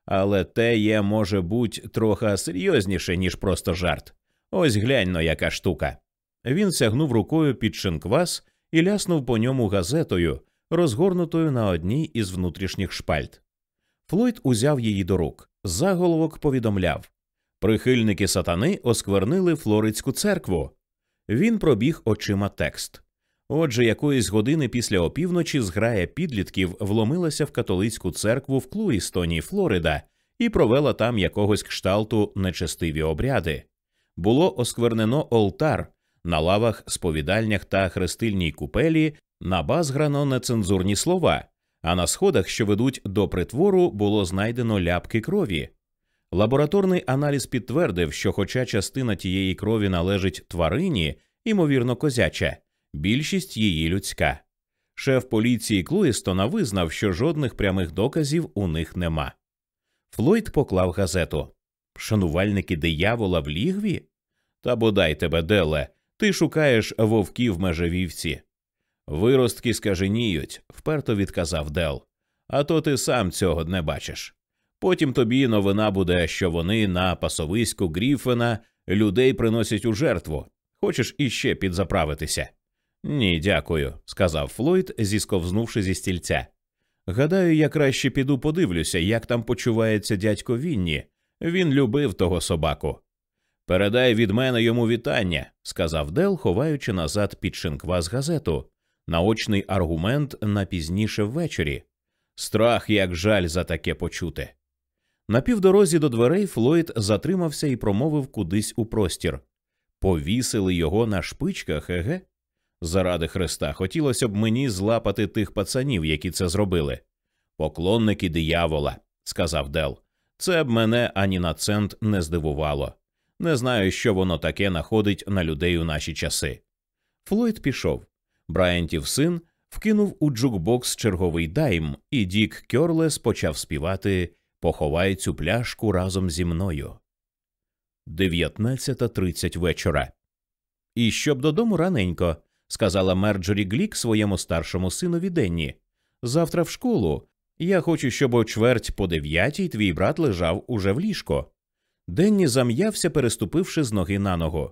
Але те є, може бути, трохи серйозніше, ніж просто жарт. Ось глянь-но яка штука. Він сягнув рукою під шинквас і ляснув по ньому газетою, розгорнутою на одній із внутрішніх шпальт. Флойд узяв її до рук. Заголовок повідомляв Прихильники сатани осквернили Флоридську церкву. Він пробіг очима текст. Отже, якоїсь години після опівночі зграя підлітків вломилася в католицьку церкву в Клуїстоні, Флорида, і провела там якогось кшталту нечестиві обряди. Було осквернено олтар на лавах, сповідальнях та хрестильній купелі набазграно нецензурні слова, а на сходах, що ведуть до притвору, було знайдено ляпки крові. Лабораторний аналіз підтвердив, що, хоча частина тієї крові належить тварині, ймовірно, козяча, більшість її людська. Шеф поліції Клуїстона визнав, що жодних прямих доказів у них нема. Флойд поклав газету. Шанувальники диявола в лігві? Та бодай тебе, Деле, ти шукаєш вовків межи вівці. Виростки скаженіють, вперто відказав Дел. А то ти сам цього не бачиш. Потім тобі новина буде, що вони на пасовиську Гріфена людей приносять у жертву. Хочеш іще підзаправитися? Ні, дякую, сказав Флойд, зісковзнувши зі стільця. Гадаю, я краще піду подивлюся, як там почувається дядько Вінні. Він любив того собаку. Передай від мене йому вітання, сказав Дел, ховаючи назад під шинквас газету. Наочний аргумент на пізніше ввечері. Страх, як жаль за таке почути. На півдорозі до дверей Флойд затримався і промовив кудись у простір. Повісили його на шпичках, еге? Заради Христа, хотілося б мені злапати тих пацанів, які це зробили. Поклонники диявола, сказав Дел. Це б мене ані на цент не здивувало. Не знаю, що воно таке находить на людей у наші часи. Флойд пішов. Брайантів син вкинув у джукбокс черговий дайм, і Дік Кьорлес почав співати Поховай цю пляшку разом зі мною. 19.30 вечора. І щоб додому раненько, сказала Мерджорі Глік своєму старшому синові Денні. Завтра в школу. Я хочу, щоб о чверть по дев'ятій твій брат лежав уже в ліжку. Денні зам'явся, переступивши з ноги на ногу.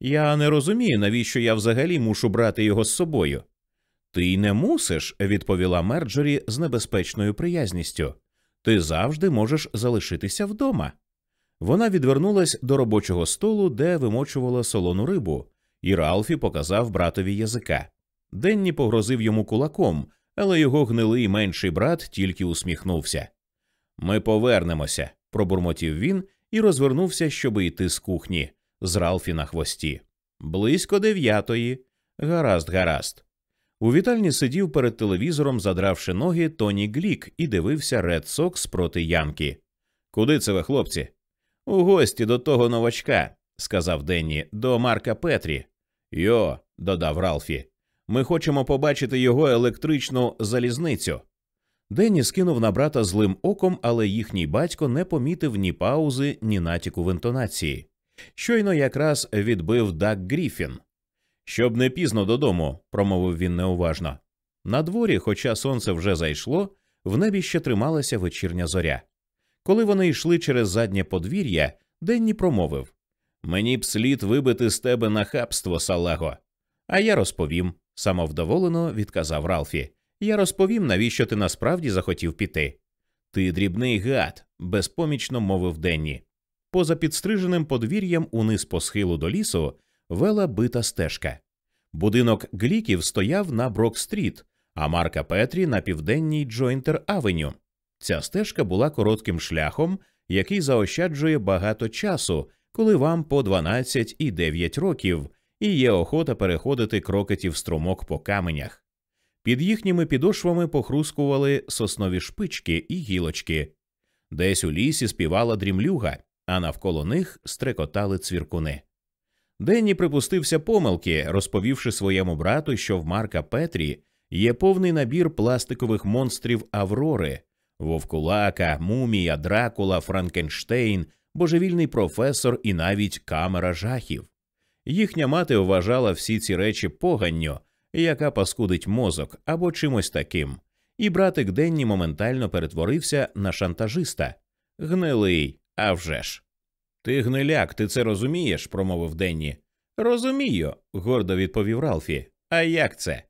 Я не розумію, навіщо я взагалі мушу брати його з собою. Ти не мусиш, відповіла Мерджорі з небезпечною приязністю. Ти завжди можеш залишитися вдома. Вона відвернулась до робочого столу, де вимочувала солону рибу, і Ралфі показав братові язика. Денні погрозив йому кулаком, але його гнилий менший брат тільки усміхнувся. Ми повернемося, пробурмотів він і розвернувся, щоб йти з кухні, з Ралфі на хвості. Близько дев'ятої. Гаразд, гаразд. У вітальні сидів перед телевізором, задравши ноги Тоні Глік, і дивився Ред Сокс проти Янки. Куди це ви, хлопці? У гості до того новачка, сказав Денні, до Марка Петрі. Йо, додав Ралфі. Ми хочемо побачити його електричну залізницю. Денні скинув на брата злим оком, але їхній батько не помітив ні паузи, ні натяку в інтонації. Щойно якраз відбив Дак Гріфін. Щоб не пізно додому, промовив він неуважно. На дворі, хоча сонце вже зайшло, в небі ще трималася вечірня зоря. Коли вони йшли через заднє подвір'я, Денні промовив Мені б слід вибити з тебе нахабство, салего. А я розповім, самовдоволено відказав Ралфі. Я розповім, навіщо ти насправді захотів піти. Ти дрібний гад, безпомічно мовив Денні. Поза підстриженим подвір'ям униз по схилу до лісу вела бита стежка. Будинок Гліків стояв на Брок-стріт, а Марка Петрі на південній Джойнтер Авеню. Ця стежка була коротким шляхом, який заощаджує багато часу, коли вам по 12 і 9 років, і є охота переходити крокетів струмок по каменях. Під їхніми підошвами похрускували соснові шпички і гілочки. Десь у лісі співала дрімлюга, а навколо них стрекотали цвіркуни. Денні припустився помилки, розповівши своєму брату, що в Марка Петрі є повний набір пластикових монстрів Аврори, Вовкулака, Мумія, Дракула, Франкенштейн, божевільний професор і навіть камера жахів. Їхня мати вважала всі ці речі поганню, яка паскудить мозок або чимось таким, і братик Денні моментально перетворився на шантажиста. Гнилий, а вже ж. Ти гниляк, ти це розумієш? промовив Денні. Розумію, гордо відповів Ралфі. А як це?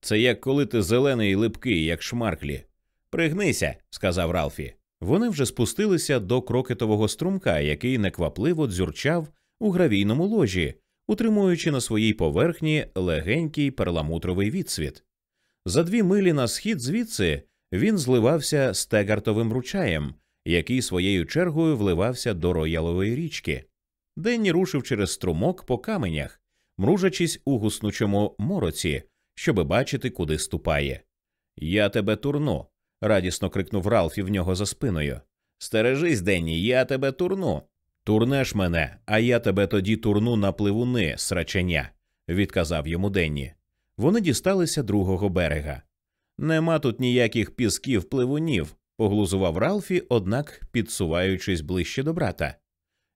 Це як коли ти зелений і липкий, як шмарклі. Пригнися, сказав Ралфі. Вони вже спустилися до крокетового струмка, який неквапливо дзюрчав у гравійному ложі, утримуючи на своїй поверхні легенький перламутровий відсвіт. За дві милі на схід звідси він зливався з тегартовим ручаєм, який своєю чергою вливався до роялової річки. Денні рушив через струмок по каменях, мружачись у гуснучому мороці, щоби бачити, куди ступає. Я тебе турну. радісно крикнув Ралфі в нього за спиною. Стережись, Денні, я тебе турну. Турнеш мене, а я тебе тоді турну на пливуни, сраченя, відказав йому Денні. Вони дісталися другого берега. Нема тут ніяких пісків пливунів, поглузував Ралфі, однак підсуваючись ближче до брата.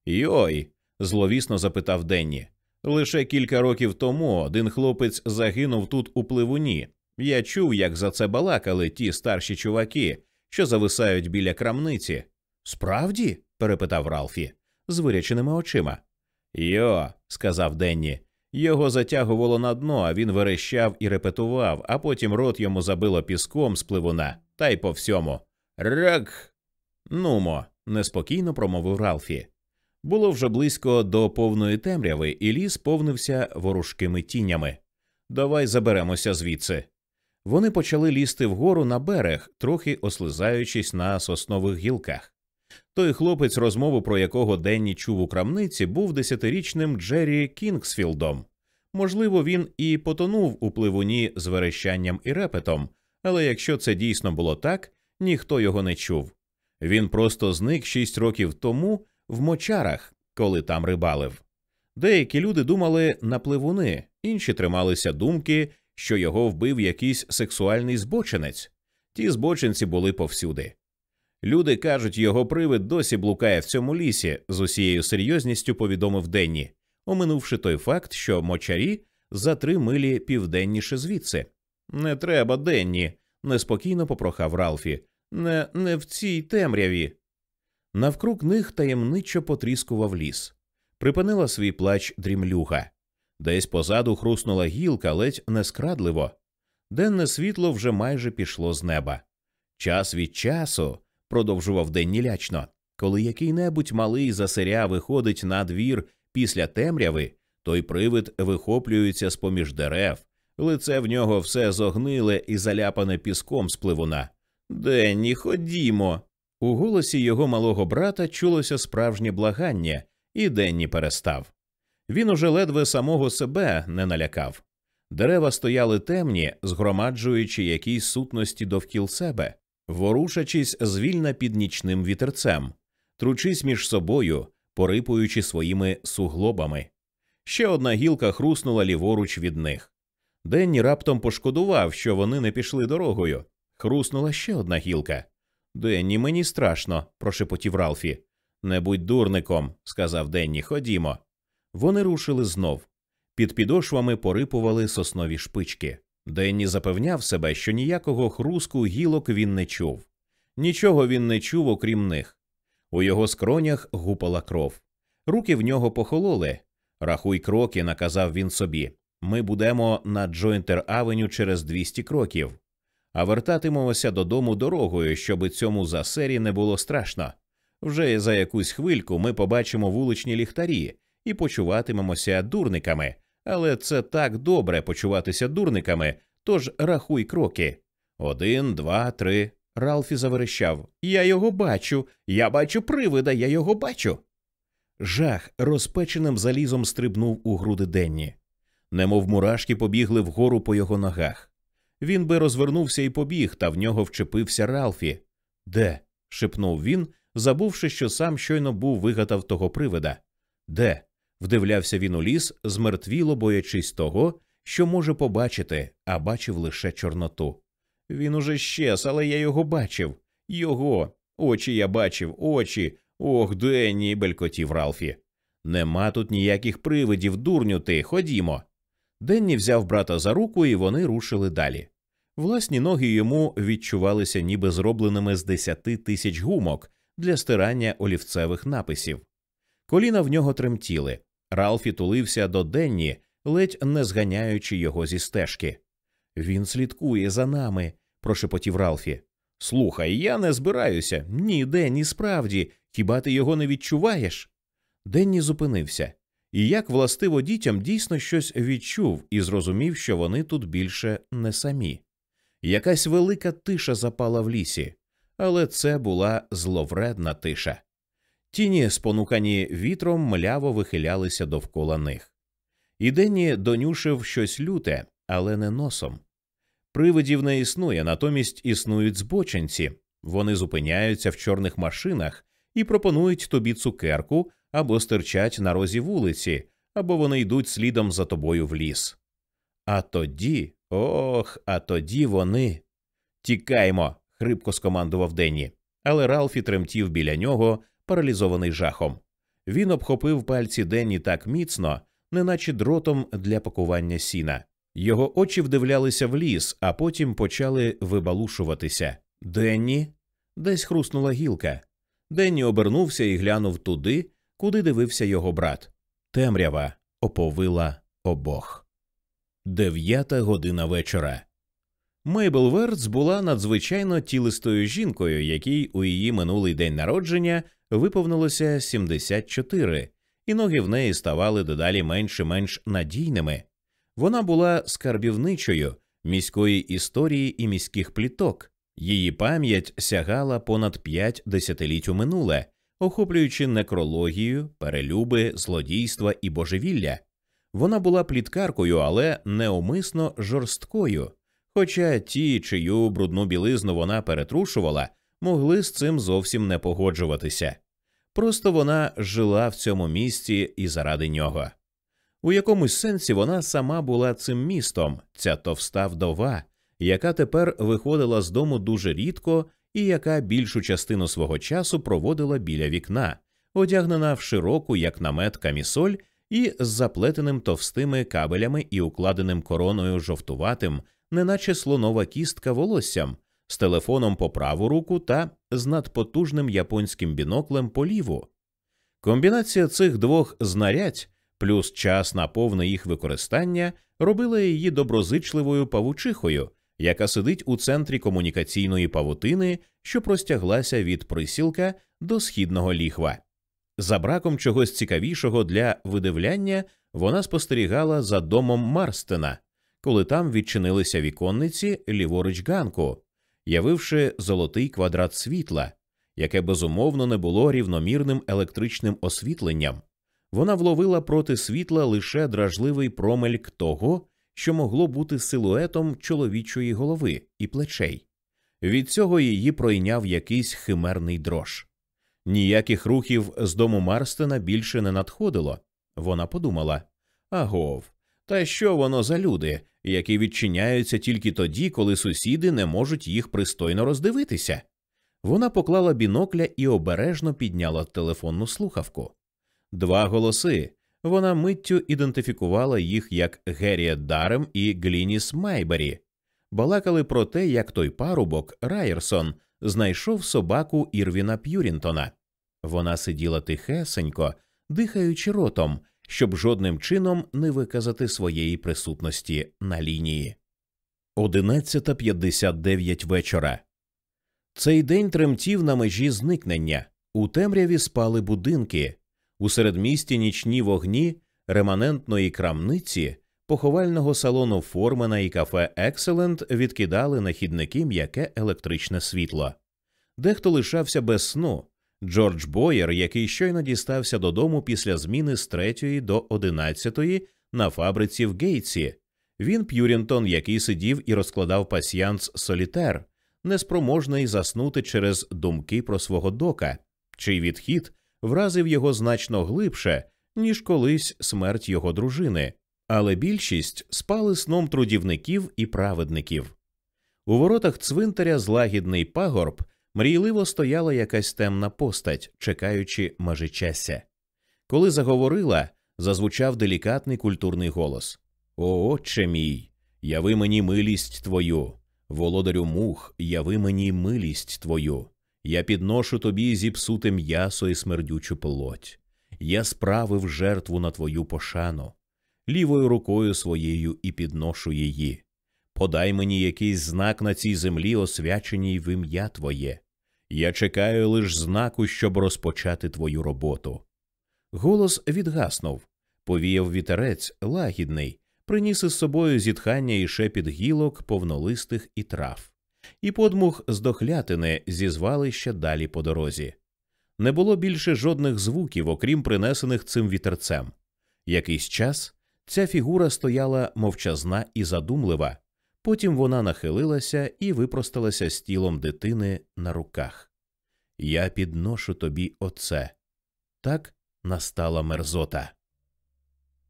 Йой. зловісно запитав Денні. Лише кілька років тому один хлопець загинув тут у пливуні. Я чув, як за це балакали ті старші чуваки, що зависають біля крамниці. Справді? перепитав Ралфі, з виряченими очима. Йо, сказав Денні. Його затягувало на дно, а він верещав і репетував, а потім рот йому забило піском з пливуна, та й по всьому. Рак. Нумо, неспокійно промовив Ралфі. Було вже близько до повної темряви, і ліс повнився ворожкими тінями. Давай заберемося звідси. Вони почали лізти вгору на берег, трохи ослизаючись на соснових гілках. Той хлопець, розмову про якого Денні чув у крамниці, був десятирічним Джері Кінгсфілдом. Можливо, він і потонув у пливуні з верещанням і репетом, але якщо це дійсно було так, ніхто його не чув. Він просто зник шість років тому в мочарах, коли там рибалив. Деякі люди думали на пливуни, інші трималися думки, що його вбив якийсь сексуальний збочинець. Ті збочинці були повсюди. Люди кажуть, його привид досі блукає в цьому лісі, з усією серйозністю повідомив Денні, оминувши той факт, що мочарі за три милі південніше звідси. Не треба, Денні, неспокійно попрохав Ралфі. Не, не в цій темряві. Навкруг них таємничо потріскував ліс. Припинила свій плач дрімлюга. Десь позаду хруснула гілка ледь нескрадливо. Денне світло вже майже пішло з неба. Час від часу, продовжував Денні лячно, коли який небудь малий засиря виходить на двір після темряви, той привид вихоплюється з поміж дерев, лице в нього все зогниле і заляпане піском з пливуна. Денні, ходімо. У голосі його малого брата чулося справжнє благання, і Денні перестав. Він уже ледве самого себе не налякав. Дерева стояли темні, згромаджуючи якісь сутності довкіл себе, ворушачись звільна під нічним вітерцем, тручись між собою, порипуючи своїми суглобами. Ще одна гілка хруснула ліворуч від них. Денні раптом пошкодував, що вони не пішли дорогою. Хруснула ще одна гілка. Денні, мені страшно, прошепотів Ралфі. Не будь дурником, сказав Денні, ходімо. Вони рушили знов. Під підошвами порипували соснові шпички. Денні запевняв себе, що ніякого хруску гілок він не чув. Нічого він не чув, окрім них. У його скронях гупала кров. Руки в нього похололи. Рахуй кроки, наказав він собі. Ми будемо на Джойнтер Авеню через 200 кроків, а вертатимемося додому дорогою, щоби цьому засері не було страшно. Вже за якусь хвильку ми побачимо вуличні ліхтарі і почуватимемося дурниками, але це так добре почуватися дурниками, тож рахуй кроки. Один, два, три. Ралфі заверещав. Я його бачу, я бачу привида, я його бачу. Жах розпеченим залізом стрибнув у груди Денні. Немов мурашки побігли вгору по його ногах. Він би розвернувся і побіг, та в нього вчепився Ралфі. Де? шепнув він, забувши, що сам щойно був вигадав того привида. Де? Вдивлявся він у ліс, змертвіло боячись того, що може побачити, а бачив лише Чорноту. Він уже щез, але я його бачив. Його. Очі я бачив, очі. Ох, Денні, белькотів Ралфі. Нема тут ніяких привидів, дурню ти, ходімо. Денні взяв брата за руку, і вони рушили далі. Власні ноги йому відчувалися ніби зробленими з десяти тисяч гумок для стирання олівцевих написів. Коліна в нього тремтіли. Ралфі тулився до Денні, ледь не зганяючи його зі стежки. Він слідкує за нами, прошепотів Ралфі. Слухай, я не збираюся. Ні, Денні, справді, хіба ти його не відчуваєш? Денні зупинився, і як властиво дітям дійсно щось відчув і зрозумів, що вони тут більше не самі. Якась велика тиша запала в лісі, але це була зловредна тиша. Тіні, спонукані вітром, мляво вихилялися довкола них. І Денні донюшив щось люте, але не носом. Привидів не існує, натомість існують збочинці, Вони зупиняються в чорних машинах і пропонують тобі цукерку або стирчать на розі вулиці, або вони йдуть слідом за тобою в ліс. А тоді, ох, а тоді вони. Тікаймо. хрипко скомандував Денні, але Ралфі тремтів біля нього, паралізований жахом. Він обхопив пальці Денні так міцно, неначе дротом для пакування сіна. Його очі вдивлялися в ліс, а потім почали вибалушуватися. Денні десь хруснула гілка. Денні обернувся і глянув туди, куди дивився його брат. Темрява оповила обох. Дев'ята година вечора. Мейбл Верц була надзвичайно тілистою жінкою, якій у її минулий день народження виповнилося 74, і ноги в неї ставали дедалі менш і менш надійними. Вона була скарбівничою міської історії і міських пліток. Її пам'ять сягала понад п'ять десятиліть у минуле, охоплюючи некрологію, перелюби, злодійства і божевілля. Вона була пліткаркою, але неумисно жорсткою. Хоча ті, чию брудну білизну вона перетрушувала, могли з цим зовсім не погоджуватися. Просто вона жила в цьому місті і заради нього. У якомусь сенсі вона сама була цим містом, ця товста вдова, яка тепер виходила з дому дуже рідко і яка більшу частину свого часу проводила біля вікна, одягнена в широку, як намет камісоль, і з заплетеним товстими кабелями і укладеним короною жовтуватим, неначе слонова кістка волоссям, з телефоном по праву руку та з надпотужним японським біноклем по ліву. Комбінація цих двох знарядь плюс час на повне їх використання робила її доброзичливою павучихою, яка сидить у центрі комунікаційної павутини, що простяглася від присілка до східного ліхва. За браком чогось цікавішого для видивляння вона спостерігала за домом Марстена, коли там відчинилися віконниці ліворуч ганку, явивши золотий квадрат світла, яке безумовно не було рівномірним електричним освітленням. Вона вловила проти світла лише дражливий промельк того, що могло бути силуетом чоловічої голови і плечей. Від цього її пройняв якийсь химерний дрож. Ніяких рухів з дому Марстена більше не надходило. Вона подумала агов, та що воно за люди, які відчиняються тільки тоді, коли сусіди не можуть їх пристойно роздивитися. Вона поклала бінокля і обережно підняла телефонну слухавку. Два голоси. Вона миттю ідентифікувала їх як Герріет Дарем і Глініс Майбері, балакали про те, як той парубок Райерсон знайшов собаку Ірвіна П'юрінтона. Вона сиділа тихесенько, дихаючи ротом, щоб жодним чином не виказати своєї присутності на лінії. 11.59 вечора. Цей день тремтів на межі зникнення. У темряві спали будинки, у середмісті нічні вогні реманентної крамниці, поховального салону Формена і кафе Екселент відкидали на хідники м'яке електричне світло. Дехто лишався без сну. Джордж Боєр, який щойно дістався додому після зміни з третьої до одинадцятої на фабриці в Гейтсі. Він П'юрінтон, який сидів і розкладав пасьянс Солітер, неспроможний заснути через думки про свого дока, чий відхід вразив його значно глибше, ніж колись смерть його дружини, але більшість спали сном трудівників і праведників. У воротах цвинтаря злагідний пагорб мрійливо стояла якась темна постать, чекаючи межичасся. Коли заговорила, зазвучав делікатний культурний голос О, отче мій, яви мені милість твою, володарю мух, яви мені милість твою. Я підношу тобі зіпсуте м'ясо і смердючу плоть. Я справив жертву на твою пошану, лівою рукою своєю і підношу її. Подай мені якийсь знак на цій землі, освяченій в ім'я Твоє. Я чекаю лиш знаку, щоб розпочати твою роботу. Голос відгаснув, повіяв вітерець лагідний, приніс із собою зітхання і шепіт гілок, повнолистих і трав і подмух з дохлятини зі звалища далі по дорозі. Не було більше жодних звуків, окрім принесених цим вітерцем. Якийсь час ця фігура стояла мовчазна і задумлива, Потім вона нахилилася і випросталася з тілом дитини на руках. Я підношу тобі оце. Так настала мерзота.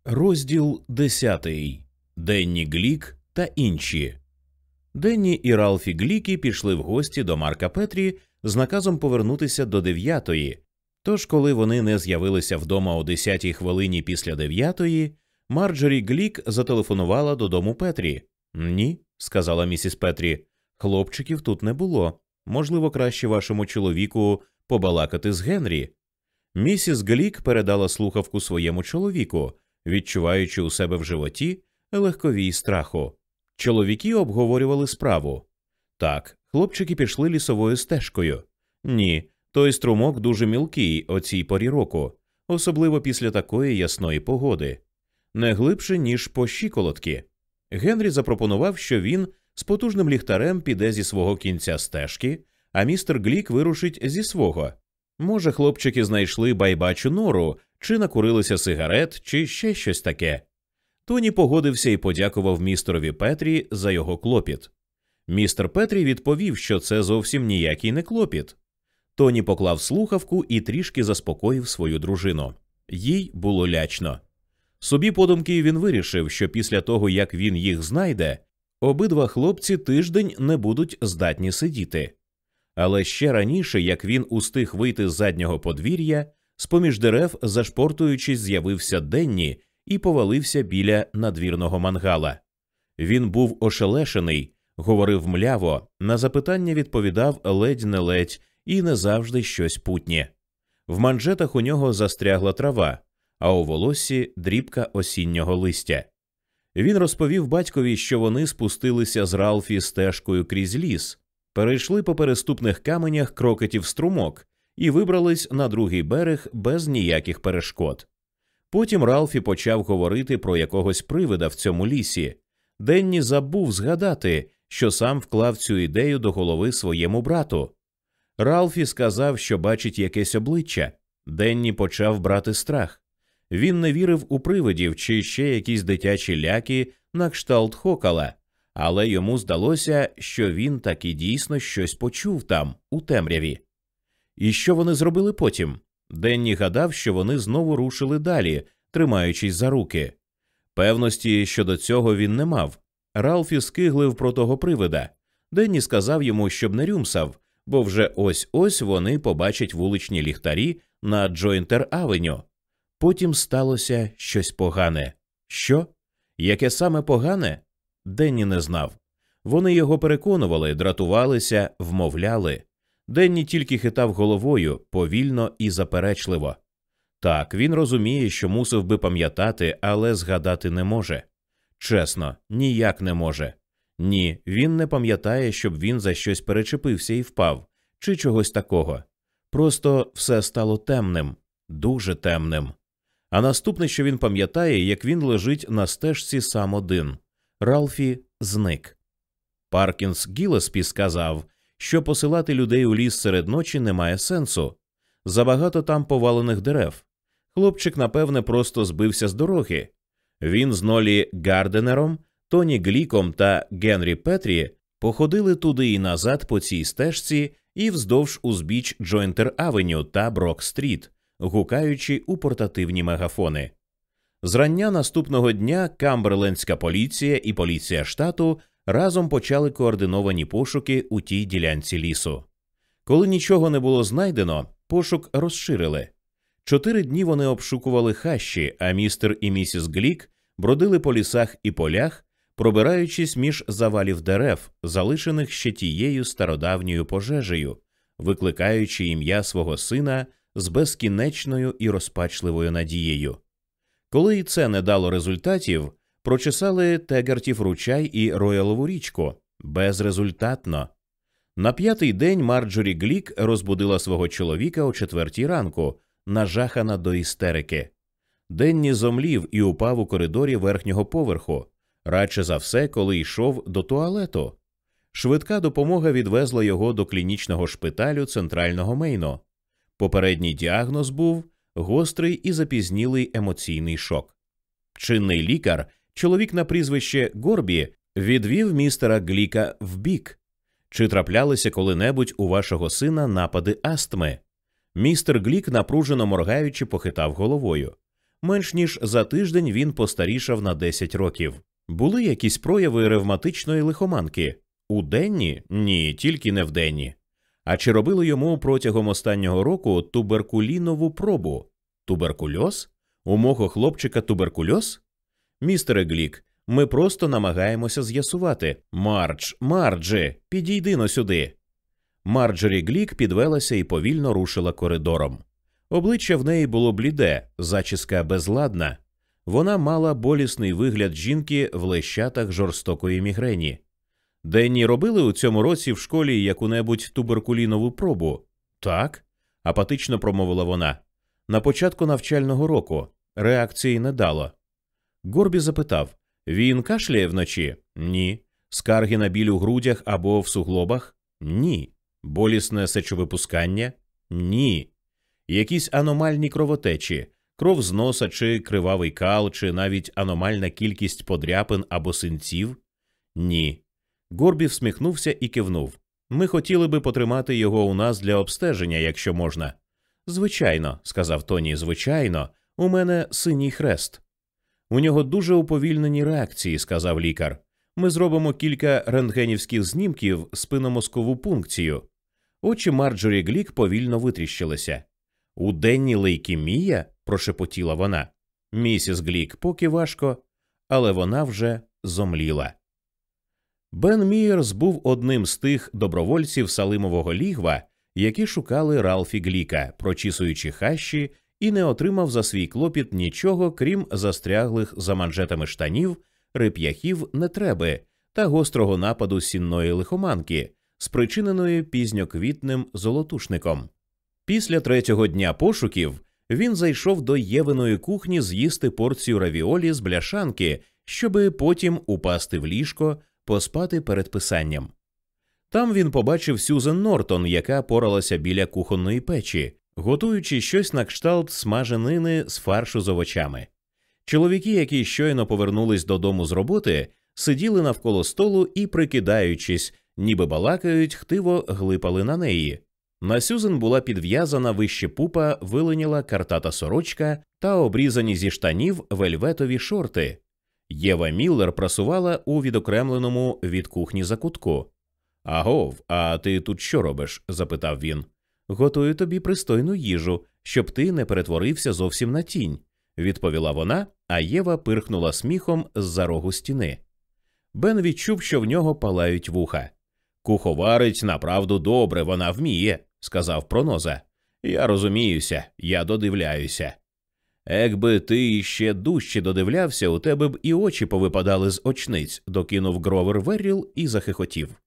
Розділ десятий. Денні Глік та інші. Денні і Ралфі Глікі пішли в гості до Марка Петрі з наказом повернутися до дев'ятої. Тож, коли вони не з'явилися вдома о десятій хвилині після дев'ятої, Марджорі Глік зателефонувала додому Петрі. Ні, сказала місіс Петрі, хлопчиків тут не було. Можливо, краще вашому чоловіку побалакати з Генрі. Місіс Глік передала слухавку своєму чоловіку, відчуваючи у себе в животі легковій страху. Чоловіки обговорювали справу. Так, хлопчики пішли лісовою стежкою. Ні, той струмок дуже мілкий о цій порі року, особливо після такої ясної погоди, не глибше, ніж по щиколотки. Генрі запропонував, що він з потужним ліхтарем піде зі свого кінця стежки, а містер Глік вирушить зі свого. Може, хлопчики знайшли байбачу нору, чи накурилися сигарет, чи ще щось таке. Тоні погодився і подякував містерові Петрі за його клопіт. Містер Петрі відповів, що це зовсім ніякий не клопіт. Тоні поклав слухавку і трішки заспокоїв свою дружину. Їй було лячно. Собі подумки він вирішив, що після того, як він їх знайде, обидва хлопці тиждень не будуть здатні сидіти. Але ще раніше, як він устиг вийти з заднього подвір'я, з поміж дерев, зашпортуючись, з'явився Денні і повалився біля надвірного мангала. Він був ошелешений, говорив мляво, на запитання відповідав ледь не ледь і не завжди щось путнє. В манжетах у нього застрягла трава, а у волоссі дрібка осіннього листя. Він розповів батькові, що вони спустилися з Ралфі стежкою крізь ліс, перейшли по переступних каменях крокетів струмок і вибрались на другий берег без ніяких перешкод. Потім Ралфі почав говорити про якогось привида в цьому лісі. Денні забув згадати, що сам вклав цю ідею до голови своєму брату. Ралфі сказав, що бачить якесь обличчя. Денні почав брати страх. Він не вірив у привидів чи ще якісь дитячі ляки на кшталт хокала, але йому здалося, що він таки дійсно щось почув там, у темряві. І що вони зробили потім? Денні гадав, що вони знову рушили далі, тримаючись за руки. Певності щодо цього він не мав. Ралфі скиглив про того привида. Денні сказав йому, щоб не рюмсав, бо вже ось ось вони побачать вуличні ліхтарі на Джойнтер Авеню. Потім сталося щось погане. Що? Яке саме погане? Денні не знав. Вони його переконували, дратувалися, вмовляли. Денні тільки хитав головою повільно і заперечливо. Так, він розуміє, що мусив би пам'ятати, але згадати не може. Чесно, ніяк не може. Ні, він не пам'ятає, щоб він за щось перечепився і впав, чи чогось такого. Просто все стало темним, дуже темним. А наступне, що він пам'ятає, як він лежить на стежці сам один. Ралфі зник. Паркінс Гілеспі сказав, що посилати людей у ліс серед ночі немає сенсу. Забагато там повалених дерев. Хлопчик, напевне, просто збився з дороги. Він з Нолі Гарденером, Тоні Гліком та Генрі Петрі походили туди і назад по цій стежці і вздовж узбіч Джойнтер Авеню та Брок Стріт, гукаючи у портативні мегафони. Зрання наступного дня Камберлендська поліція і поліція штату разом почали координовані пошуки у тій ділянці лісу. Коли нічого не було знайдено, пошук розширили. Чотири дні вони обшукували хащі, а містер і місіс Глік бродили по лісах і полях, пробираючись між завалів дерев, залишених ще тією стародавньою пожежею, викликаючи ім'я свого сина з безкінечною і розпачливою надією. Коли і це не дало результатів, прочесали Тегартів ручай і Роялову річку безрезультатно. На п'ятий день Марджорі Глік розбудила свого чоловіка о четвертій ранку, нажахана до істерики. Денні зомлів і упав у коридорі верхнього поверху, радше за все, коли йшов до туалету. Швидка допомога відвезла його до клінічного шпиталю центрального Мейно. Попередній діагноз був гострий і запізнілий емоційний шок. Чинний лікар, чоловік на прізвище Горбі, відвів містера Гліка вбік. Чи траплялися коли-небудь у вашого сина напади астми? Містер Глік, напружено моргаючи, похитав головою. Менш ніж за тиждень він постарішав на 10 років. Були якісь прояви ревматичної лихоманки? У Денні? Ні, тільки не в Денні. А чи робили йому протягом останнього року туберкулінову пробу? Туберкульоз? У мого хлопчика туберкульоз? Містере Глік, ми просто намагаємося з'ясувати. Мардж, Марджі, підійди-но сюди. Марджері Глік підвелася і повільно рушила коридором. Обличчя в неї було бліде, зачіска безладна. Вона мала болісний вигляд жінки в лещатах жорстокої мігрені. Денні робили у цьому році в школі яку-небудь туберкулінову пробу? Так, апатично промовила вона. На початку навчального року реакції не дало. Горбі запитав він кашляє вночі? Ні. Скарги на біль у грудях або в суглобах? Ні. Болісне сечовипускання? Ні. Якісь аномальні кровотечі, кров з носа чи кривавий кал, чи навіть аномальна кількість подряпин або синців? Ні. Горбі всміхнувся і кивнув. Ми хотіли би потримати його у нас для обстеження, якщо можна. Звичайно, сказав Тоні, звичайно, у мене синій хрест. У нього дуже уповільнені реакції, сказав лікар. Ми зробимо кілька рентгенівських знімків спиномозкову пункцію. Очі Марджорі Глік повільно витріщилися. У Денні лейкемія? прошепотіла вона. Місіс Глік, поки важко, але вона вже зомліла. Бен Мієрс був одним з тих добровольців Салимового лігва, які шукали Ралфі Гліка, прочісуючи хащі, і не отримав за свій клопіт нічого, крім застряглих за манжетами штанів, реп'яхів нетреби та гострого нападу сінної лихоманки, спричиненої пізньоквітним золотушником. Після третього дня пошуків він зайшов до Євиної кухні з'їсти порцію равіолі з бляшанки, щоби потім упасти в ліжко, поспати перед писанням. Там він побачив Сюзен Нортон, яка поралася біля кухонної печі, готуючи щось на кшталт смаженини з фаршу з овочами. Чоловіки, які щойно повернулись додому з роботи, сиділи навколо столу і, прикидаючись, ніби балакають, хтиво глипали на неї. На Сюзен була підв'язана вище пупа, виленіла картата сорочка та обрізані зі штанів вельветові шорти. Єва Міллер прасувала у відокремленому від кухні закутку. Агов, а ти тут що робиш? запитав він. Готую тобі пристойну їжу, щоб ти не перетворився зовсім на тінь, відповіла вона, а Єва пирхнула сміхом з-за рогу стіни. Бен відчув, що в нього палають вуха. Куховарить направду добре, вона вміє, сказав проноза. Я розуміюся, я додивляюся. Якби ти ще дужче додивлявся, у тебе б і очі повипадали з очниць, докинув Гровер Верріл і захихотів.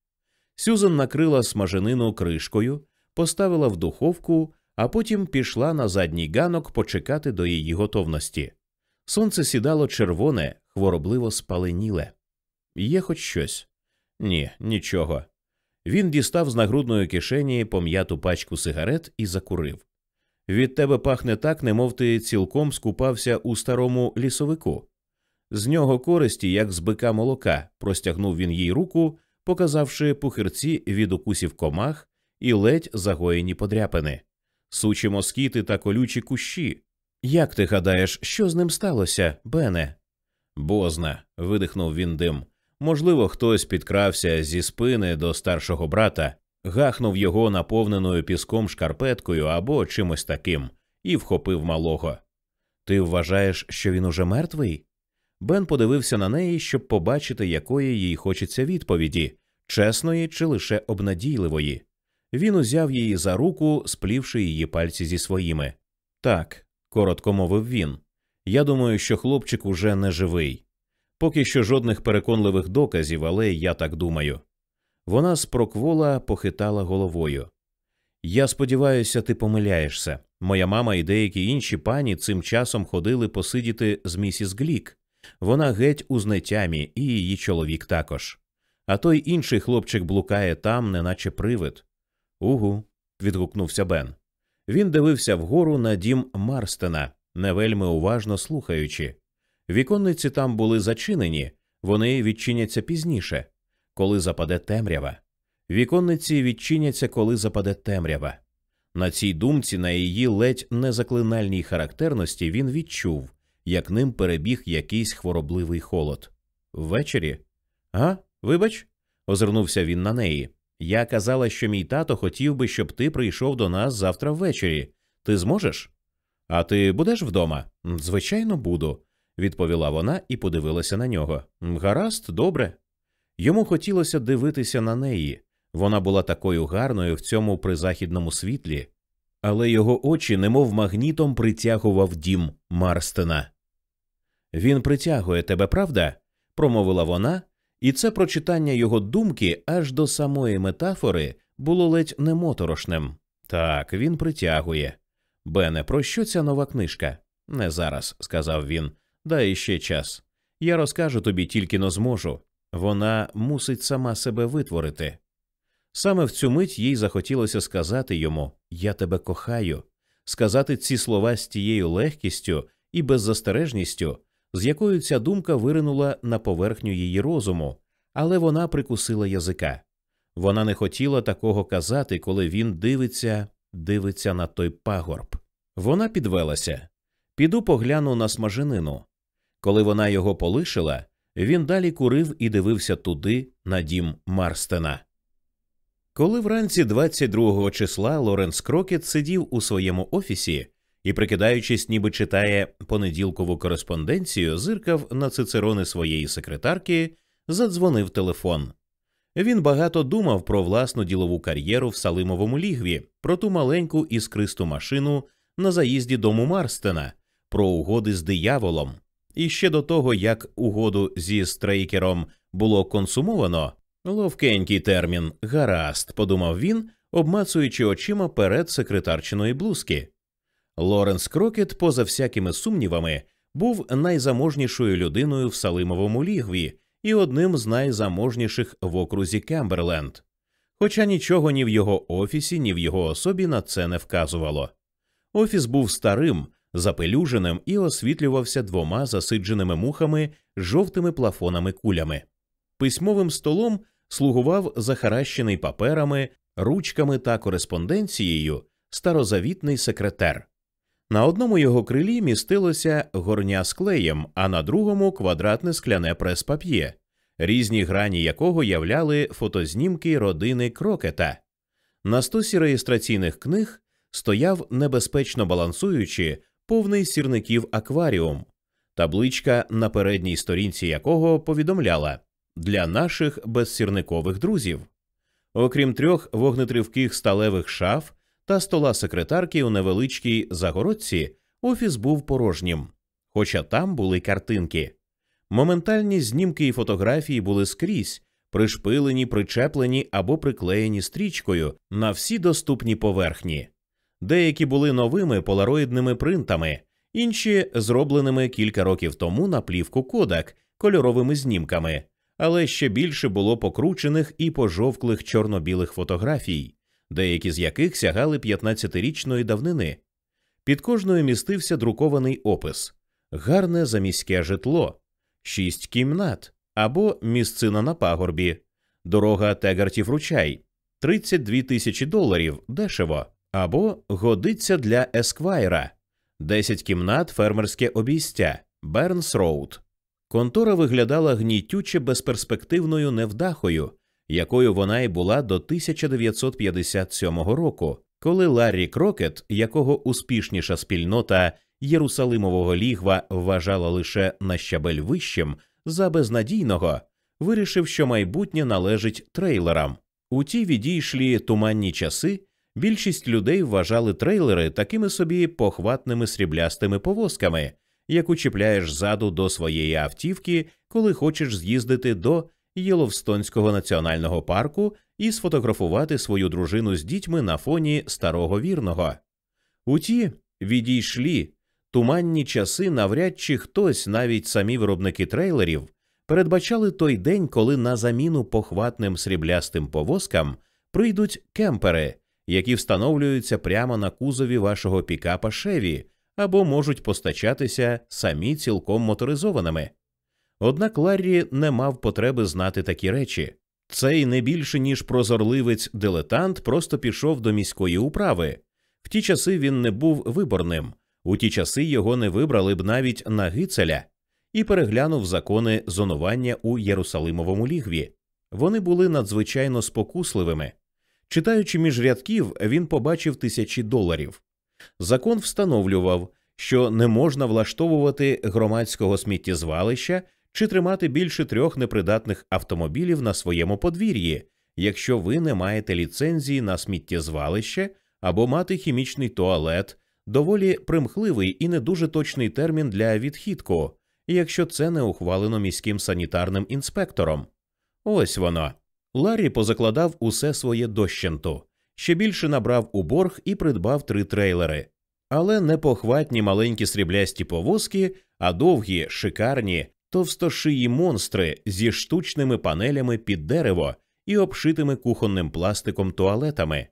Сюзан накрила смаженину кришкою, поставила в духовку, а потім пішла на задній ганок почекати до її готовності. Сонце сідало червоне, хворобливо спаленіле. Є хоч щось? Ні, нічого. Він дістав з нагрудної кишені пом'яту пачку сигарет і закурив. Від тебе пахне так, немов ти цілком скупався у старому лісовику. З нього користі, як з бика молока, простягнув він їй руку, показавши пухирці від укусів комах і ледь загоєні подряпини, сучі москіти та колючі кущі. Як ти гадаєш, що з ним сталося, Бене? Бозна, видихнув він дим. Можливо, хтось підкрався зі спини до старшого брата, гахнув його наповненою піском шкарпеткою або чимось таким, і вхопив малого. Ти вважаєш, що він уже мертвий? Бен подивився на неї, щоб побачити, якої їй хочеться відповіді чесної чи лише обнадійливої. Він узяв її за руку, сплівши її пальці зі своїми. Так, коротко мовив він. Я думаю, що хлопчик уже не живий. Поки що жодних переконливих доказів, але я так думаю. Вона спроквола похитала головою. Я сподіваюся, ти помиляєшся. Моя мама і деякі інші пані цим часом ходили посидіти з місіс Глік. Вона геть у знетямі, і її чоловік також. А той інший хлопчик блукає там, неначе привид. Угу. відгукнувся Бен. Він дивився вгору на дім Марстена, не вельми уважно слухаючи. Віконниці там були зачинені, Вони відчиняться пізніше, коли западе темрява. Віконниці відчиняться, коли западе темрява. На цій думці, на її ледь незаклинальній характерності, він відчув, як ним перебіг якийсь хворобливий холод. Ввечері? А, вибач, озирнувся він на неї. Я казала, що мій тато хотів би, щоб ти прийшов до нас завтра ввечері. Ти зможеш? А ти будеш вдома? Звичайно, буду, відповіла вона і подивилася на нього. Гаразд, добре. Йому хотілося дивитися на неї. Вона була такою гарною в цьому призахідному світлі, але його очі, немов магнітом, притягував дім Марстена. Він притягує тебе, правда? промовила вона, і це прочитання його думки аж до самої метафори було ледь не моторошним. Так, він притягує. Бене, про що ця нова книжка? Не зараз, сказав він. Дай іще час. Я розкажу тобі тільки но зможу. Вона мусить сама себе витворити. Саме в цю мить їй захотілося сказати йому Я тебе кохаю, сказати ці слова з тією легкістю і беззастережністю, з якою ця думка виринула на поверхню її розуму, але вона прикусила язика. Вона не хотіла такого казати, коли він дивиться, дивиться на той пагорб. Вона підвелася. Піду погляну на смаженину. Коли вона його полишила, він далі курив і дивився туди, на дім Марстена. Коли вранці 22 числа Лоренс Крокет сидів у своєму офісі і, прикидаючись, ніби читає понеділкову кореспонденцію, зиркав на цицерони своєї секретарки, задзвонив телефон. Він багато думав про власну ділову кар'єру в Салимовому лігві, про ту маленьку іскристу машину на заїзді дому Марстена, про угоди з дияволом. І ще до того, як угоду зі стрейкером було консумовано, ловкенький термін гаразд, подумав він, обмацуючи очима перед секретарчиної блузки. Лоренс Крокет, поза всякими сумнівами, був найзаможнішою людиною в Салимовому лігві і одним з найзаможніших в окрузі Кемберленд. Хоча нічого ні в його офісі, ні в його особі на це не вказувало. Офіс був старим, запилюженим і освітлювався двома засидженими мухами жовтими плафонами кулями. Письмовим столом слугував захаращений паперами, ручками та кореспонденцією старозавітний секретер. На одному його крилі містилося горня з клеєм, а на другому квадратне скляне прес-пап'є, різні грані якого являли фотознімки родини крокета. На стосі реєстраційних книг стояв небезпечно балансуючи повний сірників акваріум, табличка на передній сторінці якого повідомляла для наших безсірникових друзів. Окрім трьох вогнетривких сталевих шаф та стола секретарки у невеличкій загородці, офіс був порожнім, хоча там були картинки. Моментальні знімки і фотографії були скрізь, пришпилені, причеплені або приклеєні стрічкою на всі доступні поверхні. Деякі були новими полароїдними принтами, інші зробленими кілька років тому на плівку Кодак кольоровими знімками, але ще більше було покручених і пожовклих чорно-білих фотографій, деякі з яких сягали 15-річної давнини. Під кожною містився друкований опис гарне заміське житло, шість кімнат або місцина на пагорбі, дорога Тегартів ручай, 32 тисячі доларів дешево, або годиться для есквайра, 10 кімнат фермерське обійстя, Бернс Роуд. Контора виглядала гнітюче безперспективною невдахою, якою вона й була до 1957 року, коли Ларрі Крокет, якого успішніша спільнота Єрусалимового лігва вважала лише на щабель вищим за безнадійного, вирішив, що майбутнє належить трейлерам. У ті відійшлі туманні часи більшість людей вважали трейлери такими собі похватними сріблястими повозками, яку чіпляєш ззаду до своєї автівки, коли хочеш з'їздити до Єловстонського національного парку і сфотографувати свою дружину з дітьми на фоні старого вірного. У ті відійшлі туманні часи, навряд чи хтось, навіть самі виробники трейлерів, передбачали той день, коли на заміну похватним сріблястим повозкам прийдуть кемпери, які встановлюються прямо на кузові вашого пікапа Шеві або можуть постачатися самі цілком моторизованими. Однак Ларрі не мав потреби знати такі речі. Цей не більше ніж прозорливець дилетант просто пішов до міської управи. В ті часи він не був виборним, у ті часи його не вибрали б навіть на гицеля, і переглянув закони зонування у Єрусалимовому лігві. Вони були надзвичайно спокусливими. Читаючи між рядків, він побачив тисячі доларів. Закон встановлював, що не можна влаштовувати громадського сміттєзвалища чи тримати більше трьох непридатних автомобілів на своєму подвір'ї, якщо ви не маєте ліцензії на сміттєзвалище або мати хімічний туалет, доволі примхливий і не дуже точний термін для відхідку, якщо це не ухвалено міським санітарним інспектором. Ось воно. Ларрі позакладав усе своє дощенту, ще більше набрав у борг і придбав три трейлери. Але не похватні маленькі сріблясті повозки, а довгі, шикарні, товстошиї монстри зі штучними панелями під дерево і обшитими кухонним пластиком туалетами.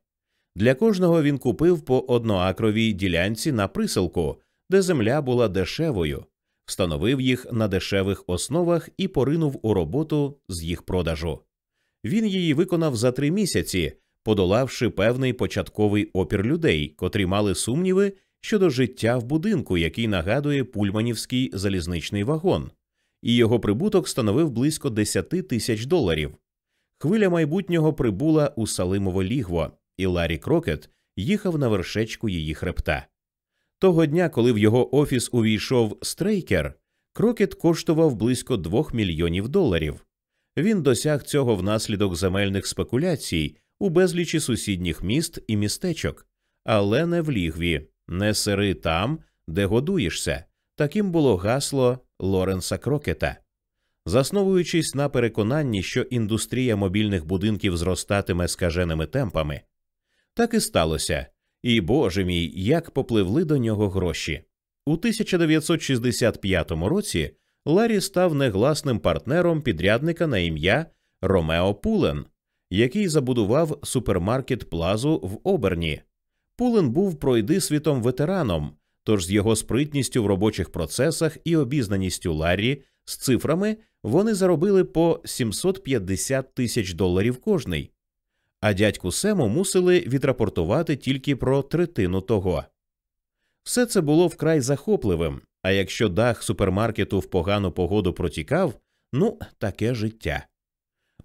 Для кожного він купив по одноакровій ділянці на присилку, де земля була дешевою, встановив їх на дешевих основах і поринув у роботу з їх продажу. Він її виконав за три місяці, подолавши певний початковий опір людей, котрі мали сумніви щодо життя в будинку, який нагадує пульманівський залізничний вагон, і його прибуток становив близько 10 тисяч доларів. Хвиля майбутнього прибула у Салимово лігво, і Ларі Крокет їхав на вершечку її хребта. Того дня, коли в його офіс увійшов Стрейкер, Крокет коштував близько двох мільйонів доларів. Він досяг цього внаслідок земельних спекуляцій у безлічі сусідніх міст і містечок, але не в Лігві, не сери там, де годуєшся. Таким було гасло Лоренса Крокета. Засновуючись на переконанні, що індустрія мобільних будинків зростатиме скаженими темпами, так і сталося. І боже мій, як попливли до нього гроші. У 1965 році Ларі став негласним партнером підрядника на ім'я Ромео Пулен, який забудував супермаркет Плазу в Оберні. Пулен був пройдисвітом-ветераном, тож з його спритністю в робочих процесах і обізнаністю Ларрі з цифрами вони заробили по 750 тисяч доларів кожний а дядьку Сему мусили відрапортувати тільки про третину того. Все це було вкрай захопливим, а якщо дах супермаркету в погану погоду протікав, ну таке життя.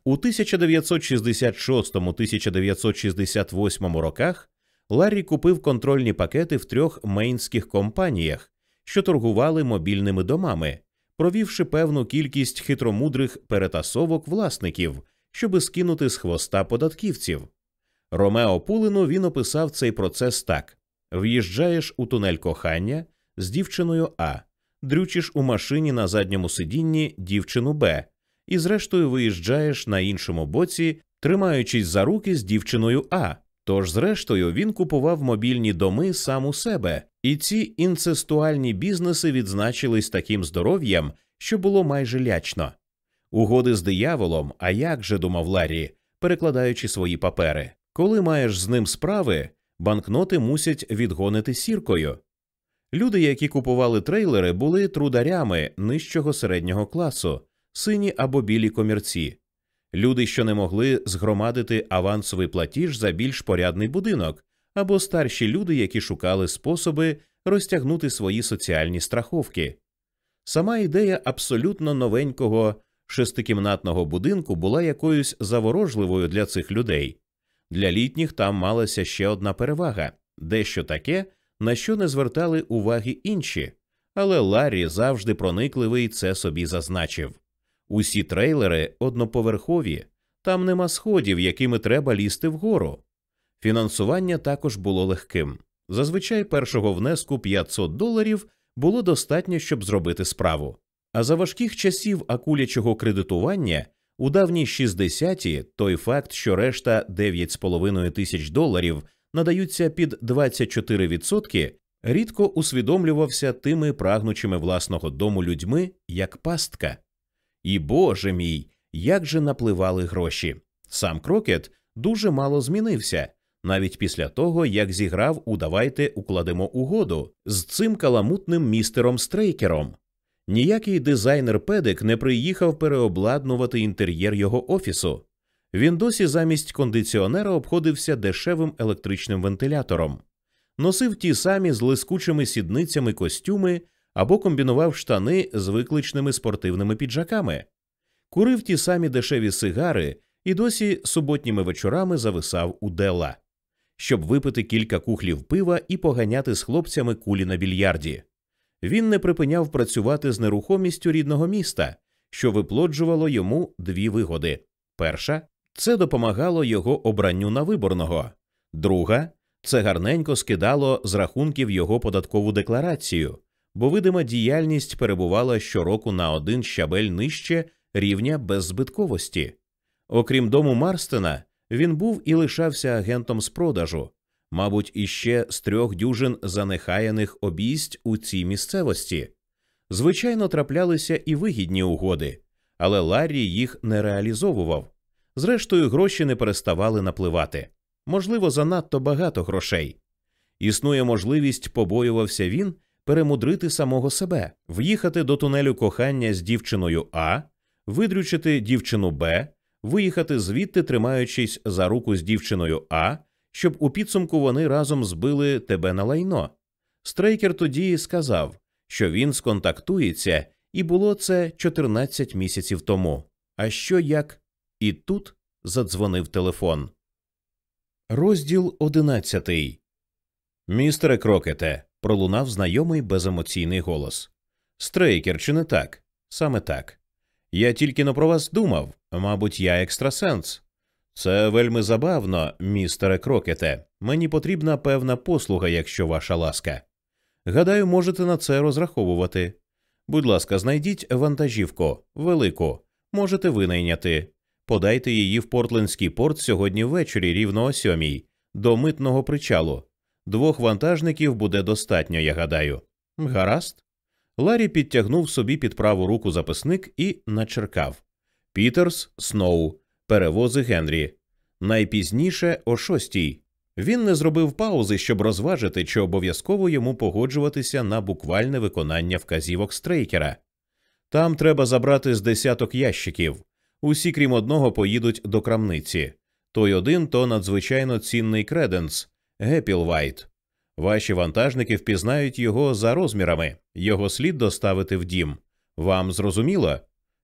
У 1966-1968 роках Ларрі купив контрольні пакети в трьох мейнських компаніях, що торгували мобільними домами, провівши певну кількість хитромудрих перетасовок власників щоби скинути з хвоста податківців. Ромео Пулину він описав цей процес так: в'їжджаєш у тунель кохання з дівчиною А, дрючиш у машині на задньому сидінні дівчину Б, і, зрештою, виїжджаєш на іншому боці, тримаючись за руки з дівчиною А. Тож, зрештою, він купував мобільні доми сам у себе, і ці інцестуальні бізнеси відзначились таким здоров'ям, що було майже лячно. Угоди з дияволом, а як же думав Ларрі, перекладаючи свої папери. Коли маєш з ним справи, банкноти мусять відгонити сіркою. Люди, які купували трейлери, були трударями нижчого середнього класу, сині або білі комірці, люди, що не могли згромадити авансовий платіж за більш порядний будинок, або старші люди, які шукали способи розтягнути свої соціальні страховки. Сама ідея абсолютно новенького шестикімнатного будинку була якоюсь заворожливою для цих людей. Для літніх там малася ще одна перевага дещо таке, на що не звертали уваги інші, але Ларрі завжди проникливий це собі зазначив. Усі трейлери одноповерхові, там нема сходів, якими треба лізти вгору. Фінансування також було легким. Зазвичай першого внеску 500 доларів було достатньо, щоб зробити справу. А за важких часів акулячого кредитування у давні 60-ті той факт, що решта 9,5 тисяч доларів надаються під 24%, рідко усвідомлювався тими прагнучими власного дому людьми як пастка. І боже мій, як же напливали гроші. Сам крокет дуже мало змінився, навіть після того, як зіграв у «Давайте укладемо угоду з цим каламутним містером Стрейкером Ніякий дизайнер педик не приїхав переобладнувати інтер'єр його офісу. Він досі замість кондиціонера обходився дешевим електричним вентилятором, носив ті самі з лискучими сідницями костюми або комбінував штани з викличними спортивними піджаками, курив ті самі дешеві сигари і досі суботніми вечорами зависав у дела, щоб випити кілька кухлів пива і поганяти з хлопцями кулі на більярді. Він не припиняв працювати з нерухомістю рідного міста, що виплоджувало йому дві вигоди: перша це допомагало його обранню на виборного, друга це гарненько скидало з рахунків його податкову декларацію, бо видима діяльність перебувала щороку на один щабель нижче рівня беззбитковості. Окрім дому Марстена, він був і лишався агентом з продажу, мабуть, іще з трьох дюжин занехаяних обійсть у цій місцевості. Звичайно, траплялися і вигідні угоди, але Ларрі їх не реалізовував. Зрештою, гроші не переставали напливати. Можливо, занадто багато грошей. Існує можливість, побоювався він, перемудрити самого себе, в'їхати до тунелю кохання з дівчиною А, видрючити дівчину Б, виїхати звідти, тримаючись за руку з дівчиною А, щоб у підсумку вони разом збили тебе на лайно. Стрейкер тоді сказав, що він сконтактується, і було це 14 місяців тому. А що як? І тут задзвонив телефон. Розділ одинадцятий. Містере Крокете. Пролунав знайомий беземоційний голос. Стрейкер, чи не так? Саме так. Я тільки но про вас думав. Мабуть, я екстрасенс. Це вельми забавно, містере Крокете. Мені потрібна певна послуга, якщо ваша ласка. Гадаю, можете на це розраховувати. Будь ласка, знайдіть вантажівку, велику, можете винайняти. Подайте її в Портлендський порт сьогодні ввечері, рівно о сьомій, до митного причалу. Двох вантажників буде достатньо, я гадаю. Гаразд. Ларі підтягнув собі під праву руку записник і начеркав Пітерс, Сноу, перевози Генрі. Найпізніше о шостій. Він не зробив паузи, щоб розважити, чи обов'язково йому погоджуватися на буквальне виконання вказівок Стрейкера. Там треба забрати з десяток ящиків. Усі, крім одного, поїдуть до крамниці. Той один то надзвичайно цінний креденс Гепілвайт. Ваші вантажники впізнають його за розмірами, його слід доставити в дім. Вам зрозуміло?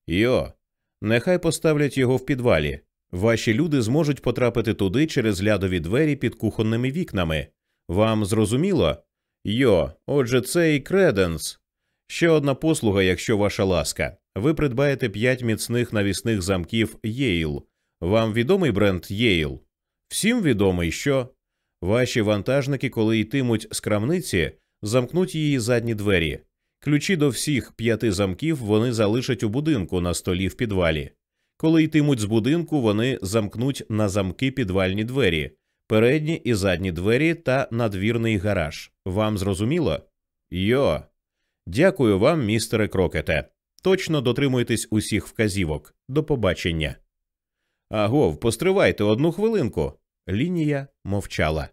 Йо, нехай поставлять його в підвалі. Ваші люди зможуть потрапити туди через лядові двері під кухонними вікнами. Вам зрозуміло? Йо, отже, це і креденс. Ще одна послуга, якщо ваша ласка. Ви придбаєте п'ять міцних навісних замків Єйл. Вам відомий бренд Єйл? Всім відомий, що ваші вантажники, коли йтимуть з крамниці, замкнуть її задні двері. Ключі до всіх п'яти замків вони залишать у будинку на столі в підвалі. Коли йтимуть з будинку, вони замкнуть на замки підвальні двері, передні і задні двері та надвірний гараж. Вам зрозуміло? Йо. Дякую вам, містере Крокете. Точно дотримуйтесь усіх вказівок. До побачення. Агов, постривайте одну хвилинку. Лінія мовчала.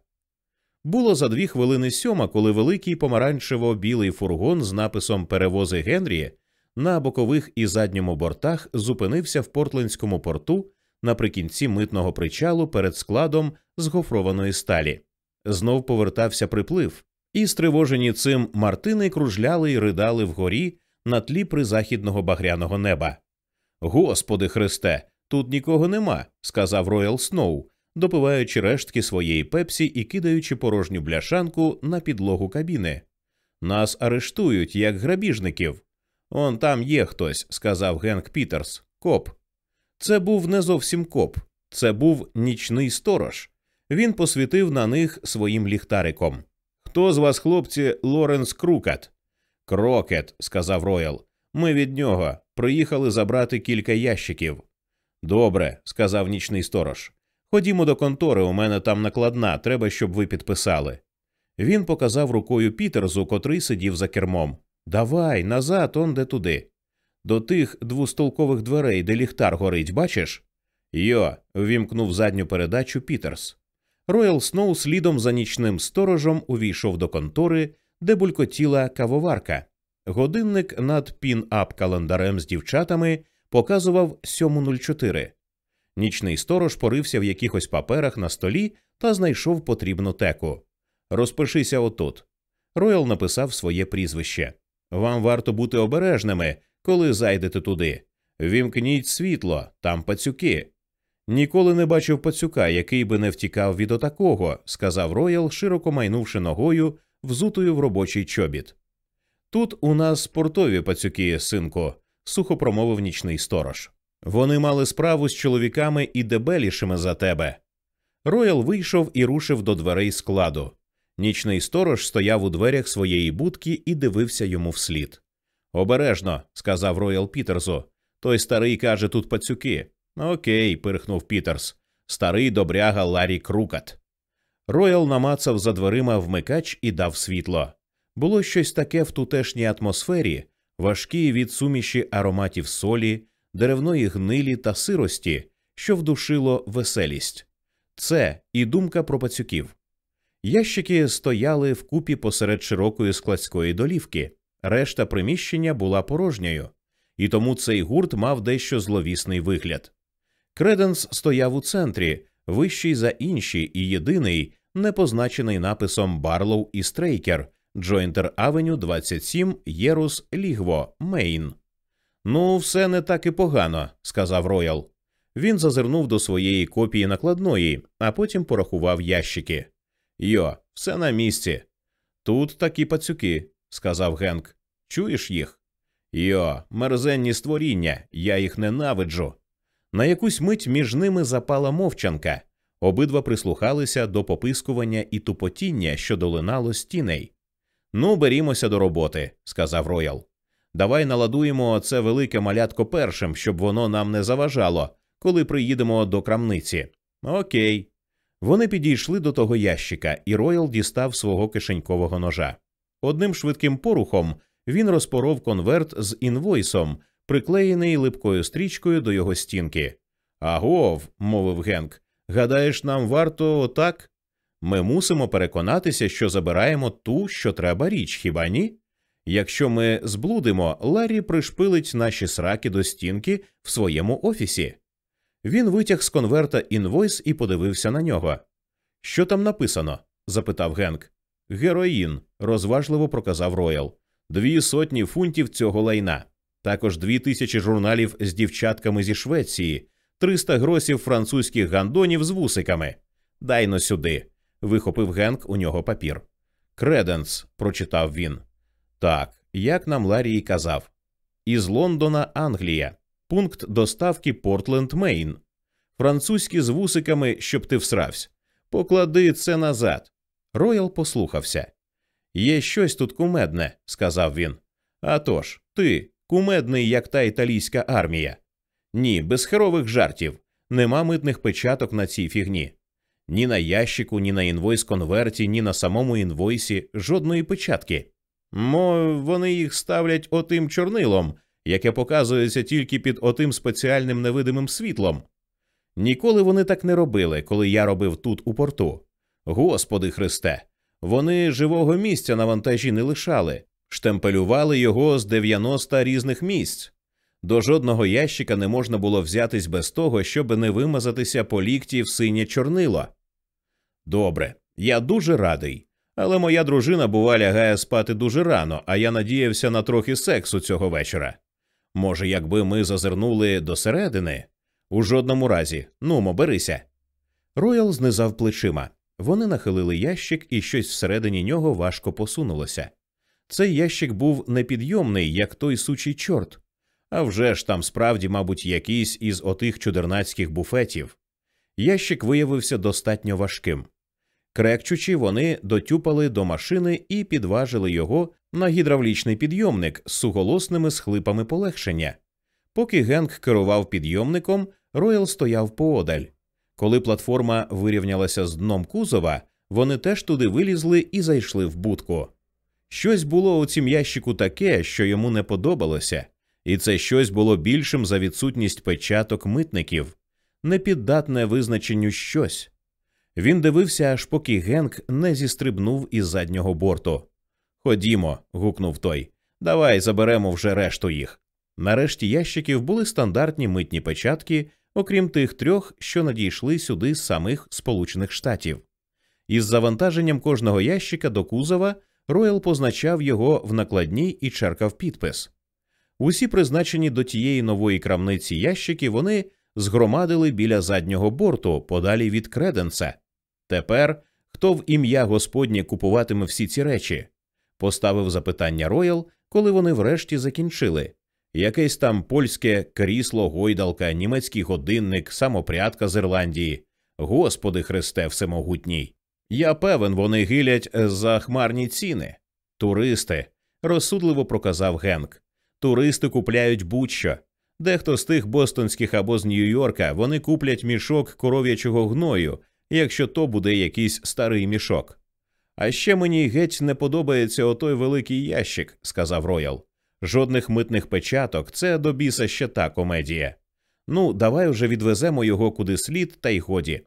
Було за дві хвилини сьома, коли великий помаранчево-білий фургон з написом Перевози Генрі на бокових і задньому бортах зупинився в Портлендському порту наприкінці митного причалу перед складом з гофрованої сталі. Знов повертався приплив, і стривожені цим мартини кружляли й ридали вгорі на тлі призахідного багряного неба. Господи Христе, тут нікого нема, сказав Роял Сноу, допиваючи рештки своєї пепсі і кидаючи порожню бляшанку на підлогу кабіни. Нас арештують як грабіжників. Он там є хтось, сказав Генк Пітерс. Коп. Це був не зовсім коп, це був нічний сторож. Він посвітив на них своїм ліхтариком. Хто з вас, хлопці, Лоренс Крокет? Крокет, сказав Роял. Ми від нього приїхали забрати кілька ящиків. Добре, сказав нічний сторож. Ходімо до контори, у мене там накладна, треба, щоб ви підписали. Він показав рукою Пітерзу, котрий сидів за кермом. Давай, назад, онде туди. До тих двостулкових дверей, де ліхтар горить, бачиш? Йо, вімкнув задню передачу Пітерс. Роял Сноу слідом за нічним сторожем увійшов до контори, де булькотіла кавоварка. Годинник над пін-ап календарем з дівчатами показував 7.04. Нічний сторож порився в якихось паперах на столі та знайшов потрібну теку. Розпишися отут. Роял написав своє прізвище. Вам варто бути обережними, коли зайдете туди. Вімкніть світло, там пацюки. Ніколи не бачив пацюка, який би не втікав від отакого, сказав Роял, широко майнувши ногою, взутою в робочий чобіт. Тут у нас спортові пацюки, синку, сухо промовив нічний сторож. Вони мали справу з чоловіками й дебелішими за тебе. Роял вийшов і рушив до дверей складу. Нічний сторож стояв у дверях своєї будки і дивився йому вслід. Обережно, сказав Роял Пітерсу. Той старий каже тут пацюки. Окей, пирхнув Пітерс. Старий добряга Ларі Крокет. Роял намацав за дверима вмикач і дав світло. Було щось таке в тутешній атмосфері, важкій від суміші ароматів солі, деревної гнилі та сирості, що душило веселість. Це і думка про пацюків. Ящики стояли вкупі посеред широкої складської долівки, решта приміщення була порожньою, і тому цей гурт мав дещо зловісний вигляд. Креденс стояв у центрі, вищий за інші і єдиний, не позначений написом Барлоу і Стрейкер, Джойнтер Авеню 27, Єрусалимове Лігво, Мейн. Ну, все не так і погано, сказав Роял. Він зазирнув до своєї копії накладної, а потім порахував ящики. Йо, все на місці. Тут такі пацюки, сказав Генк. Чуєш їх? Йо, мерзенні створіння, я їх ненавиджу. На якусь мить між ними запала мовчанка. Обидва прислухалися до попискування і тупотіння, що долинало з тіней. Ну, берімося до роботи, сказав Роял. Давай наладуємо це велике малятко першим, щоб воно нам не заважало, коли приїдемо до крамниці. Окей. Вони підійшли до того ящика, і Роял дістав свого кишенькового ножа. Одним швидким порухом він розпоров конверт з інвойсом, приклеєний липкою стрічкою до його стінки. Агов, мовив Генк, гадаєш, нам варто отак? Ми мусимо переконатися, що забираємо ту, що треба, річ, хіба ні? Якщо ми зблудимо, Ларі пришпилить наші сраки до стінки в своєму офісі. Він витяг з конверта інвойс і подивився на нього. Що там написано? запитав Генк. Героїн, розважливо проказав Роял. Дві сотні фунтів цього лайна, також дві тисячі журналів з дівчатками зі Швеції, триста гросів французьких гандонів з вусиками. Дайно сюди. вихопив Генк у нього папір. Креденс, прочитав він. Так, як нам Ларій казав. Із Лондона, Англія. Пункт доставки Портленд, Мейн. Французькі з вусиками, щоб ти всрався. Поклади це назад. Роял послухався. Є щось тут кумедне, сказав він. «А тож, ти, кумедний, як та італійська армія. Ні, без херових жартів. Нема митних печаток на цій фігні. Ні на ящику, ні на інвойс конверті, ні на самому інвойсі жодної печатки. Мо вони їх ставлять отим чорнилом, яке показується тільки під отим спеціальним невидимим світлом. Ніколи вони так не робили, коли я робив тут у порту. Господи Христе, вони живого місця на вантажі не лишали, штемпелювали його з 90 різних місць. До жодного ящика не можна було взятись без того, щоб не вимазатися по лікті в синє чорнило. Добре, я дуже радий. Але моя дружина, бува, лягає спати дуже рано, а я надіявся на трохи сексу цього вечора. Може, якби ми зазирнули до середини? У жодному разі, нумо, берися. Роял знизав плечима. Вони нахилили ящик, і щось всередині нього важко посунулося. Цей ящик був непідйомний, як той сучий чорт. Авжеж там справді, мабуть, якийсь із отих чудернацьких буфетів. Ящик виявився достатньо важким. Крекчучи, вони дотюпали до машини і підважили його на гідравлічний підйомник з суголосними схлипами полегшення. Поки Генк керував підйомником, Роял стояв поодаль. Коли платформа вирівнялася з дном кузова, вони теж туди вилізли і зайшли в будку. Щось було у цім ящику таке, що йому не подобалося, і це щось було більшим за відсутність печаток митників, непіддатне визначенню щось. Він дивився, аж поки Генк не зістрибнув із заднього борту. Ходімо, гукнув той. Давай заберемо вже решту їх. Нарешті ящиків були стандартні митні печатки, окрім тих трьох, що надійшли сюди з самих Сполучених Штатів. Із завантаженням кожного ящика до кузова Роял позначав його в накладній і черкав підпис. Усі призначені до тієї нової крамниці ящики вони згромадили біля заднього борту, подалі від креденса. Тепер хто в ім'я Господнє купуватиме всі ці речі? Поставив запитання Роял, коли вони врешті закінчили. Якесь там польське крісло, гойдалка, німецький годинник, самопрядка з Ірландії. Господи Христе Всемогутній. Я певен, вони гилять за хмарні ціни. Туристи, розсудливо проказав Генк. Туристи купляють будь-що. Дехто з тих бостонських або з Нью-Йорка вони куплять мішок коров'ячого гною, якщо то буде якийсь старий мішок. А ще мені геть не подобається отой великий ящик, сказав Роял. Жодних митних печаток, це до біса ще та комедія. Ну, давай уже відвеземо його куди слід, та й годі.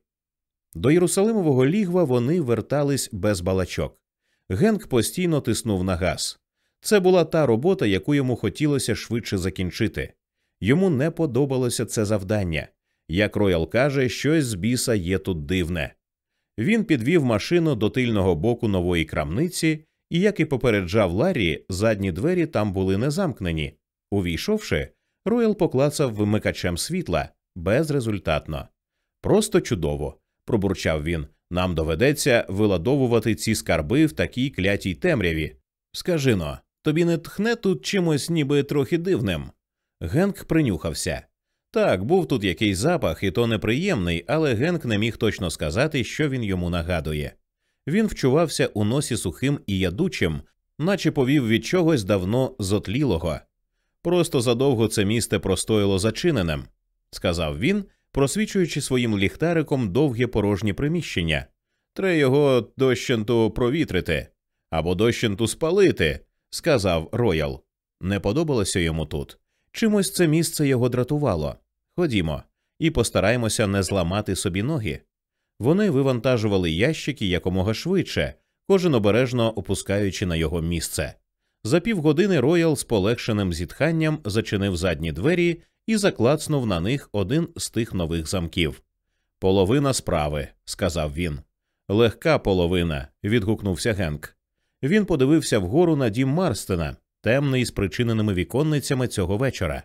До Єрусалимового лігва вони вертались без балачок. Генк постійно тиснув на газ. Це була та робота, яку йому хотілося швидше закінчити. Йому не подобалося це завдання. Як Роял каже, щось з біса є тут дивне. Він підвів машину до тильного боку нової крамниці, і, як і попереджав Ларрі, задні двері там були не замкнені. Увійшовши, Роял поклацав вимикачем світла безрезультатно. Просто чудово, пробурчав він. Нам доведеться виладовувати ці скарби в такій клятій темряві. Скажи-но, тобі не тхне тут чимось ніби трохи дивним. Генк принюхався. Так, був тут якийсь запах, і то неприємний, але Генк не міг точно сказати, що він йому нагадує. Він вчувався у носі сухим і ядучим, наче повів від чогось давно зотлілого. Просто задовго це місце простоїло зачиненим, сказав він, просвічуючи своїм ліхтариком довге порожнє приміщення. Тре його дощенту провітрити або дощенту спалити, сказав Роял. Не подобалося йому тут. Чимось це місце його дратувало. Ходімо, і постараємося не зламати собі ноги. Вони вивантажували ящики якомога швидше, кожен обережно опускаючи на його місце. За півгодини Роял з полегшеним зітханням зачинив задні двері і заклацнув на них один з тих нових замків. Половина справи, сказав він. Легка половина. відгукнувся Генк. Він подивився вгору на дім Марстена, темний з причиненими віконницями цього вечора.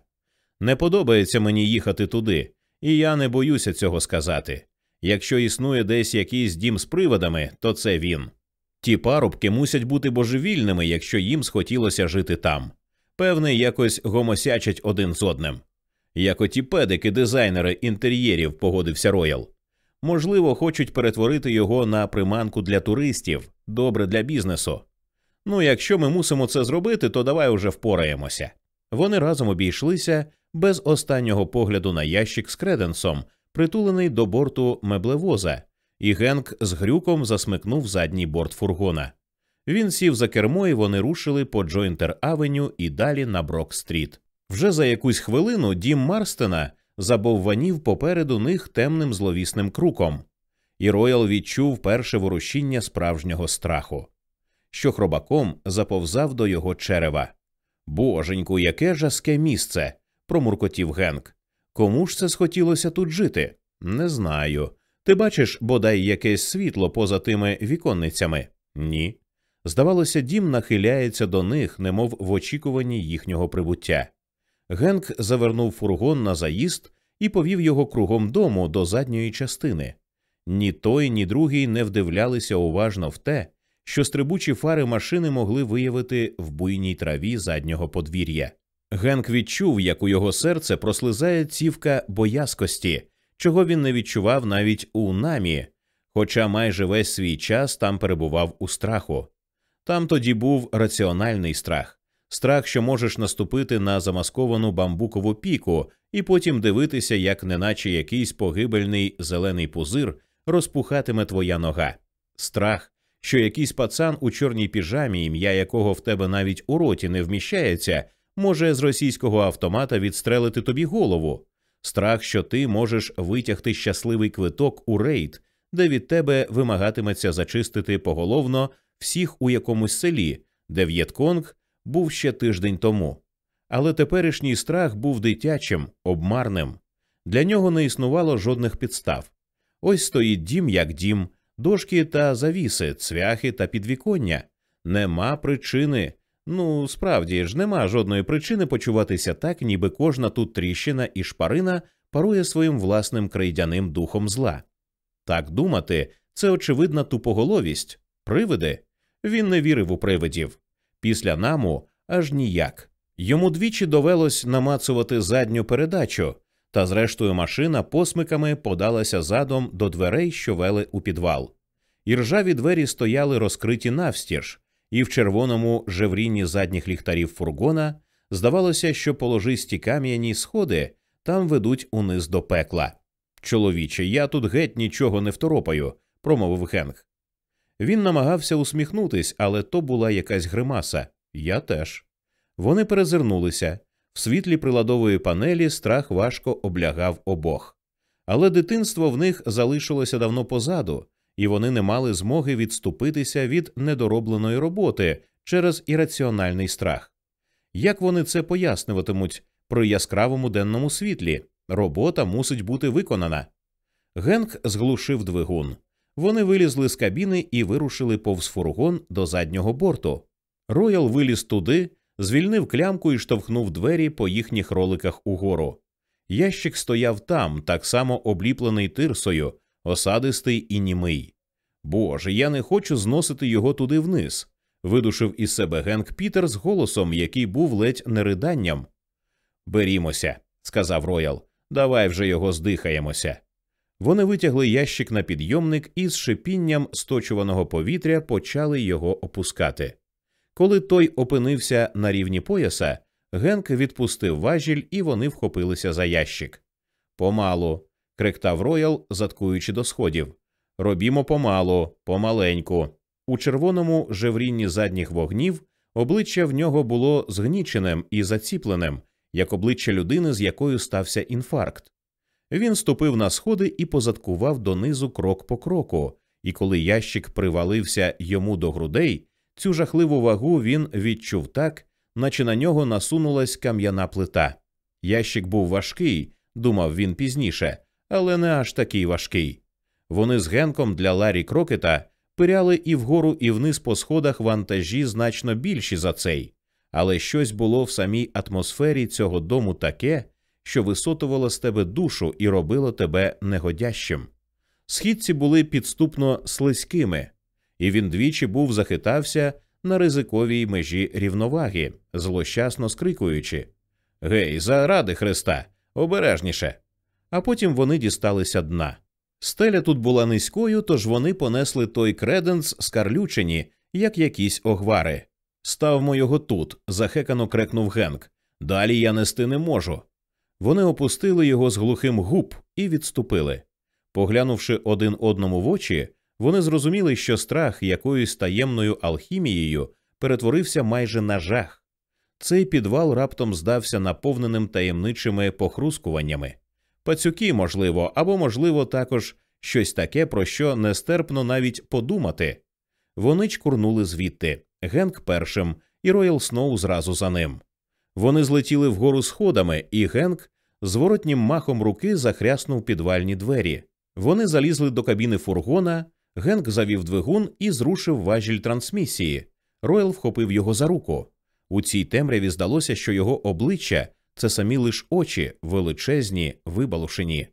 Не подобається мені їхати туди, і я не боюся цього сказати. Якщо існує десь якийсь дім з привидами, то це він. Ті парубки мусять бути божевільними, якщо їм схотілося жити там. Певне, якось гомосячать один з одним. Як оті педики, дизайнери інтер'єрів, погодився Роял. Можливо, хочуть перетворити його на приманку для туристів, добре для бізнесу. Ну, якщо ми мусимо це зробити, то давай уже впораємося. Вони разом обійшлися без останнього погляду на ящик з креденсом, притулений до борту меблевоза, і Генк з грюком засмикнув задній борт фургона. Він сів за кермо, і вони рушили по Джойнтер Авеню і далі на Брок-стріт. Вже за якусь хвилину дім Марстена забовванів попереду них темним зловісним круком, і Роял відчув перше ворушіння справжнього страху, що хробаком заповзав до його черева. Боженьку, яке жаске місце. Промуркотів Генк. Кому ж це схотілося тут жити? Не знаю. Ти бачиш бодай якесь світло поза тими віконницями? Ні. Здавалося, дім нахиляється до них, немов в очікуванні їхнього прибуття. Генк завернув фургон на заїзд і повів його кругом дому до задньої частини. Ні той, ні другий не вдивлялися уважно в те, що стрибучі фари машини могли виявити в буйній траві заднього подвір'я. Генк відчув, як у його серце прослизає цівка боязкості, чого він не відчував навіть у намі, хоча майже весь свій час там перебував у страху. Там тоді був раціональний страх, страх, що можеш наступити на замасковану бамбукову піку і потім дивитися, як неначе якийсь погибельний зелений пузир розпухатиме твоя нога, страх, що якийсь пацан у чорній піжамі, ім'я якого в тебе навіть у роті не вміщається може з російського автомата відстрелити тобі голову, страх, що ти можеш витягти щасливий квиток у рейд, де від тебе вимагатиметься зачистити поголовно всіх у якомусь селі, де В'єтконг був ще тиждень тому. Але теперішній страх був дитячим, обмарним. Для нього не існувало жодних підстав. Ось стоїть дім як дім, дошки та завіси, цвяхи та підвіконня. Нема причини. Ну, справді ж, нема жодної причини почуватися так, ніби кожна тут тріщина і шпарина парує своїм власним крейдяним духом зла. Так думати, це очевидна тупоголовість, привиди. Він не вірив у привидів. Після наму аж ніяк. Йому двічі довелось намацувати задню передачу, та зрештою машина посмиками подалася задом до дверей, що вели у підвал. І ржаві двері стояли розкриті навстіж, і в червоному жеврінні задніх ліхтарів фургона здавалося, що положисті кам'яні сходи там ведуть униз до пекла. Чоловіче, я тут геть нічого не второпаю, промовив Генг. Він намагався усміхнутись, але то була якась гримаса. Я теж. Вони перезирнулися. В світлі приладової панелі страх важко облягав обох. Але дитинство в них залишилося давно позаду, і вони не мали змоги відступитися від недоробленої роботи через ірраціональний страх. Як вони це пояснюватимуть при яскравому денному світлі? Робота мусить бути виконана. Генк зглушив двигун. Вони вилізли з кабіни і вирушили повз фургон до заднього борту. Роял виліз туди, звільнив клямку і штовхнув двері по їхніх роликах угору. Ящик стояв там, так само обліплений тирсою, осадистий і німий. Боже, я не хочу зносити його туди вниз. видушив із себе Генк Пітерз голосом, який був ледь не риданням. Берімося, сказав Роял. Давай вже його здихаємося. Вони витягли ящик на підйомник і з шипінням стравлюваного повітря почали його опускати. Коли той опинився на рівні пояса, Генк відпустив важіль, і вони вхопилися за ящик. Помалу. Кректав Роял, задкуючи до сходів. Робімо помалу, помаленьку. У червоному жеврінні задніх вогнів обличчя в нього було згніченим і заціпленим, як обличчя людини, з якою стався інфаркт. Він ступив на сходи і позадкував донизу крок по кроку, і коли ящик привалився йому до грудей, цю жахливу вагу він відчув так, наче на нього насунулась кам'яна плита. Ящик був важкий, думав він пізніше, але не аж такий важкий. Вони з генком для Ларі Крокета пиряли і вгору, і вниз по сходах вантажі значно більші за цей, але щось було в самій атмосфері цього дому таке, що висотувало з тебе душу і робило тебе негодящим. Східці були підступно слизькими, і він двічі був захитався на ризиковій межі рівноваги, злощасно скрикуючи Гей, заради Христа, обережніше. А потім вони дісталися дна. Стеля тут була низькою, тож вони понесли той креденс скарлючені, як якісь огвари. Ставмо його тут, захекано крекнув Генк. Далі я нести не можу. Вони опустили його з глухим губ і відступили. Поглянувши один одному в очі, вони зрозуміли, що страх якоюсь таємною алхімією перетворився майже на жах. Цей підвал раптом здався наповненим таємничими похрускуваннями. Пацюки, можливо, або, можливо, також щось таке, про що нестерпно навіть подумати. Вони чкурнули звідти Генк першим, і Роял Сноу зразу за ним. Вони злетіли вгору сходами, і Генк зворотнім махом руки захряснув підвальні двері. Вони залізли до кабіни фургона, Генк завів двигун і зрушив важіль трансмісії. Роял вхопив його за руку. У цій темряві здалося, що його обличчя це самі лиш очі, величезні, вибалушені.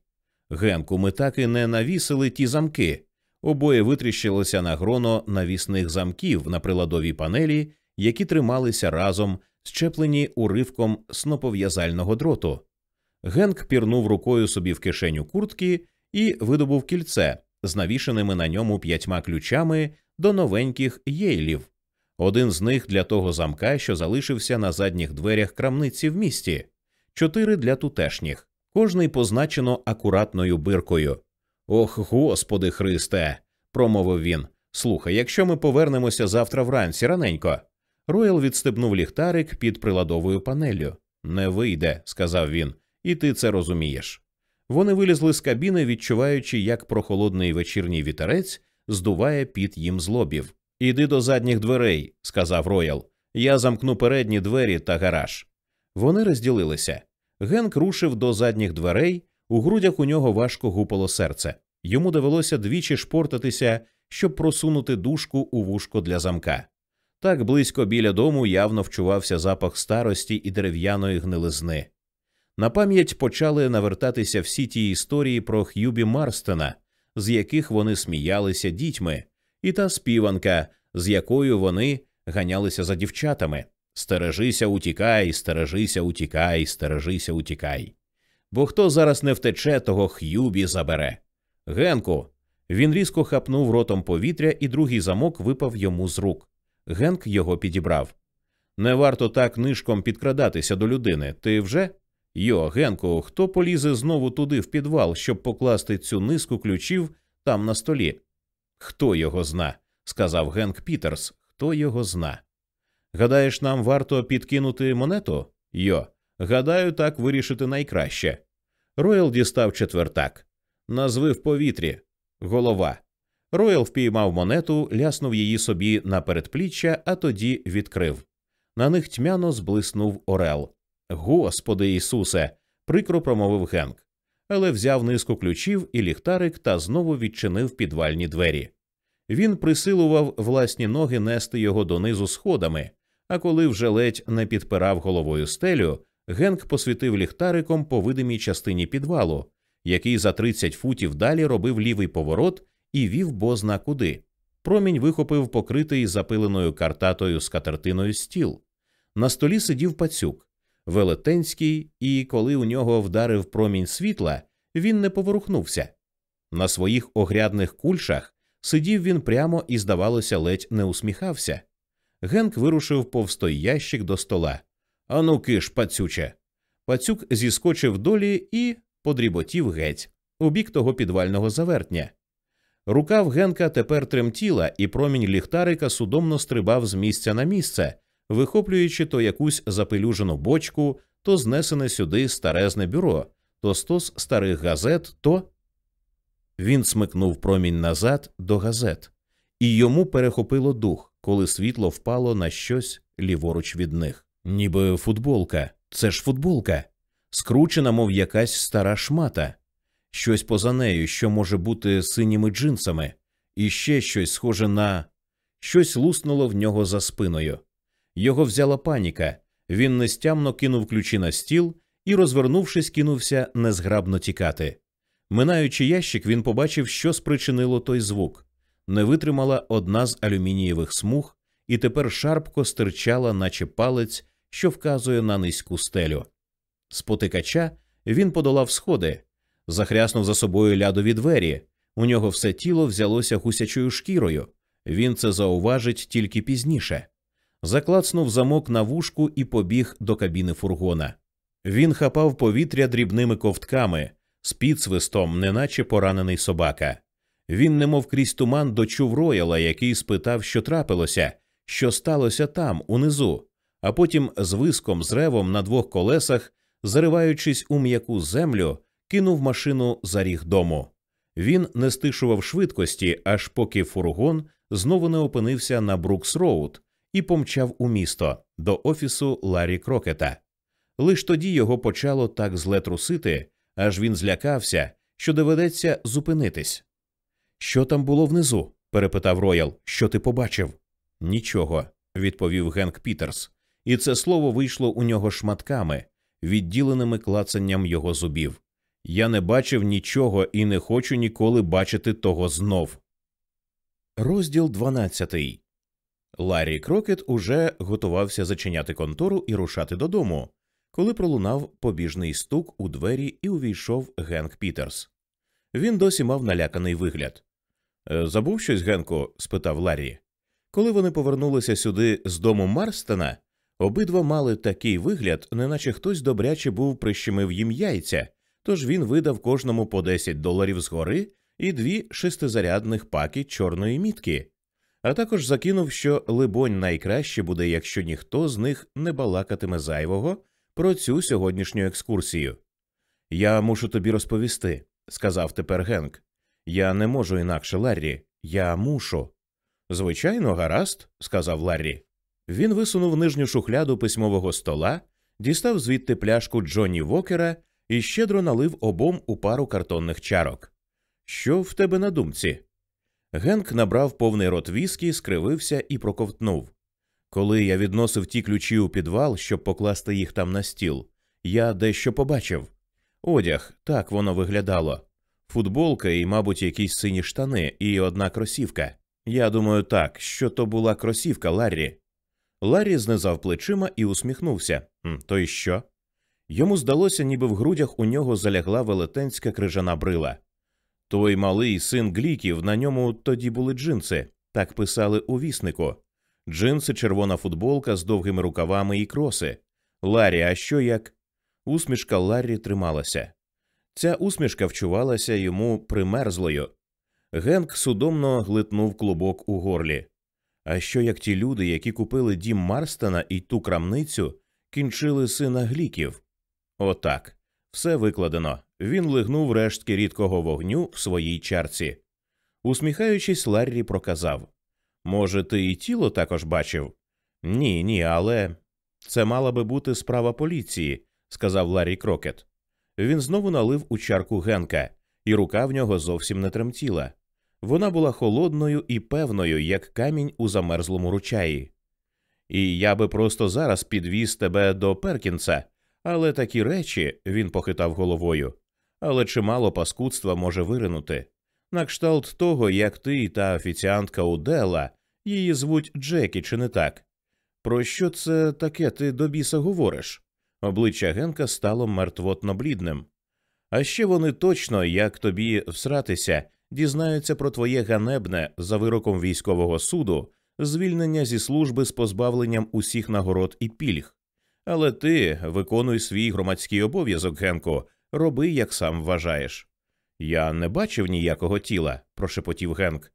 Генку, ми так і не навісили ті замки. Обоє витріщилися на гроно навісних замків на приладовій панелі, які трималися разом, щеплені уривком снопов'язального дроту. Генк пірнув рукою собі в кишеню куртки і видобув кільце з навішеними на ньому п'ятьма ключами до новеньких єйлів. Один з них для того замка, що залишився на задніх дверях крамниці в місті, чотири для тутешніх, кожний позначено акуратною биркою. Ох, господи Христе, промовив він. Слухай, якщо ми повернемося завтра вранці раненько. Роял відстебнув ліхтарик під приладовою панеллю. Не вийде, сказав він, і ти це розумієш. Вони вилізли з кабіни, відчуваючи, як прохолодний вечірній вітерець здуває піт їм з лобів. Іди до задніх дверей, сказав Роял. Я замкну передні двері та гараж. Вони розділилися. Генк рушив до задніх дверей, у грудях у нього важко гупало серце. Йому довелося двічі шпортатися, щоб просунути дужку у вушко для замка. Так близько біля дому явно вчувався запах старості і дерев'яної гнилизни. На пам'ять почали навертатися всі ті історії про Х'юбі Марстена, з яких вони сміялися дітьми, і та співанка, з якою вони ганялися за дівчатами. Стережися, утікай, стережися, утікай, стережися, утікай. Бо хто зараз не втече, того Х'юбі забере. Генку. Він різко хапнув ротом повітря, і другий замок випав йому з рук. Генк його підібрав. Не варто так нишком підкрадатися до людини. Ти вже? Йо, Генку, хто полізе знову туди в підвал, щоб покласти цю низку ключів там на столі? Хто його зна? сказав Генк Пітерс. Хто його зна? Гадаєш, нам варто підкинути монету? Йо, гадаю, так вирішити найкраще. Роял дістав четвертак. Назви в повітрі. Голова. Роял впіймав монету, ляснув її собі на передпліччя, а тоді відкрив. На них тьмяно зблиснув Орел. Господи Ісусе. прикро промовив Генк. Але взяв низку ключів і ліхтарик та знову відчинив підвальні двері. Він присилував власні ноги нести його донизу сходами, а коли вже ледь не підпирав головою стелю, Генк посвітив ліхтариком по видимій частині підвалу, який за 30 футів далі робив лівий поворот і вів бозна куди. Промінь вихопив покритий запиленою картатою скатертиною стіл. На столі сидів пацюк, велетенський, і коли у нього вдарив промінь світла, він не поворухнувся. На своїх огрядних кульшах сидів він прямо і, здавалося, ледь не усміхався. Генк вирушив повстой ящик до стола. Ану киш, пацюче. Пацюк зіскочив долі і подріботів геть у бік того підвального завертня. Рука в Генка тепер тремтіла, і промінь ліхтарика судомно стрибав з місця на місце, вихоплюючи то якусь запелюжену бочку, то знесене сюди старезне бюро, то стос старих газет, то. Він смикнув промінь назад до газет, і йому перехопило дух, коли світло впало на щось ліворуч від них. Ніби футболка. Це ж футболка, скручена, мов якась стара шмата, щось поза нею, що може бути синіми джинсами, і ще щось схоже на щось луснуло в нього за спиною. Його взяла паніка, він нестямно кинув ключі на стіл і, розвернувшись, кинувся незграбно тікати. Минаючи ящик, він побачив, що спричинило той звук. Не витримала одна з алюмінієвих смуг, і тепер шарпко стирчала, наче палець, що вказує на низьку стелю. Спотикача він подолав сходи, захряснув за собою лядові двері. У нього все тіло взялося гусячою шкірою. Він це зауважить тільки пізніше заклацнув замок на вушку і побіг до кабіни фургона. Він хапав повітря дрібними ковтками, з підсвистом, неначе поранений собака. Він, немов крізь туман, дочув Рояла, який спитав, що трапилося, що сталося там, унизу, а потім з виском, з ревом на двох колесах, зариваючись у м'яку землю, кинув машину за ріг дому. Він не стишував швидкості, аж поки фургон знову не опинився на Брукс Роуд, і помчав у місто до офісу Ларі Крокета. Лиш тоді його почало так зле трусити, аж він злякався, що доведеться зупинитись. Що там було внизу? перепитав Роял. Що ти побачив? Нічого, відповів Генк Пітерс, і це слово вийшло у нього шматками, відділеними клацанням його зубів. Я не бачив нічого і не хочу ніколи бачити того знов. Розділ дванадцятий. Ларі Крокет уже готувався зачиняти контору і рушати додому, коли пролунав побіжний стук у двері і увійшов Генк Пітерс. Він досі мав наляканий вигляд. «Е, забув щось, Генку? спитав Ларі. Коли вони повернулися сюди з дому Марстена, обидва мали такий вигляд, неначе хтось добряче був прищемив їм яйця, тож він видав кожному по 10 доларів згори і дві шестизарядних паки чорної мітки а також закинув, що, либонь, найкраще буде, якщо ніхто з них не балакатиме зайвого про цю сьогоднішню екскурсію. Я мушу тобі розповісти, сказав тепер Генк. Я не можу інакше, Ларрі, я мушу. Звичайно, гаразд, сказав Ларрі. Він висунув нижню шухляду письмового стола, дістав звідти пляшку Джонні Вокера і щедро налив обом у пару картонних чарок. Що в тебе на думці? Генк набрав повний рот віскі, скривився і проковтнув. Коли я відносив ті ключі у підвал, щоб покласти їх там на стіл, я дещо побачив. Одяг, так воно виглядало. Футболка і, мабуть, якісь сині штани і одна кросівка. Я думаю, так, що то була кросівка Ларрі. Ларрі знизав плечима і усміхнувся. То й що? Йому здалося, ніби в грудях у нього залягла велетенська крижана брила. Той малий син гліків, на ньому тоді були джинси, так писали у віснику. Джинси, червона футболка з довгими рукавами і кроси. Ларрі, а що як? Усмішка Ларрі трималася. Ця усмішка вчувалася йому примерзлою. Генк судомно глитнув клубок у горлі. А що як ті люди, які купили дім Марстена і ту крамницю, кінчили сина гліків? Отак. Все викладено. Він лигнув рештки рідкого вогню в своїй чарці. Усміхаючись, Ларрі проказав Може, ти і тіло також бачив? Ні, ні, але це мала би бути справа поліції, сказав Ларрі Крокет. Він знову налив у чарку Генка, і рука в нього зовсім не тремтіла. Вона була холодною і певною, як камінь у замерзлому ручаї. І я би просто зараз підвіз тебе до Перкінса, але такі речі, він похитав головою, але чимало паскудства може виринути. На кшталт того, як ти та офіціантка Удела, її звуть Джекі, чи не так? Про що це таке ти до біса говориш? Обличчя Генка стало мертвотно блідним. А ще вони точно, як тобі всратися, дізнаються про твоє ганебне за вироком військового суду звільнення зі служби з позбавленням усіх нагород і пільг. Але ти виконуй свій громадський обов'язок, Генко, роби, як сам вважаєш. Я не бачив ніякого тіла, прошепотів Генк.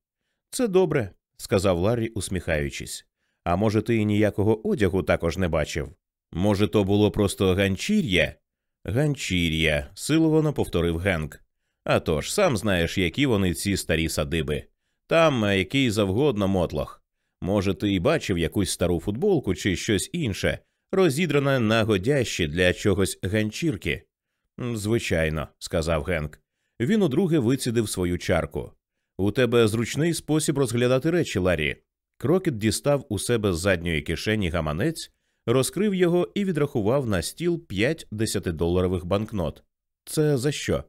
Це добре, сказав Ларрі, усміхаючись. А може, ти і ніякого одягу також не бачив? Може, то було просто ганчір'я? Ганчір'я, силовано повторив Генк. А тож, сам знаєш, які вони ці старі садиби. Там який завгодно мотлох. Може, ти і бачив якусь стару футболку чи щось інше, розідране на годящі для чогось ганчірки. Звичайно, сказав Генк. Він удруге вицідив свою чарку. У тебе зручний спосіб розглядати речі, Ларі. Крокет дістав у себе з задньої кишені гаманець, розкрив його і відрахував на стіл п'ять десятидоларових банкнот. Це за що?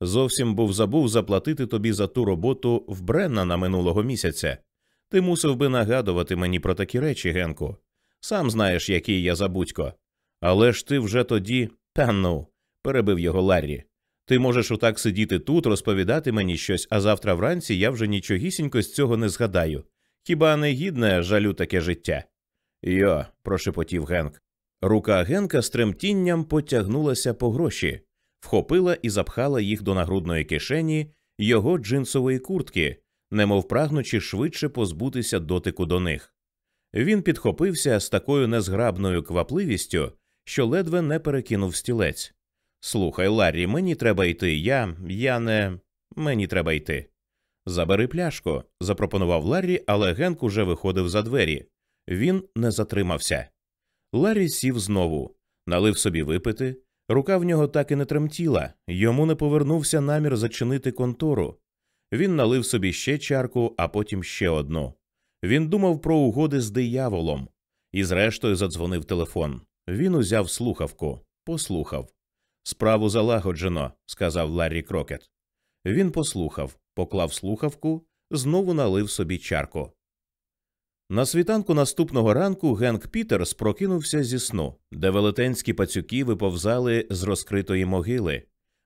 Зовсім був забув заплатити тобі за ту роботу в Бреннана минулого місяця. Ти мусив би нагадувати мені про такі речі, Генку. Сам знаєш, який я забудько. Але ж ти вже тоді. Та ну, перебив його Ларрі. Ти можеш отак сидіти тут, розповідати мені щось, а завтра вранці я вже нічогісінько з цього не згадаю. Хіба не гідне жалю таке життя? Йо, прошепотів Генк. Рука Генка з тремтінням потягнулася по гроші, вхопила і запхала їх до нагрудної кишені його джинсової куртки, немов прагнучи швидше позбутися дотику до них. Він підхопився з такою незграбною квапливістю, що ледве не перекинув стілець. Слухай, Ларрі, мені треба йти. Я. я не. Мені треба йти. Забери пляшку, запропонував Ларрі, але Генк уже виходив за двері. Він не затримався. Ларрі сів знову, налив собі випити. Рука в нього так і не тремтіла, йому не повернувся намір зачинити контору. Він налив собі ще чарку, а потім ще одну. Він думав про угоди з дияволом і, зрештою, задзвонив телефон. Він узяв слухавку, послухав. Справу залагоджено, сказав Ларрі Крокет. Він послухав, поклав слухавку, знову налив собі чарку. На світанку наступного ранку Генк Пітерс прокинувся зі сну, де велетенські пацюки виповзали з розкритої могили,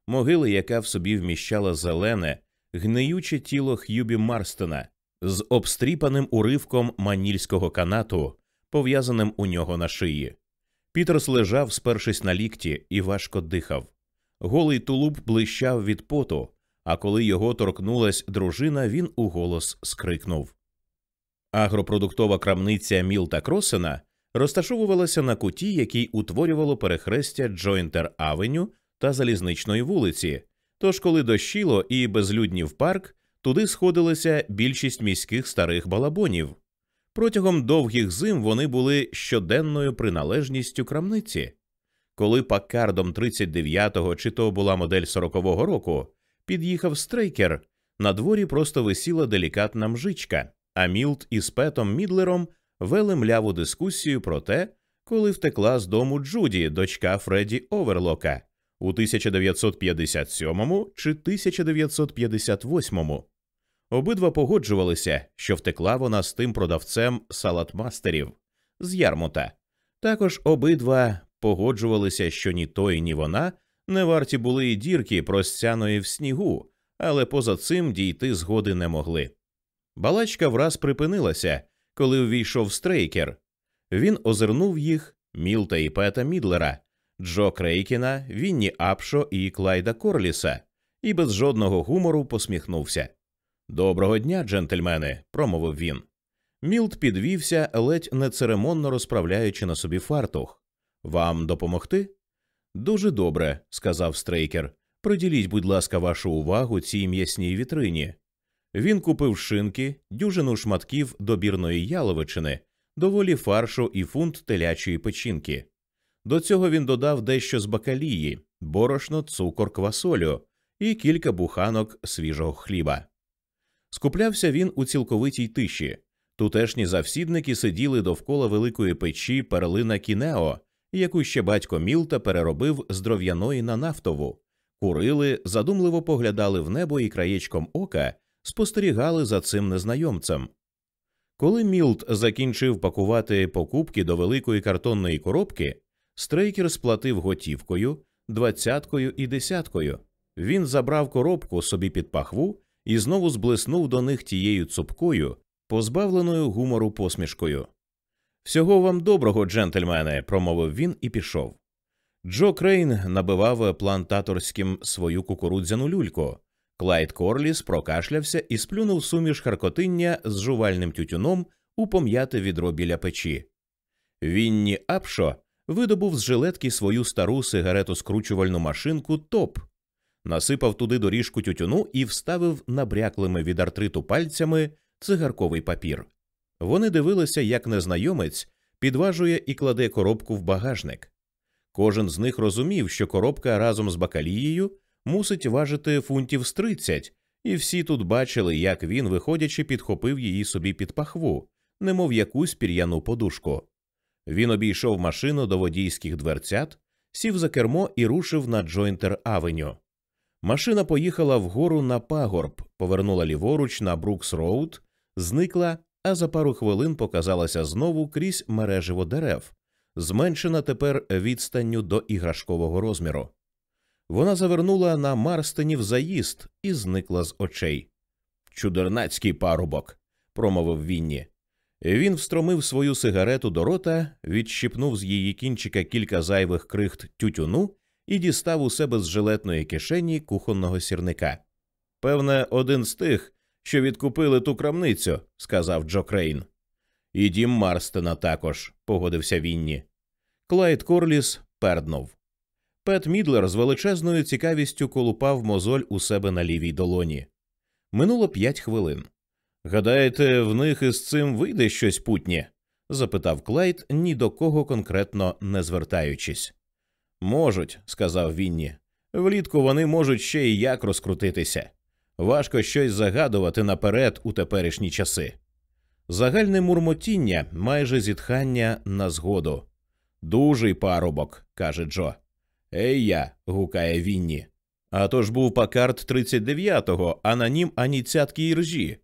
могили, яка в собі вміщала зелене, гниюче тіло Х'юбі Марстона з обстріпаним уривком манільського канату, пов'язаним у нього на шиї. Пітерс лежав, спершись на лікті, і важко дихав. Голий тулуб блищав від поту, а коли його торкнулась дружина, він уголос скрикнув. Агропродуктова крамниця Мілта Кросена розташовувалася на куті, який утворювало перехрестя Джойнтер Авеню та залізничної вулиці. Тож, коли дощило і безлюднів парк, туди сходилася більшість міських старих балабонів. Протягом довгих зим вони були щоденною приналежністю крамниці. Коли паккардом 39-го, чи то була модель 40-го року, під'їхав стрейкер, на дворі просто висіла делікатна мжичка, а Мілт із Петом Мідлером вели мляву дискусію про те, коли втекла з дому Джуді, дочка Фредді Оверлока, у 1957 чи 1958. Обидва погоджувалися, що втекла вона з тим продавцем салатмастерів з Ярмута. Також обидва погоджувалися, що ні той, ні вона не варті були й дірки, просцяної в снігу, але поза цим дійти згоди не могли. Балачка враз припинилася, коли увійшов Стрейкер. Він озирнув їх Мілта і Пета Мідлера, Джо Крейкіна, Вінні Апшо і Клайда Корліса, і без жодного гумору посміхнувся. Доброго дня, джентльмени, промовив він. Мілт підвівся, ледь нецеремонно розправляючи на собі фартух. Вам допомогти? Дуже добре, сказав стрейкер. Приділіть, будь ласка, вашу увагу цій м'ясній вітрині. Він купив шинки, дюжину шматків добірної яловичини, доволі фаршу і фунт телячої печінки. До цього він додав дещо з бакалії, борошно, цукор, квасолю і кілька буханок свіжого хліба. Скуплявся він у цілковитій тиші. Тутешні завсідники сиділи довкола великої печі перлина кінео, яку ще батько Мілта переробив з дров'яної на нафтову, курили, задумливо поглядали в небо і краєчком ока спостерігали за цим незнайомцем. Коли Мілт закінчив пакувати покупки до великої картонної коробки, Стрейкер сплатив готівкою, двадцяткою і десяткою. Він забрав коробку собі під пахву і знову зблиснув до них тією цупкою, позбавленою гумору посмішкою. Всього вам доброго, джентльмени, промовив він і пішов. Джо Крейн набивав плантаторським свою кукурудзяну люльку. Клайд Корліс прокашлявся і сплюнув суміш харкотиння з жувальним тютюном у пом'яте відро біля печі. Вінні Апшо видобув з жилетки свою стару сигарету скручувальну машинку топ, насипав туди доріжку тютюну і вставив набряклими від артриту пальцями цигарковий папір. Вони дивилися, як незнайомець підважує і кладе коробку в багажник. Кожен з них розумів, що коробка разом з бакалією мусить важити фунтів з тридцять, і всі тут бачили, як він, виходячи, підхопив її собі під пахву, немов якусь пір'яну подушку. Він обійшов машину до водійських дверцят, сів за кермо і рушив на Джойнтер Авеню. Машина поїхала вгору на пагорб, повернула ліворуч на Брукс Роуд, зникла, а за пару хвилин показалася знову крізь мереживо дерев, зменшена тепер відстанню до іграшкового розміру. Вона завернула на Марстенів заїзд і зникла з очей. Чудернацький парубок, промовив Вінні. Він встромив свою сигарету до рота, відщипнув з її кінчика кілька зайвих крихт тютюну і дістав у себе з жилетної кишені кухонного сірника. Певне, один з тих, що відкупили ту крамницю, сказав Джо Крейн. І дім Марстена також, погодився Вінні. Клайд Корліс перднув. Пет Мідлер з величезною цікавістю колупав мозоль у себе на лівій долоні. Минуло п'ять хвилин. Гадаєте, в них із цим вийде щось путнє? запитав Клайд, ні до кого конкретно не звертаючись. Можуть, сказав Вінні. Влітку вони можуть ще й як розкрутитися. Важко щось загадувати наперед у теперішні часи. Загальне мурмотіння, майже зітхання на згоду. Дужий парубок, каже Джо. Ей я. гукає Вінні. А то ж був пакарт 39-го, а на нім ані цятки і ржі.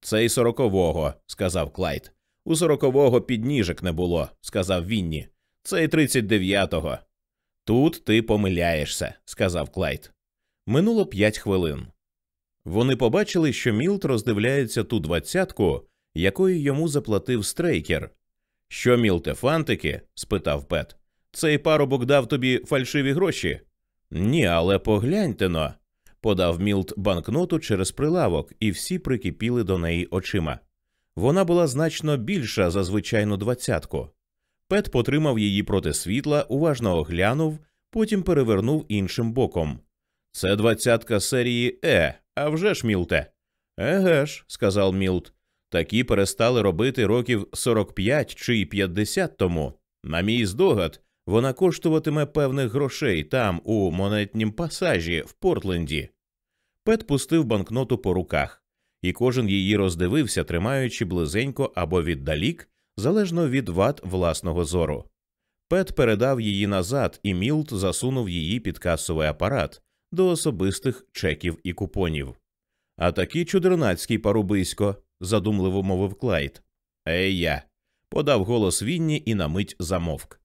Цей сорокового, сказав Клайд. У сорокового підніжок не було, сказав Вінні. Цей 39-го. Тут ти помиляєшся, сказав Клайд. Минуло п'ять хвилин. Вони побачили, що Мілт роздивляється ту двадцятку, якою йому заплатив Стрейкер. Що, Мілте, фантики? спитав Пет. Цей парубок дав тобі фальшиві гроші? Ні, але погляньте но. подав Мілт банкноту через прилавок, і всі прикипіли до неї очима. Вона була значно більша за звичайну двадцятку. Пет потримав її проти світла, уважно оглянув, потім перевернув іншим боком. Це двадцятка серії Е, а вже ж, Мілте. Еге ж, сказав Мілт. Такі перестали робити років 45 чи й 50 тому. На мій здогад, вона коштуватиме певних грошей там, у монетнім пасажі в Портленді. Пет пустив банкноту по руках, і кожен її роздивився, тримаючи близенько або віддалік, залежно від ват власного зору. Пет передав її назад, і Мілт засунув її під касовий апарат до особистих чеків і купонів. А такі чудернацький парубисько, задумливо мовив Клайд. Ей я. подав голос Вінні і на мить замовк.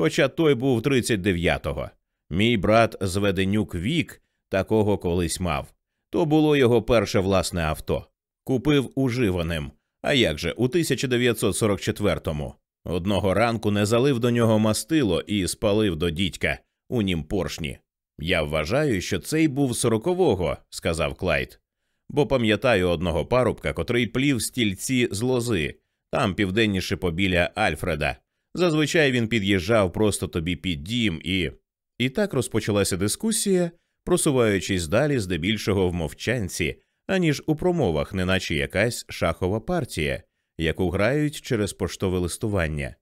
Хоча той був 39-го. Мій брат Зведенюк Вік такого колись мав. То було його перше власне авто. Купив уживаним. А як же, у 1944-му. Одного ранку не залив до нього мастило і спалив до дідька у нім поршні. Я вважаю, що цей був сорокового, сказав Клайд, бо пам'ятаю одного парубка, котрий плів стільці з лози, там південніше побіля Альфреда. Зазвичай він під'їжджав просто тобі під дім і. І так розпочалася дискусія, просуваючись далі здебільшого в мовчанці, аніж у промовах, неначе якась шахова партія, яку грають через поштове листування.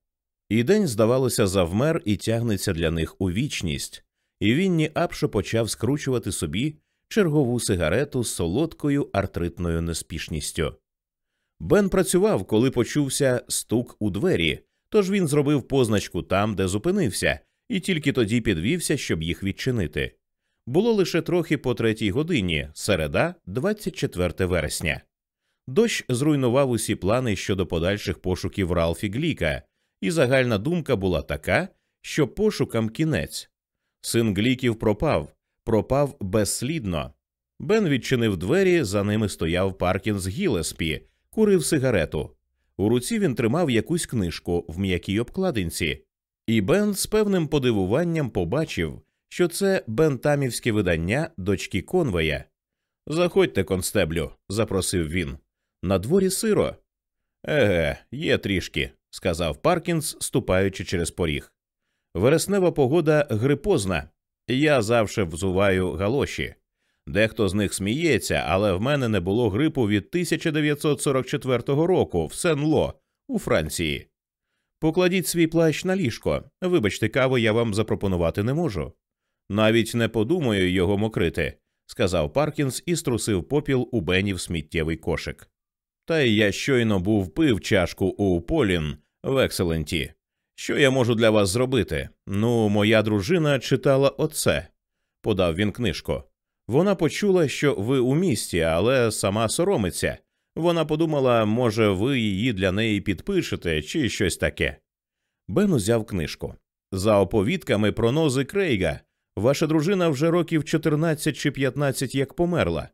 І день, здавалося, завмер і тягнеться для них у вічність, і Вінні Апшо почав скручувати собі чергову сигарету з солодкою артритною неспішністю. Бен працював, коли почувся стук у двері, тож він зробив позначку там, де зупинився, і тільки тоді підвівся, щоб їх відчинити. Було лише трохи по третій годині, середа, 24 вересня. Дощ зруйнував усі плани щодо подальших пошуків Ралфі Гліка, і загальна думка була така, що пошукам кінець. Син Гліків пропав, пропав безслідно. Бен відчинив двері, за ними стояв Паркінс Гілеспі, курив сигарету. У руці він тримав якусь книжку в м'якій обкладинці, і Бен з певним подивуванням побачив, що це бентамівське видання дочки Конвея. Заходьте, констеблю, запросив він. На дворі сиро. Еге, є трішки, сказав Паркінс, ступаючи через поріг. Вереснева погода грипозна. Я завше взуваю галоші. Дехто з них сміється, але в мене не було грипу від 1944 року в Сен-Ло у Франції. Покладіть свій плащ на ліжко. Вибачте, каву я вам запропонувати не можу. Навіть не подумаю його мокрити, сказав Паркінс і струсив попіл у Бенів сміттєвий кошик. Та й я щойно був пив чашку у Полін в Екселенті. Що я можу для вас зробити? Ну, моя дружина читала оце, подав він книжку. Вона почула, що ви у місті, але сама соромиться. Вона подумала, може, ви її для неї підпишете чи щось таке. Бен узяв книжку. За оповідками пронози Крейга, ваша дружина вже років 14 чи 15 як померла.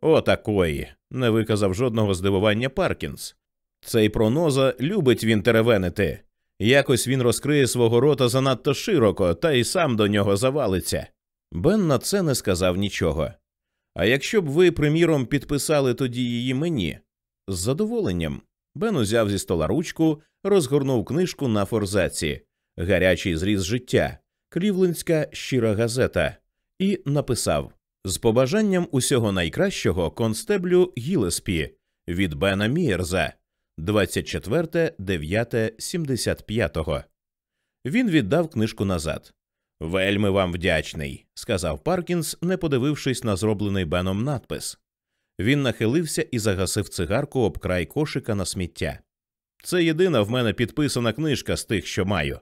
О, такої. не виказав жодного здивування Паркінс. Цей проноза любить він теревенити. Якось він розкриє свого рота занадто широко, та й сам до нього завалиться. Бен на це не сказав нічого. А якщо б ви, приміром, підписали тоді її мені? З задоволенням. Бен узяв зі стола ручку, розгорнув книжку на форзаці, гарячий зріз життя, Клівлендська щира газета, і написав з побажанням усього найкращого констеблю Гілеспі від Бена Мієрза 24.9.75. Він віддав книжку назад. Вельми вам вдячний, сказав Паркінс, не подивившись на зроблений Беном надпис. Він нахилився і загасив цигарку об край кошика на сміття. Це єдина в мене підписана книжка з тих, що маю.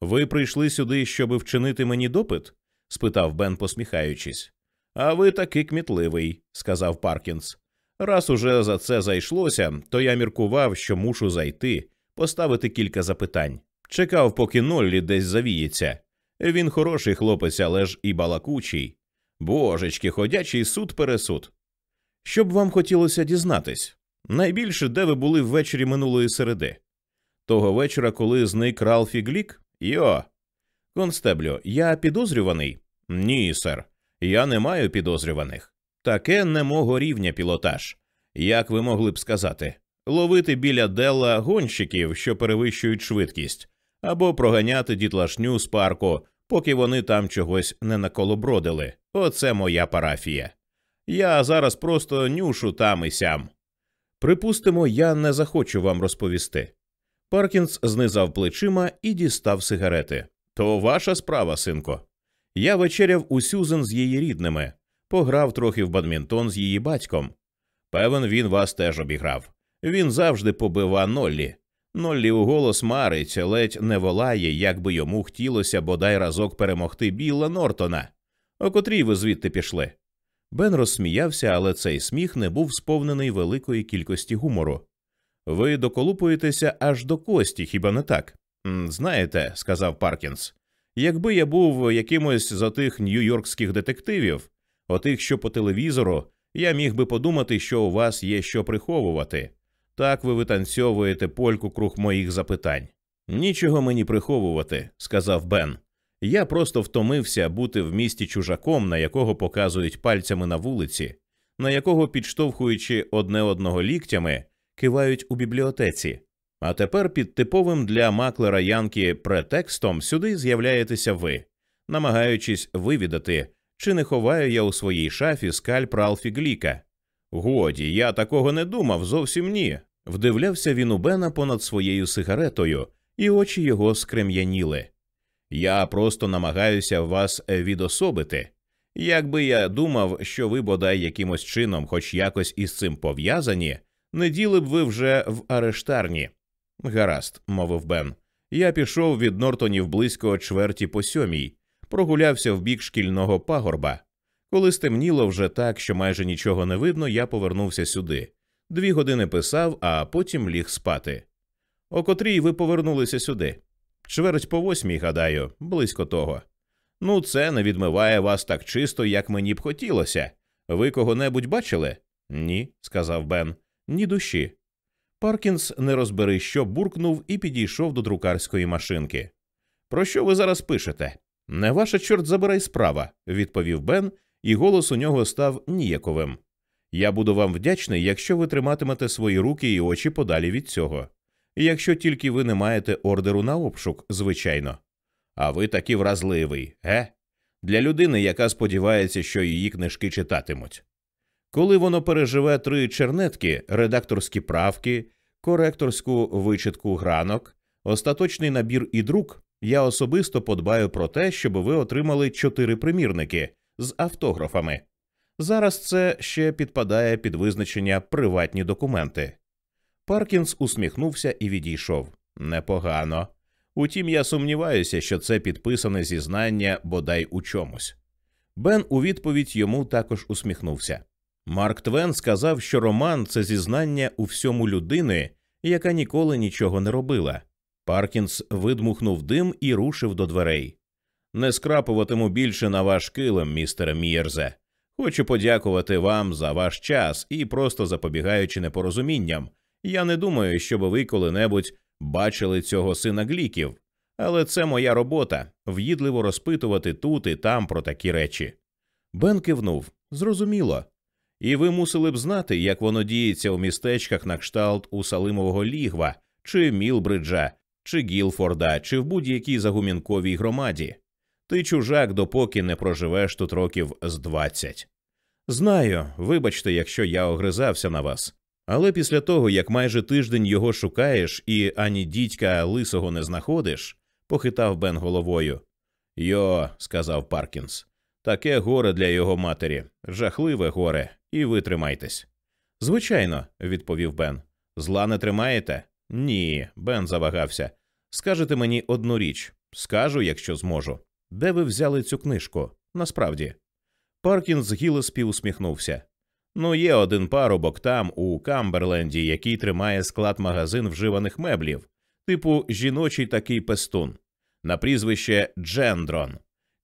Ви прийшли сюди, щоб вчинити мені допит? спитав Бен, посміхаючись. А ви таки кмітливий, сказав Паркінс. Раз уже за це зайшлося, то я міркував, що мушу зайти, поставити кілька запитань. Чекав, поки Ноллі десь завіється. Він хороший хлопець, але ж і балакучий. Божечки, ходячий суд пересуд. Що б вам хотілося дізнатись? Найбільше, де ви були ввечері минулої середи? Того вечора, коли зник Ралфі Глік? Йо. Констеблю, я підозрюваний? Ні, сер. Я не маю підозрюваних. Таке не мого рівня пілотаж. Як ви могли б сказати, ловити біля Делла гонщиків, що перевищують швидкість, або проганяти дітлашню з парку, поки вони там чогось не наколобродили. Оце моя парафія. Я зараз просто нюшу там і сям. Припустимо, я не захочу вам розповісти. Паркінс знизав плечима і дістав сигарети. То ваша справа, синко. Я вечеряв у Сюзен з її рідними, пограв трохи в бадмінтон з її батьком. Певен, він вас теж обіграв. Він завжди побива Ноллі. Ноллі у голос марить, ледь не волає, як би йому хотілося бодай разок перемогти Білла Нортона. О котрій ви звідти пішли? Бен розсміявся, але цей сміх не був сповнений великої кількості гумору. Ви доколупуєтеся аж до кості, хіба не так? Знаєте, сказав Паркінс, якби я був якимось з отих нью-йоркських детективів, отих, що по телевізору, я міг би подумати, що у вас є що приховувати. Так ви витанцьовуєте польку круг моїх запитань. Нічого мені приховувати, сказав Бен. Я просто втомився бути в місті чужаком, на якого показують пальцями на вулиці, на якого, підштовхуючи одне одного ліктями, кивають у бібліотеці. А тепер під типовим для маклера Янки претекстом сюди з'являєтеся ви, намагаючись вивідати, чи не ховаю я у своїй шафі скальп Ралфі Гліка. Годі, я такого не думав, зовсім ні. Вдивлявся він у Бена понад своєю сигаретою, і очі його скрем'яніли. Я просто намагаюся вас відособити. Якби я думав, що ви бодай якимось чином, хоч якось із цим пов'язані, не діли б ви вже в арештарні. Гаразд, мовив Бен. Я пішов від Нортонів близько чверті по сьомій, прогулявся в бік шкільного пагорба. Коли стемніло вже так, що майже нічого не видно, я повернувся сюди. Дві години писав, а потім ліг спати. О котрій ви повернулися сюди? Чверть по восьмій, гадаю, близько того. Ну, це не відмиває вас так чисто, як мені б хотілося. Ви кого-небудь бачили? Ні, сказав Бен, ні душі. Паркінс не розбери, що буркнув і підійшов до друкарської машинки. Про що ви зараз пишете? Не ваша чорт забирай справа, відповів Бен, і голос у нього став ніяковим. Я буду вам вдячний, якщо ви триматимете свої руки і очі подалі від цього. Якщо тільки ви не маєте ордеру на обшук, звичайно. А ви такий вразливий, ге? Для людини, яка сподівається, що її книжки читатимуть. Коли воно переживе три чернетки, редакторські правки, коректорську вичитку гранок, остаточний набір і друк, я особисто подбаю про те, щоб ви отримали чотири примірники з автографами. Зараз це ще підпадає під визначення приватні документи. Паркінс усміхнувся і відійшов. Непогано. Утім, я сумніваюся, що це підписане зізнання бодай у чомусь. Бен у відповідь йому також усміхнувся. Марк Твен сказав, що роман це зізнання у всьому людини, яка ніколи нічого не робила. Паркінс видмухнув дим і рушив до дверей. Не скрапуватиму більше на ваш килим, містере Мієрзе. Хочу подякувати вам за ваш час і просто запобігаючи непорозумінням. Я не думаю, щоб ви коли-небудь бачили цього сина гліків, але це моя робота в'їдливо розпитувати тут і там про такі речі. Бен кивнув зрозуміло. І ви мусили б знати, як воно діється у містечках на кшталт у Салимового лігва, чи Мілбриджа, чи Гілфорда, чи в будь-якій загумінковій громаді. Ти чужак, допоки не проживеш тут років з двадцять. Знаю, вибачте, якщо я огризався на вас. Але після того, як майже тиждень його шукаєш і ані дідька лисого не знаходиш, похитав Бен головою. Йо, сказав Паркінс, таке горе для його матері, жахливе горе, і ви тримайтесь. Звичайно, відповів Бен. Зла не тримаєте? Ні, Бен завагався. Скажете мені одну річ скажу, якщо зможу. Де ви взяли цю книжку? Насправді. Паркінс Гілеспі усміхнувся. Ну, є один парубок там, у Камберленді, який тримає склад магазин вживаних меблів, типу жіночий такий пестун, на прізвище Джендрон.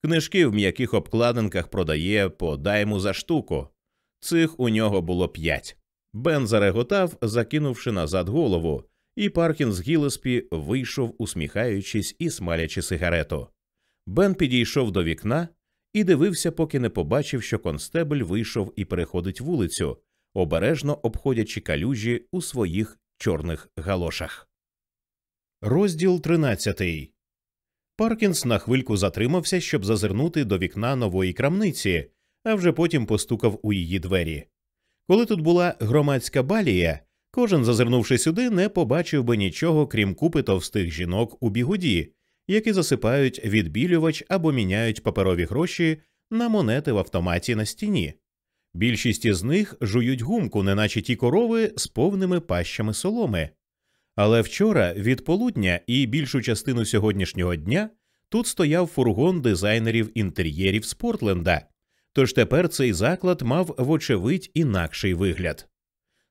Книжки в м'яких обкладинках продає по дайму за штуку. Цих у нього було п'ять. Бен зареготав, закинувши назад голову, і Паркінс Гілеспі вийшов, усміхаючись і смалячи сигарету. Бен підійшов до вікна і дивився, поки не побачив, що констебль вийшов і переходить вулицю, обережно обходячи калюжі у своїх чорних галошах. Розділ тринадцятий. Паркінс на хвильку затримався, щоб зазирнути до вікна нової крамниці, а вже потім постукав у її двері. Коли тут була громадська балія, Кожен, зазирнувши сюди, не побачив би нічого, крім купи товстих жінок у бігуді, які засипають відбілювач або міняють паперові гроші на монети в автоматі на стіні. Більшість із них жують гумку, неначе ті корови з повними пащами соломи. Але вчора від полудня і більшу частину сьогоднішнього дня тут стояв фургон дизайнерів інтер'єрів з Портленда, тож тепер цей заклад мав вочевидь інакший вигляд.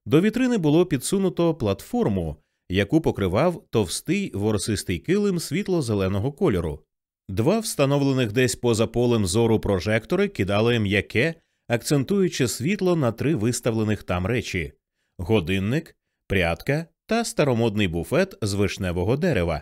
До вітрини було підсунуто платформу, яку покривав товстий ворсистий килим світло-зеленого кольору. Два встановлених десь поза полем зору прожектори кидали м'яке, акцентуючи світло на три виставлених там речі годинник, прядка та старомодний буфет з вишневого дерева.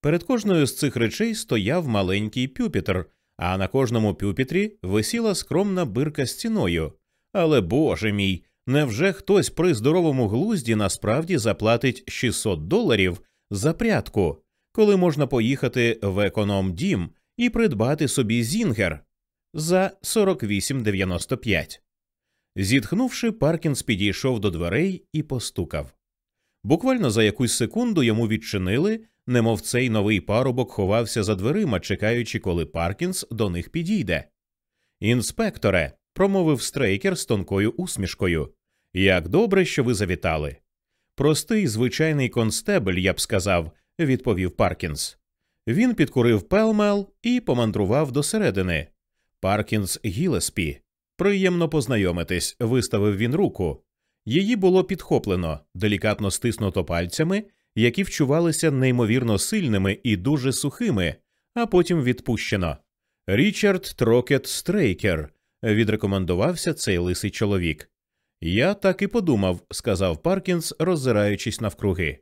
Перед кожною з цих речей стояв маленький пюпітер, а на кожному пюпітрі висіла скромна бирка з ціною. Але боже мій, невже хтось при здоровому глузді насправді заплатить 600 доларів за прядку, коли можна поїхати в економ дім і придбати собі зінгер за 48,95? Зітхнувши, Паркінс підійшов до дверей і постукав. Буквально за якусь секунду йому відчинили, немов цей новий парубок ховався за дверима, чекаючи, коли Паркінс до них підійде. Інспекторе, промовив Стрейкер з тонкою усмішкою. Як добре, що ви завітали. Простий звичайний констебель, я б сказав, відповів Паркінс. Він підкурив пелмел і помандрував до середини. Паркінс Гілеспі. Приємно познайомитись, виставив він руку. Її було підхоплено, делікатно стиснуто пальцями, які вчувалися неймовірно сильними і дуже сухими, а потім відпущено. Річард Трокет Стрейкер, відрекомендувався цей лисий чоловік. Я так і подумав, сказав Паркінс, роззираючись навкруги.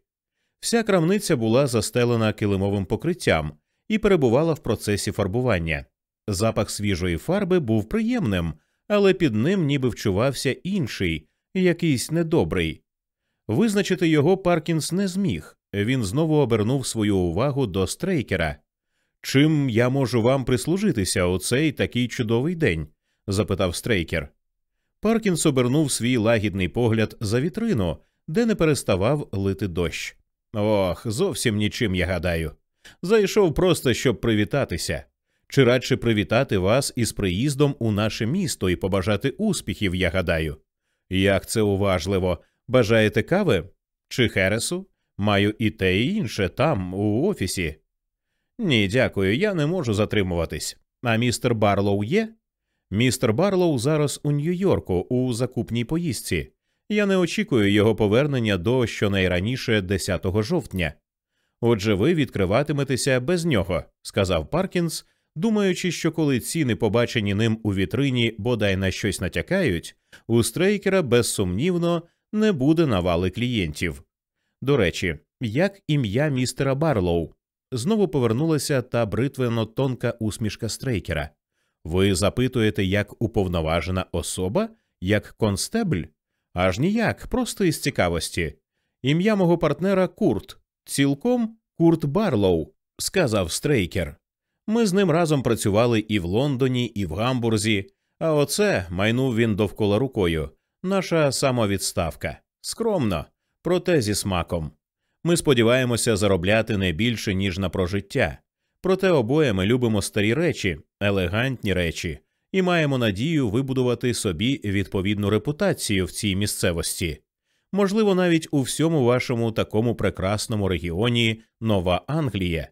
Вся крамниця була застелена килимовим покриттям і перебувала в процесі фарбування. Запах свіжої фарби був приємним, але під ним ніби вчувався інший, якийсь недобрий. Визначити його Паркінс не зміг. Він знову обернув свою увагу до Стрейкера. Чим я можу вам прислужитися у цей такий чудовий день? Запитав Стрейкер. Паркінс обернув свій лагідний погляд за вітрину, де не переставав лити дощ. Ох, зовсім нічим, я гадаю. Зайшов просто, щоб привітатися. Чи радше привітати вас із приїздом у наше місто і побажати успіхів, я гадаю. Як це уважливо. Бажаєте кави? Чи хересу? Маю і те, і інше там, у офісі. Ні, дякую, я не можу затримуватись. А містер Барлоу є? Містер Барлоу зараз у Нью-Йорку у закупній поїздці. Я не очікую його повернення до щонайраніше 10 жовтня. Отже, ви відкриватиметеся без нього, сказав Паркінс, думаючи, що коли ціни, побачені ним у вітрині, бодай на щось натякають, у стрейкера безсумнівно не буде навали клієнтів. До речі, як ім'я містера Барлоу? Знову повернулася та бритвено тонка усмішка стрейкера. Ви запитуєте, як уповноважена особа, як констебль? Аж ніяк, просто із цікавості. Ім'я мого партнера Курт, цілком Курт Барлоу, сказав стрейкер. Ми з ним разом працювали і в Лондоні, і в Гамбурзі, а оце майнув він довкола рукою. Наша самовідставка. Скромно, проте зі смаком. Ми сподіваємося заробляти не більше, ніж на прожиття. Проте обоє ми любимо старі речі, елегантні речі, і маємо надію вибудувати собі відповідну репутацію в цій місцевості. Можливо, навіть у всьому вашому такому прекрасному регіоні Нова Англія.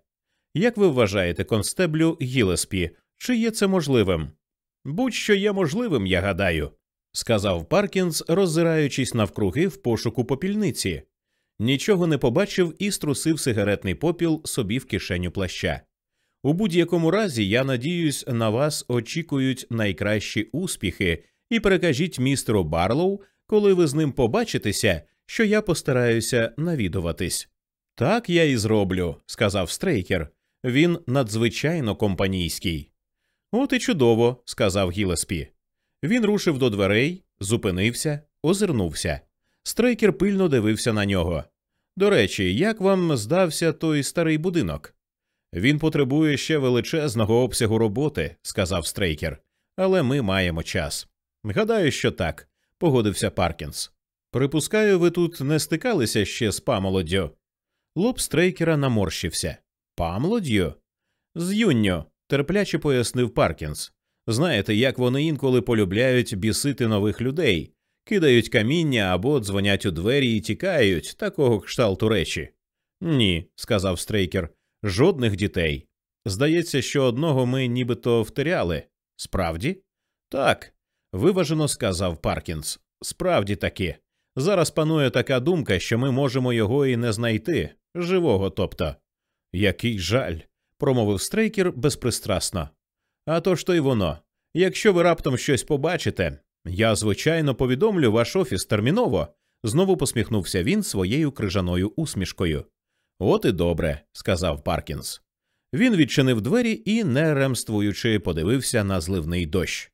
Як ви вважаєте, констеблю Гілеспі, чи є це можливим? Будь що є можливим, я гадаю, сказав Паркінс, роззираючись навкруги в пошуку попільниці. Нічого не побачив і струсив сигаретний попіл собі в кишеню плаща. У будь-якому разі, я надіюсь, на вас очікують найкращі успіхи, і перекажіть містеру Барлоу, коли ви з ним побачитеся, що я постараюся навідуватись. Так я і зроблю, сказав Стрейкер. Він надзвичайно компанійський. От і чудово, сказав Гілеспі. Він рушив до дверей, зупинився, озирнувся. Стрейкер пильно дивився на нього. До речі, як вам здався той старий будинок? Він потребує ще величезного обсягу роботи, сказав Стрейкер, але ми маємо час. Гадаю, що так, погодився Паркінс. Припускаю, ви тут не стикалися ще з памолоддю. Лоб стрейкера наморщився. Памолоддю? З юнню, терпляче пояснив Паркінс. Знаєте, як вони інколи полюбляють бісити нових людей, кидають каміння або дзвонять у двері і тікають, такого кшталту речі. Ні, сказав стрейкер, жодних дітей. Здається, що одного ми нібито втеряли. Справді? Так, виважено сказав Паркінс. Справді таки. Зараз панує така думка, що ми можемо його і не знайти, живого тобто. Який жаль, промовив стрейкер безпристрасно. А то ж то й воно. Якщо ви раптом щось побачите, я, звичайно, повідомлю ваш офіс терміново, знову посміхнувся він своєю крижаною усмішкою. От і добре, сказав Паркінс. Він відчинив двері і, не ремствуючи, подивився на зливний дощ.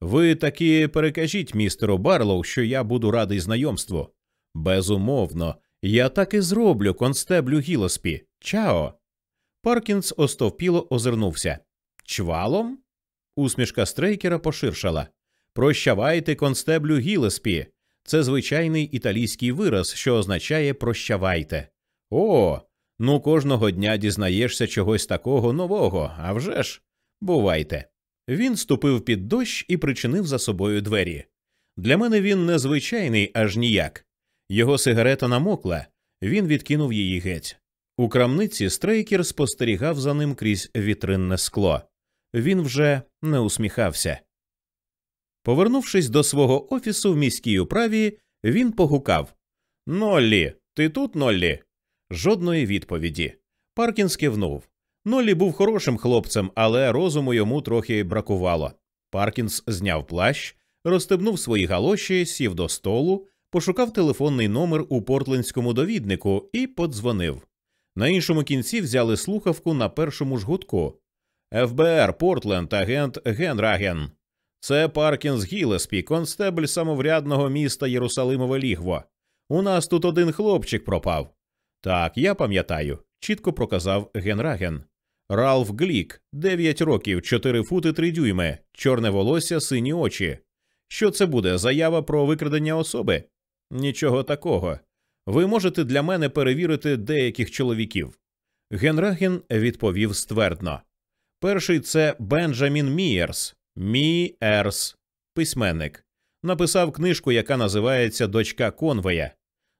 Ви таки перекажіть містеру Барлоу, що я буду радий знайомству. Безумовно, я так і зроблю констеблю Гілеспі. Чао. Паркінс остовпіло озирнувся. Чвалом? Усмішка стрейкера поширшала. Прощавайте констеблю Гілеспі. Це звичайний італійський вираз, що означає прощавайте. О, ну кожного дня дізнаєшся чогось такого нового, а вже ж, бувайте. Він ступив під дощ і причинив за собою двері. Для мене він незвичайний аж ніяк. Його сигарета намокла, він відкинув її геть. У крамниці стрейкер спостерігав за ним крізь вітринне скло. Він вже не усміхався. Повернувшись до свого офісу в міській управі, він погукав Ноллі, ти тут, Ноллі? Жодної відповіді. Паркінс кивнув. Ноллі був хорошим хлопцем, але розуму йому трохи бракувало. Паркінс зняв плащ, розстебнув свої галоші, сів до столу, пошукав телефонний номер у портлендському довіднику і подзвонив. На іншому кінці взяли слухавку на першому ж гудку. ФБР Портленд, агент Генраген. Це Паркінс Гілеспі, констебль самоврядного міста Єрусалимове лігво. У нас тут один хлопчик пропав. Так, я пам'ятаю, чітко проказав Генраген. Ралф Глік, 9 років, 4 фути 3 дюйми, чорне волосся, сині очі. Що це буде? Заява про викрадення особи? Нічого такого. Ви можете для мене перевірити деяких чоловіків. Генраген відповів ствердно. Перший це Бенджамін Мірс, Мірс, письменник. Написав книжку, яка називається Дочка Конвея.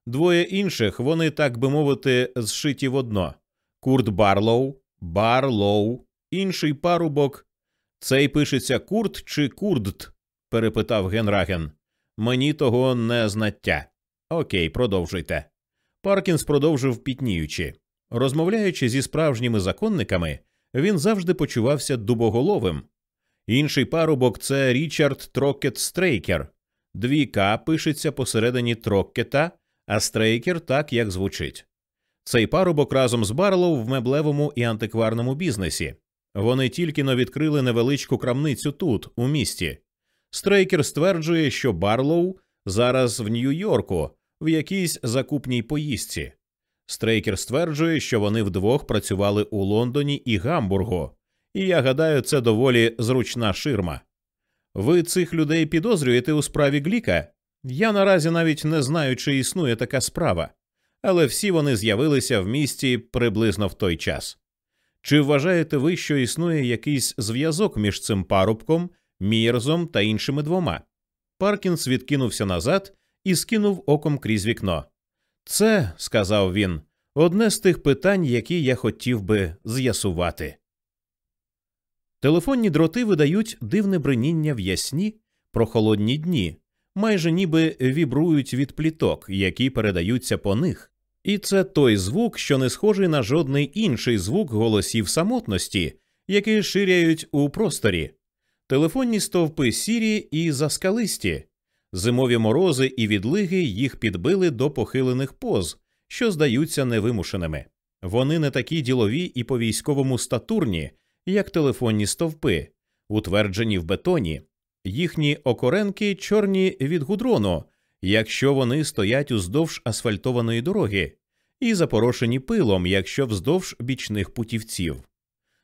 Двоє інших вони, так би мовити, зшиті в одно. Курт Барлоу, Барлоу, інший парубок. Цей пишеться Курт чи Курдт? перепитав Генраген. Мені того не знаття. Окей, продовжуйте. Паркінс продовжив пітніючи. Розмовляючи зі справжніми законниками, він завжди почувався дубоголовим. Інший парубок це Річард Трокет Стрейкер. Дві К пишеться посередині Троккета, а Стрейкер так, як звучить. Цей парубок разом з Барлоу в меблевому і антикварному бізнесі. Вони тільки-но відкрили невеличку крамницю тут, у місті. Стрейкер стверджує, що Барлоу зараз в Нью-Йорку, в якійсь закупній поїздці. Стрейкер стверджує, що вони вдвох працювали у Лондоні і Гамбургу, і я гадаю, це доволі зручна ширма. Ви цих людей підозрюєте у справі Гліка? Я наразі навіть не знаю, чи існує така справа, але всі вони з'явилися в місті приблизно в той час. Чи вважаєте ви, що існує якийсь зв'язок між цим парубком, Мірзом та іншими двома? Паркінс відкинувся назад і скинув оком крізь вікно. Це, сказав він, одне з тих питань, які я хотів би з'ясувати. Телефонні дроти видають дивне бриніння в ясні, прохолодні дні, майже ніби вібрують від пліток, які передаються по них. І це той звук, що не схожий на жодний інший звук голосів самотності, які ширяють у просторі. Телефонні стовпи сірі і заскалисті, зимові морози і відлиги їх підбили до похилених поз, що здаються невимушеними. Вони не такі ділові і по військовому статурні, як телефонні стовпи, утверджені в бетоні, їхні окоренки чорні від гудрону, якщо вони стоять уздовж асфальтованої дороги, і запорошені пилом, якщо вздовж бічних путівців.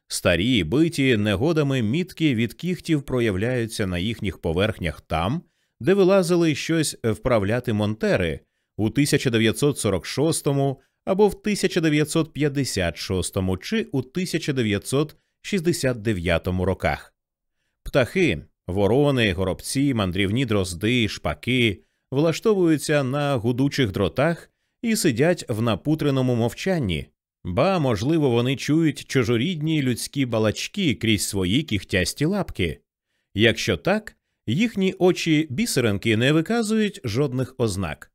Старі, биті негодами мітки від кіхтів проявляються на їхніх поверхнях там, де вилазили щось вправляти монтери у 1946 або в 1956 чи у 1969 роках. Птахи, ворони, горобці, мандрівні дрозди, шпаки влаштовуються на гудучих дротах і сидять в напутреному мовчанні, ба, можливо, вони чують чужорідні людські балачки крізь свої кіхтясті лапки. Якщо так, їхні очі бісеринки не виказують жодних ознак.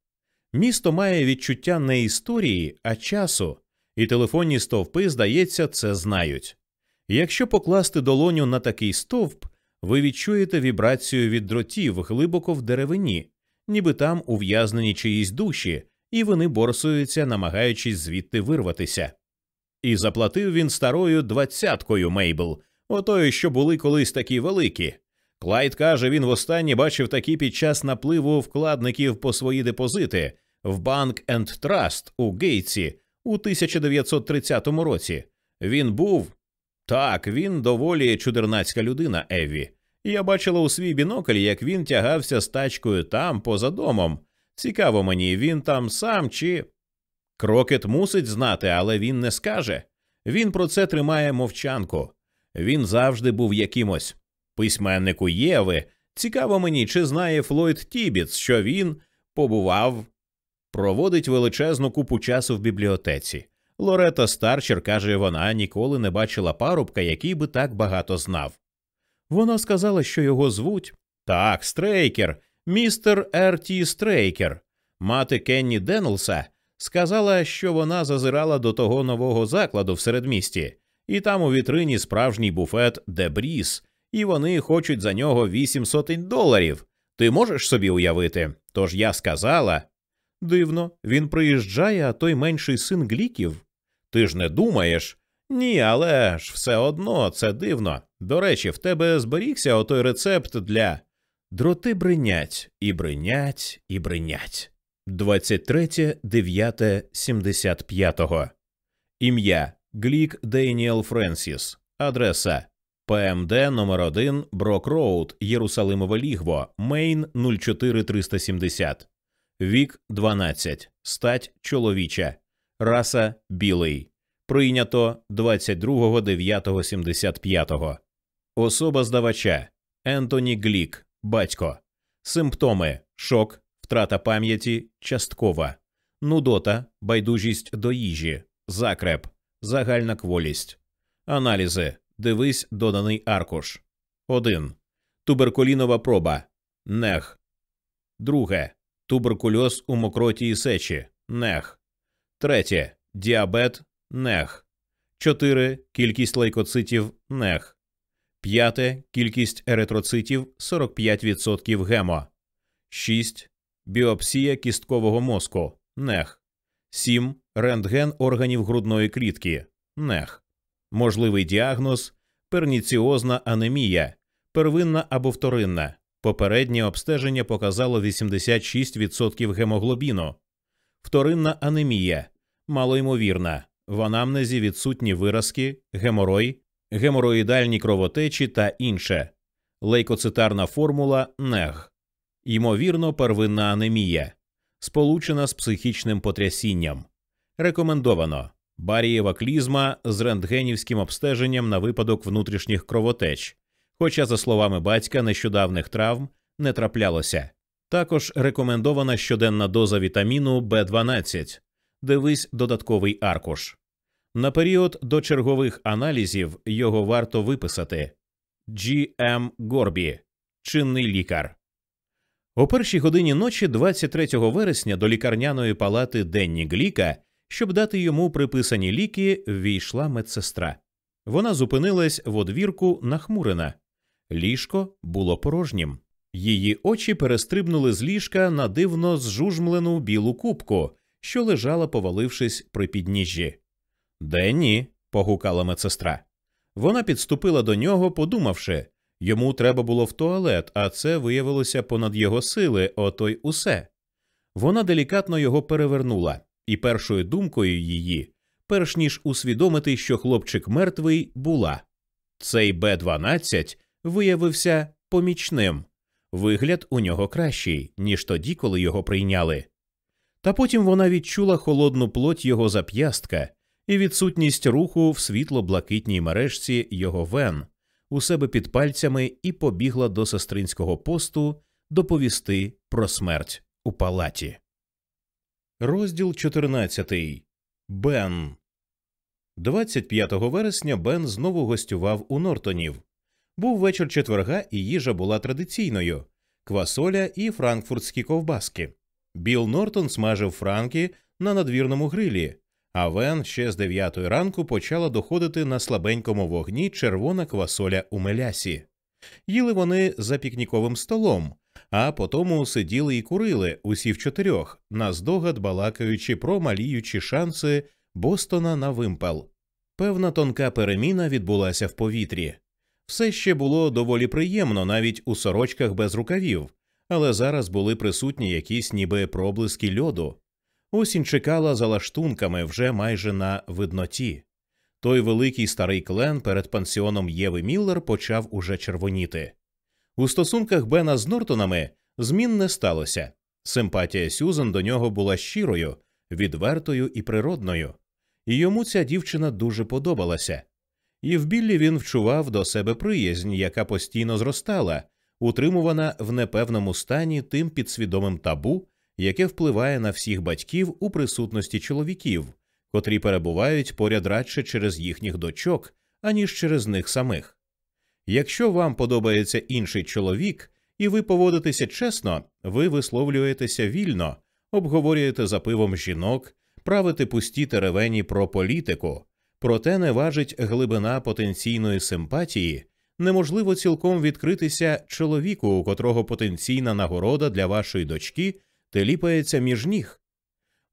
Місто має відчуття не історії, а часу, і телефонні стовпи, здається, це знають. Якщо покласти долоню на такий стовп, ви відчуєте вібрацію від дротів глибоко в деревині, ніби там ув'язнені чиїсь душі, і вони борсуються, намагаючись звідти вирватися. І заплатив він старою двадцяткою Мейбл, отою, що були колись такі великі. Клайд каже, він востаннє бачив такі під час напливу вкладників по свої депозити в Bank and Trust у Гейтсі у 1930 році. Він був так, він доволі чудернацька людина, Еві. Я бачила у свій бінокль, як він тягався з тачкою там, поза домом. Цікаво мені, він там сам чи. Крокет мусить знати, але він не скаже. Він про це тримає мовчанку. Він завжди був якимось. Письменнику Єви. Цікаво мені, чи знає Флойд Тібіц, що він побував, проводить величезну купу часу в бібліотеці. Лорета Старчер каже, вона ніколи не бачила парубка, який би так багато знав. Вона сказала, що його звуть так, Стрейкер, містер Р.Т. Стрейкер. Мати Кенні Деннелса сказала, що вона зазирала до того нового закладу в середмісті, і там у вітрині справжній буфет Дебріс, і вони хочуть за нього вісім сотень доларів. Ти можеш собі уявити? Тож я сказала. Дивно, він приїжджає, а той менший син гліків. Ти ж не думаєш? Ні, але ж все одно це дивно. До речі, в тебе зберігся отой рецепт для дроти бринять, і бринять, і бринять. 23.9.75 Ім'я Глік Дейніел Френсіс. Адреса ПМД номер 1 Брок Роуд, Єрусалимове Лігво, Мейн 04370. Вік 12. Стать чоловіча. Раса білий. Прийнято 22.09.75. Особа здавача Ентоні Глік. Батько. Симптоми шок, втрата пам'яті, часткова, нудота, байдужість до їжі, закреп, загальна кволість. Аналізи. Дивись доданий аркуш. 1. Туберкулінова проба. Нех. Друге. Туберкульоз у мокроті і сечі. Нех. Третє. Діабет. Нех. 4. Кількість лейкоцитів. Нех. П'яте. Кількість еритроцитів 45% гемо. 6. Біопсія кісткового мозку. Нех. 7. Рентген органів грудної клітки. Нех. Можливий діагноз перніціозна анемія, первинна або вторинна. Попереднє обстеження показало 86% гемоглобіну. Вторинна анемія малоймовірна. В анамнезі відсутні виразки, геморой, гемороїдальні кровотечі та інше. Лейкоцитарна формула нег. Ймовірно, первинна анемія, сполучена з психічним потрясінням. Рекомендовано барієва клізма з рентгенівським обстеженням на випадок внутрішніх кровотеч, хоча, за словами батька, нещодавних травм не траплялося. Також рекомендована щоденна доза вітаміну В12. Дивись додатковий аркуш. На період до чергових аналізів його варто виписати. G.M. Горбі, чинний лікар. О першій годині ночі, 23 вересня, до лікарняної палати Денні Гліка щоб дати йому приписані ліки, ввійшла медсестра. Вона зупинилась в одвірку нахмурена. Ліжко було порожнім. Її очі перестрибнули з ліжка на дивно зжужмлену білу кубку, що лежала, повалившись при підніжжі. Денні. погукала медсестра. Вона підступила до нього, подумавши йому треба було в туалет, а це виявилося понад його сили, ото й усе. Вона делікатно його перевернула і першою думкою її, перш ніж усвідомити, що хлопчик мертвий, була цей Б 12 виявився помічним. Вигляд у нього кращий, ніж тоді, коли його прийняли. Та потім вона відчула холодну плоть його зап'ястка і відсутність руху в світло-блакитній мережці його вен у себе під пальцями і побігла до сестринського посту доповісти про смерть у палаті. Розділ 14. Бен. 25 вересня Бен знову гостював у Нортонів. Був вечір четверга, і їжа була традиційною квасоля і франкфуртські ковбаски. Біл Нортон смажив франки на надвірному грилі, а Вен ще з дев'ятої ранку почала доходити на слабенькому вогні червона квасоля у мелясі. Їли вони за пікніковим столом, а потому сиділи і курили усі в чотирьох, наздогад балакаючи про маліючі шанси Бостона на вимпел. Певна тонка переміна відбулася в повітрі. Все ще було доволі приємно навіть у сорочках без рукавів, але зараз були присутні якісь ніби проблиски льоду. Осінь чекала за лаштунками вже майже на видноті. Той великий старий клен перед пансіоном Єви Міллер почав уже червоніти. У стосунках Бена з Нортонами змін не сталося. Симпатія Сюзан до нього була щирою, відвертою і природною, і йому ця дівчина дуже подобалася. І в Біллі він вчував до себе приязнь, яка постійно зростала, утримувана в непевному стані тим підсвідомим табу, яке впливає на всіх батьків у присутності чоловіків, котрі перебувають поряд радше через їхніх дочок, аніж через них самих. Якщо вам подобається інший чоловік, і ви поводитеся чесно, ви висловлюєтеся вільно, обговорюєте за пивом жінок, правите пусті теревені про політику, проте не важить глибина потенційної симпатії, неможливо цілком відкритися чоловіку, у котрого потенційна нагорода для вашої дочки теліпається між ніг.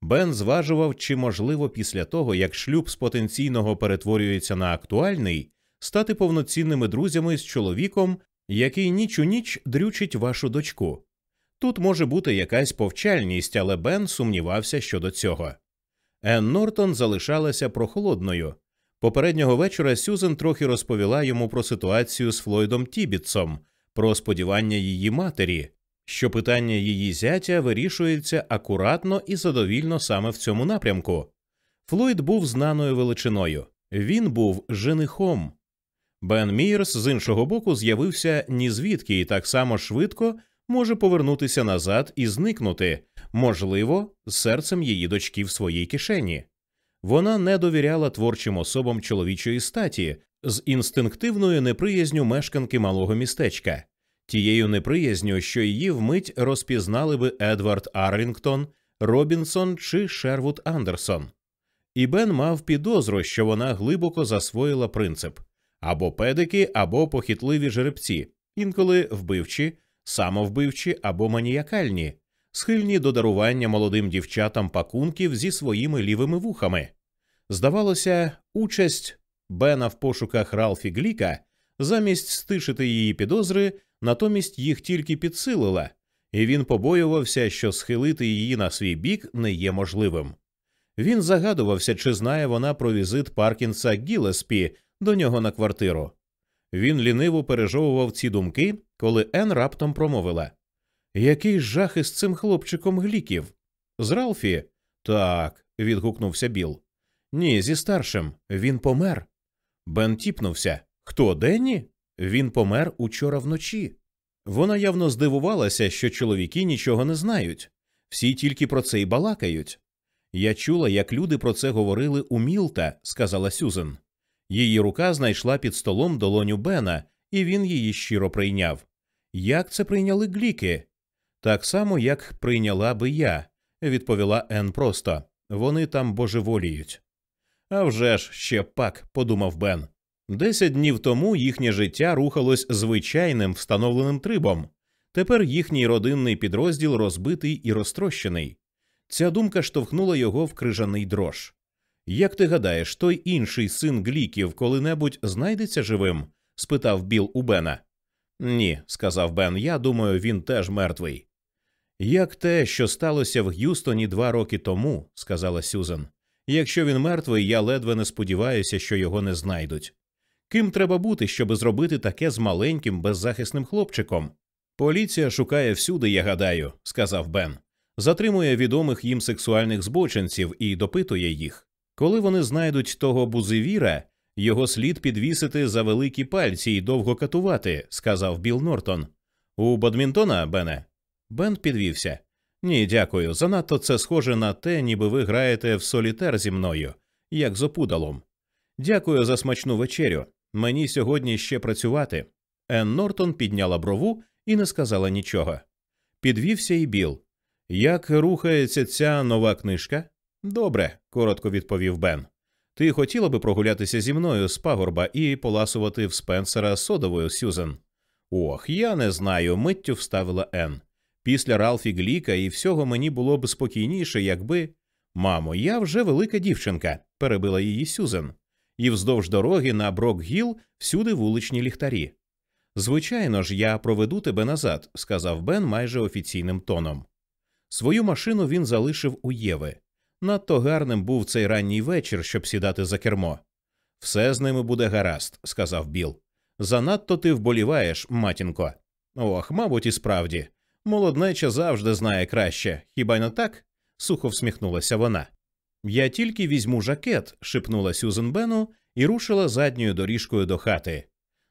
Бен зважував, чи можливо після того, як шлюб з потенційного перетворюється на актуальний, стати повноцінними друзями з чоловіком, який ніч у ніч дрючить вашу дочку. Тут може бути якась повчальність, але Бен сумнівався щодо цього. Енн Нортон залишалася прохолодною. Попереднього вечора Сюзен трохи розповіла йому про ситуацію з Флойдом Тібітсом, про сподівання її матері, що питання її зятя вирішується акуратно і задовільно саме в цьому напрямку. Флойд був знаною величиною, він був женихом. Бен Мірс з іншого боку з'явився ні звідки і так само швидко може повернутися назад і зникнути, можливо, з серцем її дочки в своїй кишені. Вона не довіряла творчим особам чоловічої статі з інстинктивною неприязню мешканки малого містечка, тією неприязню, що її вмить розпізнали би Едвард Арлінгтон, Робінсон чи Шервуд Андерсон. І Бен мав підозру, що вона глибоко засвоїла принцип або педики, або похитливі жеребці, інколи вбивчі, самовбивчі або маніякальні, схильні до дарування молодим дівчатам пакунків зі своїми лівими вухами. Здавалося, участь Бена в пошуках Ралфі Гліка замість стишити її підозри, натомість їх тільки підсилила, і він побоювався, що схилити її на свій бік не є можливим. Він загадувався, чи знає вона про візит Паркінса Гілеспі до нього на квартиру. Він ліниво пережовував ці думки, коли Ен раптом промовила Який жах із цим хлопчиком гліків? З Ралфі? Так, відгукнувся Біл. Ні, зі старшим. Він помер. Бен тіпнувся. Хто Денні? Він помер учора вночі. Вона явно здивувалася, що чоловіки нічого не знають, всі тільки про це й балакають. Я чула, як люди про це говорили у Мілта, сказала Сюзен. Її рука знайшла під столом долоню Бена, і він її щиро прийняв. Як це прийняли гліки? Так само, як прийняла би я, відповіла Ен просто. Вони там божеволіють. «А вже ж, ще пак, подумав Бен. Десять днів тому їхнє життя рухалось звичайним встановленим трибом. Тепер їхній родинний підрозділ розбитий і розтрощений. Ця думка штовхнула його в крижаний дрож. Як ти гадаєш, той інший син Гліків коли-небудь знайдеться живим? спитав Біл у Бена. Ні, сказав Бен, я думаю, він теж мертвий. Як те, що сталося в Г'юстоні два роки тому, сказала Сюзан. Якщо він мертвий, я ледве не сподіваюся, що його не знайдуть. Ким треба бути, щоб зробити таке з маленьким беззахисним хлопчиком? Поліція шукає всюди, я гадаю, сказав Бен. Затримує відомих їм сексуальних збочинців і допитує їх. Коли вони знайдуть того бузивіра, його слід підвісити за великі пальці і довго катувати, сказав Біл Нортон. У Бадмінтона, Бене? Бен підвівся. Ні, дякую. Занадто це схоже на те, ніби ви граєте в солітер зі мною, як з опудалом. Дякую за смачну вечерю. Мені сьогодні ще працювати. Ен Нортон підняла брову і не сказала нічого. Підвівся і Біл. Як рухається ця нова книжка? Добре, коротко відповів Бен. Ти хотіла би прогулятися зі мною з пагорба і поласувати в Спенсера содовою Сюзен? Ох, я не знаю, миттю вставила Ен. Після Ралфі Гліка і всього мені було б спокійніше, якби. Мамо, я вже велика дівчинка, перебила її Сюзен. І вздовж дороги на Брок-Гіл всюди вуличні ліхтарі. Звичайно ж, я проведу тебе назад, сказав Бен майже офіційним тоном. Свою машину він залишив у Єви. Надто гарним був цей ранній вечір, щоб сідати за кермо. Все з ними буде гаразд, сказав Біл. Занадто ти вболіваєш, матінко. Ох, мабуть, і справді. Молоднеча завжди знає краще, хіба не так? сухо всміхнулася вона. Я тільки візьму жакет, шепнула Сюзен Бену і рушила задньою доріжкою до хати.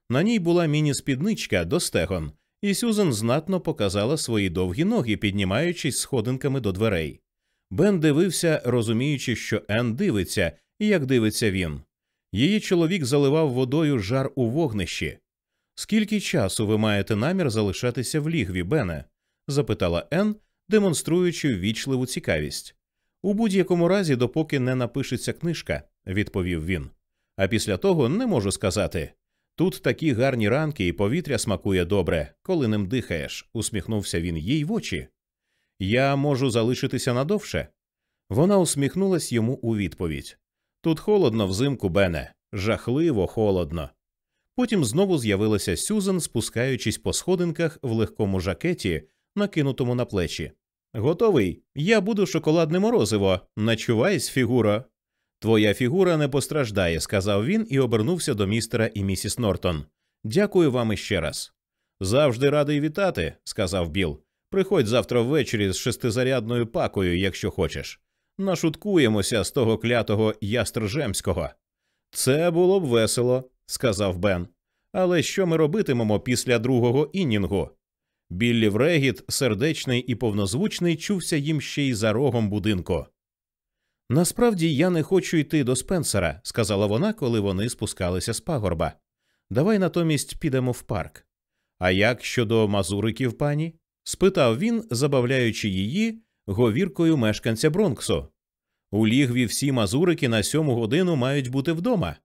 На ній була міні-спідничка до стегон, і Сюзен знатно показала свої довгі ноги, піднімаючись сходинками до дверей. Бен дивився, розуміючи, що Ен дивиться, як дивиться він. Її чоловік заливав водою жар у вогнищі. Скільки часу ви маєте намір залишатися в лігві, Бене? запитала Ен, демонструючи ввічливу цікавість. У будь-якому разі, допоки не напишеться книжка, відповів він. А після того не можу сказати. Тут такі гарні ранки, і повітря смакує добре, коли ним дихаєш, усміхнувся він їй в очі. Я можу залишитися надовше. Вона усміхнулась йому у відповідь. Тут холодно взимку, Бене, жахливо холодно. Потім знову з'явилася Сюзан, спускаючись по сходинках в легкому жакеті, накинутому на плечі. Готовий? Я буду шоколадне морозиво. Начувайсь, фігура. Твоя фігура не постраждає, сказав він і обернувся до містера і місіс Нортон. Дякую вам іще раз. Завжди радий вітати, сказав Біл. Приходь завтра ввечері з шестизарядною пакою, якщо хочеш. Нашуткуємося з того клятого ястржемського. Це було б весело, сказав Бен. Але що ми робитимемо після другого інінгу? Біллі Врегіт, сердечний і повнозвучний, чувся їм ще й за рогом будинку. Насправді я не хочу йти до Спенсера, сказала вона, коли вони спускалися з пагорба. Давай натомість підемо в парк. А як щодо мазуриків, пані? Спитав він, забавляючи її говіркою мешканця Бронксу. У лігві всі мазурики на сьому годину мають бути вдома.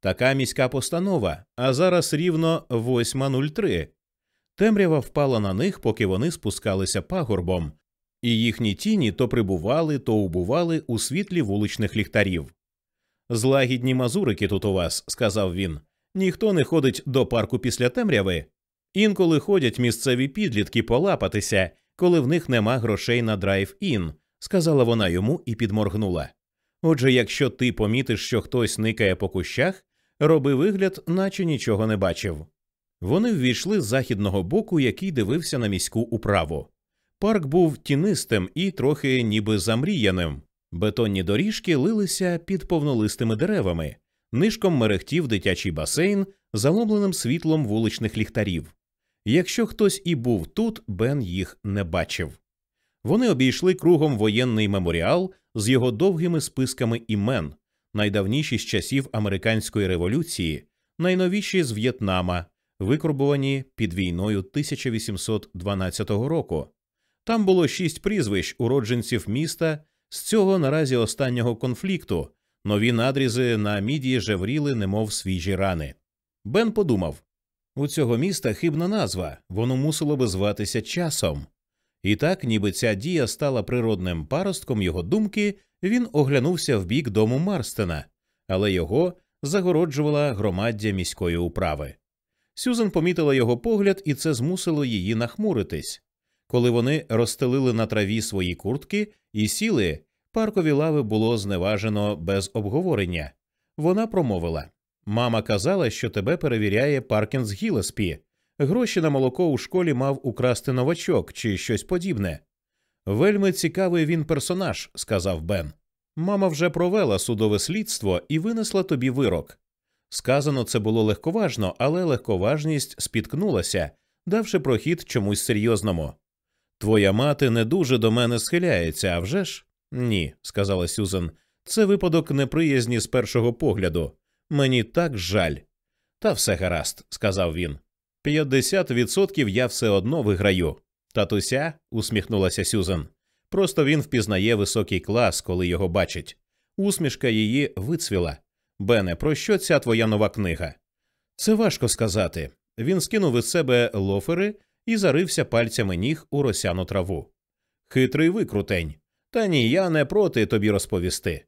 Така міська постанова, а зараз рівно 8.03. Темрява впала на них, поки вони спускалися пагорбом, і їхні тіні то прибували, то убували у світлі вуличних ліхтарів. Злагідні мазурики тут у вас, сказав він. Ніхто не ходить до парку після темряви. Інколи ходять місцеві підлітки полапатися, коли в них нема грошей на драйв-ін, сказала вона йому і підморгнула. Отже, якщо ти помітиш, що хтось никає по кущах, роби вигляд, наче нічого не бачив. Вони ввійшли з західного боку, який дивився на міську управу. Парк був тінистим і трохи ніби замріяним. Бетонні доріжки лилися під повнолистими деревами, нишком мерехтів дитячий басейн, заломленим світлом вуличних ліхтарів. Якщо хтось і був тут, Бен їх не бачив. Вони обійшли кругом воєнний меморіал з його довгими списками імен, найдавніші з часів американської революції, найновіші з В'єтнама, викорбувані під війною 1812 року. Там було шість прізвищ уродженців міста з цього наразі останнього конфлікту. Нові надрізи на мідії жевріли, немов свіжі рани. Бен подумав у цього міста хибна назва, воно мусило би зватися часом. І так, ніби ця дія стала природним паростком його думки, він оглянувся в бік дому Марстена, але його загороджувала громаддя міської управи. Сюзан помітила його погляд, і це змусило її нахмуритись. Коли вони розстелили на траві свої куртки і сіли, паркові лави було зневажено без обговорення. Вона промовила Мама казала, що тебе перевіряє Паркінс Гілеспі. Гроші на молоко у школі мав украсти новачок чи щось подібне. Вельми цікавий він персонаж, сказав Бен. Мама вже провела судове слідство і винесла тобі вирок. Сказано це було легковажно, але легковажність спіткнулася, давши прохід чомусь серйозному. Твоя мати не дуже до мене схиляється, а вже ж? Ні, сказала Сюзан. Це випадок неприязні з першого погляду. Мені так жаль. Та все гаразд, сказав він. П'ятдесят відсотків я все одно виграю. Татуся, усміхнулася Сюзан. Просто він впізнає високий клас, коли його бачить. Усмішка її вицвіла. Бене, про що ця твоя нова книга? Це важко сказати. Він скинув із себе лофери і зарився пальцями ніг у росяну траву. Хитрий викрутень. Та ні, я не проти тобі розповісти.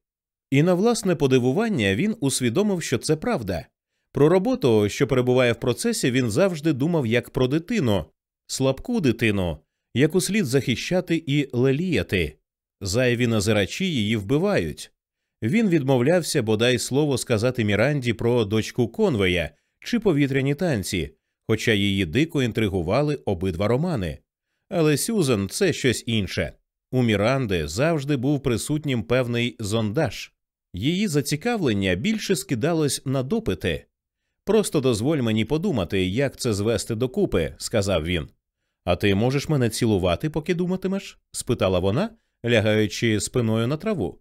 І на власне подивування він усвідомив, що це правда. Про роботу, що перебуває в процесі, він завжди думав як про дитину, слабку дитину, яку слід захищати і леліяти. Зайві назирачі її вбивають. Він відмовлявся бодай слово сказати Міранді про дочку Конвея чи повітряні танці, хоча її дико інтригували обидва романи. Але Сюзан це щось інше. У Міранди завжди був присутнім певний зондаж. Її зацікавлення більше скидалось на допити. Просто дозволь мені подумати, як це звести докупи, сказав він. А ти можеш мене цілувати, поки думатимеш? спитала вона, лягаючи спиною на траву.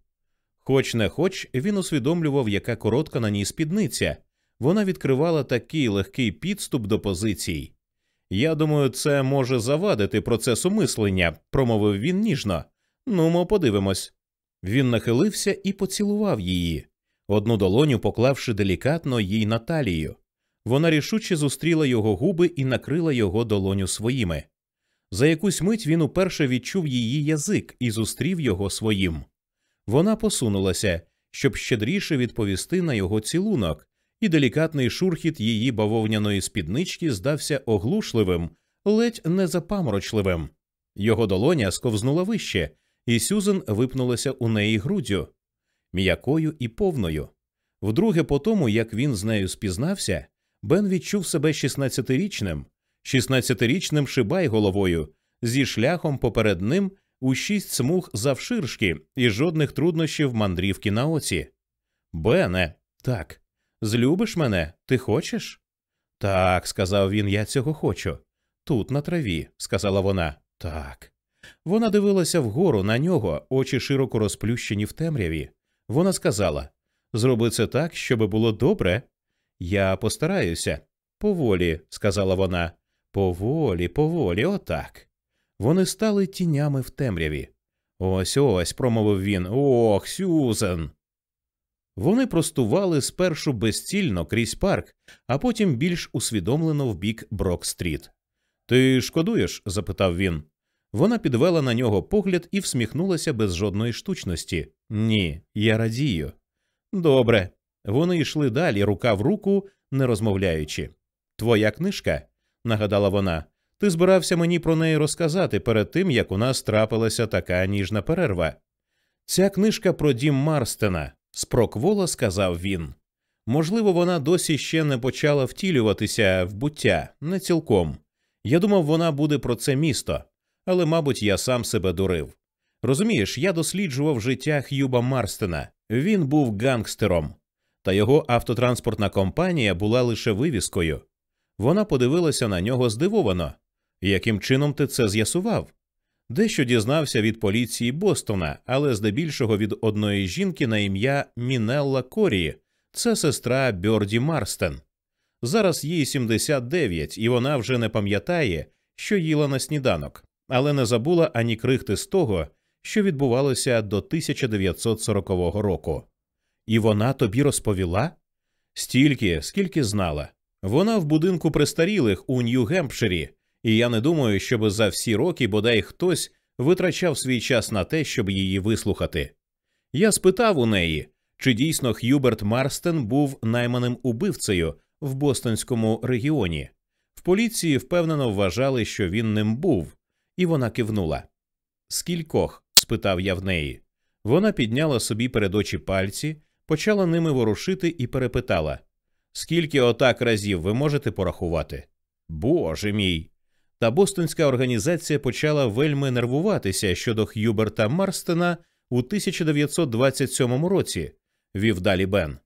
Хоч не хоч, він усвідомлював, яка коротка на ній спідниця. Вона відкривала такий легкий підступ до позицій. Я думаю, це може завадити процесу мислення, промовив він ніжно. Ну, ми подивимось. Він нахилився і поцілував її, одну долоню поклавши делікатно їй на талію. Вона рішуче зустріла його губи і накрила його долоню своїми. За якусь мить він уперше відчув її язик і зустрів його своїм. Вона посунулася, щоб щедріше відповісти на його цілунок, і делікатний шурхіт її бавовняної спіднички здався оглушливим, ледь не запаморочливим. Його долоня сковзнула вище, і Сюзен випнулася у неї груддю, м'якою і повною. Вдруге, по тому, як він з нею спізнався, Бен відчув себе 16-річним, 16-річним шибай головою, зі шляхом поперед ним у шість смуг завширшки і жодних труднощів мандрівки на оці. Бене, так, злюбиш мене, ти хочеш? Так, сказав він, я цього хочу. Тут, на траві, сказала вона. Так. Вона дивилася вгору на нього, очі широко розплющені в темряві. Вона сказала Зроби це так, щоб було добре. Я постараюся. Поволі, сказала вона. Поволі, поволі, отак. Вони стали тінями в темряві. Ось ось, промовив він. Ох, Сюзен. Вони простували спершу безцільно крізь парк, а потім більш усвідомлено в бік Брок-стріт. Ти шкодуєш? запитав він. Вона підвела на нього погляд і всміхнулася без жодної штучності. Ні, я радію. Добре. Вони йшли далі, рука в руку, не розмовляючи. Твоя книжка, нагадала вона, ти збирався мені про неї розказати перед тим, як у нас трапилася така ніжна перерва. Ця книжка про дім Марстена, спроквола сказав він. Можливо, вона досі ще не почала втілюватися в буття, не цілком. Я думав, вона буде про це місто, але, мабуть, я сам себе дурив. Розумієш, я досліджував життя Х'юба Марстена. Він був гангстером, та його автотранспортна компанія була лише вивіскою. Вона подивилася на нього здивовано. Яким чином ти це з'ясував? Дещо дізнався від поліції Бостона, але здебільшого від одної жінки на ім'я Мінелла Корі, це сестра Бьорді Марстен. Зараз їй 79, і вона вже не пам'ятає, що їла на сніданок, але не забула ані крихти з того, що відбувалося до 1940 року. І вона тобі розповіла? Стільки, скільки знала. Вона в будинку престарілих у Нью-Гемпширі, і я не думаю, щоб за всі роки бодай хтось витрачав свій час на те, щоб її вислухати. Я спитав у неї, чи дійсно Х'юберт Марстен був найманим убивцею в Бостонському регіоні. В поліції впевнено вважали, що він ним був, і вона кивнула. Скількох? спитав я в неї. Вона підняла собі перед очі пальці, почала ними ворушити і перепитала Скільки отак разів ви можете порахувати? Боже мій. Та бостонська організація почала вельми нервуватися щодо Х'юберта Марстена у 1927 році, вів далі Бен.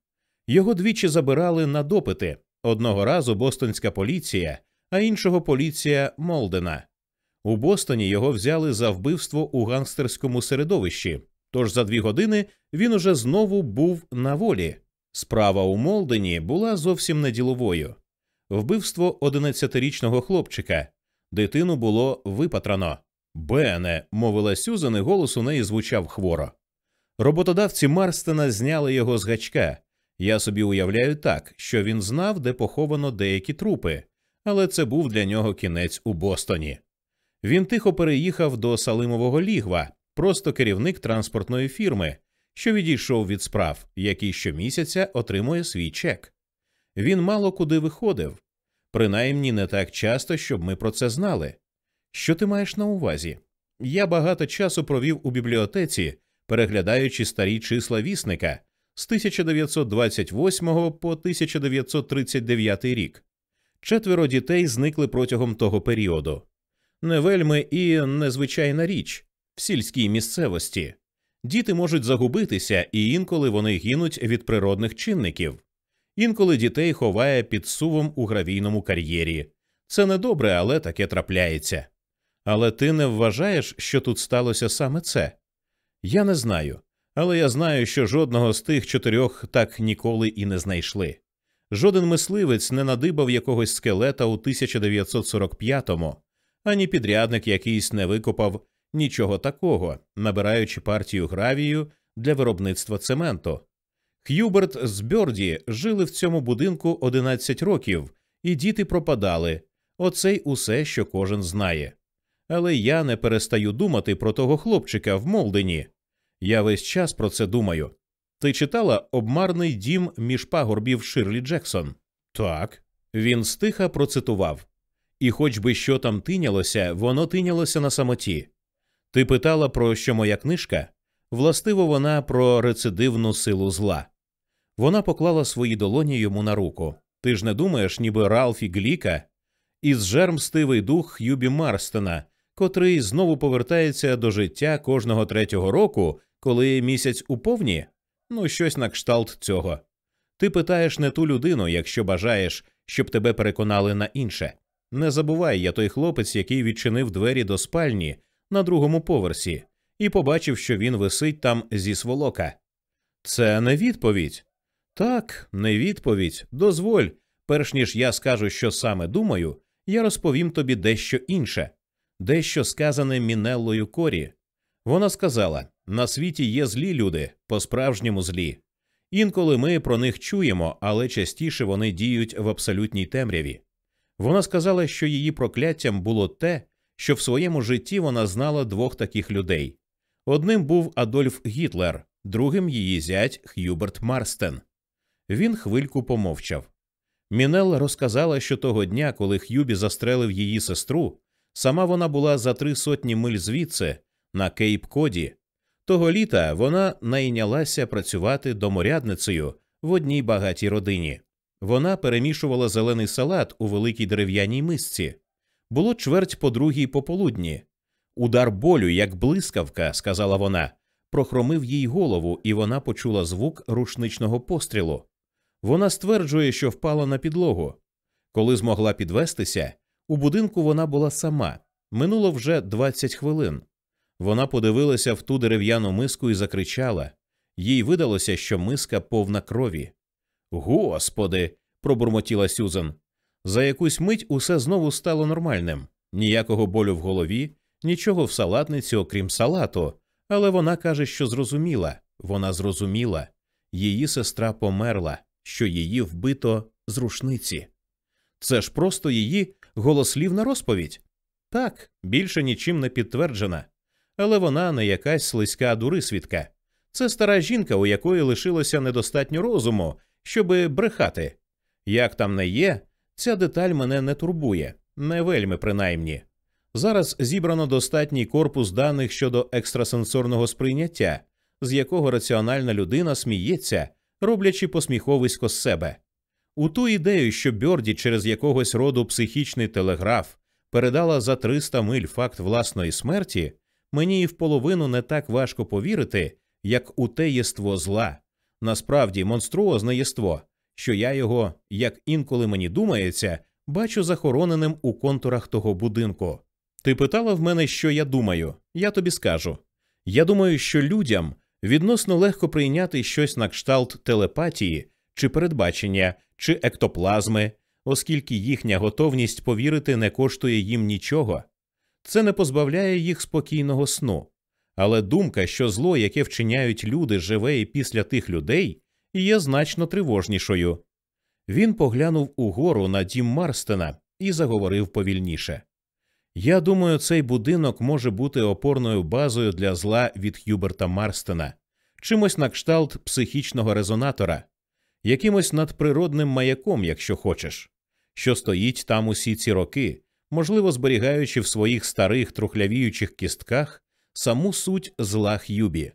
Його двічі забирали на допити одного разу бостонська поліція, а іншого поліція Молдена. У Бостоні його взяли за вбивство у гангстерському середовищі, тож за дві години він уже знову був на волі. Справа у Молдені була зовсім не діловою. Вбивство 11-річного хлопчика. Дитину було випатрано. Бене, мовила Сюзан, і голос у неї звучав хворо. Роботодавці Марстена зняли його з гачка. Я собі уявляю так, що він знав, де поховано деякі трупи, але це був для нього кінець у Бостоні. Він тихо переїхав до Салимового лігва, просто керівник транспортної фірми, що відійшов від справ, який щомісяця отримує свій чек. Він мало куди виходив, принаймні не так часто, щоб ми про це знали. Що ти маєш на увазі? Я багато часу провів у бібліотеці, переглядаючи старі числа вісника з 1928 по 1939 рік. Четверо дітей зникли протягом того періоду. Не вельми і незвичайна річ в сільській місцевості. Діти можуть загубитися, і інколи вони гинуть від природних чинників. Інколи дітей ховає під сувом у гравійному кар'єрі. Це недобре, але таке трапляється. Але ти не вважаєш, що тут сталося саме це? Я не знаю, але я знаю, що жодного з тих чотирьох так ніколи і не знайшли. Жоден мисливець не надибав якогось скелета у 1945-му, ані підрядник якийсь не викопав нічого такого, набираючи партію гравію для виробництва цементу. Х'юберт з Бьорді жили в цьому будинку 11 років, і діти пропадали. Оце й усе, що кожен знає. Але я не перестаю думати про того хлопчика в Молдені. Я весь час про це думаю. Ти читала обмарний дім між пагорбів Ширлі Джексон? Так. Він стиха процитував. І хоч би що там тинялося, воно тинялося на самоті. Ти питала про що моя книжка? Властиво, вона про рецидивну силу зла. Вона поклала свої долоні йому на руку. Ти ж не думаєш, ніби Ралфі Гліка із жермстивий дух Юбі Марстена, котрий знову повертається до життя кожного третього року, коли місяць уповні? Ну, щось на кшталт цього. Ти питаєш не ту людину, якщо бажаєш, щоб тебе переконали на інше. Не забувай, я той хлопець, який відчинив двері до спальні на другому поверсі, і побачив, що він висить там зі сволока. Це не відповідь. Так, не відповідь. Дозволь, перш ніж я скажу, що саме думаю, я розповім тобі дещо інше, дещо сказане Мінеллою Корі. Вона сказала на світі є злі люди, по справжньому злі. Інколи ми про них чуємо, але частіше вони діють в абсолютній темряві. Вона сказала, що її прокляттям було те, що в своєму житті вона знала двох таких людей. Одним був Адольф Гітлер, другим її зять Х'юберт Марстен. Він хвильку помовчав. Мінел розказала, що того дня, коли Х'юбі застрелив її сестру, сама вона була за три сотні миль звідси, на Кейп Коді. Того літа вона найнялася працювати доморядницею в одній багатій родині. Вона перемішувала зелений салат у великій дерев'яній мисці. Було чверть по другій пополудні. Удар болю, як блискавка, сказала вона, прохромив їй голову, і вона почула звук рушничного пострілу. Вона стверджує, що впала на підлогу. Коли змогла підвестися, у будинку вона була сама. Минуло вже 20 хвилин. Вона подивилася в ту дерев'яну миску і закричала. Їй видалося, що миска повна крові. Господи. пробурмотіла Сюзан. За якусь мить усе знову стало нормальним. Ніякого болю в голові, нічого в салатниці, окрім салату. Але вона каже, що зрозуміла. Вона зрозуміла. Її сестра померла, що її вбито з рушниці. Це ж просто її голослівна розповідь. Так, більше нічим не підтверджена. Але вона не якась слизька дурисвідка. Це стара жінка, у якої лишилося недостатньо розуму, щоби брехати. Як там не є, ця деталь мене не турбує, не вельми принаймні. Зараз зібрано достатній корпус даних щодо екстрасенсорного сприйняття, з якого раціональна людина сміється, роблячи посміховисько з себе. У ту ідею, що Бьорді через якогось роду психічний телеграф передала за 300 миль факт власної смерті, мені і в половину не так важко повірити, як у те єство зла, насправді монструозне єство, що я його, як інколи мені думається, бачу захороненим у контурах того будинку. Ти питала в мене, що я думаю, я тобі скажу. Я думаю, що людям відносно легко прийняти щось на кшталт телепатії чи передбачення, чи ектоплазми, оскільки їхня готовність повірити не коштує їм нічого. Це не позбавляє їх спокійного сну. Але думка, що зло, яке вчиняють люди, живе і після тих людей, є значно тривожнішою. Він поглянув угору на дім Марстена і заговорив повільніше. Я думаю, цей будинок може бути опорною базою для зла від Х'юберта Марстена, чимось на кшталт психічного резонатора, якимось надприродним маяком, якщо хочеш, що стоїть там усі ці роки, можливо, зберігаючи в своїх старих трухлявіючих кістках саму суть зла Х'юбі.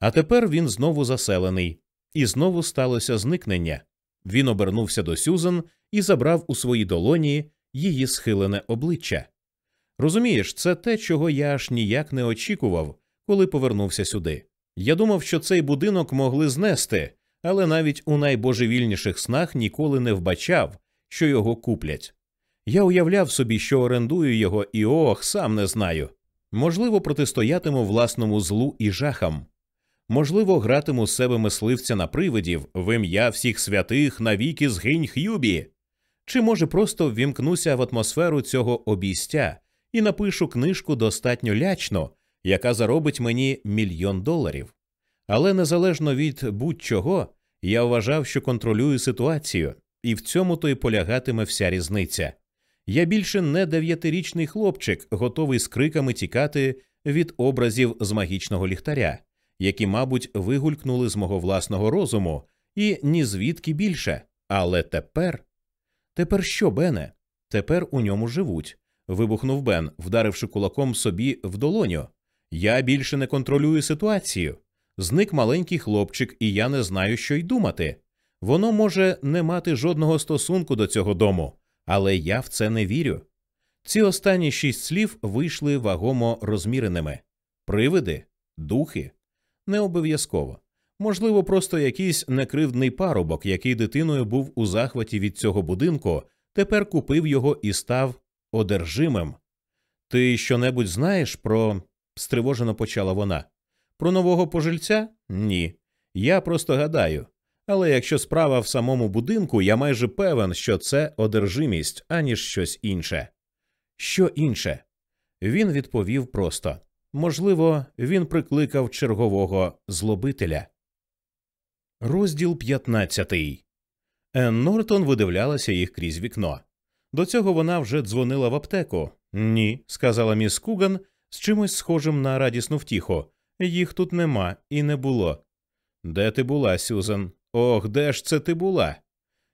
А тепер він знову заселений, і знову сталося зникнення. Він обернувся до Сюзан і забрав у свої долоні її схилене обличчя. Розумієш, це те, чого я аж ніяк не очікував, коли повернувся сюди. Я думав, що цей будинок могли знести, але навіть у найбожевільніших снах ніколи не вбачав, що його куплять. Я уявляв собі, що орендую його, і ох, сам не знаю. Можливо, протистоятиму власному злу і жахам. Можливо, гратиму себе мисливця на привидів в ім'я всіх святих навіки згинь Х'юбі. Чи може просто ввімкнуся в атмосферу цього обійстя і напишу книжку достатньо лячно, яка заробить мені мільйон доларів. Але незалежно від будь-чого, я вважав, що контролюю ситуацію, і в цьому то й полягатиме вся різниця. Я більше не дев'ятирічний хлопчик, готовий з криками тікати від образів з магічного ліхтаря, які, мабуть, вигулькнули з мого власного розуму, і ні звідки більше. Але тепер. Тепер що, Бене? Тепер у ньому живуть. вибухнув Бен, вдаривши кулаком собі в долоню. Я більше не контролюю ситуацію. Зник маленький хлопчик, і я не знаю, що й думати. Воно може не мати жодного стосунку до цього дому, але я в це не вірю. Ці останні шість слів вийшли вагомо розміреними привиди, духи не обов'язково. Можливо, просто якийсь некривдний парубок, який дитиною був у захваті від цього будинку, тепер купив його і став одержимим. Ти щонебудь знаєш про. стривожено почала вона. Про нового пожильця? Ні. Я просто гадаю. Але якщо справа в самому будинку, я майже певен, що це одержимість, аніж щось інше. Що інше? Він відповів просто можливо, він прикликав чергового злобителя. Розділ 15. Енн Нортон видивлялася їх крізь вікно. До цього вона вже дзвонила в аптеку. Ні, сказала міс Куган з чимось схожим на радісну втіху. Їх тут нема і не було. Де ти була, Сюзан? Ох, де ж це ти була?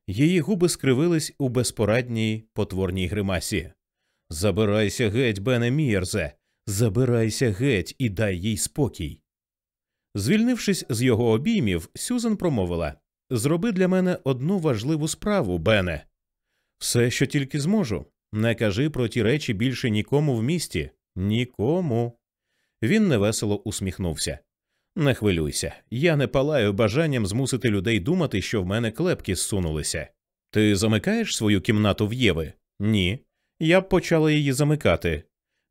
Її губи скривились у безпорадній потворній гримасі. Забирайся геть, Бене Мієрзе, забирайся геть і дай їй спокій. Звільнившись з його обіймів, Сюзан промовила Зроби для мене одну важливу справу, Бене. Все, що тільки зможу. Не кажи про ті речі більше нікому в місті. Нікому. Він невесело усміхнувся. Не хвилюйся, я не палаю бажанням змусити людей думати, що в мене клепки зсунулися. Ти замикаєш свою кімнату в Єви? Ні. Я б почала її замикати.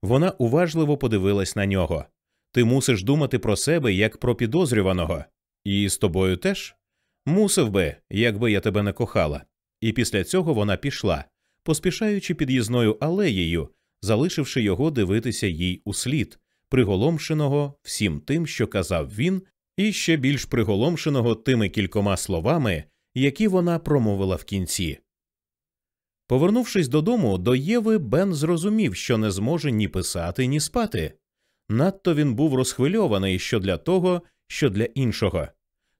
Вона уважливо подивилась на нього. Ти мусиш думати про себе як про підозрюваного. І з тобою теж? Мусив би, якби я тебе не кохала. І після цього вона пішла, поспішаючи під'їзною алеєю, залишивши його дивитися їй у слід, приголомшеного всім тим, що казав він, і ще більш приголомшеного тими кількома словами, які вона промовила в кінці. Повернувшись додому, до Єви, Бен зрозумів, що не зможе ні писати, ні спати. Надто він був розхвильований що для того, що для іншого.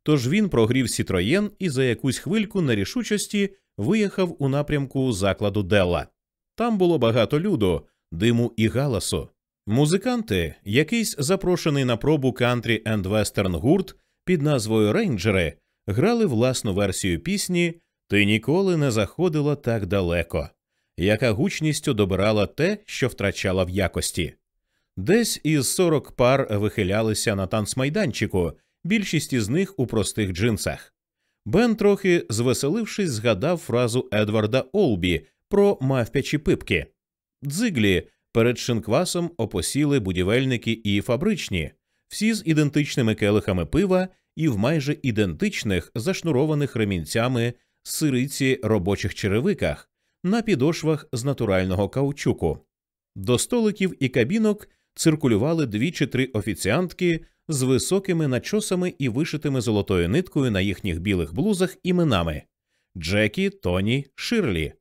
Тож він прогрів сітроєн і за якусь хвильку нерішучості виїхав у напрямку закладу Делла. Там було багато люду, диму і галасу. Музиканти, якийсь запрошений на пробу кантрі енд вестерн гурт під назвою Рейнджери, грали власну версію пісні Ти ніколи не заходила так далеко, яка гучністю добирала те, що втрачала в якості. Десь із сорок пар вихилялися на танцмайданчику, більшість із них у простих джинсах. Бен, трохи звеселившись, згадав фразу Едварда Олбі про мавпячі пипки. Дзиглі перед шинквасом опосіли будівельники і фабричні, всі з ідентичними келихами пива і в майже ідентичних зашнурованих ремінцями сириці робочих черевиках на підошвах з натурального каучуку. До столиків і кабінок циркулювали дві чи три офіціантки з високими начосами і вишитими золотою ниткою на їхніх білих блузах іменами Джекі, Тоні, Ширлі.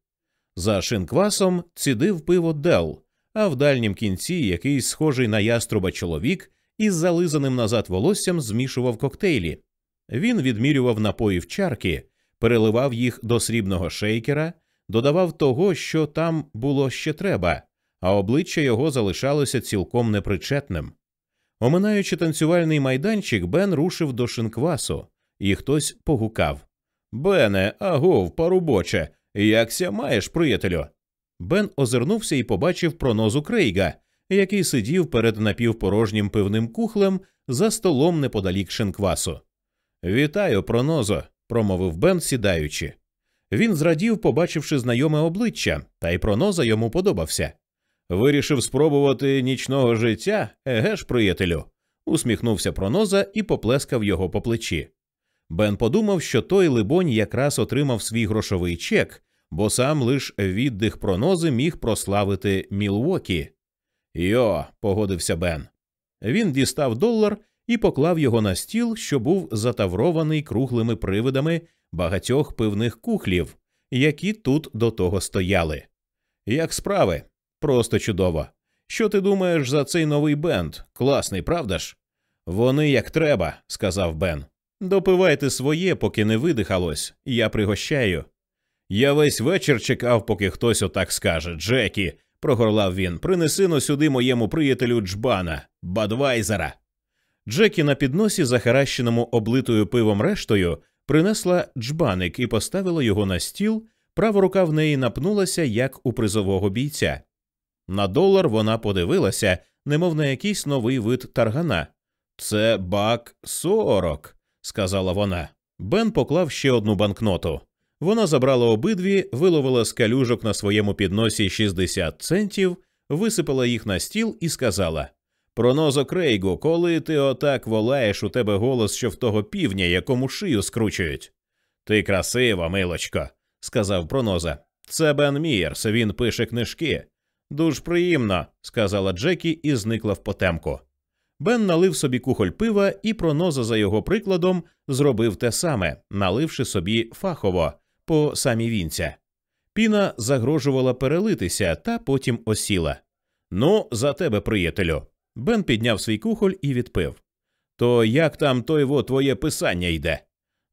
За шинквасом цідив пиво Дел, а в дальнім кінці якийсь схожий на яструба чоловік із зализаним назад волоссям змішував коктейлі. Він відмірював напої в чарки, переливав їх до срібного шейкера, додавав того, що там було ще треба, а обличчя його залишалося цілком непричетним. Оминаючи танцювальний майданчик, Бен рушив до шинквасу, і хтось погукав Бене, агов, парубоче, якся маєш, приятелю? Бен озирнувся і побачив пронозу Крейга, який сидів перед напівпорожнім пивним кухлем за столом неподалік шинквасу. Вітаю, пронозо, промовив Бен, сідаючи. Він зрадів, побачивши знайоме обличчя, та й проноза йому подобався. Вирішив спробувати нічного життя, еге ж, приятелю, усміхнувся проноза і поплескав його по плечі. Бен подумав, що той, либонь, якраз отримав свій грошовий чек, бо сам лиш віддих пронози міг прославити Мілвокі. Йо, погодився Бен. Він дістав долар і поклав його на стіл, що був затаврований круглими привидами багатьох пивних кухлів, які тут до того стояли. Як справи? Просто чудово. Що ти думаєш за цей новий бенд? Класний, правда ж? Вони як треба, сказав Бен. Допивайте своє, поки не видихалось, я пригощаю. Я весь вечір чекав, поки хтось отак скаже. Джекі, прогорлав він, принеси но сюди моєму приятелю Джбана, Бадвайзера. Джекі на підносі, захаращеному облитою пивом рештою, принесла джбаник і поставила його на стіл, права рука в неї напнулася, як у призового бійця. На долар вона подивилася, немов на якийсь новий вид таргана. Це бак сорок, сказала вона. Бен поклав ще одну банкноту. Вона забрала обидві, виловила з калюжок на своєму підносі 60 центів, висипала їх на стіл і сказала Пронозо Крейгу, коли ти отак волаєш у тебе голос, що в того півня, якому шию скручують. Ти красива, милочко, сказав проноза. Це Бен Мієрс, він пише книжки. Дуж приємно, сказала Джекі і зникла в потемку. Бен налив собі кухоль пива, і проноза за його прикладом зробив те саме, наливши собі фахово по самі вінця. Піна загрожувала перелитися та потім осіла. Ну, за тебе, приятелю. Бен підняв свій кухоль і відпив. То як там той во твоє писання йде?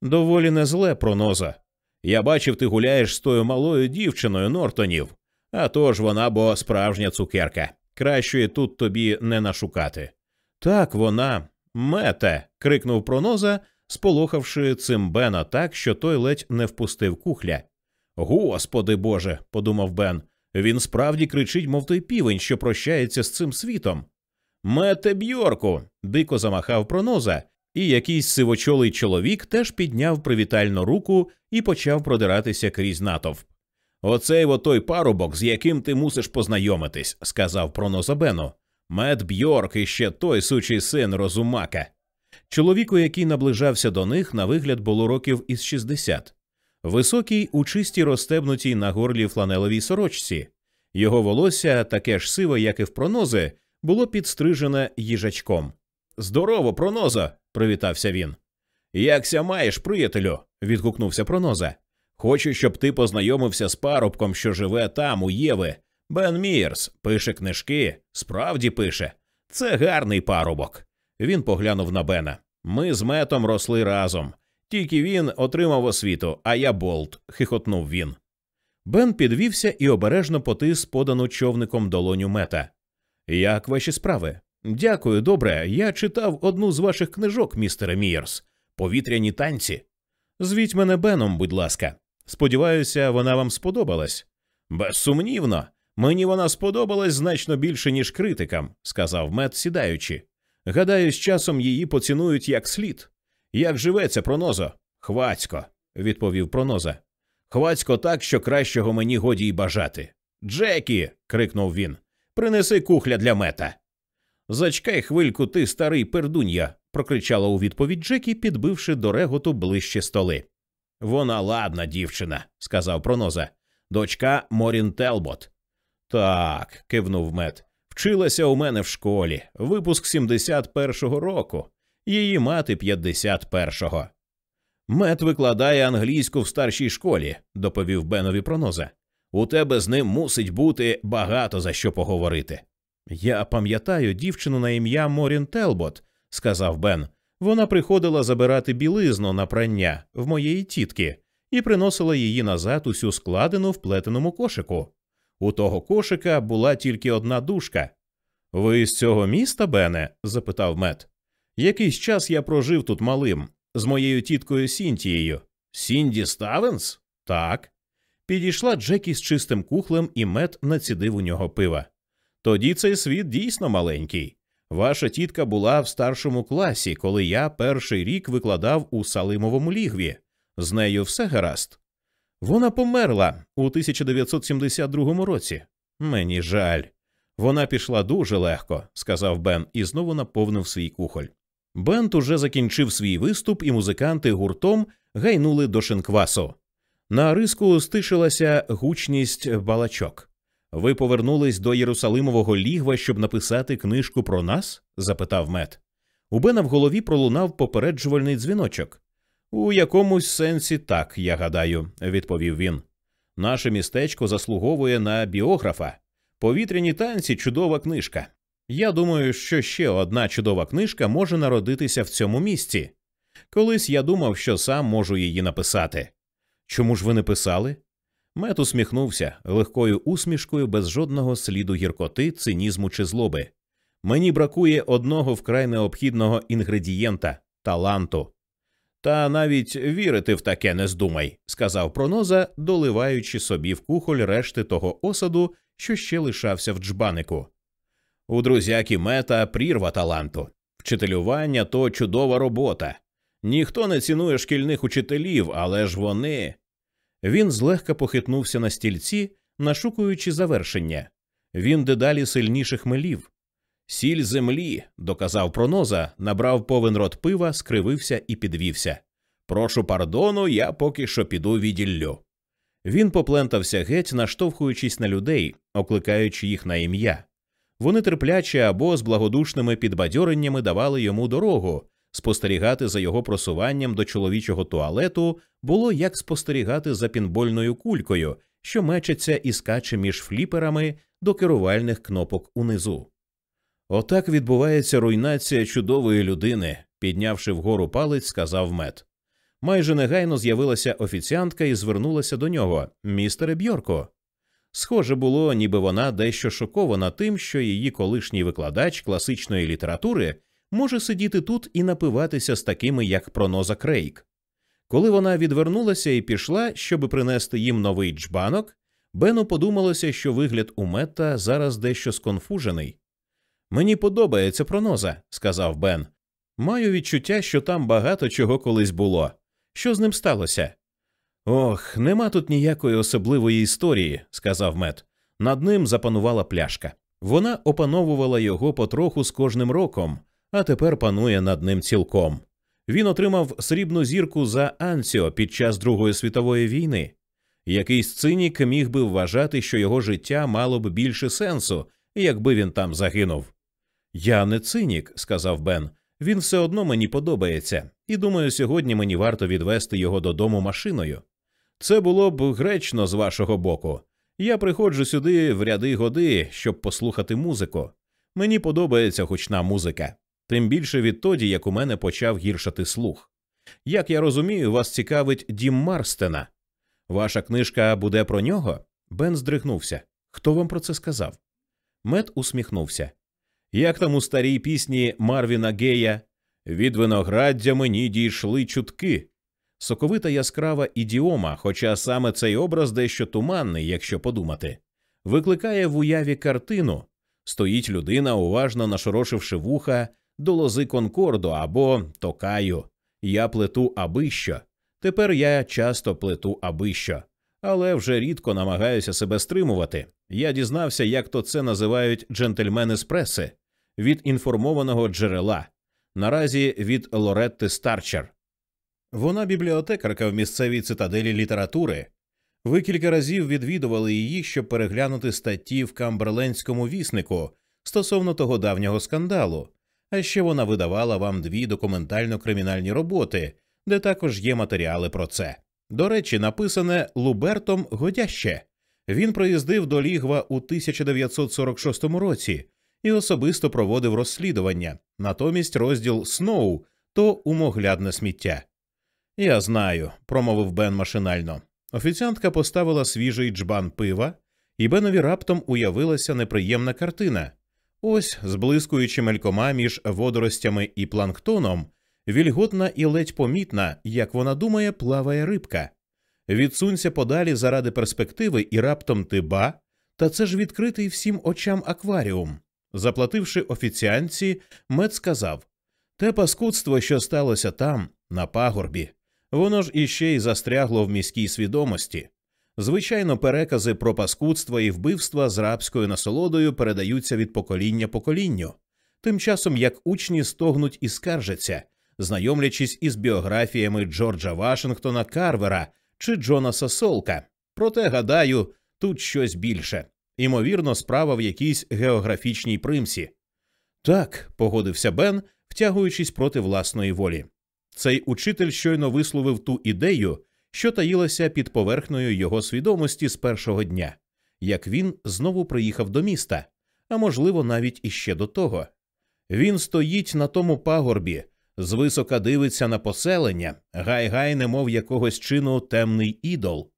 Доволі не зле, проноза. Я бачив, ти гуляєш з тою малою дівчиною Нортонів. А то ж вона бо справжня цукерка. Кращої тут тобі не нашукати. Так вона мете. крикнув проноза, сполохавши цим Бена так, що той ледь не впустив кухля. Господи Боже, подумав Бен. Він справді кричить, мов той півень, що прощається з цим світом. Мете Бьорку. дико замахав проноза, і якийсь сивочолий чоловік теж підняв привітальну руку і почав продиратися крізь натовп. Оцей во той парубок, з яким ти мусиш познайомитись, сказав проноза Бену. Мед Бьорк і ще той сучий син розумака. Чоловіку, який наближався до них, на вигляд було років із 60. Високий у чистій розстебнутій на горлі фланелевій сорочці. Його волосся, таке ж сиве, як і в пронози, було підстрижене їжачком. Здорово, проноза. привітався він. Якся маєш, приятелю. відгукнувся проноза. Хочу, щоб ти познайомився з парубком, що живе там, у Єви. Бен Мірс пише книжки, справді пише. Це гарний парубок. Він поглянув на Бена. Ми з метом росли разом. Тільки він отримав освіту, а я болт, хихотнув він. Бен підвівся і обережно потис подану човником долоню мета. Як ваші справи? Дякую, добре. Я читав одну з ваших книжок, містере Мієрс. Повітряні танці. Звіть мене Беном, будь ласка, Сподіваюся, вона вам сподобалась. Безсумнівно, мені вона сподобалась значно більше, ніж критикам, сказав мед, сідаючи. Гадаю, з часом її поцінують як слід. Як живеться, пронозо? Хвацько, відповів проноза. Хвацько так, що кращого мені годі й бажати. Джекі. крикнув він. Принеси кухля для мета. Зачкай хвильку, ти старий пердунья, прокричала у відповідь Джекі, підбивши до реготу ближче столи. Вона ладна дівчина, сказав проноза. Дочка Морін Телбот. Так, кивнув мед. Вчилася у мене в школі. Випуск 71-го року. Її мати 51-го. Мет викладає англійську в старшій школі, доповів Бенові проноза. У тебе з ним мусить бути багато за що поговорити. Я пам'ятаю дівчину на ім'я Морін Телбот, сказав Бен. Вона приходила забирати білизну на прання в моєї тітки і приносила її назад усю складену в плетеному кошику. У того кошика була тільки одна дужка. Ви з цього міста, Бене? запитав мед. Якийсь час я прожив тут малим, з моєю тіткою Сінтією. Сінді Ставенс? Так. Підійшла Джекі з чистим кухлем, і мед націдив у нього пива. Тоді цей світ дійсно маленький. Ваша тітка була в старшому класі, коли я перший рік викладав у Салимовому лігві. З нею все гаразд. Вона померла у 1972 році. Мені жаль. Вона пішла дуже легко, сказав Бен і знову наповнив свій кухоль. Бент уже закінчив свій виступ, і музиканти гуртом гайнули до шинквасу. На риску стишилася гучність балачок. Ви повернулись до Єрусалимового лігва, щоб написати книжку про нас? запитав мед. У Бена в голові пролунав попереджувальний дзвіночок. У якомусь сенсі так, я гадаю, відповів він. Наше містечко заслуговує на біографа. Повітряні танці чудова книжка. Я думаю, що ще одна чудова книжка може народитися в цьому місці. Колись я думав, що сам можу її написати. Чому ж ви не писали? Мет усміхнувся легкою усмішкою без жодного сліду гіркоти, цинізму чи злоби. Мені бракує одного вкрай необхідного інгредієнта таланту. Та навіть вірити в таке не здумай, сказав проноза, доливаючи собі в кухоль решти того осаду, що ще лишався в джбанику. У друзяки мета прірва таланту. Вчителювання то чудова робота. Ніхто не цінує шкільних учителів, але ж вони. Він злегка похитнувся на стільці, нашукуючи завершення. Він дедалі сильніше хмелів. Сіль землі, доказав проноза, набрав повен рот пива, скривився і підвівся. Прошу пардону, я поки що піду віділлю. Він поплентався геть, наштовхуючись на людей, окликаючи їх на ім'я. Вони терпляче або з благодушними підбадьореннями давали йому дорогу. Спостерігати за його просуванням до чоловічого туалету було як спостерігати за пінбольною кулькою, що мечеться і скаче між фліперами до керувальних кнопок унизу. Отак відбувається руйнація чудової людини, піднявши вгору палець, сказав мед. Майже негайно з'явилася офіціантка і звернулася до нього містере Бьорко. Схоже було, ніби вона дещо шокована тим, що її колишній викладач класичної літератури може сидіти тут і напиватися з такими, як проноза Крейк. Коли вона відвернулася і пішла, щоби принести їм новий джбанок, Бену подумалося, що вигляд у Метта зараз дещо сконфужений. Мені подобається проноза, сказав Бен. Маю відчуття, що там багато чого колись було. Що з ним сталося? Ох, нема тут ніякої особливої історії, сказав Мет. Над ним запанувала пляшка. Вона опановувала його потроху з кожним роком, а тепер панує над ним цілком. Він отримав срібну зірку за Ансіо під час Другої світової війни. Якийсь цинік міг би вважати, що його життя мало б більше сенсу, якби він там загинув. Я не цинік, сказав Бен. Він все одно мені подобається, і думаю, сьогодні мені варто відвести його додому машиною. Це було б гречно з вашого боку. Я приходжу сюди в ряди годи, щоб послухати музику. Мені подобається гучна музика, тим більше відтоді, як у мене почав гіршати слух. Як я розумію, вас цікавить дім Марстена. Ваша книжка буде про нього? Бен здригнувся. Хто вам про це сказав? Мед усміхнувся. Як там у старій пісні Марвіна Гея від винограддя мені дійшли чутки. Соковита яскрава ідіома, хоча саме цей образ дещо туманний, якщо подумати, викликає в уяві картину стоїть людина, уважно нашорошивши вуха до лози Конкорду або токаю. Я плету аби що. Тепер я часто плету аби що. але вже рідко намагаюся себе стримувати. Я дізнався, як то це називають джентльмени з преси від інформованого джерела, наразі від Лоретти Старчер. Вона бібліотекарка в місцевій цитаделі літератури. Ви кілька разів відвідували її, щоб переглянути статті в Камберлендському віснику стосовно того давнього скандалу, а ще вона видавала вам дві документально-кримінальні роботи, де також є матеріали про це. До речі, написане Лубертом Годяще. Він приїздив до Лігва у 1946 році і особисто проводив розслідування. Натомість розділ Сноу то умоглядне сміття. Я знаю, промовив Бен машинально. Офіціантка поставила свіжий джбан пива, і Бенові раптом уявилася неприємна картина. Ось, зблискуючи мелькома між водоростями і планктоном, вільготна і ледь помітна, як вона думає, плаває рибка. Відсунься подалі заради перспективи, і раптом ти ба, та це ж відкритий всім очам акваріум. Заплативши офіціанці, мед сказав те паскудство, що сталося там, на пагорбі, воно ж іще й застрягло в міській свідомості. Звичайно, перекази про паскудство і вбивства з рабською насолодою передаються від покоління поколінню, тим часом як учні стогнуть і скаржаться, знайомлячись із біографіями Джорджа Вашингтона Карвера чи Джонаса Солка. Проте, гадаю, тут щось більше. Імовірно, справа в якійсь географічній примсі. Так, погодився Бен, втягуючись проти власної волі. Цей учитель щойно висловив ту ідею, що таїлася під поверхнею його свідомості з першого дня, як він знову приїхав до міста, а можливо, навіть іще до того. Він стоїть на тому пагорбі, звисока дивиться на поселення, гай-гай, немов якогось чину темний ідол.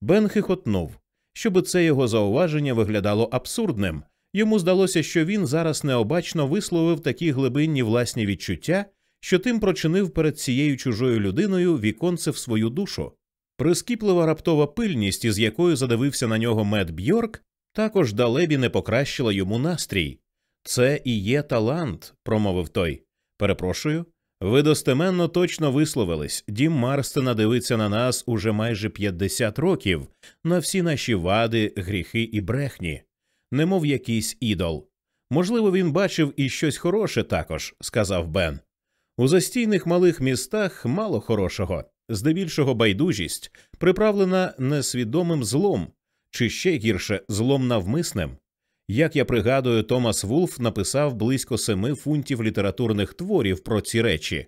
Бен хихотнув. Щоб це його зауваження виглядало абсурдним. Йому здалося, що він зараз необачно висловив такі глибинні власні відчуття, що тим прочинив перед цією чужою людиною віконце в свою душу. Прискіплива раптова пильність, із якою задивився на нього Мед Бьорк, також далебі не покращила йому настрій. Це і є талант, промовив той. Перепрошую. Ви достеменно точно висловились. Дім Марстена дивиться на нас уже майже 50 років, на всі наші вади, гріхи і брехні, немов якийсь ідол. Можливо, він бачив і щось хороше також, сказав Бен. У застійних малих містах мало хорошого, здебільшого байдужість, приправлена несвідомим злом, чи ще гірше злом навмисним. Як я пригадую, Томас Вулф написав близько семи фунтів літературних творів про ці речі.